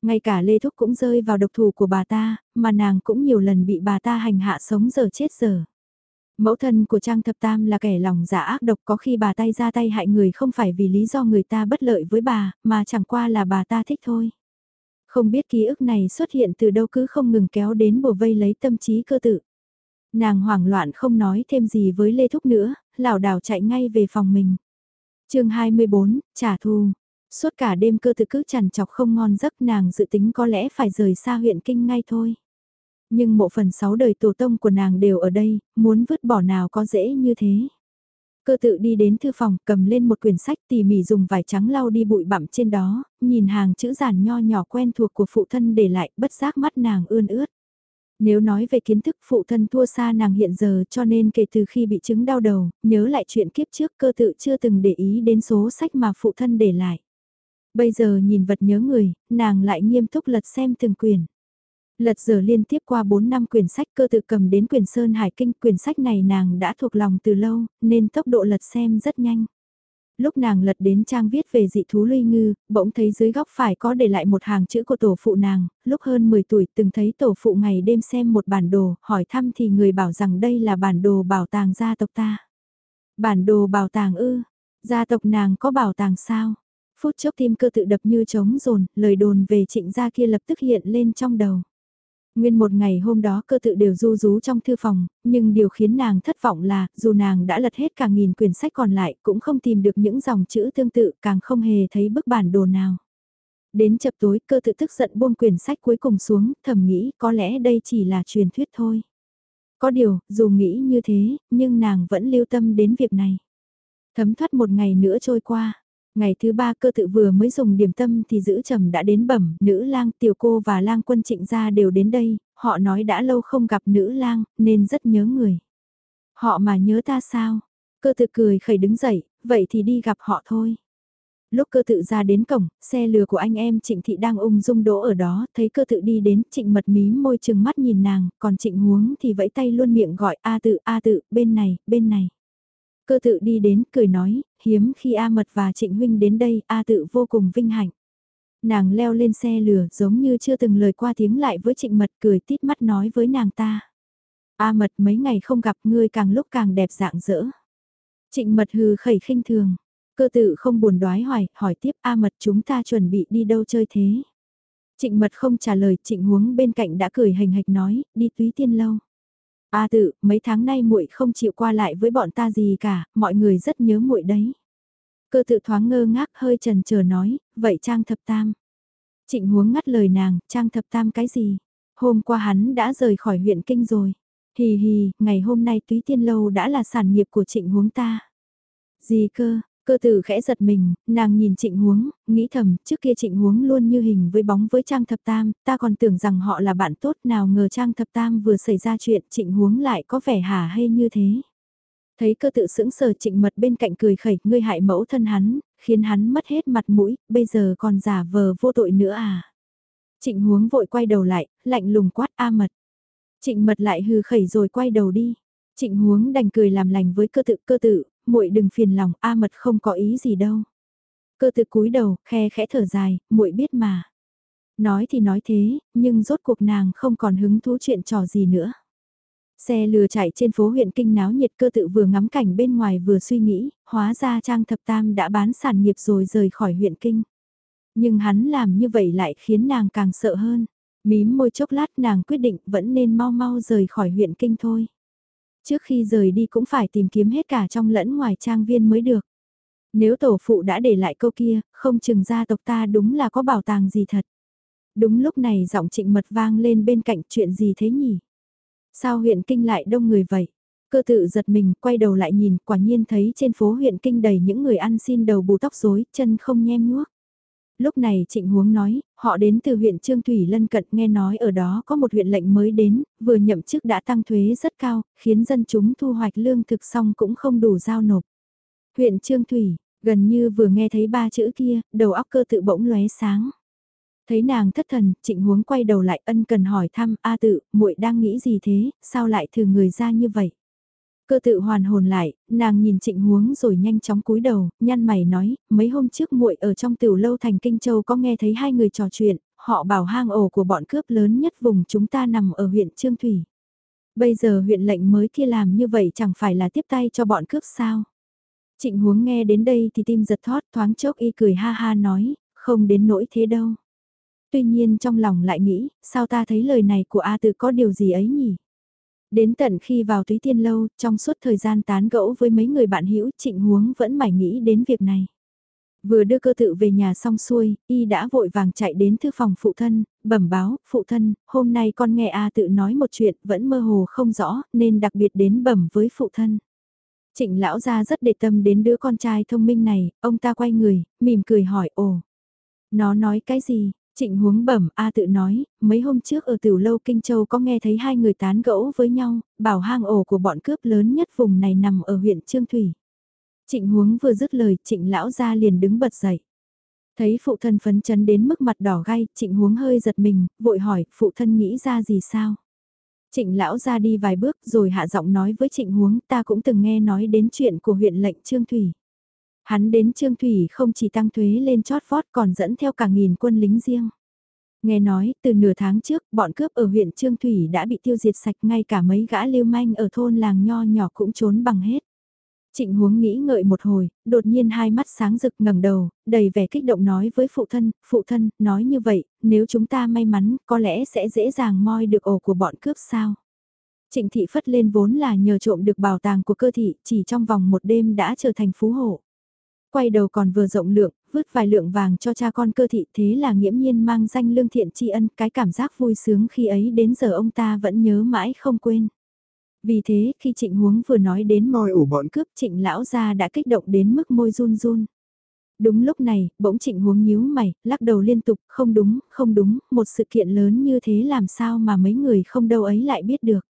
Ngay cả Lê Thúc cũng rơi vào độc thủ của bà ta, mà nàng cũng nhiều lần bị bà ta hành hạ sống giờ chết giờ. Mẫu thân của Trang Thập Tam là kẻ lòng giả ác độc có khi bà tay ra tay hại người không phải vì lý do người ta bất lợi với bà, mà chẳng qua là bà ta thích thôi. Không biết ký ức này xuất hiện từ đâu cứ không ngừng kéo đến bùa vây lấy tâm trí cơ tự. Nàng hoảng loạn không nói thêm gì với Lê Thúc nữa, lảo đảo chạy ngay về phòng mình. chương 24, trả thù. Suốt cả đêm cơ tự cứ chằn chọc không ngon giấc nàng dự tính có lẽ phải rời xa huyện kinh ngay thôi. Nhưng mộ phần sáu đời tổ tông của nàng đều ở đây, muốn vứt bỏ nào có dễ như thế. Cơ tự đi đến thư phòng, cầm lên một quyển sách tỉ mỉ dùng vải trắng lau đi bụi bặm trên đó, nhìn hàng chữ giản nho nhỏ quen thuộc của phụ thân để lại, bất giác mắt nàng ươn ướt. Nếu nói về kiến thức phụ thân thua xa nàng hiện giờ cho nên kể từ khi bị chứng đau đầu, nhớ lại chuyện kiếp trước cơ tự chưa từng để ý đến số sách mà phụ thân để lại. Bây giờ nhìn vật nhớ người, nàng lại nghiêm túc lật xem từng quyển. Lật giờ liên tiếp qua 4 năm quyển sách cơ tự cầm đến quyển Sơn Hải Kinh, quyển sách này nàng đã thuộc lòng từ lâu, nên tốc độ lật xem rất nhanh. Lúc nàng lật đến trang viết về dị thú luy ngư, bỗng thấy dưới góc phải có để lại một hàng chữ của tổ phụ nàng, lúc hơn 10 tuổi từng thấy tổ phụ ngày đêm xem một bản đồ, hỏi thăm thì người bảo rằng đây là bản đồ bảo tàng gia tộc ta. Bản đồ bảo tàng ư, gia tộc nàng có bảo tàng sao? Phút chốc tim cơ tự đập như trống rồn, lời đồn về trịnh gia kia lập tức hiện lên trong đầu. Nguyên một ngày hôm đó cơ tự đều du rú trong thư phòng, nhưng điều khiến nàng thất vọng là, dù nàng đã lật hết cả nghìn quyển sách còn lại, cũng không tìm được những dòng chữ tương tự, càng không hề thấy bức bản đồ nào. Đến chập tối, cơ tự tức giận buông quyển sách cuối cùng xuống, thầm nghĩ có lẽ đây chỉ là truyền thuyết thôi. Có điều, dù nghĩ như thế, nhưng nàng vẫn lưu tâm đến việc này. Thấm thoát một ngày nữa trôi qua, Ngày thứ ba cơ tự vừa mới dùng điểm tâm thì giữ trầm đã đến bẩm, nữ lang tiểu cô và lang quân trịnh gia đều đến đây, họ nói đã lâu không gặp nữ lang, nên rất nhớ người. Họ mà nhớ ta sao? Cơ tự cười khẩy đứng dậy, vậy thì đi gặp họ thôi. Lúc cơ tự ra đến cổng, xe lừa của anh em trịnh thị đang ung dung đỗ ở đó, thấy cơ tự đi đến, trịnh mật mí môi chừng mắt nhìn nàng, còn trịnh huống thì vẫy tay luôn miệng gọi A tự, A tự, bên này, bên này. Cơ tự đi đến, cười nói, hiếm khi A Mật và Trịnh Huynh đến đây, A tự vô cùng vinh hạnh. Nàng leo lên xe lửa giống như chưa từng lời qua tiếng lại với Trịnh Mật cười tít mắt nói với nàng ta. A Mật mấy ngày không gặp ngươi càng lúc càng đẹp dạng dỡ. Trịnh Mật hừ khẩy khinh thường. Cơ tự không buồn đoái hoài, hỏi tiếp A Mật chúng ta chuẩn bị đi đâu chơi thế. Trịnh Mật không trả lời, Trịnh Huống bên cạnh đã cười hình hạch nói, đi túy tiên lâu. A tự, mấy tháng nay muội không chịu qua lại với bọn ta gì cả, mọi người rất nhớ muội đấy. Cơ tự thoáng ngơ ngác hơi trần chờ nói, vậy Trang thập tam. Trịnh huống ngắt lời nàng, Trang thập tam cái gì? Hôm qua hắn đã rời khỏi huyện kinh rồi. Hì hì, ngày hôm nay túy tiên lâu đã là sản nghiệp của trịnh huống ta. Gì cơ, Cơ tử khẽ giật mình, nàng nhìn trịnh huống, nghĩ thầm, trước kia trịnh huống luôn như hình với bóng với Trang Thập Tam, ta còn tưởng rằng họ là bạn tốt nào ngờ Trang Thập Tam vừa xảy ra chuyện trịnh huống lại có vẻ hả hay như thế. Thấy cơ tự sững sờ trịnh mật bên cạnh cười khẩy, ngươi hại mẫu thân hắn, khiến hắn mất hết mặt mũi, bây giờ còn giả vờ vô tội nữa à. Trịnh huống vội quay đầu lại, lạnh lùng quát A mật. Trịnh mật lại hừ khẩy rồi quay đầu đi. Trịnh huống đành cười làm lành với cơ tự cơ tự, muội đừng phiền lòng, A mật không có ý gì đâu. Cơ tự cúi đầu, khe khẽ thở dài, muội biết mà. Nói thì nói thế, nhưng rốt cuộc nàng không còn hứng thú chuyện trò gì nữa. Xe lừa chạy trên phố huyện Kinh náo nhiệt cơ tự vừa ngắm cảnh bên ngoài vừa suy nghĩ, hóa ra Trang Thập Tam đã bán sản nghiệp rồi rời khỏi huyện Kinh. Nhưng hắn làm như vậy lại khiến nàng càng sợ hơn. Mím môi chốc lát nàng quyết định vẫn nên mau mau rời khỏi huyện Kinh thôi. Trước khi rời đi cũng phải tìm kiếm hết cả trong lẫn ngoài trang viên mới được. Nếu tổ phụ đã để lại câu kia, không chừng gia tộc ta đúng là có bảo tàng gì thật. Đúng lúc này giọng trịnh mật vang lên bên cạnh chuyện gì thế nhỉ? Sao huyện kinh lại đông người vậy? Cơ tự giật mình, quay đầu lại nhìn, quả nhiên thấy trên phố huyện kinh đầy những người ăn xin đầu bù tóc rối, chân không nhem nhuốc. Lúc này Trịnh Huống nói, họ đến từ huyện Trương Thủy lân cận nghe nói ở đó có một huyện lệnh mới đến, vừa nhậm chức đã tăng thuế rất cao, khiến dân chúng thu hoạch lương thực xong cũng không đủ giao nộp. Huyện Trương Thủy, gần như vừa nghe thấy ba chữ kia, đầu óc cơ tự bỗng lóe sáng. Thấy nàng thất thần, Trịnh Huống quay đầu lại ân cần hỏi thăm, A tự, muội đang nghĩ gì thế, sao lại thử người ra như vậy? Cơ tự hoàn hồn lại, nàng nhìn trịnh huống rồi nhanh chóng cúi đầu, nhăn mày nói, mấy hôm trước muội ở trong tiểu lâu thành Kinh Châu có nghe thấy hai người trò chuyện, họ bảo hang ổ của bọn cướp lớn nhất vùng chúng ta nằm ở huyện Trương Thủy. Bây giờ huyện lệnh mới kia làm như vậy chẳng phải là tiếp tay cho bọn cướp sao? Trịnh huống nghe đến đây thì tim giật thót thoáng chốc y cười ha ha nói, không đến nỗi thế đâu. Tuy nhiên trong lòng lại nghĩ, sao ta thấy lời này của A tự có điều gì ấy nhỉ? Đến tận khi vào túy tiên lâu, trong suốt thời gian tán gẫu với mấy người bạn hữu trịnh huống vẫn mải nghĩ đến việc này. Vừa đưa cơ tự về nhà xong xuôi, y đã vội vàng chạy đến thư phòng phụ thân, bẩm báo, phụ thân, hôm nay con nghe A tự nói một chuyện vẫn mơ hồ không rõ, nên đặc biệt đến bẩm với phụ thân. Trịnh lão gia rất để tâm đến đứa con trai thông minh này, ông ta quay người, mỉm cười hỏi ồ. Nó nói cái gì, Trịnh huống bẩm A tự nói, mấy hôm trước ở tiểu lâu Kinh Châu có nghe thấy hai người tán gẫu với nhau, bảo hang ổ của bọn cướp lớn nhất vùng này nằm ở huyện Trương Thủy. Trịnh huống vừa dứt lời, trịnh lão ra liền đứng bật dậy. Thấy phụ thân phấn chấn đến mức mặt đỏ gai, trịnh huống hơi giật mình, vội hỏi, phụ thân nghĩ ra gì sao? Trịnh lão ra đi vài bước rồi hạ giọng nói với trịnh huống ta cũng từng nghe nói đến chuyện của huyện lệnh Trương Thủy. Hắn đến Trương Thủy không chỉ tăng thuế lên chót vót còn dẫn theo cả nghìn quân lính riêng. Nghe nói, từ nửa tháng trước, bọn cướp ở huyện Trương Thủy đã bị tiêu diệt sạch ngay cả mấy gã lưu manh ở thôn làng nho nhỏ cũng trốn bằng hết. Trịnh Huống nghĩ ngợi một hồi, đột nhiên hai mắt sáng rực ngẩng đầu, đầy vẻ kích động nói với phụ thân, phụ thân, nói như vậy, nếu chúng ta may mắn, có lẽ sẽ dễ dàng moi được ổ của bọn cướp sao. Trịnh thị phất lên vốn là nhờ trộm được bảo tàng của cơ thị, chỉ trong vòng một đêm đã trở thành phú hộ quay đầu còn vừa rộng lượng, vứt vài lượng vàng cho cha con cơ thị thế là nghiễm nhiên mang danh lương thiện tri ân, cái cảm giác vui sướng khi ấy đến giờ ông ta vẫn nhớ mãi không quên. Vì thế, khi trịnh huống vừa nói đến mồi ủ bọn cướp trịnh lão gia đã kích động đến mức môi run run. Đúng lúc này, bỗng trịnh huống nhíu mày, lắc đầu liên tục, không đúng, không đúng, một sự kiện lớn như thế làm sao mà mấy người không đâu ấy lại biết được.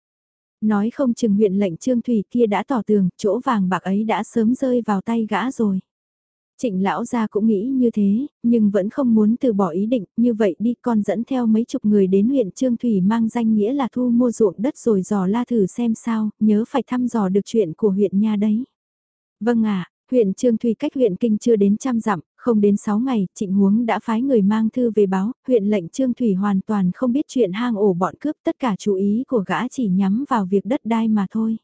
Nói không chừng huyện lệnh Trương Thủy kia đã tỏ tường, chỗ vàng bạc ấy đã sớm rơi vào tay gã rồi. Trịnh lão gia cũng nghĩ như thế, nhưng vẫn không muốn từ bỏ ý định, như vậy đi con dẫn theo mấy chục người đến huyện Trương Thủy mang danh nghĩa là thu mua ruộng đất rồi dò la thử xem sao, nhớ phải thăm dò được chuyện của huyện nha đấy. Vâng ạ, huyện Trương Thủy cách huyện Kinh chưa đến trăm dặm, không đến 6 ngày, trịnh huống đã phái người mang thư về báo, huyện lệnh Trương Thủy hoàn toàn không biết chuyện hang ổ bọn cướp tất cả chú ý của gã chỉ nhắm vào việc đất đai mà thôi.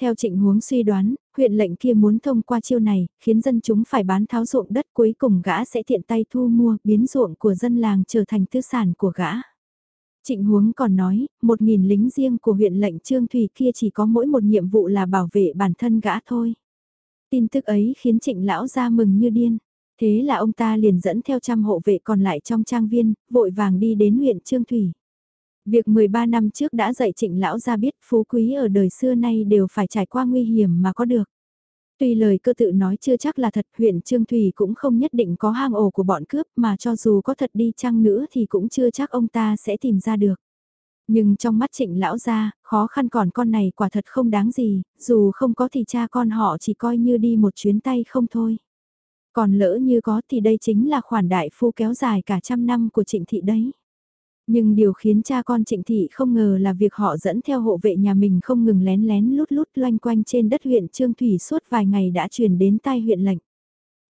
Theo trịnh huống suy đoán, huyện lệnh kia muốn thông qua chiêu này, khiến dân chúng phải bán tháo ruộng đất cuối cùng gã sẽ tiện tay thu mua, biến ruộng của dân làng trở thành tư sản của gã. Trịnh huống còn nói, một nghìn lính riêng của huyện lệnh Trương Thủy kia chỉ có mỗi một nhiệm vụ là bảo vệ bản thân gã thôi. Tin tức ấy khiến trịnh lão ra mừng như điên. Thế là ông ta liền dẫn theo trăm hộ vệ còn lại trong trang viên, vội vàng đi đến huyện Trương Thủy. Việc 13 năm trước đã dạy trịnh lão ra biết phú quý ở đời xưa nay đều phải trải qua nguy hiểm mà có được. Tuy lời cơ tự nói chưa chắc là thật, huyện Trương Thủy cũng không nhất định có hang ổ của bọn cướp mà cho dù có thật đi chăng nữa thì cũng chưa chắc ông ta sẽ tìm ra được. Nhưng trong mắt trịnh lão ra, khó khăn còn con này quả thật không đáng gì, dù không có thì cha con họ chỉ coi như đi một chuyến tay không thôi. Còn lỡ như có thì đây chính là khoản đại phu kéo dài cả trăm năm của trịnh thị đấy. Nhưng điều khiến cha con trịnh thị không ngờ là việc họ dẫn theo hộ vệ nhà mình không ngừng lén lén lút lút loanh quanh trên đất huyện Trương Thủy suốt vài ngày đã truyền đến tai huyện lệnh.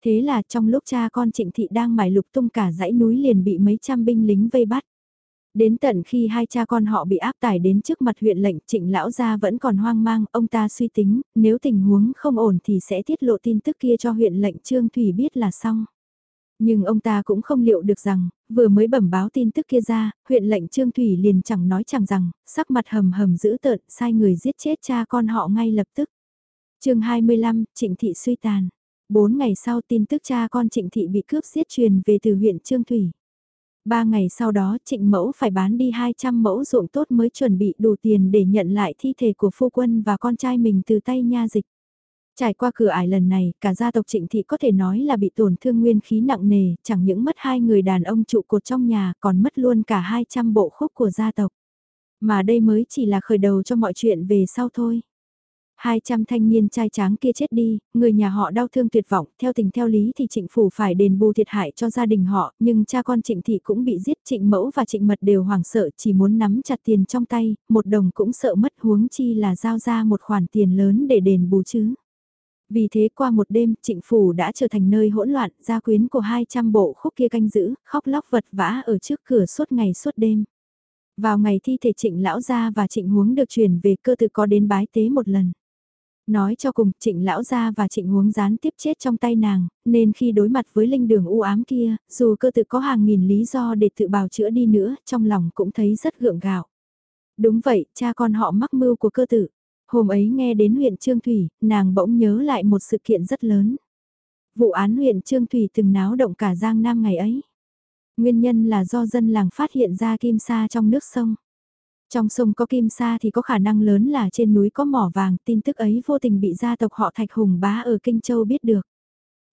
Thế là trong lúc cha con trịnh thị đang mải lục tung cả dãy núi liền bị mấy trăm binh lính vây bắt. Đến tận khi hai cha con họ bị áp tải đến trước mặt huyện lệnh trịnh lão gia vẫn còn hoang mang, ông ta suy tính, nếu tình huống không ổn thì sẽ tiết lộ tin tức kia cho huyện lệnh Trương Thủy biết là xong. Nhưng ông ta cũng không liệu được rằng, vừa mới bẩm báo tin tức kia ra, huyện lệnh Trương Thủy liền chẳng nói chẳng rằng, sắc mặt hầm hầm dữ tợn, sai người giết chết cha con họ ngay lập tức. chương 25, Trịnh Thị suy tàn. Bốn ngày sau tin tức cha con Trịnh Thị bị cướp giết truyền về từ huyện Trương Thủy. Ba ngày sau đó trịnh mẫu phải bán đi 200 mẫu ruộng tốt mới chuẩn bị đủ tiền để nhận lại thi thể của phu quân và con trai mình từ tay nha dịch. Trải qua cửa ải lần này, cả gia tộc trịnh thị có thể nói là bị tổn thương nguyên khí nặng nề, chẳng những mất hai người đàn ông trụ cột trong nhà, còn mất luôn cả 200 bộ khúc của gia tộc. Mà đây mới chỉ là khởi đầu cho mọi chuyện về sau thôi. 200 thanh niên trai tráng kia chết đi, người nhà họ đau thương tuyệt vọng, theo tình theo lý thì trịnh phủ phải đền bù thiệt hại cho gia đình họ, nhưng cha con trịnh thị cũng bị giết trịnh mẫu và trịnh mật đều hoảng sợ chỉ muốn nắm chặt tiền trong tay, một đồng cũng sợ mất huống chi là giao ra một khoản tiền lớn để đền bù chứ. Vì thế qua một đêm, trịnh phủ đã trở thành nơi hỗn loạn, gia quyến của 200 bộ khúc kia canh giữ, khóc lóc vật vã ở trước cửa suốt ngày suốt đêm. Vào ngày thi thể trịnh lão gia và trịnh huống được chuyển về cơ tự có đến bái tế một lần. Nói cho cùng, trịnh lão gia và trịnh huống gián tiếp chết trong tay nàng, nên khi đối mặt với linh đường u ám kia, dù cơ tự có hàng nghìn lý do để tự bào chữa đi nữa, trong lòng cũng thấy rất gượng gạo. Đúng vậy, cha con họ mắc mưu của cơ tử. Hôm ấy nghe đến huyện Trương Thủy, nàng bỗng nhớ lại một sự kiện rất lớn. Vụ án huyện Trương Thủy từng náo động cả Giang Nam ngày ấy. Nguyên nhân là do dân làng phát hiện ra kim sa trong nước sông. Trong sông có kim sa thì có khả năng lớn là trên núi có mỏ vàng, tin tức ấy vô tình bị gia tộc họ Thạch Hùng bá ở Kinh Châu biết được.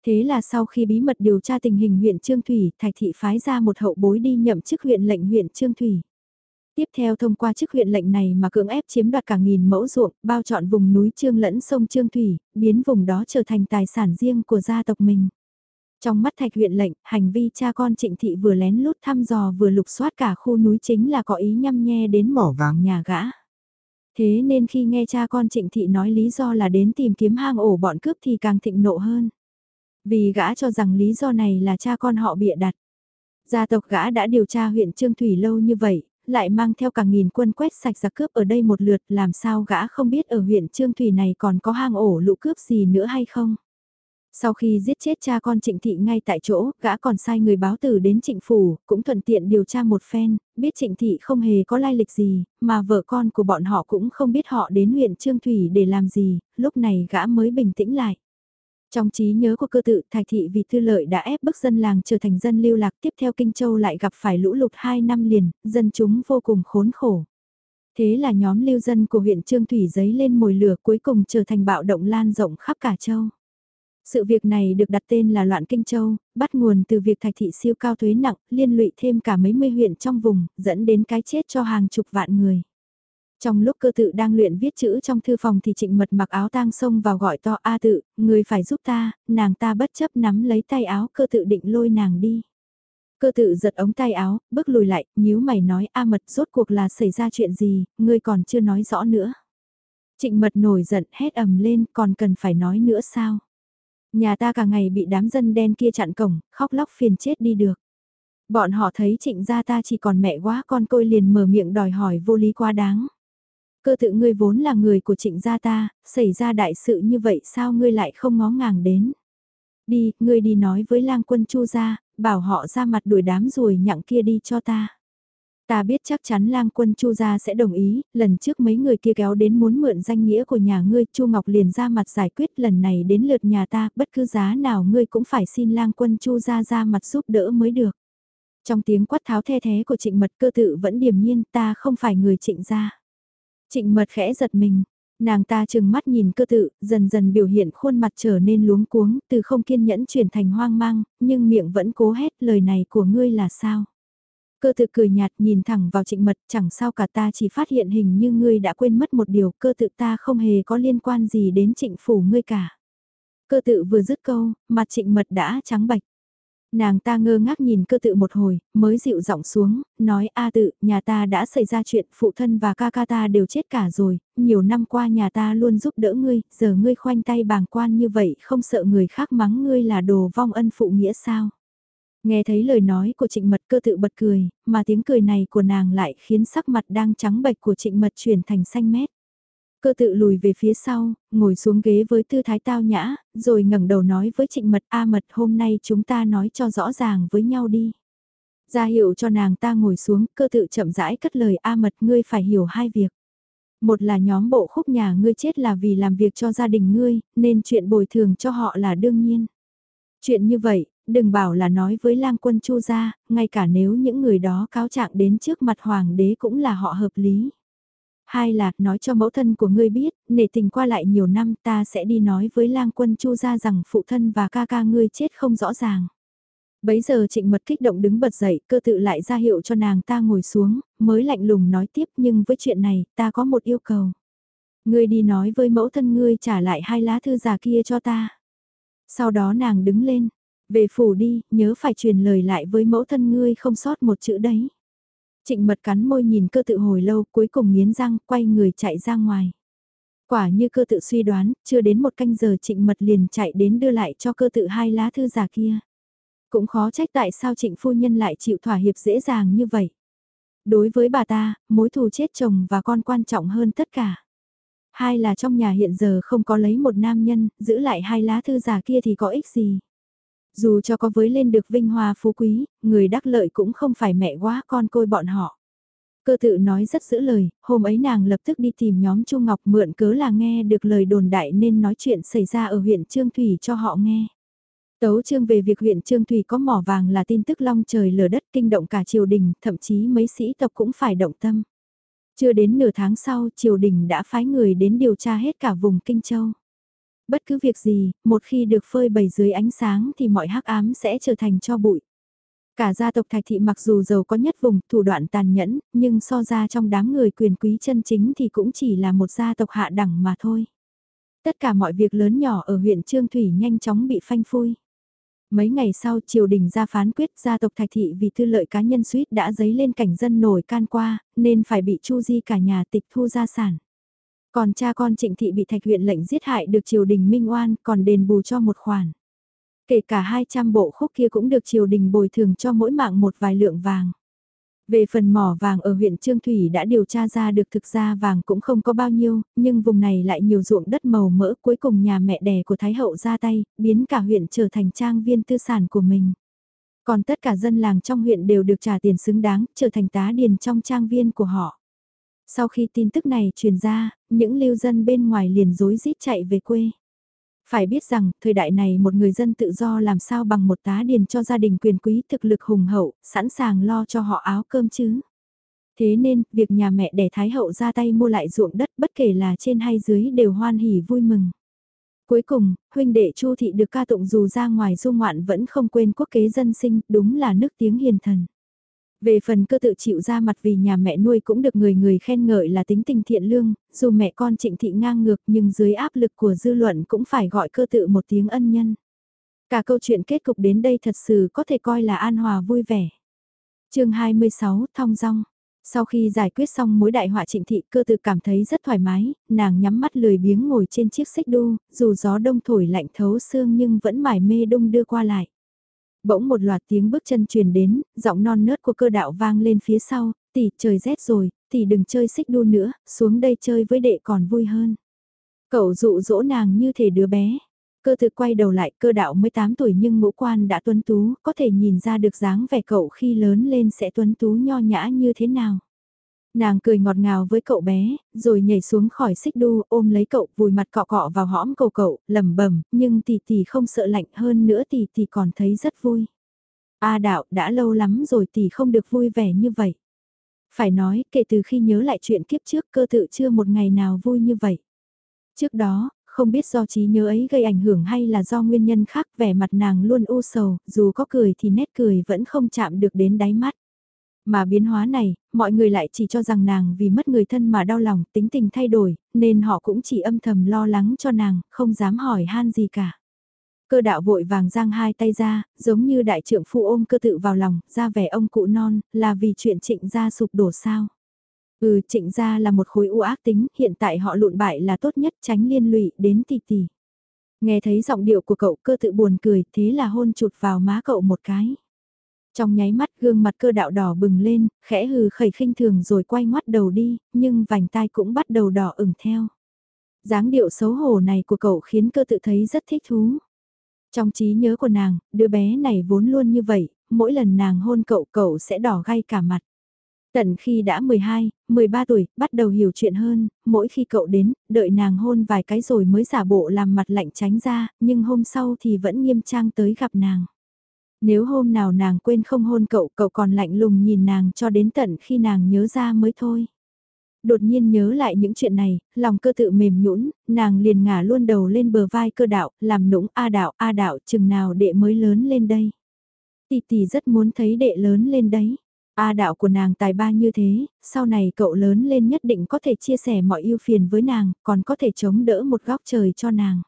Thế là sau khi bí mật điều tra tình hình huyện Trương Thủy, Thạch Thị phái ra một hậu bối đi nhậm chức huyện lệnh huyện Trương Thủy. Tiếp theo thông qua chức huyện lệnh này mà cưỡng ép chiếm đoạt cả nghìn mẫu ruộng, bao trọn vùng núi Trương lẫn sông Trương Thủy, biến vùng đó trở thành tài sản riêng của gia tộc mình. Trong mắt thạch huyện lệnh, hành vi cha con trịnh thị vừa lén lút thăm dò vừa lục soát cả khu núi chính là có ý nhăm nhe đến mỏ vàng nhà gã. Thế nên khi nghe cha con trịnh thị nói lý do là đến tìm kiếm hang ổ bọn cướp thì càng thịnh nộ hơn. Vì gã cho rằng lý do này là cha con họ bịa đặt. Gia tộc gã đã điều tra huyện Trương Thủy lâu như vậy, lại mang theo cả nghìn quân quét sạch giặc cướp ở đây một lượt làm sao gã không biết ở huyện Trương Thủy này còn có hang ổ lũ cướp gì nữa hay không. Sau khi giết chết cha con trịnh thị ngay tại chỗ, gã còn sai người báo tử đến trịnh phủ, cũng thuận tiện điều tra một phen, biết trịnh thị không hề có lai lịch gì, mà vợ con của bọn họ cũng không biết họ đến huyện Trương Thủy để làm gì, lúc này gã mới bình tĩnh lại. Trong trí nhớ của cơ tự thái Thị vì tư lợi đã ép bức dân làng trở thành dân lưu lạc tiếp theo Kinh Châu lại gặp phải lũ lụt 2 năm liền, dân chúng vô cùng khốn khổ. Thế là nhóm lưu dân của huyện Trương Thủy giấy lên mồi lửa cuối cùng trở thành bạo động lan rộng khắp cả châu. Sự việc này được đặt tên là loạn Kinh Châu, bắt nguồn từ việc Thạch Thị siêu cao thuế nặng, liên lụy thêm cả mấy mươi huyện trong vùng, dẫn đến cái chết cho hàng chục vạn người. Trong lúc cơ tự đang luyện viết chữ trong thư phòng thì trịnh mật mặc áo tang xông vào gọi to A tự, người phải giúp ta, nàng ta bất chấp nắm lấy tay áo cơ tự định lôi nàng đi. Cơ tự giật ống tay áo, bước lùi lại, nhíu mày nói A mật rốt cuộc là xảy ra chuyện gì, ngươi còn chưa nói rõ nữa. Trịnh mật nổi giận hét ầm lên còn cần phải nói nữa sao. Nhà ta cả ngày bị đám dân đen kia chặn cổng, khóc lóc phiền chết đi được. Bọn họ thấy trịnh gia ta chỉ còn mẹ quá con côi liền mở miệng đòi hỏi vô lý quá đáng. Cơ tự ngươi vốn là người của trịnh gia ta, xảy ra đại sự như vậy sao ngươi lại không ngó ngàng đến. Đi, ngươi đi nói với lang quân chu gia, bảo họ ra mặt đuổi đám ruồi nhặng kia đi cho ta. Ta biết chắc chắn lang quân Chu gia sẽ đồng ý, lần trước mấy người kia kéo đến muốn mượn danh nghĩa của nhà ngươi, Chu Ngọc liền ra mặt giải quyết lần này đến lượt nhà ta, bất cứ giá nào ngươi cũng phải xin lang quân Chu gia ra mặt giúp đỡ mới được. Trong tiếng quát tháo the thế của trịnh mật cơ tự vẫn điềm nhiên ta không phải người trịnh gia. Trịnh mật khẽ giật mình, nàng ta chừng mắt nhìn cơ tự, dần dần biểu hiện khuôn mặt trở nên luống cuống, từ không kiên nhẫn chuyển thành hoang mang, nhưng miệng vẫn cố hét lời này của ngươi là sao. Cơ tự cười nhạt nhìn thẳng vào trịnh mật, chẳng sao cả ta chỉ phát hiện hình như ngươi đã quên mất một điều, cơ tự ta không hề có liên quan gì đến trịnh phủ ngươi cả. Cơ tự vừa dứt câu, mặt trịnh mật đã trắng bạch. Nàng ta ngơ ngác nhìn cơ tự một hồi, mới dịu giọng xuống, nói a tự, nhà ta đã xảy ra chuyện, phụ thân và ca ca ta đều chết cả rồi, nhiều năm qua nhà ta luôn giúp đỡ ngươi, giờ ngươi khoanh tay bàng quan như vậy không sợ người khác mắng ngươi là đồ vong ân phụ nghĩa sao. Nghe thấy lời nói của trịnh mật cơ tự bật cười, mà tiếng cười này của nàng lại khiến sắc mặt đang trắng bệch của trịnh mật chuyển thành xanh mét. Cơ tự lùi về phía sau, ngồi xuống ghế với tư thái tao nhã, rồi ngẩng đầu nói với trịnh mật A mật hôm nay chúng ta nói cho rõ ràng với nhau đi. Ra hiệu cho nàng ta ngồi xuống, cơ tự chậm rãi cất lời A mật ngươi phải hiểu hai việc. Một là nhóm bộ khúc nhà ngươi chết là vì làm việc cho gia đình ngươi, nên chuyện bồi thường cho họ là đương nhiên. Chuyện như vậy, đừng bảo là nói với lang quân chu gia, ngay cả nếu những người đó cáo trạng đến trước mặt hoàng đế cũng là họ hợp lý. Hai là, nói cho mẫu thân của ngươi biết, nể tình qua lại nhiều năm ta sẽ đi nói với lang quân chu gia rằng phụ thân và ca ca ngươi chết không rõ ràng. Bấy giờ trịnh mật kích động đứng bật dậy, cơ tự lại ra hiệu cho nàng ta ngồi xuống, mới lạnh lùng nói tiếp nhưng với chuyện này, ta có một yêu cầu. Ngươi đi nói với mẫu thân ngươi trả lại hai lá thư giả kia cho ta. Sau đó nàng đứng lên, về phủ đi, nhớ phải truyền lời lại với mẫu thân ngươi không sót một chữ đấy. Trịnh mật cắn môi nhìn cơ tự hồi lâu cuối cùng nghiến răng quay người chạy ra ngoài. Quả như cơ tự suy đoán, chưa đến một canh giờ trịnh mật liền chạy đến đưa lại cho cơ tự hai lá thư giả kia. Cũng khó trách tại sao trịnh phu nhân lại chịu thỏa hiệp dễ dàng như vậy. Đối với bà ta, mối thù chết chồng và con quan trọng hơn tất cả. Hai là trong nhà hiện giờ không có lấy một nam nhân, giữ lại hai lá thư giả kia thì có ích gì. Dù cho có với lên được vinh hoa phú quý, người đắc lợi cũng không phải mẹ quá con côi bọn họ. Cơ tự nói rất giữ lời, hôm ấy nàng lập tức đi tìm nhóm Chu Ngọc mượn cớ là nghe được lời đồn đại nên nói chuyện xảy ra ở huyện Trương Thủy cho họ nghe. Tấu chương về việc huyện Trương Thủy có mỏ vàng là tin tức long trời lở đất kinh động cả triều đình, thậm chí mấy sĩ tộc cũng phải động tâm. Chưa đến nửa tháng sau, triều đình đã phái người đến điều tra hết cả vùng Kinh Châu. Bất cứ việc gì, một khi được phơi bày dưới ánh sáng thì mọi hắc ám sẽ trở thành cho bụi. Cả gia tộc Thạch Thị mặc dù giàu có nhất vùng, thủ đoạn tàn nhẫn, nhưng so ra trong đám người quyền quý chân chính thì cũng chỉ là một gia tộc hạ đẳng mà thôi. Tất cả mọi việc lớn nhỏ ở huyện Trương Thủy nhanh chóng bị phanh phui. Mấy ngày sau triều đình ra phán quyết gia tộc Thạch Thị vì tư lợi cá nhân suýt đã dấy lên cảnh dân nổi can qua, nên phải bị chu di cả nhà tịch thu gia sản. Còn cha con Trịnh Thị bị Thạch huyện lệnh giết hại được triều đình minh oan còn đền bù cho một khoản. Kể cả 200 bộ khúc kia cũng được triều đình bồi thường cho mỗi mạng một vài lượng vàng. Về phần mỏ vàng ở huyện Trương Thủy đã điều tra ra được thực ra vàng cũng không có bao nhiêu, nhưng vùng này lại nhiều ruộng đất màu mỡ cuối cùng nhà mẹ đẻ của Thái Hậu ra tay, biến cả huyện trở thành trang viên tư sản của mình. Còn tất cả dân làng trong huyện đều được trả tiền xứng đáng, trở thành tá điền trong trang viên của họ. Sau khi tin tức này truyền ra, những lưu dân bên ngoài liền rối rít chạy về quê. Phải biết rằng, thời đại này một người dân tự do làm sao bằng một tá điền cho gia đình quyền quý thực lực hùng hậu, sẵn sàng lo cho họ áo cơm chứ. Thế nên, việc nhà mẹ đẻ Thái Hậu ra tay mua lại ruộng đất bất kể là trên hay dưới đều hoan hỉ vui mừng. Cuối cùng, huynh đệ Chu Thị được ca tụng dù ra ngoài du ngoạn vẫn không quên quốc kế dân sinh, đúng là nước tiếng hiền thần. Về phần cơ tự chịu ra mặt vì nhà mẹ nuôi cũng được người người khen ngợi là tính tình thiện lương, dù mẹ con trịnh thị ngang ngược nhưng dưới áp lực của dư luận cũng phải gọi cơ tự một tiếng ân nhân. Cả câu chuyện kết cục đến đây thật sự có thể coi là an hòa vui vẻ. chương 26 Thong Dong Sau khi giải quyết xong mối đại họa trịnh thị cơ tự cảm thấy rất thoải mái, nàng nhắm mắt lười biếng ngồi trên chiếc xích đu, dù gió đông thổi lạnh thấu xương nhưng vẫn mải mê đông đưa qua lại. Bỗng một loạt tiếng bước chân truyền đến, giọng non nớt của cơ đạo vang lên phía sau, tỷ trời rét rồi, tỷ đừng chơi xích đu nữa, xuống đây chơi với đệ còn vui hơn. Cậu dụ dỗ nàng như thể đứa bé. Cơ thực quay đầu lại cơ đạo 18 tuổi nhưng ngũ quan đã tuấn tú, có thể nhìn ra được dáng vẻ cậu khi lớn lên sẽ tuấn tú nho nhã như thế nào. Nàng cười ngọt ngào với cậu bé, rồi nhảy xuống khỏi xích đu, ôm lấy cậu, vùi mặt cọ cọ vào hõm cầu cậu, lẩm bẩm, nhưng tỷ tỷ không sợ lạnh hơn nữa tỷ tỷ còn thấy rất vui. A đạo, đã lâu lắm rồi tỷ không được vui vẻ như vậy. Phải nói, kể từ khi nhớ lại chuyện kiếp trước cơ tự chưa một ngày nào vui như vậy. Trước đó, không biết do trí nhớ ấy gây ảnh hưởng hay là do nguyên nhân khác vẻ mặt nàng luôn u sầu, dù có cười thì nét cười vẫn không chạm được đến đáy mắt. Mà biến hóa này, mọi người lại chỉ cho rằng nàng vì mất người thân mà đau lòng, tính tình thay đổi, nên họ cũng chỉ âm thầm lo lắng cho nàng, không dám hỏi han gì cả. Cơ đạo vội vàng giang hai tay ra, giống như đại trượng phu ôm cơ tự vào lòng, ra vẻ ông cụ non, là vì chuyện trịnh gia sụp đổ sao. Ừ trịnh gia là một khối u ác tính, hiện tại họ lụn bại là tốt nhất tránh liên lụy đến tỷ tỷ. Nghe thấy giọng điệu của cậu cơ tự buồn cười, thế là hôn chụt vào má cậu một cái. Trong nháy mắt gương mặt cơ đạo đỏ bừng lên, khẽ hừ khẩy khinh thường rồi quay ngoắt đầu đi, nhưng vành tai cũng bắt đầu đỏ ửng theo. dáng điệu xấu hổ này của cậu khiến cơ tự thấy rất thích thú. Trong trí nhớ của nàng, đứa bé này vốn luôn như vậy, mỗi lần nàng hôn cậu cậu sẽ đỏ gay cả mặt. Tận khi đã 12, 13 tuổi, bắt đầu hiểu chuyện hơn, mỗi khi cậu đến, đợi nàng hôn vài cái rồi mới giả bộ làm mặt lạnh tránh ra, nhưng hôm sau thì vẫn nghiêm trang tới gặp nàng. Nếu hôm nào nàng quên không hôn cậu, cậu còn lạnh lùng nhìn nàng cho đến tận khi nàng nhớ ra mới thôi. Đột nhiên nhớ lại những chuyện này, lòng cơ tự mềm nhũn, nàng liền ngả luôn đầu lên bờ vai cơ đạo, làm nũng A đạo, A đạo, chừng nào đệ mới lớn lên đây. Tỷ tỷ rất muốn thấy đệ lớn lên đấy. A đạo của nàng tài ba như thế, sau này cậu lớn lên nhất định có thể chia sẻ mọi ưu phiền với nàng, còn có thể chống đỡ một góc trời cho nàng.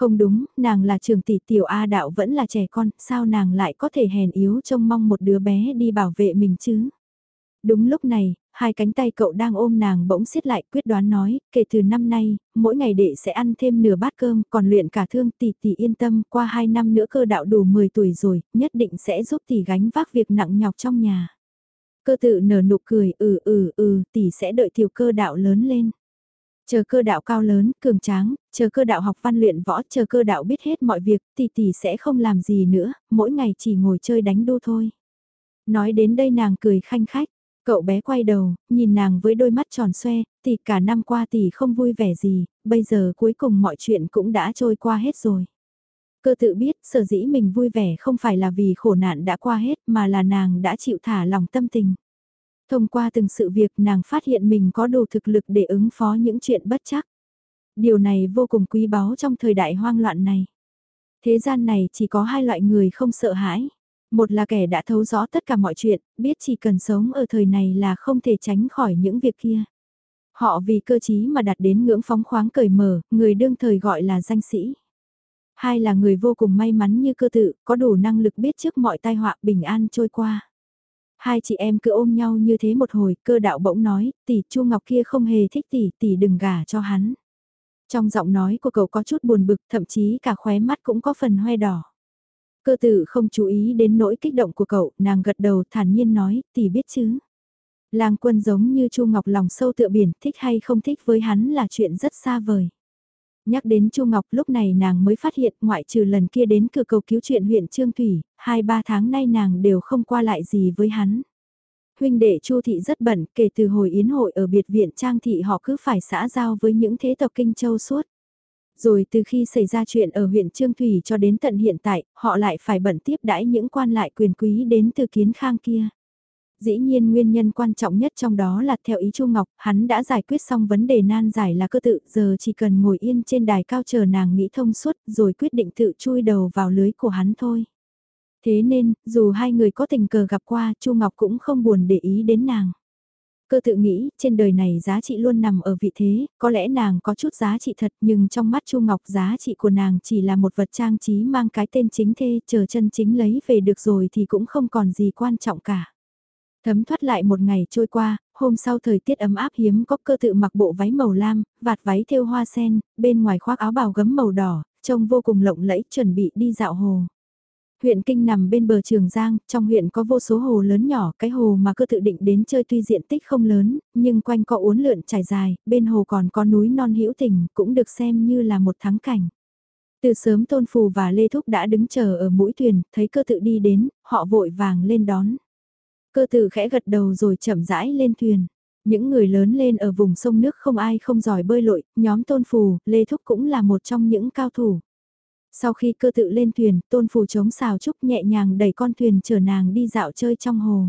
Không đúng, nàng là trường tỷ tiểu A đạo vẫn là trẻ con, sao nàng lại có thể hèn yếu trông mong một đứa bé đi bảo vệ mình chứ? Đúng lúc này, hai cánh tay cậu đang ôm nàng bỗng siết lại quyết đoán nói, kể từ năm nay, mỗi ngày đệ sẽ ăn thêm nửa bát cơm, còn luyện cả thương tỷ tỷ yên tâm, qua hai năm nữa cơ đạo đủ 10 tuổi rồi, nhất định sẽ giúp tỷ gánh vác việc nặng nhọc trong nhà. Cơ tự nở nụ cười, ừ ừ ừ, tỷ sẽ đợi tiểu cơ đạo lớn lên. Chờ cơ đạo cao lớn, cường tráng, chờ cơ đạo học văn luyện võ, chờ cơ đạo biết hết mọi việc, tỷ tỷ sẽ không làm gì nữa, mỗi ngày chỉ ngồi chơi đánh đu thôi. Nói đến đây nàng cười khanh khách, cậu bé quay đầu, nhìn nàng với đôi mắt tròn xoe, tỷ cả năm qua tỷ không vui vẻ gì, bây giờ cuối cùng mọi chuyện cũng đã trôi qua hết rồi. Cơ tự biết sở dĩ mình vui vẻ không phải là vì khổ nạn đã qua hết mà là nàng đã chịu thả lòng tâm tình. Thông qua từng sự việc nàng phát hiện mình có đủ thực lực để ứng phó những chuyện bất chắc. Điều này vô cùng quý báu trong thời đại hoang loạn này. Thế gian này chỉ có hai loại người không sợ hãi. Một là kẻ đã thấu rõ tất cả mọi chuyện, biết chỉ cần sống ở thời này là không thể tránh khỏi những việc kia. Họ vì cơ chí mà đạt đến ngưỡng phóng khoáng cởi mở, người đương thời gọi là danh sĩ. Hai là người vô cùng may mắn như cơ tự, có đủ năng lực biết trước mọi tai họa bình an trôi qua. Hai chị em cứ ôm nhau như thế một hồi, cơ đạo bỗng nói, tỷ Chu Ngọc kia không hề thích tỷ, tỷ đừng gả cho hắn. Trong giọng nói của cậu có chút buồn bực, thậm chí cả khóe mắt cũng có phần hoe đỏ. Cơ tử không chú ý đến nỗi kích động của cậu, nàng gật đầu thản nhiên nói, tỷ biết chứ. Lang quân giống như Chu Ngọc lòng sâu tựa biển, thích hay không thích với hắn là chuyện rất xa vời. Nhắc đến Chu Ngọc lúc này nàng mới phát hiện ngoại trừ lần kia đến cửa cầu cứu chuyện huyện Trương Thủy, hai ba tháng nay nàng đều không qua lại gì với hắn. Huynh đệ Chu Thị rất bận kể từ hồi yến hội ở biệt viện Trang Thị họ cứ phải xã giao với những thế tộc Kinh Châu suốt. Rồi từ khi xảy ra chuyện ở huyện Trương Thủy cho đến tận hiện tại, họ lại phải bận tiếp đãi những quan lại quyền quý đến từ kiến khang kia. Dĩ nhiên nguyên nhân quan trọng nhất trong đó là theo ý Chu Ngọc, hắn đã giải quyết xong vấn đề nan giải là cơ tự, giờ chỉ cần ngồi yên trên đài cao chờ nàng nghĩ thông suốt rồi quyết định tự chui đầu vào lưới của hắn thôi. Thế nên, dù hai người có tình cờ gặp qua, Chu Ngọc cũng không buồn để ý đến nàng. Cơ tự nghĩ, trên đời này giá trị luôn nằm ở vị thế, có lẽ nàng có chút giá trị thật nhưng trong mắt Chu Ngọc giá trị của nàng chỉ là một vật trang trí mang cái tên chính thê chờ chân chính lấy về được rồi thì cũng không còn gì quan trọng cả. Thấm thoát lại một ngày trôi qua, hôm sau thời tiết ấm áp hiếm có cơ tự mặc bộ váy màu lam, vạt váy thêu hoa sen, bên ngoài khoác áo bào gấm màu đỏ, trông vô cùng lộng lẫy chuẩn bị đi dạo hồ. Huyện Kinh nằm bên bờ Trường Giang, trong huyện có vô số hồ lớn nhỏ, cái hồ mà cơ tự định đến chơi tuy diện tích không lớn, nhưng quanh có uốn lượn trải dài, bên hồ còn có núi non hữu tình, cũng được xem như là một thắng cảnh. Từ sớm Tôn Phù và Lê Thúc đã đứng chờ ở mũi thuyền, thấy cơ tự đi đến, họ vội vàng lên đón. Cơ tử khẽ gật đầu rồi chậm rãi lên thuyền. Những người lớn lên ở vùng sông nước không ai không giỏi bơi lội, nhóm Tôn Phù, Lê Thúc cũng là một trong những cao thủ. Sau khi cơ tự lên thuyền, Tôn Phù chống xào trúc nhẹ nhàng đẩy con thuyền chở nàng đi dạo chơi trong hồ.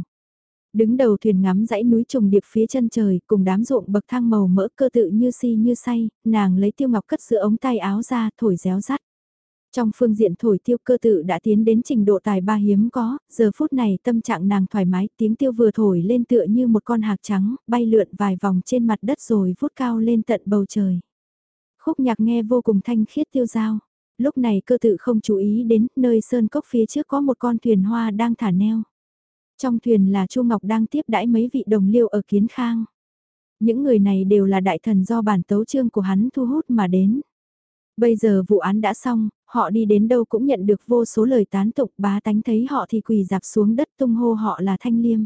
Đứng đầu thuyền ngắm dãy núi trùng điệp phía chân trời, cùng đám ruộng bậc thang màu mỡ cơ tự như si như say, nàng lấy tiêu ngọc cất giữa ống tay áo ra thổi réo rắt. Trong phương diện thổi tiêu cơ tự đã tiến đến trình độ tài ba hiếm có, giờ phút này tâm trạng nàng thoải mái, tiếng tiêu vừa thổi lên tựa như một con hạc trắng, bay lượn vài vòng trên mặt đất rồi vút cao lên tận bầu trời. Khúc nhạc nghe vô cùng thanh khiết tiêu dao Lúc này cơ tự không chú ý đến nơi sơn cốc phía trước có một con thuyền hoa đang thả neo. Trong thuyền là Chu Ngọc đang tiếp đãi mấy vị đồng liêu ở Kiến Khang. Những người này đều là đại thần do bản tấu chương của hắn thu hút mà đến. Bây giờ vụ án đã xong, họ đi đến đâu cũng nhận được vô số lời tán tụng bá tánh thấy họ thì quỳ dạp xuống đất tung hô họ là thanh liêm.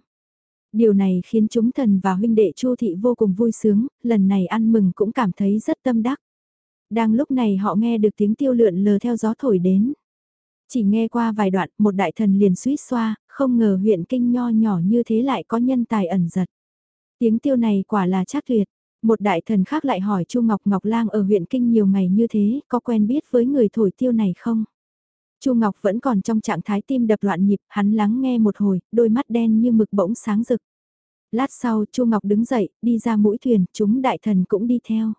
Điều này khiến chúng thần và huynh đệ Chu thị vô cùng vui sướng, lần này ăn mừng cũng cảm thấy rất tâm đắc. Đang lúc này họ nghe được tiếng tiêu lượn lờ theo gió thổi đến. Chỉ nghe qua vài đoạn, một đại thần liền suýt xoa, không ngờ huyện kinh nho nhỏ như thế lại có nhân tài ẩn giật. Tiếng tiêu này quả là chắc tuyệt. Một đại thần khác lại hỏi Chu Ngọc Ngọc Lang ở huyện Kinh nhiều ngày như thế, có quen biết với người thổi tiêu này không? Chu Ngọc vẫn còn trong trạng thái tim đập loạn nhịp, hắn lắng nghe một hồi, đôi mắt đen như mực bỗng sáng rực. Lát sau, Chu Ngọc đứng dậy, đi ra mũi thuyền, chúng đại thần cũng đi theo.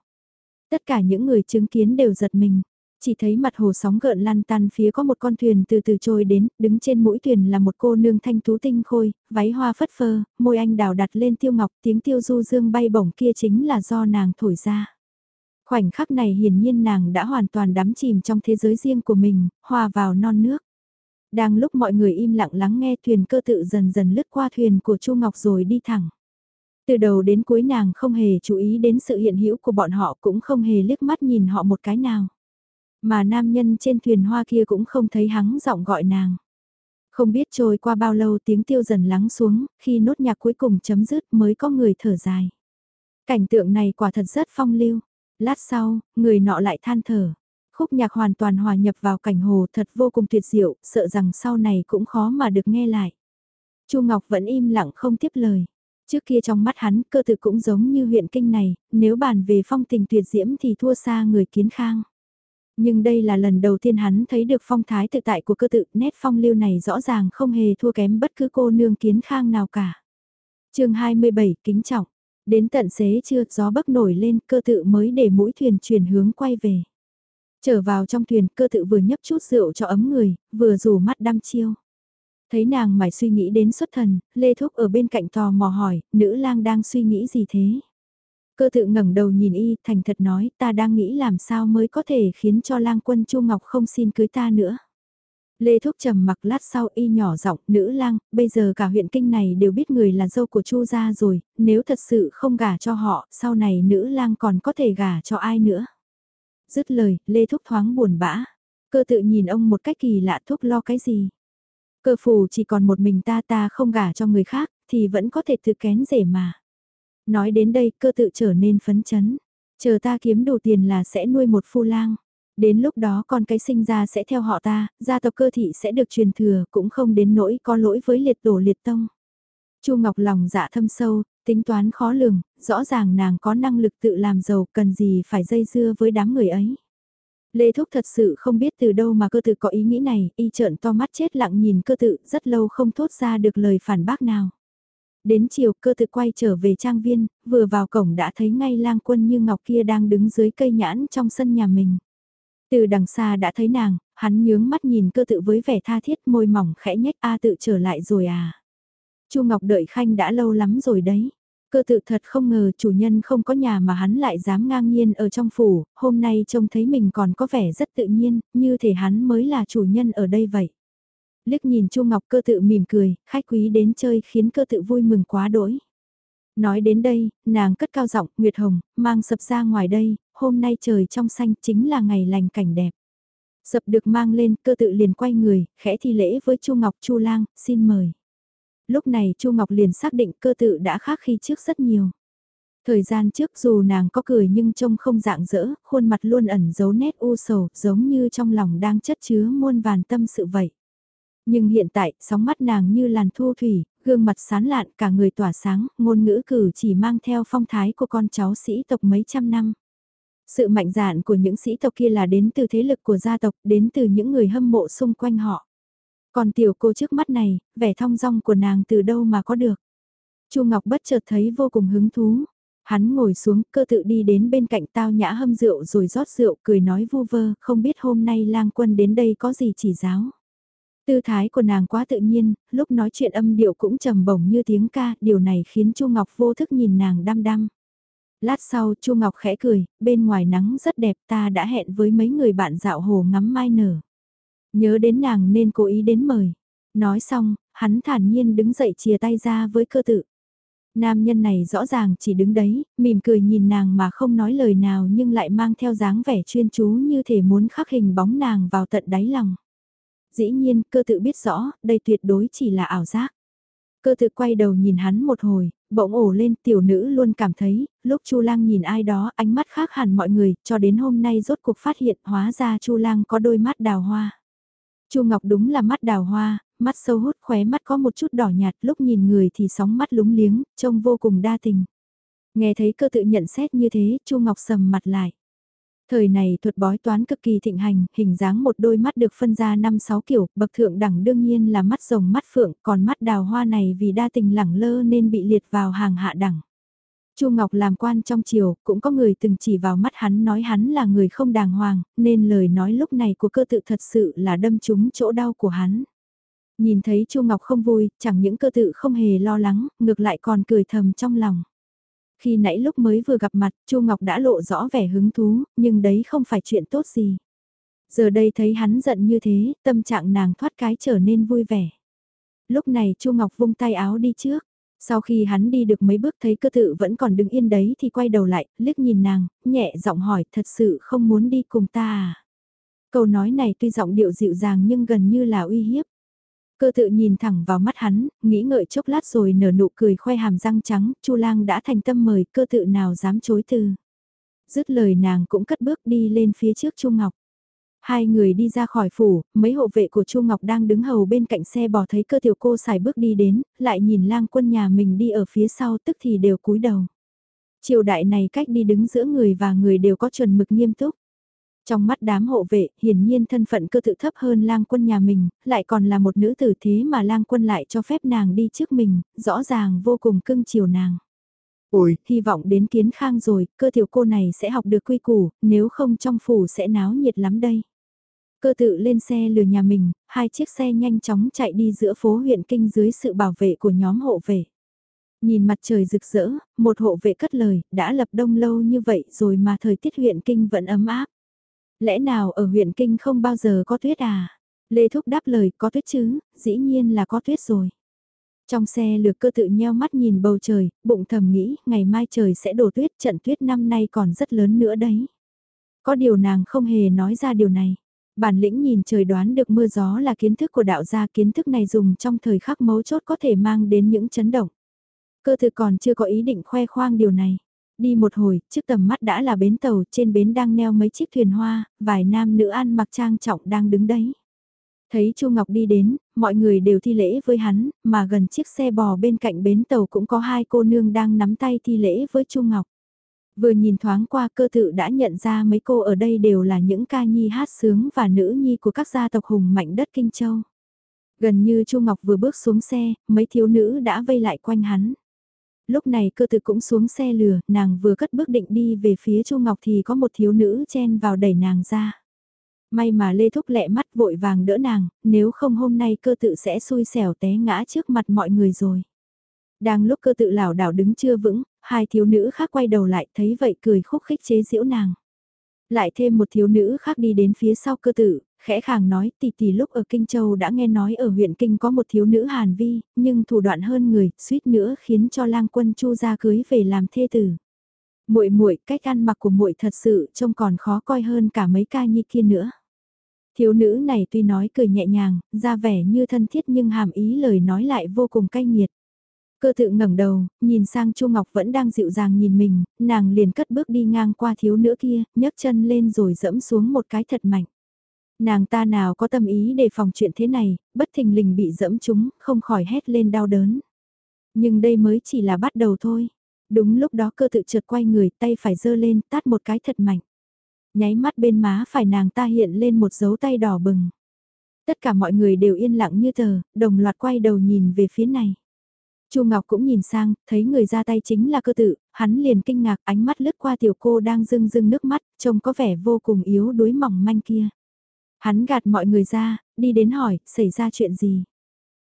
Tất cả những người chứng kiến đều giật mình. Chỉ thấy mặt hồ sóng gợn lan tan phía có một con thuyền từ từ trôi đến, đứng trên mũi thuyền là một cô nương thanh tú tinh khôi, váy hoa phất phơ, môi anh đào đặt lên tiêu ngọc tiếng tiêu du dương bay bổng kia chính là do nàng thổi ra. Khoảnh khắc này hiển nhiên nàng đã hoàn toàn đắm chìm trong thế giới riêng của mình, hòa vào non nước. Đang lúc mọi người im lặng lắng nghe thuyền cơ tự dần dần lướt qua thuyền của Chu Ngọc rồi đi thẳng. Từ đầu đến cuối nàng không hề chú ý đến sự hiện hữu của bọn họ cũng không hề liếc mắt nhìn họ một cái nào. Mà nam nhân trên thuyền hoa kia cũng không thấy hắn giọng gọi nàng. Không biết trôi qua bao lâu tiếng tiêu dần lắng xuống, khi nốt nhạc cuối cùng chấm dứt mới có người thở dài. Cảnh tượng này quả thật rất phong lưu. Lát sau, người nọ lại than thở. Khúc nhạc hoàn toàn hòa nhập vào cảnh hồ thật vô cùng tuyệt diệu, sợ rằng sau này cũng khó mà được nghe lại. Chu Ngọc vẫn im lặng không tiếp lời. Trước kia trong mắt hắn cơ tự cũng giống như huyện kinh này, nếu bàn về phong tình tuyệt diễm thì thua xa người kiến khang. Nhưng đây là lần đầu tiên hắn thấy được phong thái tự tại của cơ tự, nét phong lưu này rõ ràng không hề thua kém bất cứ cô nương kiến khang nào cả. chương 27, kính trọng. Đến tận xế trưa, gió bấc nổi lên, cơ tự mới để mũi thuyền chuyển hướng quay về. Trở vào trong thuyền, cơ tự vừa nhấp chút rượu cho ấm người, vừa rủ mắt đăm chiêu. Thấy nàng mải suy nghĩ đến xuất thần, Lê Thúc ở bên cạnh tò mò hỏi, nữ lang đang suy nghĩ gì thế? Cơ tự ngẩng đầu nhìn y, thành thật nói, ta đang nghĩ làm sao mới có thể khiến cho lang quân Chu Ngọc không xin cưới ta nữa. Lê Thúc trầm mặc lát sau y nhỏ giọng, nữ lang, bây giờ cả huyện kinh này đều biết người là dâu của Chu gia rồi, nếu thật sự không gả cho họ, sau này nữ lang còn có thể gả cho ai nữa. Dứt lời, Lê Thúc thoáng buồn bã. Cơ tự nhìn ông một cách kỳ lạ Thúc lo cái gì. Cơ phù chỉ còn một mình ta ta không gả cho người khác, thì vẫn có thể tự kén rể mà. Nói đến đây cơ tự trở nên phấn chấn. Chờ ta kiếm đủ tiền là sẽ nuôi một phu lang. Đến lúc đó con cái sinh ra sẽ theo họ ta, gia tộc cơ thị sẽ được truyền thừa cũng không đến nỗi có lỗi với liệt tổ liệt tông. Chu Ngọc lòng dạ thâm sâu, tính toán khó lường, rõ ràng nàng có năng lực tự làm giàu cần gì phải dây dưa với đám người ấy. Lê Thúc thật sự không biết từ đâu mà cơ tự có ý nghĩ này, y trợn to mắt chết lặng nhìn cơ tự rất lâu không thốt ra được lời phản bác nào. Đến chiều cơ tự quay trở về trang viên, vừa vào cổng đã thấy ngay lang quân như ngọc kia đang đứng dưới cây nhãn trong sân nhà mình. Từ đằng xa đã thấy nàng, hắn nhướng mắt nhìn cơ tự với vẻ tha thiết môi mỏng khẽ nhếch A tự trở lại rồi à. Chu Ngọc đợi khanh đã lâu lắm rồi đấy. Cơ tự thật không ngờ chủ nhân không có nhà mà hắn lại dám ngang nhiên ở trong phủ, hôm nay trông thấy mình còn có vẻ rất tự nhiên, như thể hắn mới là chủ nhân ở đây vậy. Liếc nhìn Chu Ngọc cơ tự mỉm cười, khách quý đến chơi khiến cơ tự vui mừng quá đỗi. Nói đến đây, nàng cất cao giọng, Nguyệt Hồng, mang sập ra ngoài đây, hôm nay trời trong xanh chính là ngày lành cảnh đẹp. Sập được mang lên, cơ tự liền quay người, khẽ thi lễ với Chu Ngọc Chu Lang, xin mời. Lúc này Chu Ngọc liền xác định cơ tự đã khác khi trước rất nhiều. Thời gian trước dù nàng có cười nhưng trông không dạng dỡ, khuôn mặt luôn ẩn giấu nét u sầu, giống như trong lòng đang chất chứa muôn vàn tâm sự vậy. Nhưng hiện tại, sóng mắt nàng như làn thu thủy, gương mặt sán lạn cả người tỏa sáng, ngôn ngữ cử chỉ mang theo phong thái của con cháu sĩ tộc mấy trăm năm. Sự mạnh dạn của những sĩ tộc kia là đến từ thế lực của gia tộc, đến từ những người hâm mộ xung quanh họ. Còn tiểu cô trước mắt này, vẻ thong dong của nàng từ đâu mà có được. Chu Ngọc bất chợt thấy vô cùng hứng thú. Hắn ngồi xuống, cơ tự đi đến bên cạnh tao nhã hâm rượu rồi rót rượu, cười nói vu vơ, không biết hôm nay lang quân đến đây có gì chỉ giáo. Tư thái của nàng quá tự nhiên, lúc nói chuyện âm điệu cũng trầm bổng như tiếng ca, điều này khiến Chu Ngọc vô thức nhìn nàng đăm đăm. Lát sau Chu Ngọc khẽ cười, bên ngoài nắng rất đẹp ta đã hẹn với mấy người bạn dạo hồ ngắm mai nở. Nhớ đến nàng nên cố ý đến mời. Nói xong, hắn thản nhiên đứng dậy chia tay ra với cơ tự. Nam nhân này rõ ràng chỉ đứng đấy, mỉm cười nhìn nàng mà không nói lời nào nhưng lại mang theo dáng vẻ chuyên chú như thể muốn khắc hình bóng nàng vào tận đáy lòng. Dĩ nhiên, cơ tự biết rõ, đây tuyệt đối chỉ là ảo giác. Cơ tự quay đầu nhìn hắn một hồi, bỗng ổ lên tiểu nữ luôn cảm thấy, lúc Chu Lang nhìn ai đó ánh mắt khác hẳn mọi người, cho đến hôm nay rốt cuộc phát hiện hóa ra Chu Lang có đôi mắt đào hoa. Chu Ngọc đúng là mắt đào hoa, mắt sâu hút khóe mắt có một chút đỏ nhạt lúc nhìn người thì sóng mắt lúng liếng, trông vô cùng đa tình. Nghe thấy cơ tự nhận xét như thế, Chu Ngọc sầm mặt lại. Thời này thuật bói toán cực kỳ thịnh hành, hình dáng một đôi mắt được phân ra 5-6 kiểu, bậc thượng đẳng đương nhiên là mắt rồng mắt phượng, còn mắt đào hoa này vì đa tình lẳng lơ nên bị liệt vào hàng hạ đẳng. Chu Ngọc làm quan trong triều, cũng có người từng chỉ vào mắt hắn nói hắn là người không đàng hoàng, nên lời nói lúc này của cơ tự thật sự là đâm trúng chỗ đau của hắn. Nhìn thấy Chu Ngọc không vui, chẳng những cơ tự không hề lo lắng, ngược lại còn cười thầm trong lòng. Khi nãy lúc mới vừa gặp mặt, Chu Ngọc đã lộ rõ vẻ hứng thú, nhưng đấy không phải chuyện tốt gì. Giờ đây thấy hắn giận như thế, tâm trạng nàng thoát cái trở nên vui vẻ. Lúc này Chu Ngọc vung tay áo đi trước. Sau khi hắn đi được mấy bước thấy cơ tự vẫn còn đứng yên đấy thì quay đầu lại, liếc nhìn nàng, nhẹ giọng hỏi thật sự không muốn đi cùng ta à. Câu nói này tuy giọng điệu dịu dàng nhưng gần như là uy hiếp. Cơ tự nhìn thẳng vào mắt hắn, nghĩ ngợi chốc lát rồi nở nụ cười khoe hàm răng trắng, Chu lang đã thành tâm mời cơ tự nào dám chối từ. Dứt lời nàng cũng cất bước đi lên phía trước Chu Ngọc. Hai người đi ra khỏi phủ, mấy hộ vệ của Chu Ngọc đang đứng hầu bên cạnh xe bò thấy cơ tiểu cô xài bước đi đến, lại nhìn lang quân nhà mình đi ở phía sau tức thì đều cúi đầu. Triều đại này cách đi đứng giữa người và người đều có chuẩn mực nghiêm túc. Trong mắt đám hộ vệ, hiển nhiên thân phận cơ tự thấp hơn lang quân nhà mình, lại còn là một nữ tử thế mà lang quân lại cho phép nàng đi trước mình, rõ ràng vô cùng cưng chiều nàng. Ôi, hy vọng đến kiến khang rồi, cơ tiểu cô này sẽ học được quy củ, nếu không trong phủ sẽ náo nhiệt lắm đây. Cơ tự lên xe lừa nhà mình, hai chiếc xe nhanh chóng chạy đi giữa phố huyện kinh dưới sự bảo vệ của nhóm hộ vệ. Nhìn mặt trời rực rỡ, một hộ vệ cất lời, đã lập đông lâu như vậy rồi mà thời tiết huyện kinh vẫn ấm áp. Lẽ nào ở huyện Kinh không bao giờ có tuyết à? Lê Thúc đáp lời có tuyết chứ, dĩ nhiên là có tuyết rồi. Trong xe lược cơ tự nheo mắt nhìn bầu trời, bụng thầm nghĩ ngày mai trời sẽ đổ tuyết trận tuyết năm nay còn rất lớn nữa đấy. Có điều nàng không hề nói ra điều này. Bản lĩnh nhìn trời đoán được mưa gió là kiến thức của đạo gia kiến thức này dùng trong thời khắc mấu chốt có thể mang đến những chấn động. Cơ thực còn chưa có ý định khoe khoang điều này. Đi một hồi, trước tầm mắt đã là bến tàu, trên bến đang neo mấy chiếc thuyền hoa, vài nam nữ ăn mặc trang trọng đang đứng đấy. Thấy Chu Ngọc đi đến, mọi người đều thi lễ với hắn, mà gần chiếc xe bò bên cạnh bến tàu cũng có hai cô nương đang nắm tay thi lễ với Chu Ngọc. Vừa nhìn thoáng qua cơ tự đã nhận ra mấy cô ở đây đều là những ca nhi hát sướng và nữ nhi của các gia tộc hùng mạnh đất Kinh Châu. Gần như Chu Ngọc vừa bước xuống xe, mấy thiếu nữ đã vây lại quanh hắn lúc này cơ tự cũng xuống xe lừa, nàng vừa cất bước định đi về phía Chu Ngọc thì có một thiếu nữ chen vào đẩy nàng ra. May mà Lê Thúc lẹ mắt vội vàng đỡ nàng, nếu không hôm nay cơ tự sẽ xui xẻo té ngã trước mặt mọi người rồi. Đang lúc cơ tự lảo đảo đứng chưa vững, hai thiếu nữ khác quay đầu lại thấy vậy cười khúc khích chế giễu nàng. Lại thêm một thiếu nữ khác đi đến phía sau cơ tự, khẽ khàng nói tỷ tỷ lúc ở Kinh Châu đã nghe nói ở huyện Kinh có một thiếu nữ Hàn Vi, nhưng thủ đoạn hơn người, suýt nữa khiến cho lang quân chu ra cưới về làm thê tử. muội muội cách ăn mặc của muội thật sự trông còn khó coi hơn cả mấy ca nhi kia nữa. Thiếu nữ này tuy nói cười nhẹ nhàng, ra vẻ như thân thiết nhưng hàm ý lời nói lại vô cùng cay nghiệt. Cơ tự ngẩng đầu, nhìn sang Chu Ngọc vẫn đang dịu dàng nhìn mình, nàng liền cất bước đi ngang qua thiếu nữ kia, nhấc chân lên rồi dẫm xuống một cái thật mạnh. Nàng ta nào có tâm ý để phòng chuyện thế này, bất thình lình bị dẫm chúng, không khỏi hét lên đau đớn. Nhưng đây mới chỉ là bắt đầu thôi. Đúng lúc đó cơ tự trượt quay người tay phải giơ lên tát một cái thật mạnh. Nháy mắt bên má phải nàng ta hiện lên một dấu tay đỏ bừng. Tất cả mọi người đều yên lặng như tờ, đồng loạt quay đầu nhìn về phía này. Chu Ngọc cũng nhìn sang, thấy người ra tay chính là cơ tự, hắn liền kinh ngạc ánh mắt lướt qua tiểu cô đang rưng rưng nước mắt, trông có vẻ vô cùng yếu đuối mỏng manh kia. Hắn gạt mọi người ra, đi đến hỏi, xảy ra chuyện gì?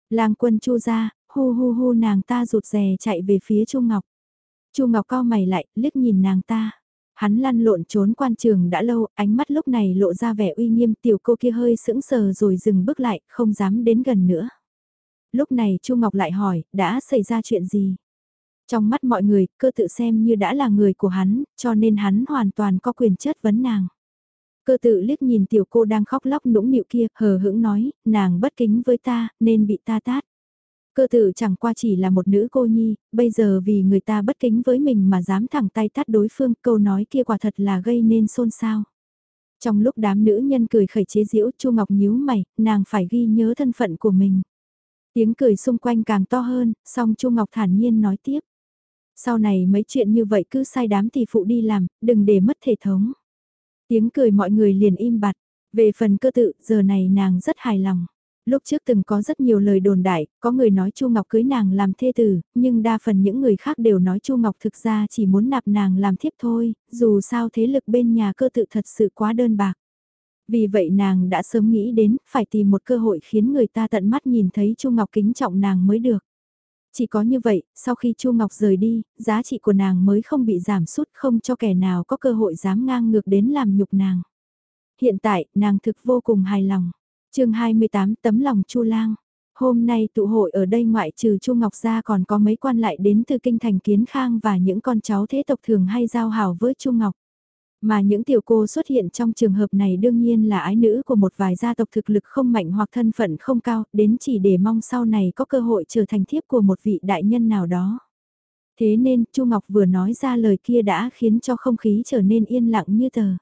Lang quân chu ra, hu hu hu nàng ta rụt rè chạy về phía Chu Ngọc. Chu Ngọc cao mày lại, liếc nhìn nàng ta. Hắn lăn lộn trốn quan trường đã lâu, ánh mắt lúc này lộ ra vẻ uy nghiêm tiểu cô kia hơi sững sờ rồi dừng bước lại, không dám đến gần nữa. Lúc này Chu Ngọc lại hỏi, đã xảy ra chuyện gì? Trong mắt mọi người, cơ tự xem như đã là người của hắn, cho nên hắn hoàn toàn có quyền chất vấn nàng. Cơ tự liếc nhìn tiểu cô đang khóc lóc nũng nịu kia, hờ hững nói, nàng bất kính với ta, nên bị ta tát. Cơ tự chẳng qua chỉ là một nữ cô nhi, bây giờ vì người ta bất kính với mình mà dám thẳng tay tát đối phương, câu nói kia quả thật là gây nên xôn xao. Trong lúc đám nữ nhân cười khẩy chế giễu, Chu Ngọc nhíu mày, nàng phải ghi nhớ thân phận của mình. Tiếng cười xung quanh càng to hơn, song Chu Ngọc thản nhiên nói tiếp. Sau này mấy chuyện như vậy cứ sai đám thì phụ đi làm, đừng để mất thể thống. Tiếng cười mọi người liền im bặt. Về phần cơ tự, giờ này nàng rất hài lòng. Lúc trước từng có rất nhiều lời đồn đại, có người nói Chu Ngọc cưới nàng làm thê tử, nhưng đa phần những người khác đều nói Chu Ngọc thực ra chỉ muốn nạp nàng làm thiếp thôi, dù sao thế lực bên nhà cơ tự thật sự quá đơn bạc. Vì vậy nàng đã sớm nghĩ đến, phải tìm một cơ hội khiến người ta tận mắt nhìn thấy Chu Ngọc kính trọng nàng mới được. Chỉ có như vậy, sau khi Chu Ngọc rời đi, giá trị của nàng mới không bị giảm sút không cho kẻ nào có cơ hội dám ngang ngược đến làm nhục nàng. Hiện tại, nàng thực vô cùng hài lòng. chương 28 tấm lòng Chu Lang. Hôm nay tụ hội ở đây ngoại trừ Chu Ngọc ra còn có mấy quan lại đến từ kinh thành Kiến Khang và những con cháu thế tộc thường hay giao hảo với Chu Ngọc. Mà những tiểu cô xuất hiện trong trường hợp này đương nhiên là ái nữ của một vài gia tộc thực lực không mạnh hoặc thân phận không cao, đến chỉ để mong sau này có cơ hội trở thành thiếp của một vị đại nhân nào đó. Thế nên, Chu Ngọc vừa nói ra lời kia đã khiến cho không khí trở nên yên lặng như tờ.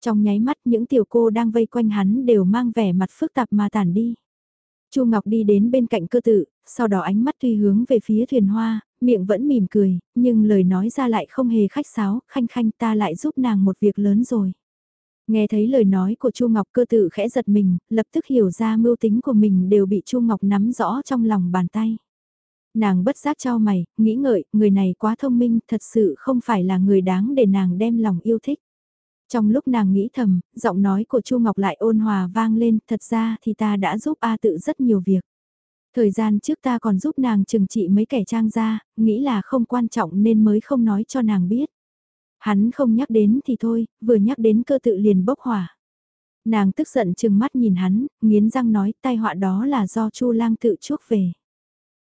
Trong nháy mắt những tiểu cô đang vây quanh hắn đều mang vẻ mặt phức tạp mà tản đi. Chu Ngọc đi đến bên cạnh cơ tự, sau đó ánh mắt tuy hướng về phía thuyền hoa, miệng vẫn mỉm cười, nhưng lời nói ra lại không hề khách sáo, khanh khanh ta lại giúp nàng một việc lớn rồi. Nghe thấy lời nói của Chu Ngọc cơ tự khẽ giật mình, lập tức hiểu ra mưu tính của mình đều bị Chu Ngọc nắm rõ trong lòng bàn tay. Nàng bất giác cho mày, nghĩ ngợi, người này quá thông minh, thật sự không phải là người đáng để nàng đem lòng yêu thích. Trong lúc nàng nghĩ thầm, giọng nói của Chu Ngọc lại ôn hòa vang lên, thật ra thì ta đã giúp A tự rất nhiều việc. Thời gian trước ta còn giúp nàng trừng trị mấy kẻ trang ra, nghĩ là không quan trọng nên mới không nói cho nàng biết. Hắn không nhắc đến thì thôi, vừa nhắc đến cơ tự liền bốc hỏa. Nàng tức giận chừng mắt nhìn hắn, nghiến răng nói tai họa đó là do Chu lang tự chuốc về.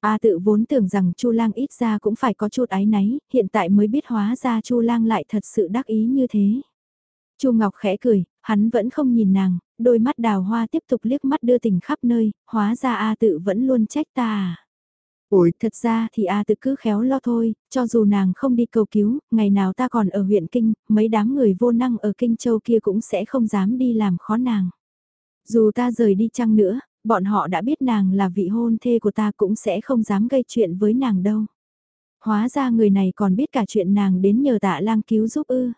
A tự vốn tưởng rằng Chu lang ít ra cũng phải có chút ái náy, hiện tại mới biết hóa ra Chu lang lại thật sự đắc ý như thế. Chu Ngọc khẽ cười, hắn vẫn không nhìn nàng, đôi mắt đào hoa tiếp tục liếc mắt đưa tình khắp nơi, hóa ra A tự vẫn luôn trách ta à. Ôi, thật ra thì A tự cứ khéo lo thôi, cho dù nàng không đi cầu cứu, ngày nào ta còn ở huyện Kinh, mấy đám người vô năng ở Kinh Châu kia cũng sẽ không dám đi làm khó nàng. Dù ta rời đi chăng nữa, bọn họ đã biết nàng là vị hôn thê của ta cũng sẽ không dám gây chuyện với nàng đâu. Hóa ra người này còn biết cả chuyện nàng đến nhờ tạ lang cứu giúp ư.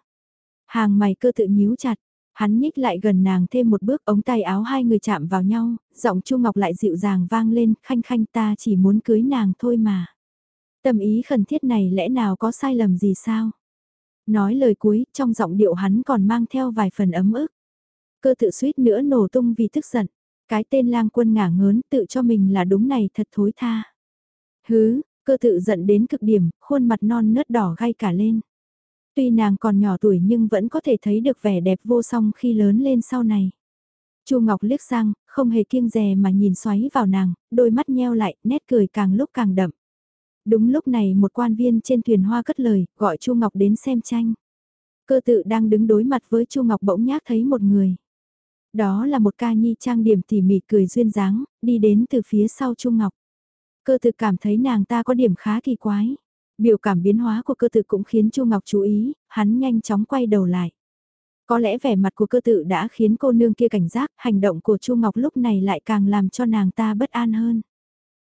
Hàng mày cơ tự nhíu chặt, hắn nhích lại gần nàng thêm một bước ống tay áo hai người chạm vào nhau, giọng Chu Ngọc lại dịu dàng vang lên, khanh khanh ta chỉ muốn cưới nàng thôi mà. Tâm ý khẩn thiết này lẽ nào có sai lầm gì sao? Nói lời cuối, trong giọng điệu hắn còn mang theo vài phần ấm ức. Cơ tự suýt nữa nổ tung vì tức giận. Cái tên lang quân ngả ngớn tự cho mình là đúng này thật thối tha. Hứ, cơ tự giận đến cực điểm, khuôn mặt non nớt đỏ gai cả lên. Tuy nàng còn nhỏ tuổi nhưng vẫn có thể thấy được vẻ đẹp vô song khi lớn lên sau này. Chu Ngọc liếc sang, không hề kiêng dè mà nhìn xoáy vào nàng, đôi mắt nheo lại, nét cười càng lúc càng đậm. Đúng lúc này một quan viên trên thuyền hoa cất lời, gọi Chu Ngọc đến xem tranh. Cơ tự đang đứng đối mặt với Chu Ngọc bỗng nhác thấy một người. Đó là một ca nhi trang điểm tỉ mỉ cười duyên dáng, đi đến từ phía sau Chu Ngọc. Cơ tự cảm thấy nàng ta có điểm khá kỳ quái. Biểu cảm biến hóa của cơ tự cũng khiến Chu Ngọc chú ý, hắn nhanh chóng quay đầu lại. Có lẽ vẻ mặt của cơ tự đã khiến cô nương kia cảnh giác, hành động của Chu Ngọc lúc này lại càng làm cho nàng ta bất an hơn.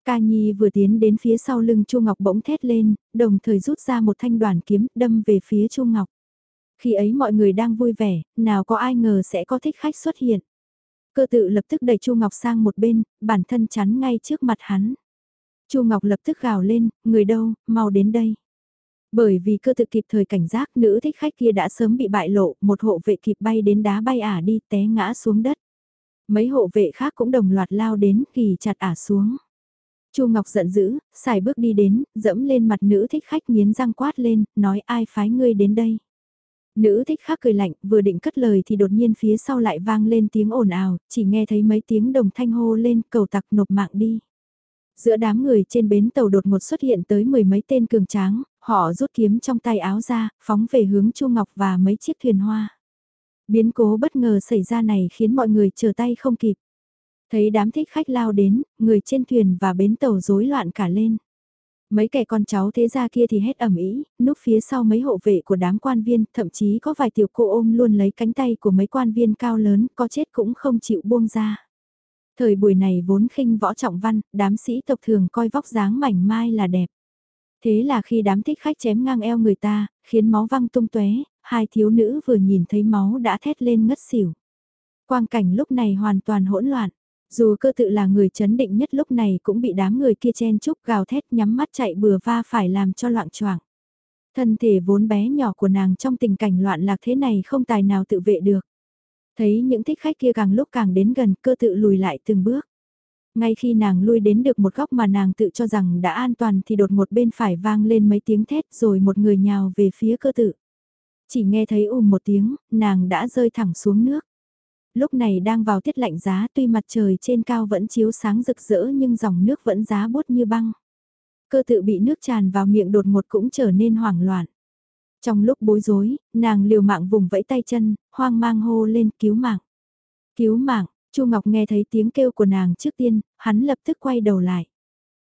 Ca Nhi vừa tiến đến phía sau lưng Chu Ngọc bỗng thét lên, đồng thời rút ra một thanh đoàn kiếm đâm về phía Chu Ngọc. Khi ấy mọi người đang vui vẻ, nào có ai ngờ sẽ có thích khách xuất hiện. Cơ tự lập tức đẩy Chu Ngọc sang một bên, bản thân chắn ngay trước mặt hắn. Chu Ngọc lập tức gào lên, người đâu, mau đến đây. Bởi vì cơ tự kịp thời cảnh giác nữ thích khách kia đã sớm bị bại lộ, một hộ vệ kịp bay đến đá bay ả đi té ngã xuống đất. Mấy hộ vệ khác cũng đồng loạt lao đến kỳ chặt ả xuống. Chu Ngọc giận dữ, xài bước đi đến, dẫm lên mặt nữ thích khách nghiến răng quát lên, nói ai phái ngươi đến đây. Nữ thích khác cười lạnh, vừa định cất lời thì đột nhiên phía sau lại vang lên tiếng ồn ào, chỉ nghe thấy mấy tiếng đồng thanh hô lên cầu tặc nộp mạng đi. Giữa đám người trên bến tàu đột ngột xuất hiện tới mười mấy tên cường tráng, họ rút kiếm trong tay áo ra, phóng về hướng Chu Ngọc và mấy chiếc thuyền hoa. Biến cố bất ngờ xảy ra này khiến mọi người chờ tay không kịp. Thấy đám thích khách lao đến, người trên thuyền và bến tàu rối loạn cả lên. Mấy kẻ con cháu thế gia kia thì hét ẩm ý, núp phía sau mấy hộ vệ của đám quan viên, thậm chí có vài tiểu cô ôm luôn lấy cánh tay của mấy quan viên cao lớn, có chết cũng không chịu buông ra. Thời buổi này vốn khinh võ trọng văn, đám sĩ tộc thường coi vóc dáng mảnh mai là đẹp. Thế là khi đám thích khách chém ngang eo người ta, khiến máu văng tung tóe, hai thiếu nữ vừa nhìn thấy máu đã thét lên ngất xỉu. Quang cảnh lúc này hoàn toàn hỗn loạn. Dù cơ tự là người chấn định nhất lúc này cũng bị đám người kia chen chúc gào thét nhắm mắt chạy bừa va phải làm cho loạn choạng. Thân thể vốn bé nhỏ của nàng trong tình cảnh loạn lạc thế này không tài nào tự vệ được. Thấy những thích khách kia càng lúc càng đến gần cơ tự lùi lại từng bước. Ngay khi nàng lui đến được một góc mà nàng tự cho rằng đã an toàn thì đột một bên phải vang lên mấy tiếng thét rồi một người nhào về phía cơ tự. Chỉ nghe thấy ùm một tiếng, nàng đã rơi thẳng xuống nước lúc này đang vào tiết lạnh giá tuy mặt trời trên cao vẫn chiếu sáng rực rỡ nhưng dòng nước vẫn giá bút như băng. Cơ tự bị nước tràn vào miệng đột ngột cũng trở nên hoảng loạn. Trong lúc bối rối, nàng liều mạng vùng vẫy tay chân, hoang mang hô lên cứu mạng. Cứu mạng, Chu Ngọc nghe thấy tiếng kêu của nàng trước tiên, hắn lập tức quay đầu lại.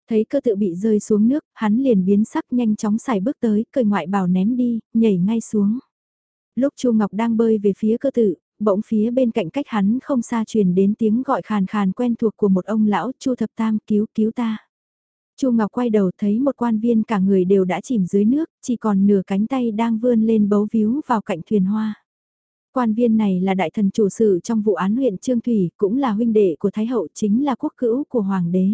Thấy cơ tự bị rơi xuống nước, hắn liền biến sắc nhanh chóng xài bước tới, cởi ngoại bảo ném đi, nhảy ngay xuống. Lúc Chu Ngọc đang bơi về phía cơ tự, bỗng phía bên cạnh cách hắn không xa truyền đến tiếng gọi khàn khàn quen thuộc của một ông lão Chu Thập Tam cứu cứu ta. Chu Ngọc quay đầu thấy một quan viên cả người đều đã chìm dưới nước, chỉ còn nửa cánh tay đang vươn lên bấu víu vào cạnh thuyền hoa. Quan viên này là đại thần chủ sự trong vụ án huyện Trương Thủy, cũng là huynh đệ của Thái Hậu chính là quốc cữu của Hoàng đế.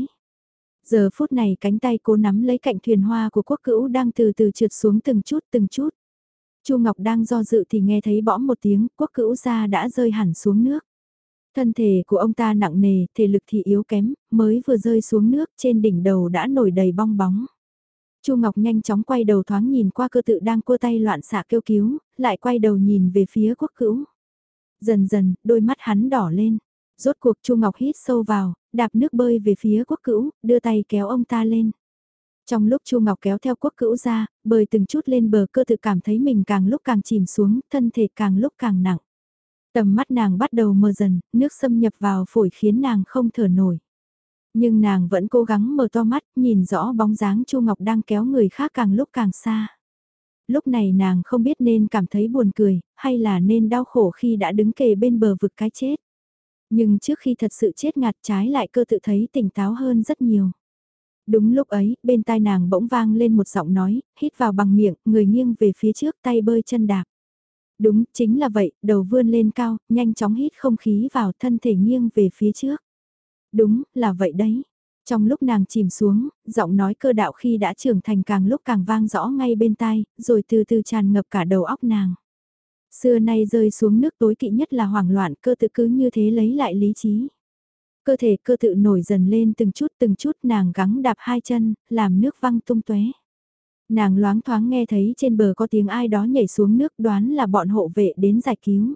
Giờ phút này cánh tay cố nắm lấy cạnh thuyền hoa của quốc cữu đang từ từ trượt xuống từng chút từng chút. Chu Ngọc đang do dự thì nghe thấy bõm một tiếng, quốc cữu ra đã rơi hẳn xuống nước. Thân thể của ông ta nặng nề, thể lực thì yếu kém, mới vừa rơi xuống nước trên đỉnh đầu đã nổi đầy bong bóng. Chu Ngọc nhanh chóng quay đầu thoáng nhìn qua cơ tự đang cua tay loạn xạ kêu cứu, lại quay đầu nhìn về phía quốc cữu. Dần dần, đôi mắt hắn đỏ lên. Rốt cuộc Chu Ngọc hít sâu vào, đạp nước bơi về phía quốc cữu, đưa tay kéo ông ta lên. Trong lúc Chu Ngọc kéo theo quốc cữu ra, bơi từng chút lên bờ cơ tự cảm thấy mình càng lúc càng chìm xuống, thân thể càng lúc càng nặng. Tầm mắt nàng bắt đầu mờ dần, nước xâm nhập vào phổi khiến nàng không thở nổi. Nhưng nàng vẫn cố gắng mở to mắt, nhìn rõ bóng dáng Chu Ngọc đang kéo người khác càng lúc càng xa. Lúc này nàng không biết nên cảm thấy buồn cười, hay là nên đau khổ khi đã đứng kề bên bờ vực cái chết. Nhưng trước khi thật sự chết ngạt trái lại cơ tự thấy tỉnh táo hơn rất nhiều. Đúng lúc ấy, bên tai nàng bỗng vang lên một giọng nói, hít vào bằng miệng, người nghiêng về phía trước tay bơi chân đạp. Đúng, chính là vậy, đầu vươn lên cao, nhanh chóng hít không khí vào thân thể nghiêng về phía trước. Đúng, là vậy đấy. Trong lúc nàng chìm xuống, giọng nói cơ đạo khi đã trưởng thành càng lúc càng vang rõ ngay bên tai, rồi từ từ tràn ngập cả đầu óc nàng. Xưa nay rơi xuống nước tối kỵ nhất là hoảng loạn cơ tự cứ như thế lấy lại lý trí. Cơ thể cơ tự nổi dần lên từng chút từng chút nàng gắng đạp hai chân, làm nước văng tung tóe. Nàng loáng thoáng nghe thấy trên bờ có tiếng ai đó nhảy xuống nước đoán là bọn hộ vệ đến giải cứu.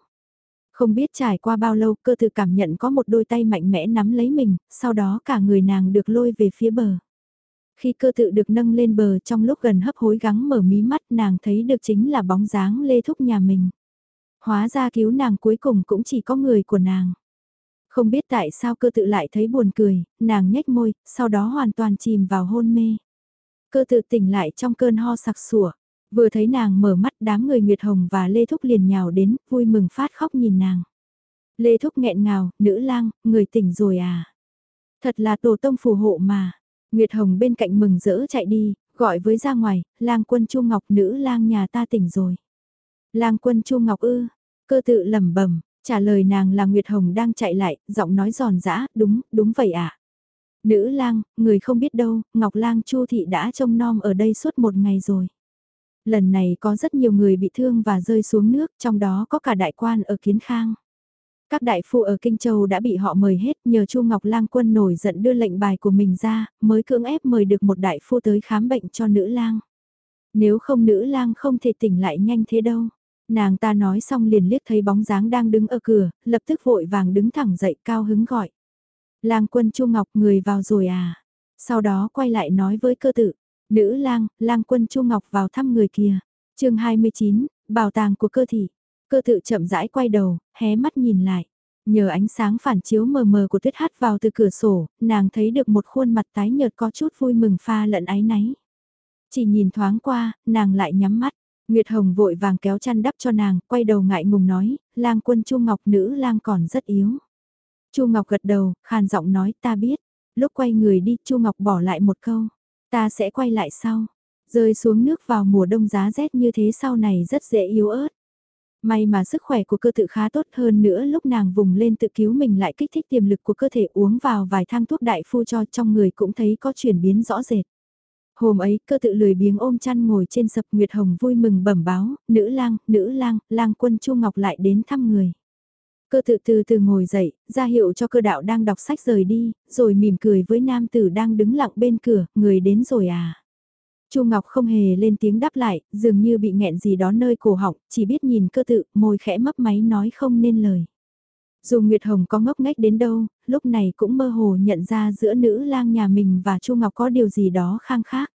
Không biết trải qua bao lâu cơ tự cảm nhận có một đôi tay mạnh mẽ nắm lấy mình, sau đó cả người nàng được lôi về phía bờ. Khi cơ tự được nâng lên bờ trong lúc gần hấp hối gắng mở mí mắt nàng thấy được chính là bóng dáng lê thúc nhà mình. Hóa ra cứu nàng cuối cùng cũng chỉ có người của nàng. Không biết tại sao cơ tự lại thấy buồn cười, nàng nhếch môi, sau đó hoàn toàn chìm vào hôn mê. Cơ tự tỉnh lại trong cơn ho sặc sủa. Vừa thấy nàng mở mắt đám người Nguyệt Hồng và Lê Thúc liền nhào đến, vui mừng phát khóc nhìn nàng. Lê Thúc nghẹn ngào, nữ lang, người tỉnh rồi à? Thật là tổ tông phù hộ mà. Nguyệt Hồng bên cạnh mừng rỡ chạy đi, gọi với ra ngoài, lang quân Chu Ngọc nữ lang nhà ta tỉnh rồi. Lang quân Chu Ngọc ư, cơ tự lẩm bẩm Trả lời nàng là Nguyệt Hồng đang chạy lại, giọng nói giòn giã, đúng, đúng vậy ạ. À. Nữ lang, người không biết đâu, Ngọc lang Chu Thị đã trông nom ở đây suốt một ngày rồi. Lần này có rất nhiều người bị thương và rơi xuống nước, trong đó có cả đại quan ở Kiến Khang. Các đại phu ở Kinh Châu đã bị họ mời hết nhờ Chu Ngọc Lang quân nổi giận đưa lệnh bài của mình ra, mới cưỡng ép mời được một đại phu tới khám bệnh cho nữ lang. Nếu không nữ lang không thể tỉnh lại nhanh thế đâu. Nàng ta nói xong liền liếc thấy bóng dáng đang đứng ở cửa, lập tức vội vàng đứng thẳng dậy cao hứng gọi. Lang quân Chu Ngọc người vào rồi à? Sau đó quay lại nói với cơ tự, nữ lang, lang quân Chu Ngọc vào thăm người kia. chương 29, bảo tàng của cơ thị. Cơ tự chậm rãi quay đầu, hé mắt nhìn lại. Nhờ ánh sáng phản chiếu mờ mờ của tuyết hát vào từ cửa sổ, nàng thấy được một khuôn mặt tái nhợt có chút vui mừng pha lẫn áy náy. Chỉ nhìn thoáng qua, nàng lại nhắm mắt. Nguyệt Hồng vội vàng kéo chăn đắp cho nàng, quay đầu ngại ngùng nói, lang quân Chu Ngọc nữ lang còn rất yếu. Chu Ngọc gật đầu, khàn giọng nói ta biết. Lúc quay người đi, Chu Ngọc bỏ lại một câu, ta sẽ quay lại sau. Rơi xuống nước vào mùa đông giá rét như thế sau này rất dễ yếu ớt. May mà sức khỏe của cơ tự khá tốt hơn nữa lúc nàng vùng lên tự cứu mình lại kích thích tiềm lực của cơ thể uống vào vài thang thuốc đại phu cho trong người cũng thấy có chuyển biến rõ rệt. Hôm ấy, cơ tự lười biếng ôm chăn ngồi trên sập Nguyệt Hồng vui mừng bẩm báo, nữ lang, nữ lang, lang quân Chu Ngọc lại đến thăm người. Cơ tự từ từ ngồi dậy, ra hiệu cho cơ đạo đang đọc sách rời đi, rồi mỉm cười với nam tử đang đứng lặng bên cửa, người đến rồi à. Chu Ngọc không hề lên tiếng đáp lại, dường như bị nghẹn gì đó nơi cổ họng, chỉ biết nhìn cơ tự, môi khẽ mấp máy nói không nên lời. Dù Nguyệt Hồng có ngốc nghếch đến đâu, lúc này cũng mơ hồ nhận ra giữa nữ lang nhà mình và Chu Ngọc có điều gì đó khang khác.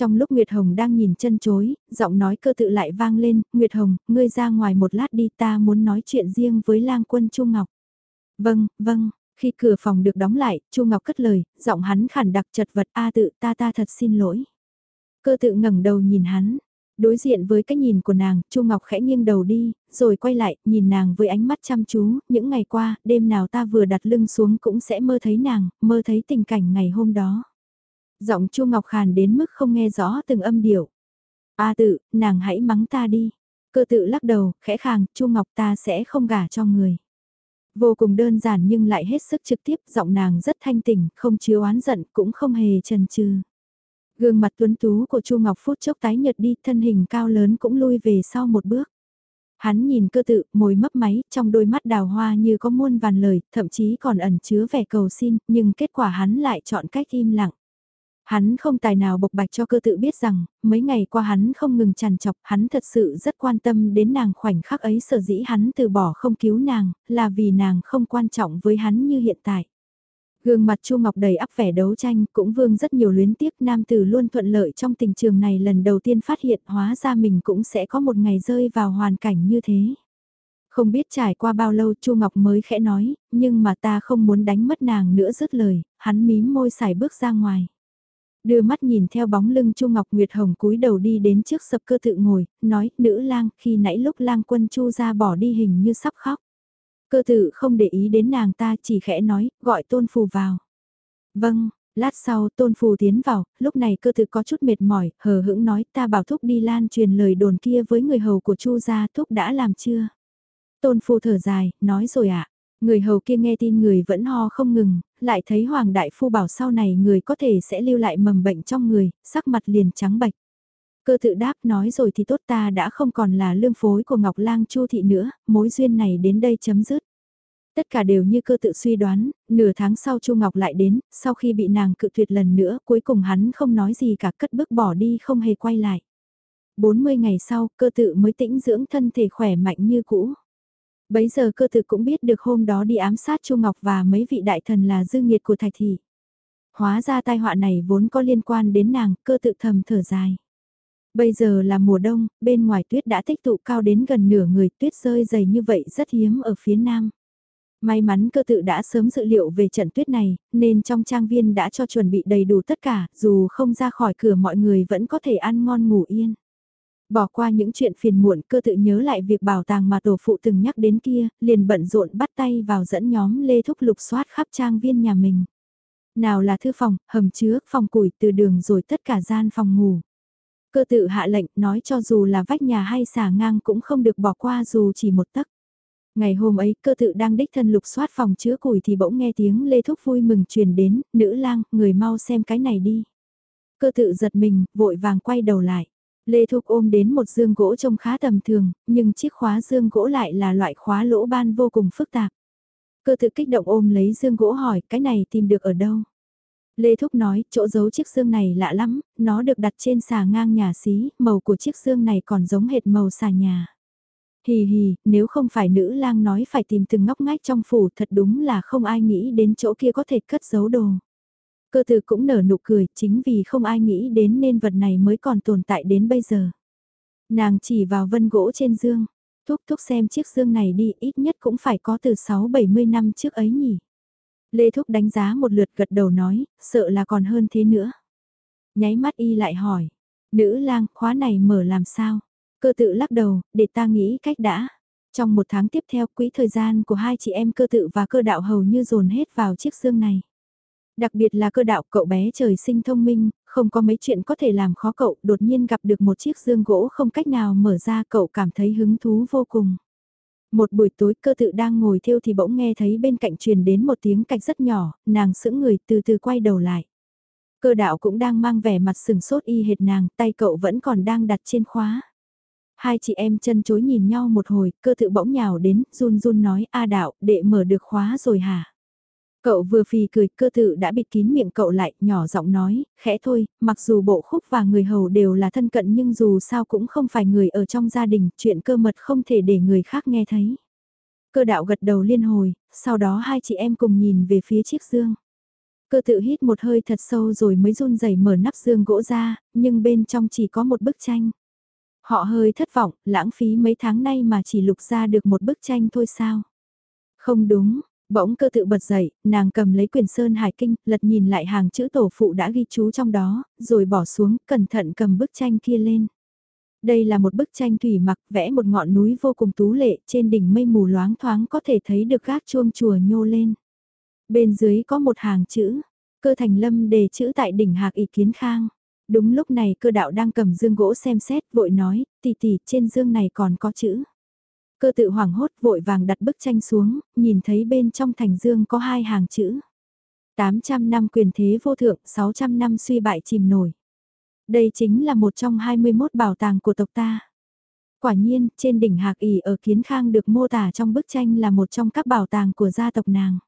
Trong lúc Nguyệt Hồng đang nhìn chân chối, giọng nói cơ tự lại vang lên, Nguyệt Hồng, ngươi ra ngoài một lát đi ta muốn nói chuyện riêng với lang quân Chu Ngọc. Vâng, vâng, khi cửa phòng được đóng lại, Chu Ngọc cất lời, giọng hắn khản đặc chật vật a tự ta ta thật xin lỗi. Cơ tự ngẩng đầu nhìn hắn, đối diện với cái nhìn của nàng, Chu Ngọc khẽ nghiêng đầu đi, rồi quay lại, nhìn nàng với ánh mắt chăm chú, những ngày qua, đêm nào ta vừa đặt lưng xuống cũng sẽ mơ thấy nàng, mơ thấy tình cảnh ngày hôm đó. Giọng Chu Ngọc khàn đến mức không nghe rõ từng âm điệu. A tự, nàng hãy mắng ta đi. Cơ tự lắc đầu, khẽ khàng, Chu Ngọc ta sẽ không gả cho người. Vô cùng đơn giản nhưng lại hết sức trực tiếp, giọng nàng rất thanh tỉnh, không chứa oán giận, cũng không hề chần chừ. Gương mặt tuấn tú của Chu Ngọc phút chốc tái nhợt đi, thân hình cao lớn cũng lui về sau một bước. Hắn nhìn cơ tự, môi mấp máy, trong đôi mắt đào hoa như có muôn vàn lời, thậm chí còn ẩn chứa vẻ cầu xin, nhưng kết quả hắn lại chọn cách im lặng. Hắn không tài nào bộc bạch cho cơ tự biết rằng, mấy ngày qua hắn không ngừng trằn chọc, hắn thật sự rất quan tâm đến nàng khoảnh khắc ấy sở dĩ hắn từ bỏ không cứu nàng, là vì nàng không quan trọng với hắn như hiện tại. Gương mặt Chu Ngọc đầy áp vẻ đấu tranh, cũng vương rất nhiều luyến tiếc nam tử luôn thuận lợi trong tình trường này lần đầu tiên phát hiện hóa ra mình cũng sẽ có một ngày rơi vào hoàn cảnh như thế. Không biết trải qua bao lâu Chu Ngọc mới khẽ nói, nhưng mà ta không muốn đánh mất nàng nữa dứt lời, hắn mím môi xài bước ra ngoài. Đưa mắt nhìn theo bóng lưng Chu Ngọc Nguyệt Hồng cúi đầu đi đến trước sập cơ tự ngồi, nói, nữ lang, khi nãy lúc lang quân Chu ra bỏ đi hình như sắp khóc. Cơ tự không để ý đến nàng ta chỉ khẽ nói, gọi tôn phù vào. Vâng, lát sau tôn phù tiến vào, lúc này cơ tự có chút mệt mỏi, hờ hững nói ta bảo thúc đi lan truyền lời đồn kia với người hầu của chu gia thúc đã làm chưa. Tôn phù thở dài, nói rồi ạ. À. Người hầu kia nghe tin người vẫn ho không ngừng, lại thấy Hoàng Đại Phu bảo sau này người có thể sẽ lưu lại mầm bệnh trong người, sắc mặt liền trắng bạch. Cơ tự đáp nói rồi thì tốt ta đã không còn là lương phối của Ngọc Lang Chu Thị nữa, mối duyên này đến đây chấm dứt. Tất cả đều như cơ tự suy đoán, nửa tháng sau Chu Ngọc lại đến, sau khi bị nàng cự tuyệt lần nữa, cuối cùng hắn không nói gì cả cất bước bỏ đi không hề quay lại. 40 ngày sau, cơ tự mới tĩnh dưỡng thân thể khỏe mạnh như cũ. Bấy giờ cơ tự cũng biết được hôm đó đi ám sát Chu Ngọc và mấy vị đại thần là dư nghiệt của thạch thị. Hóa ra tai họa này vốn có liên quan đến nàng, cơ tự thầm thở dài. Bây giờ là mùa đông, bên ngoài tuyết đã tích tụ cao đến gần nửa người tuyết rơi dày như vậy rất hiếm ở phía nam. May mắn cơ tự đã sớm dự liệu về trận tuyết này, nên trong trang viên đã cho chuẩn bị đầy đủ tất cả, dù không ra khỏi cửa mọi người vẫn có thể ăn ngon ngủ yên. Bỏ qua những chuyện phiền muộn cơ tự nhớ lại việc bảo tàng mà tổ phụ từng nhắc đến kia, liền bận rộn bắt tay vào dẫn nhóm Lê Thúc lục soát khắp trang viên nhà mình. Nào là thư phòng, hầm chứa, phòng củi từ đường rồi tất cả gian phòng ngủ. Cơ tự hạ lệnh nói cho dù là vách nhà hay xà ngang cũng không được bỏ qua dù chỉ một tấc. Ngày hôm ấy cơ tự đang đích thân lục soát phòng chứa củi thì bỗng nghe tiếng Lê Thúc vui mừng truyền đến, nữ lang, người mau xem cái này đi. Cơ tự giật mình, vội vàng quay đầu lại. Lê Thục ôm đến một dương gỗ trông khá tầm thường, nhưng chiếc khóa dương gỗ lại là loại khóa lỗ ban vô cùng phức tạp. Cơ tự kích động ôm lấy dương gỗ hỏi cái này tìm được ở đâu. Lê Thúc nói, chỗ giấu chiếc xương này lạ lắm, nó được đặt trên xà ngang nhà xí, màu của chiếc xương này còn giống hệt màu xà nhà. Hì hì, nếu không phải nữ lang nói phải tìm từng ngóc ngách trong phủ thật đúng là không ai nghĩ đến chỗ kia có thể cất giấu đồ. Cơ từ cũng nở nụ cười, chính vì không ai nghĩ đến nên vật này mới còn tồn tại đến bây giờ. Nàng chỉ vào vân gỗ trên dương, thúc thúc xem chiếc dương này đi, ít nhất cũng phải có từ 6-70 năm trước ấy nhỉ. Lê Thúc đánh giá một lượt gật đầu nói, sợ là còn hơn thế nữa. Nháy mắt y lại hỏi, nữ lang khóa này mở làm sao? Cơ tự lắc đầu, để ta nghĩ cách đã. Trong một tháng tiếp theo quỹ thời gian của hai chị em cơ tự và cơ đạo hầu như dồn hết vào chiếc xương này. Đặc biệt là cơ đạo cậu bé trời sinh thông minh, không có mấy chuyện có thể làm khó cậu, đột nhiên gặp được một chiếc dương gỗ không cách nào mở ra cậu cảm thấy hứng thú vô cùng. Một buổi tối cơ tự đang ngồi thiêu thì bỗng nghe thấy bên cạnh truyền đến một tiếng cạch rất nhỏ, nàng sững người từ từ quay đầu lại. Cơ đạo cũng đang mang vẻ mặt sừng sốt y hệt nàng, tay cậu vẫn còn đang đặt trên khóa. Hai chị em chân chối nhìn nhau một hồi, cơ tự bỗng nhào đến, run run nói, A đạo, đệ mở được khóa rồi hả? Cậu vừa phì cười, cơ tự đã bịt kín miệng cậu lại, nhỏ giọng nói, khẽ thôi, mặc dù bộ khúc và người hầu đều là thân cận nhưng dù sao cũng không phải người ở trong gia đình, chuyện cơ mật không thể để người khác nghe thấy. Cơ đạo gật đầu liên hồi, sau đó hai chị em cùng nhìn về phía chiếc dương. Cơ tự hít một hơi thật sâu rồi mới run rẩy mở nắp dương gỗ ra, nhưng bên trong chỉ có một bức tranh. Họ hơi thất vọng, lãng phí mấy tháng nay mà chỉ lục ra được một bức tranh thôi sao? Không đúng, Bỗng cơ tự bật dậy, nàng cầm lấy quyển sơn hải kinh, lật nhìn lại hàng chữ tổ phụ đã ghi chú trong đó, rồi bỏ xuống, cẩn thận cầm bức tranh kia lên. Đây là một bức tranh thủy mặc vẽ một ngọn núi vô cùng tú lệ, trên đỉnh mây mù loáng thoáng có thể thấy được gác chuông chùa nhô lên. Bên dưới có một hàng chữ, cơ thành lâm đề chữ tại đỉnh hạc ý kiến khang. Đúng lúc này cơ đạo đang cầm dương gỗ xem xét, vội nói, tỷ tỷ trên dương này còn có chữ. Cơ tự hoảng hốt vội vàng đặt bức tranh xuống, nhìn thấy bên trong thành dương có hai hàng chữ. 800 năm quyền thế vô thượng, 600 năm suy bại chìm nổi. Đây chính là một trong 21 bảo tàng của tộc ta. Quả nhiên, trên đỉnh Hạc ỉ ở Kiến Khang được mô tả trong bức tranh là một trong các bảo tàng của gia tộc nàng.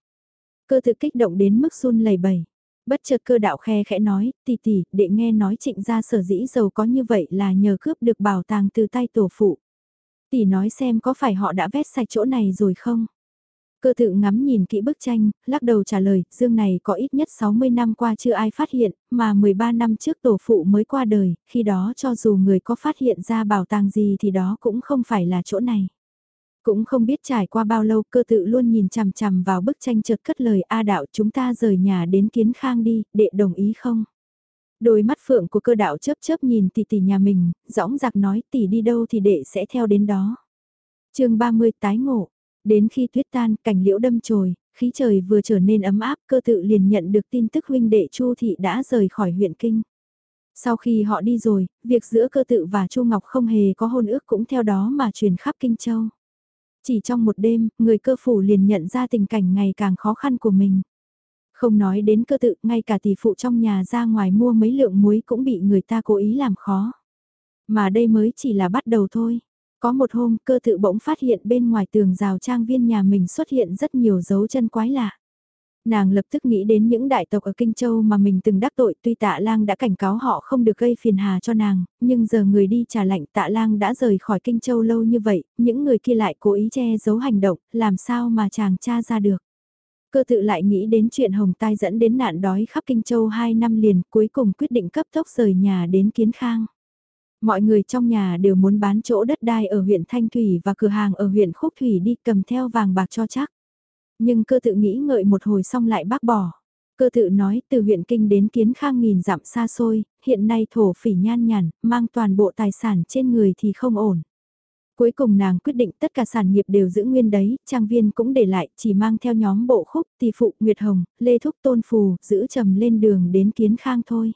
Cơ tự kích động đến mức run lẩy bẩy. Bất chợt cơ đạo khe khẽ nói, tỷ tỷ, để nghe nói trịnh gia sở dĩ giàu có như vậy là nhờ cướp được bảo tàng từ tay tổ phụ tỷ nói xem có phải họ đã vét sạch chỗ này rồi không? Cơ tự ngắm nhìn kỹ bức tranh, lắc đầu trả lời, dương này có ít nhất 60 năm qua chưa ai phát hiện, mà 13 năm trước tổ phụ mới qua đời, khi đó cho dù người có phát hiện ra bảo tàng gì thì đó cũng không phải là chỗ này. Cũng không biết trải qua bao lâu cơ tự luôn nhìn chằm chằm vào bức tranh chợt cất lời A đạo chúng ta rời nhà đến kiến khang đi, đệ đồng ý không? Đôi mắt phượng của cơ đạo chớp chớp nhìn tỷ tỷ nhà mình, dõng dạc nói tỷ đi đâu thì đệ sẽ theo đến đó. chương 30 tái ngộ, đến khi tuyết tan cảnh liễu đâm chồi, khí trời vừa trở nên ấm áp cơ tự liền nhận được tin tức huynh đệ Chu Thị đã rời khỏi huyện Kinh. Sau khi họ đi rồi, việc giữa cơ tự và Chu Ngọc không hề có hôn ước cũng theo đó mà truyền khắp Kinh Châu. Chỉ trong một đêm, người cơ phủ liền nhận ra tình cảnh ngày càng khó khăn của mình. Không nói đến cơ tự, ngay cả tỷ phụ trong nhà ra ngoài mua mấy lượng muối cũng bị người ta cố ý làm khó. Mà đây mới chỉ là bắt đầu thôi. Có một hôm cơ tự bỗng phát hiện bên ngoài tường rào trang viên nhà mình xuất hiện rất nhiều dấu chân quái lạ. Nàng lập tức nghĩ đến những đại tộc ở Kinh Châu mà mình từng đắc tội tuy tạ lang đã cảnh cáo họ không được gây phiền hà cho nàng, nhưng giờ người đi trả lạnh tạ lang đã rời khỏi Kinh Châu lâu như vậy, những người kia lại cố ý che giấu hành động, làm sao mà chàng tra ra được. Cơ tự lại nghĩ đến chuyện hồng tai dẫn đến nạn đói khắp Kinh Châu 2 năm liền cuối cùng quyết định cấp tốc rời nhà đến Kiến Khang. Mọi người trong nhà đều muốn bán chỗ đất đai ở huyện Thanh Thủy và cửa hàng ở huyện Khúc Thủy đi cầm theo vàng bạc cho chắc. Nhưng cơ tự nghĩ ngợi một hồi xong lại bác bỏ. Cơ tự nói từ huyện Kinh đến Kiến Khang nghìn dặm xa xôi, hiện nay thổ phỉ nhan nhản, mang toàn bộ tài sản trên người thì không ổn. Cuối cùng nàng quyết định tất cả sản nghiệp đều giữ nguyên đấy, trang viên cũng để lại, chỉ mang theo nhóm bộ khúc, tỷ phụ, Nguyệt Hồng, Lê Thúc Tôn Phù, giữ trầm lên đường đến Kiến Khang thôi.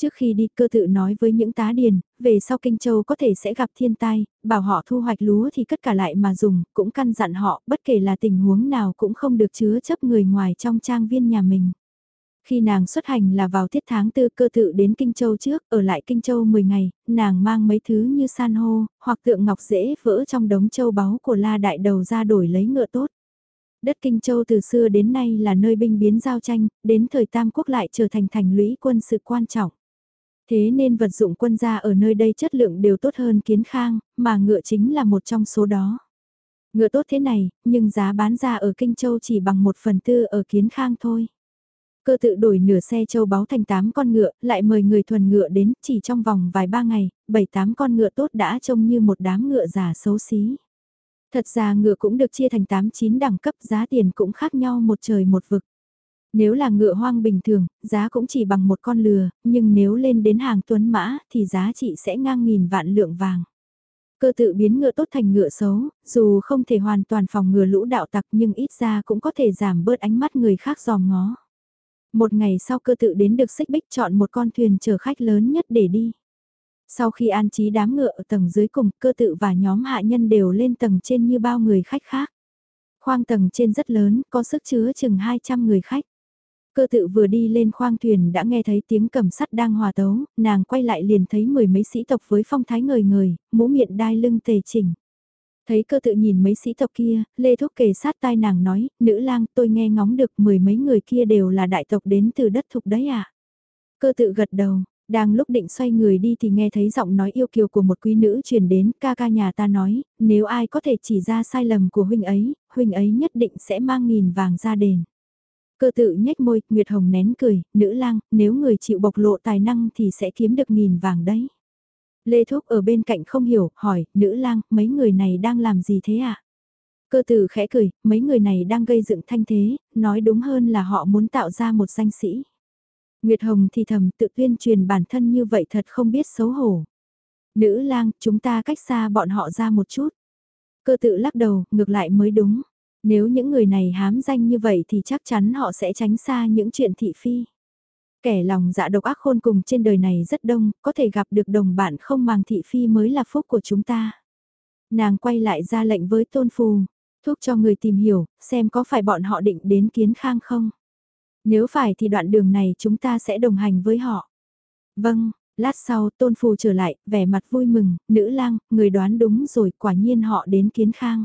Trước khi đi cơ tự nói với những tá điền, về sau Kinh Châu có thể sẽ gặp thiên tai, bảo họ thu hoạch lúa thì cất cả lại mà dùng, cũng căn dặn họ, bất kể là tình huống nào cũng không được chứa chấp người ngoài trong trang viên nhà mình. Khi nàng xuất hành là vào tiết tháng tư cơ tự đến Kinh Châu trước, ở lại Kinh Châu 10 ngày, nàng mang mấy thứ như san hô, hoặc tượng ngọc dễ vỡ trong đống châu báu của la đại đầu ra đổi lấy ngựa tốt. Đất Kinh Châu từ xưa đến nay là nơi binh biến giao tranh, đến thời Tam Quốc lại trở thành thành lũy quân sự quan trọng. Thế nên vật dụng quân gia ở nơi đây chất lượng đều tốt hơn kiến khang, mà ngựa chính là một trong số đó. Ngựa tốt thế này, nhưng giá bán ra ở Kinh Châu chỉ bằng một phần tư ở kiến khang thôi. Cơ tự đổi nửa xe châu báu thành 8 con ngựa, lại mời người thuần ngựa đến, chỉ trong vòng vài ba ngày, 7-8 con ngựa tốt đã trông như một đám ngựa giả xấu xí. Thật ra ngựa cũng được chia thành 8-9 đẳng cấp giá tiền cũng khác nhau một trời một vực. Nếu là ngựa hoang bình thường, giá cũng chỉ bằng một con lừa, nhưng nếu lên đến hàng tuấn mã thì giá trị sẽ ngang nghìn vạn lượng vàng. Cơ tự biến ngựa tốt thành ngựa xấu, dù không thể hoàn toàn phòng ngừa lũ đạo tặc nhưng ít ra cũng có thể giảm bớt ánh mắt người khác giòm ngó. Một ngày sau cơ tự đến được xích bích chọn một con thuyền chở khách lớn nhất để đi. Sau khi an trí đám ngựa ở tầng dưới cùng, cơ tự và nhóm hạ nhân đều lên tầng trên như bao người khách khác. Khoang tầng trên rất lớn, có sức chứa chừng 200 người khách. Cơ tự vừa đi lên khoang thuyền đã nghe thấy tiếng cầm sắt đang hòa tấu, nàng quay lại liền thấy mười mấy sĩ tộc với phong thái ngời ngời, mũ miệng đai lưng tề chỉnh. Thấy cơ tự nhìn mấy sĩ tộc kia, Lê Thúc kề sát tai nàng nói, nữ lang tôi nghe ngóng được mười mấy người kia đều là đại tộc đến từ đất thục đấy à. Cơ tự gật đầu, đang lúc định xoay người đi thì nghe thấy giọng nói yêu kiều của một quý nữ truyền đến, ca ca nhà ta nói, nếu ai có thể chỉ ra sai lầm của huynh ấy, huynh ấy nhất định sẽ mang nghìn vàng ra đền. Cơ tự nhếch môi, Nguyệt Hồng nén cười, nữ lang, nếu người chịu bộc lộ tài năng thì sẽ kiếm được nghìn vàng đấy. Lê Thúc ở bên cạnh không hiểu, hỏi, nữ lang, mấy người này đang làm gì thế ạ? À? Cơ tử khẽ cười, mấy người này đang gây dựng thanh thế, nói đúng hơn là họ muốn tạo ra một danh sĩ. Nguyệt Hồng thì thầm tự tuyên truyền bản thân như vậy thật không biết xấu hổ. Nữ lang, chúng ta cách xa bọn họ ra một chút. Cơ tự lắc đầu, ngược lại mới đúng. Nếu những người này hám danh như vậy thì chắc chắn họ sẽ tránh xa những chuyện thị phi. Kẻ lòng dạ độc ác khôn cùng trên đời này rất đông, có thể gặp được đồng bạn không màng thị phi mới là phúc của chúng ta. Nàng quay lại ra lệnh với tôn phù, thuốc cho người tìm hiểu, xem có phải bọn họ định đến kiến khang không. Nếu phải thì đoạn đường này chúng ta sẽ đồng hành với họ. Vâng, lát sau tôn phù trở lại, vẻ mặt vui mừng, nữ lang, người đoán đúng rồi, quả nhiên họ đến kiến khang.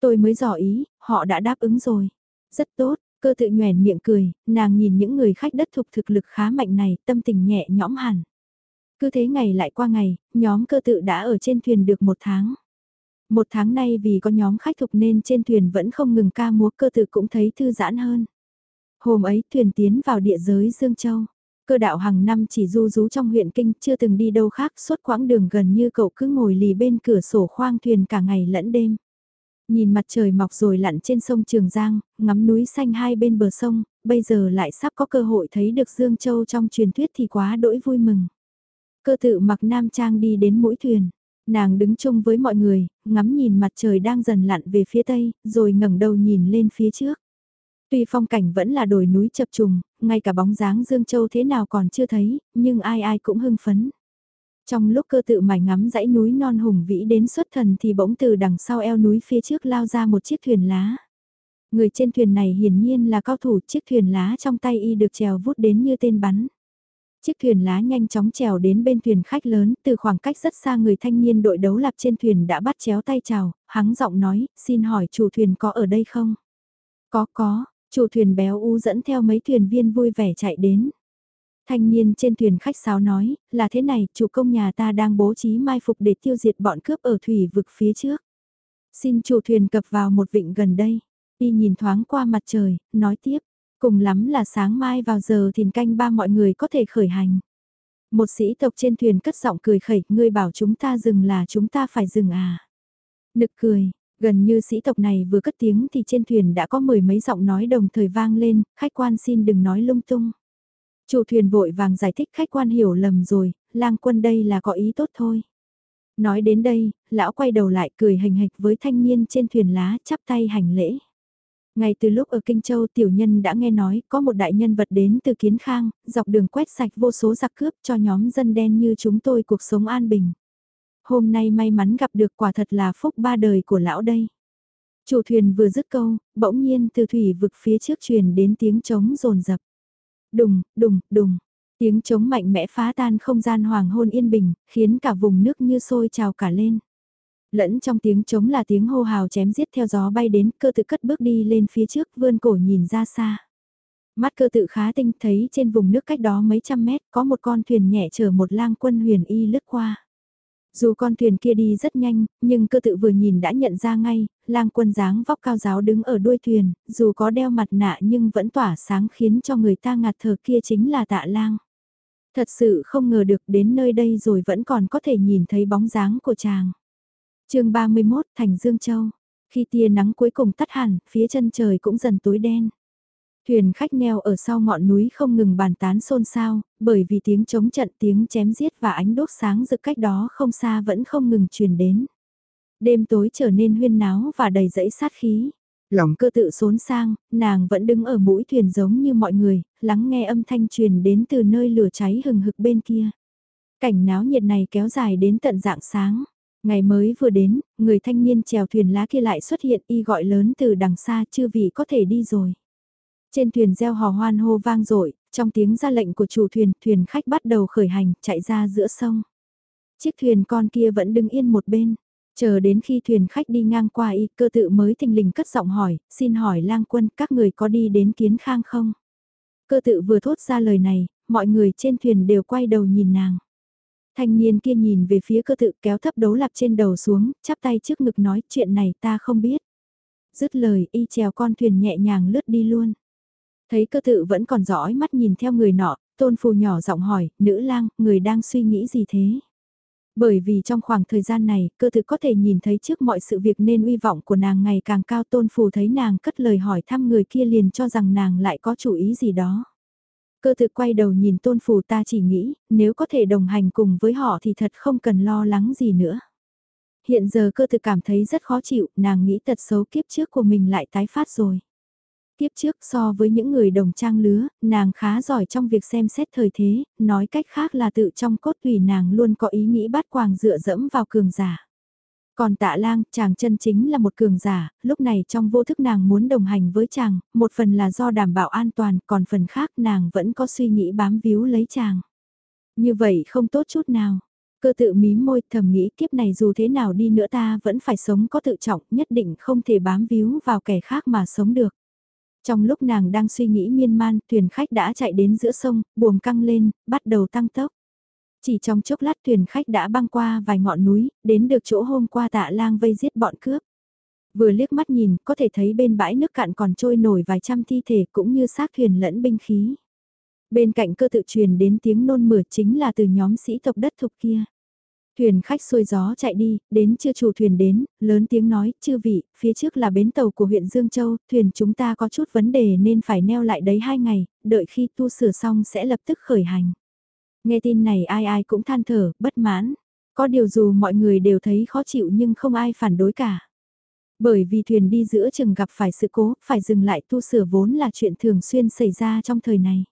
Tôi mới dò ý, họ đã đáp ứng rồi. Rất tốt, cơ tự nhoèn miệng cười, nàng nhìn những người khách đất thục thực lực khá mạnh này, tâm tình nhẹ nhõm hẳn. Cứ thế ngày lại qua ngày, nhóm cơ tự đã ở trên thuyền được một tháng. Một tháng nay vì có nhóm khách thục nên trên thuyền vẫn không ngừng ca múa cơ tự cũng thấy thư giãn hơn. Hôm ấy thuyền tiến vào địa giới Dương Châu. Cơ đạo hàng năm chỉ du rú trong huyện Kinh chưa từng đi đâu khác suốt quãng đường gần như cậu cứ ngồi lì bên cửa sổ khoang thuyền cả ngày lẫn đêm. Nhìn mặt trời mọc rồi lặn trên sông Trường Giang, ngắm núi xanh hai bên bờ sông, bây giờ lại sắp có cơ hội thấy được Dương Châu trong truyền thuyết thì quá đỗi vui mừng. Cơ tự mặc nam trang đi đến mũi thuyền. Nàng đứng chung với mọi người, ngắm nhìn mặt trời đang dần lặn về phía tây, rồi ngẩng đầu nhìn lên phía trước. Tuy phong cảnh vẫn là đồi núi chập trùng, ngay cả bóng dáng Dương Châu thế nào còn chưa thấy, nhưng ai ai cũng hưng phấn. Trong lúc cơ tự mải ngắm dãy núi non hùng vĩ đến xuất thần thì bỗng từ đằng sau eo núi phía trước lao ra một chiếc thuyền lá. Người trên thuyền này hiển nhiên là cao thủ chiếc thuyền lá trong tay y được trèo vút đến như tên bắn. Chiếc thuyền lá nhanh chóng trèo đến bên thuyền khách lớn, từ khoảng cách rất xa người thanh niên đội đấu lạp trên thuyền đã bắt chéo tay chào, hắng giọng nói, xin hỏi chủ thuyền có ở đây không? Có có, chủ thuyền béo u dẫn theo mấy thuyền viên vui vẻ chạy đến. Thanh niên trên thuyền khách sáo nói, là thế này, chủ công nhà ta đang bố trí mai phục để tiêu diệt bọn cướp ở thủy vực phía trước. Xin chủ thuyền cập vào một vịnh gần đây. Y nhìn thoáng qua mặt trời, nói tiếp, cùng lắm là sáng mai vào giờ thìn canh ba mọi người có thể khởi hành. Một sĩ tộc trên thuyền cất giọng cười khẩy, ngươi bảo chúng ta dừng là chúng ta phải dừng à. Nực cười, gần như sĩ tộc này vừa cất tiếng thì trên thuyền đã có mười mấy giọng nói đồng thời vang lên, khách quan xin đừng nói lung tung. Chủ thuyền vội vàng giải thích khách quan hiểu lầm rồi, lang quân đây là có ý tốt thôi. Nói đến đây, lão quay đầu lại cười hình hạch với thanh niên trên thuyền lá chắp tay hành lễ. Ngay từ lúc ở Kinh Châu tiểu nhân đã nghe nói có một đại nhân vật đến từ Kiến Khang, dọc đường quét sạch vô số giặc cướp cho nhóm dân đen như chúng tôi cuộc sống an bình. Hôm nay may mắn gặp được quả thật là phúc ba đời của lão đây. Chủ thuyền vừa dứt câu, bỗng nhiên từ thủy vực phía trước truyền đến tiếng trống rồn rập. Đùng, đùng, đùng. Tiếng trống mạnh mẽ phá tan không gian hoàng hôn yên bình, khiến cả vùng nước như sôi trào cả lên. Lẫn trong tiếng trống là tiếng hô hào chém giết theo gió bay đến, cơ tự cất bước đi lên phía trước, vươn cổ nhìn ra xa. Mắt cơ tự khá tinh thấy trên vùng nước cách đó mấy trăm mét có một con thuyền nhẹ chở một lang quân huyền y lướt qua. Dù con thuyền kia đi rất nhanh, nhưng cơ tự vừa nhìn đã nhận ra ngay, lang quân dáng vóc cao giáo đứng ở đuôi thuyền, dù có đeo mặt nạ nhưng vẫn tỏa sáng khiến cho người ta ngạt thở kia chính là tạ lang. Thật sự không ngờ được đến nơi đây rồi vẫn còn có thể nhìn thấy bóng dáng của chàng. chương 31 Thành Dương Châu. Khi tia nắng cuối cùng tắt hẳn, phía chân trời cũng dần tối đen. Thuyền khách neo ở sau ngọn núi không ngừng bàn tán xôn xao, bởi vì tiếng chống trận tiếng chém giết và ánh đốt sáng rực cách đó không xa vẫn không ngừng truyền đến. Đêm tối trở nên huyên náo và đầy dẫy sát khí. Lòng cơ tự xốn sang, nàng vẫn đứng ở mũi thuyền giống như mọi người, lắng nghe âm thanh truyền đến từ nơi lửa cháy hừng hực bên kia. Cảnh náo nhiệt này kéo dài đến tận dạng sáng. Ngày mới vừa đến, người thanh niên chèo thuyền lá kia lại xuất hiện y gọi lớn từ đằng xa chưa vị có thể đi rồi. Trên thuyền gieo hò hoan hô vang dội trong tiếng ra lệnh của chủ thuyền, thuyền khách bắt đầu khởi hành, chạy ra giữa sông. Chiếc thuyền con kia vẫn đứng yên một bên, chờ đến khi thuyền khách đi ngang qua y cơ tự mới thình lình cất giọng hỏi, xin hỏi lang quân các người có đi đến kiến khang không? Cơ tự vừa thốt ra lời này, mọi người trên thuyền đều quay đầu nhìn nàng. Thanh niên kia nhìn về phía cơ tự kéo thấp đấu lạp trên đầu xuống, chắp tay trước ngực nói chuyện này ta không biết. Dứt lời y trèo con thuyền nhẹ nhàng lướt đi luôn. Thấy cơ tự vẫn còn dõi mắt nhìn theo người nọ, tôn phù nhỏ giọng hỏi, nữ lang, người đang suy nghĩ gì thế? Bởi vì trong khoảng thời gian này, cơ tự có thể nhìn thấy trước mọi sự việc nên uy vọng của nàng ngày càng cao tôn phù thấy nàng cất lời hỏi thăm người kia liền cho rằng nàng lại có chủ ý gì đó. Cơ tự quay đầu nhìn tôn phù ta chỉ nghĩ, nếu có thể đồng hành cùng với họ thì thật không cần lo lắng gì nữa. Hiện giờ cơ tự cảm thấy rất khó chịu, nàng nghĩ tật xấu kiếp trước của mình lại tái phát rồi tiếp trước so với những người đồng trang lứa, nàng khá giỏi trong việc xem xét thời thế, nói cách khác là tự trong cốt tùy nàng luôn có ý nghĩ bắt quàng dựa dẫm vào cường giả. Còn tạ lang, chàng chân chính là một cường giả, lúc này trong vô thức nàng muốn đồng hành với chàng, một phần là do đảm bảo an toàn, còn phần khác nàng vẫn có suy nghĩ bám víu lấy chàng. Như vậy không tốt chút nào. Cơ tự mím môi thầm nghĩ kiếp này dù thế nào đi nữa ta vẫn phải sống có tự trọng, nhất định không thể bám víu vào kẻ khác mà sống được. Trong lúc nàng đang suy nghĩ miên man, thuyền khách đã chạy đến giữa sông, buồm căng lên, bắt đầu tăng tốc. Chỉ trong chốc lát thuyền khách đã băng qua vài ngọn núi, đến được chỗ hôm qua tạ lang vây giết bọn cướp. Vừa liếc mắt nhìn, có thể thấy bên bãi nước cạn còn trôi nổi vài trăm thi thể cũng như xác thuyền lẫn binh khí. Bên cạnh cơ tự truyền đến tiếng nôn mửa chính là từ nhóm sĩ tộc đất thục kia. Thuyền khách xuôi gió chạy đi, đến chưa chủ thuyền đến, lớn tiếng nói, chư vị, phía trước là bến tàu của huyện Dương Châu, thuyền chúng ta có chút vấn đề nên phải neo lại đấy hai ngày, đợi khi tu sửa xong sẽ lập tức khởi hành. Nghe tin này ai ai cũng than thở, bất mãn. Có điều dù mọi người đều thấy khó chịu nhưng không ai phản đối cả. Bởi vì thuyền đi giữa chừng gặp phải sự cố, phải dừng lại tu sửa vốn là chuyện thường xuyên xảy ra trong thời này.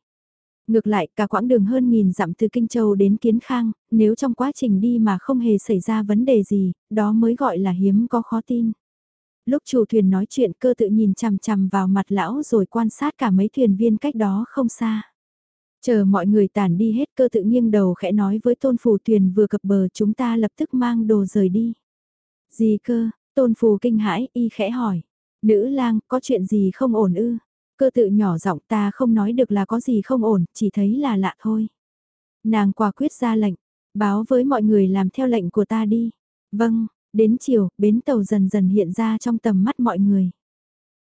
Ngược lại, cả quãng đường hơn nghìn dặm từ Kinh Châu đến Kiến Khang, nếu trong quá trình đi mà không hề xảy ra vấn đề gì, đó mới gọi là hiếm có khó tin. Lúc chủ thuyền nói chuyện cơ tự nhìn chằm chằm vào mặt lão rồi quan sát cả mấy thuyền viên cách đó không xa. Chờ mọi người tản đi hết cơ tự nghiêng đầu khẽ nói với tôn phù thuyền vừa cập bờ chúng ta lập tức mang đồ rời đi. Gì cơ, tôn phù kinh hãi y khẽ hỏi. Nữ lang có chuyện gì không ổn ư? Cơ tự nhỏ giọng ta không nói được là có gì không ổn, chỉ thấy là lạ thôi. Nàng quả quyết ra lệnh, báo với mọi người làm theo lệnh của ta đi. Vâng, đến chiều, bến tàu dần dần hiện ra trong tầm mắt mọi người.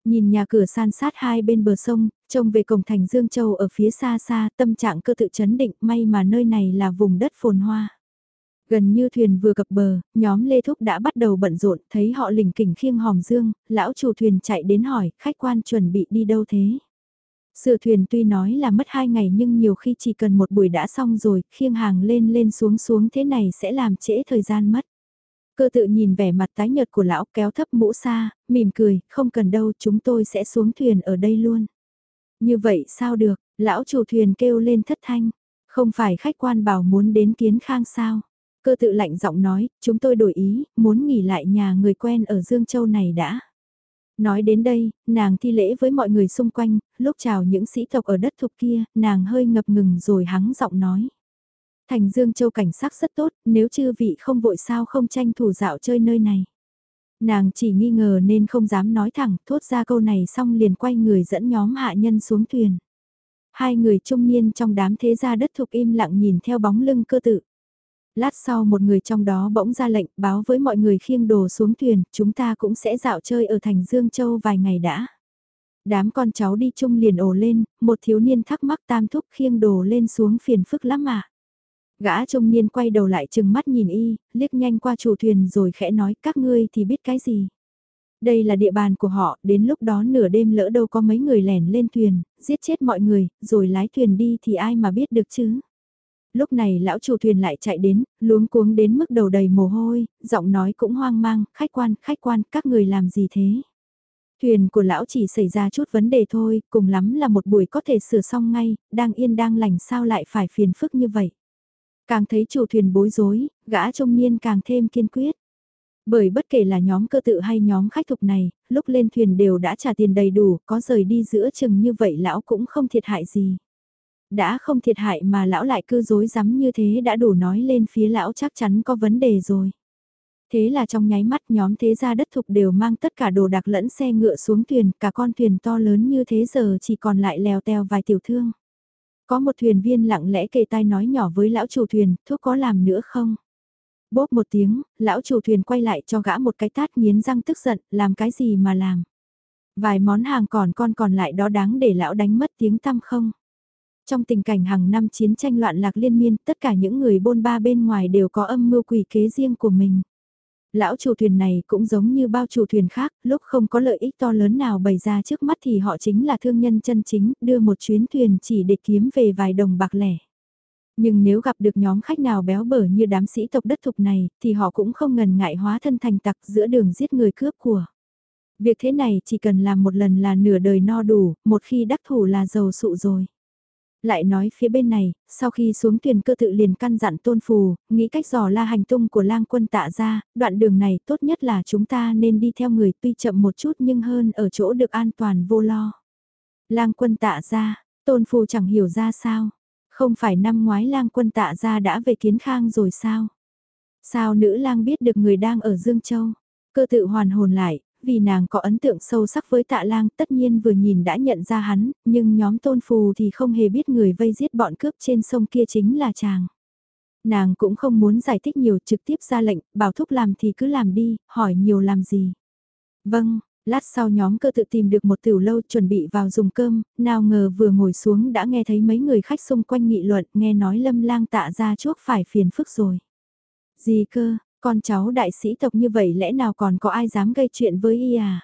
Nhìn nhà cửa san sát hai bên bờ sông, trông về cổng thành Dương Châu ở phía xa xa, tâm trạng cơ tự chấn định, may mà nơi này là vùng đất phồn hoa. Gần như thuyền vừa cập bờ, nhóm Lê Thúc đã bắt đầu bận rộn, thấy họ lỉnh kỉnh khiêng hòm dương, lão chủ thuyền chạy đến hỏi, khách quan chuẩn bị đi đâu thế? Sửa thuyền tuy nói là mất hai ngày nhưng nhiều khi chỉ cần một buổi đã xong rồi, khiêng hàng lên lên xuống xuống thế này sẽ làm trễ thời gian mất. Cơ tự nhìn vẻ mặt tái nhợt của lão kéo thấp mũ xa, mỉm cười, không cần đâu chúng tôi sẽ xuống thuyền ở đây luôn. Như vậy sao được, lão chủ thuyền kêu lên thất thanh, không phải khách quan bảo muốn đến kiến khang sao. Cơ tự lạnh giọng nói, chúng tôi đổi ý, muốn nghỉ lại nhà người quen ở Dương Châu này đã. Nói đến đây, nàng thi lễ với mọi người xung quanh, lúc chào những sĩ tộc ở đất thục kia, nàng hơi ngập ngừng rồi hắng giọng nói. Thành Dương Châu cảnh sắc rất tốt, nếu chư vị không vội sao không tranh thủ dạo chơi nơi này. Nàng chỉ nghi ngờ nên không dám nói thẳng, thốt ra câu này xong liền quay người dẫn nhóm hạ nhân xuống thuyền. Hai người trung niên trong đám thế gia đất thục im lặng nhìn theo bóng lưng cơ tự. Lát sau một người trong đó bỗng ra lệnh báo với mọi người khiêng đồ xuống thuyền, chúng ta cũng sẽ dạo chơi ở thành Dương Châu vài ngày đã. Đám con cháu đi chung liền ồ lên, một thiếu niên thắc mắc tam thúc khiêng đồ lên xuống phiền phức lắm mà. Gã trung niên quay đầu lại chừng mắt nhìn y, liếc nhanh qua chủ thuyền rồi khẽ nói các ngươi thì biết cái gì. Đây là địa bàn của họ, đến lúc đó nửa đêm lỡ đâu có mấy người lẻn lên thuyền, giết chết mọi người, rồi lái thuyền đi thì ai mà biết được chứ. Lúc này lão chủ thuyền lại chạy đến, luống cuống đến mức đầu đầy mồ hôi, giọng nói cũng hoang mang, khách quan, khách quan, các người làm gì thế? Thuyền của lão chỉ xảy ra chút vấn đề thôi, cùng lắm là một buổi có thể sửa xong ngay, đang yên đang lành sao lại phải phiền phức như vậy. Càng thấy chủ thuyền bối rối, gã trung niên càng thêm kiên quyết. Bởi bất kể là nhóm cơ tự hay nhóm khách thục này, lúc lên thuyền đều đã trả tiền đầy đủ, có rời đi giữa chừng như vậy lão cũng không thiệt hại gì. Đã không thiệt hại mà lão lại cứ dối rắm như thế đã đủ nói lên phía lão chắc chắn có vấn đề rồi. Thế là trong nháy mắt nhóm thế gia đất thục đều mang tất cả đồ đạc lẫn xe ngựa xuống thuyền, cả con thuyền to lớn như thế giờ chỉ còn lại lèo tèo vài tiểu thương. Có một thuyền viên lặng lẽ kề tai nói nhỏ với lão chủ thuyền, thuốc có làm nữa không? Bốp một tiếng, lão chủ thuyền quay lại cho gã một cái tát nghiến răng tức giận, làm cái gì mà làm? Vài món hàng còn con còn lại đó đáng để lão đánh mất tiếng tăm không? Trong tình cảnh hàng năm chiến tranh loạn lạc liên miên, tất cả những người bôn ba bên ngoài đều có âm mưu quỷ kế riêng của mình. Lão chủ thuyền này cũng giống như bao chủ thuyền khác, lúc không có lợi ích to lớn nào bày ra trước mắt thì họ chính là thương nhân chân chính, đưa một chuyến thuyền chỉ để kiếm về vài đồng bạc lẻ. Nhưng nếu gặp được nhóm khách nào béo bở như đám sĩ tộc đất thục này, thì họ cũng không ngần ngại hóa thân thành tặc giữa đường giết người cướp của. Việc thế này chỉ cần làm một lần là nửa đời no đủ, một khi đắc thủ là giàu sụ rồi. Lại nói phía bên này, sau khi xuống thuyền cơ tự liền căn dặn tôn phù, nghĩ cách dò la hành tung của lang quân tạ ra, đoạn đường này tốt nhất là chúng ta nên đi theo người tuy chậm một chút nhưng hơn ở chỗ được an toàn vô lo. Lang quân tạ ra, tôn phù chẳng hiểu ra sao, không phải năm ngoái lang quân tạ ra đã về kiến khang rồi sao? Sao nữ lang biết được người đang ở Dương Châu? Cơ tự hoàn hồn lại, vì nàng có ấn tượng sâu sắc với tạ lang tất nhiên vừa nhìn đã nhận ra hắn, nhưng nhóm tôn phù thì không hề biết người vây giết bọn cướp trên sông kia chính là chàng. Nàng cũng không muốn giải thích nhiều trực tiếp ra lệnh, bảo thúc làm thì cứ làm đi, hỏi nhiều làm gì. Vâng, lát sau nhóm cơ tự tìm được một tiểu lâu chuẩn bị vào dùng cơm, nào ngờ vừa ngồi xuống đã nghe thấy mấy người khách xung quanh nghị luận, nghe nói lâm lang tạ ra chuốc phải phiền phức rồi. Gì cơ, con cháu đại sĩ tộc như vậy lẽ nào còn có ai dám gây chuyện với y à?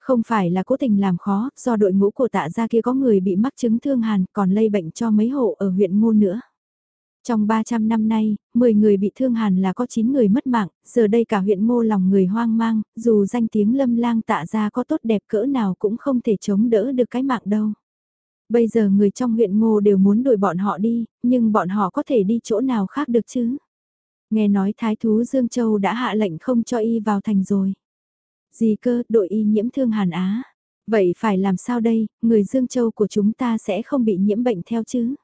Không phải là cố tình làm khó, do đội ngũ của tạ gia kia có người bị mắc chứng thương hàn còn lây bệnh cho mấy hộ ở huyện ngô nữa. Trong 300 năm nay, 10 người bị thương hàn là có 9 người mất mạng, giờ đây cả huyện ngô lòng người hoang mang, dù danh tiếng lâm lang tạ gia có tốt đẹp cỡ nào cũng không thể chống đỡ được cái mạng đâu. Bây giờ người trong huyện ngô đều muốn đuổi bọn họ đi, nhưng bọn họ có thể đi chỗ nào khác được chứ? Nghe nói thái thú Dương Châu đã hạ lệnh không cho y vào thành rồi. Gì cơ, đội y nhiễm thương Hàn Á. Vậy phải làm sao đây, người Dương Châu của chúng ta sẽ không bị nhiễm bệnh theo chứ?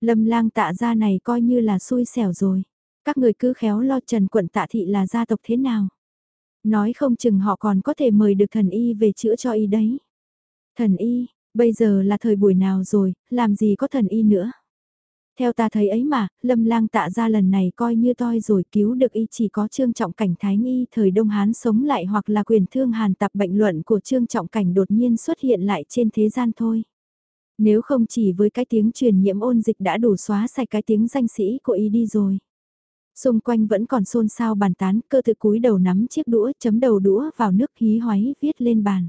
Lâm lang tạ gia này coi như là xui xẻo rồi. Các người cứ khéo lo trần quận tạ thị là gia tộc thế nào? Nói không chừng họ còn có thể mời được thần y về chữa cho y đấy. Thần y, bây giờ là thời buổi nào rồi, làm gì có thần y nữa? Theo ta thấy ấy mà, lâm lang tạ ra lần này coi như toi rồi cứu được y chỉ có trương trọng cảnh thái nghi thời Đông Hán sống lại hoặc là quyền thương hàn tập bệnh luận của trương trọng cảnh đột nhiên xuất hiện lại trên thế gian thôi. Nếu không chỉ với cái tiếng truyền nhiễm ôn dịch đã đủ xóa sạch cái tiếng danh sĩ của y đi rồi. Xung quanh vẫn còn xôn xao bàn tán, cơ thực cúi đầu nắm chiếc đũa chấm đầu đũa vào nước hí hoáy viết lên bàn.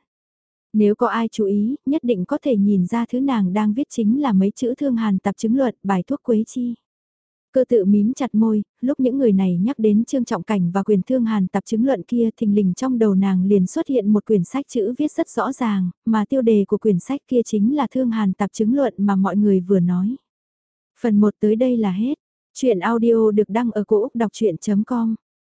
Nếu có ai chú ý, nhất định có thể nhìn ra thứ nàng đang viết chính là mấy chữ thương hàn tập chứng luận bài thuốc quế chi. Cơ tự mím chặt môi, lúc những người này nhắc đến trương trọng cảnh và quyền thương hàn tập chứng luận kia thình lình trong đầu nàng liền xuất hiện một quyển sách chữ viết rất rõ ràng, mà tiêu đề của quyển sách kia chính là thương hàn tập chứng luận mà mọi người vừa nói. Phần 1 tới đây là hết. Chuyện audio được đăng ở cổ Úc đọc chuyện.com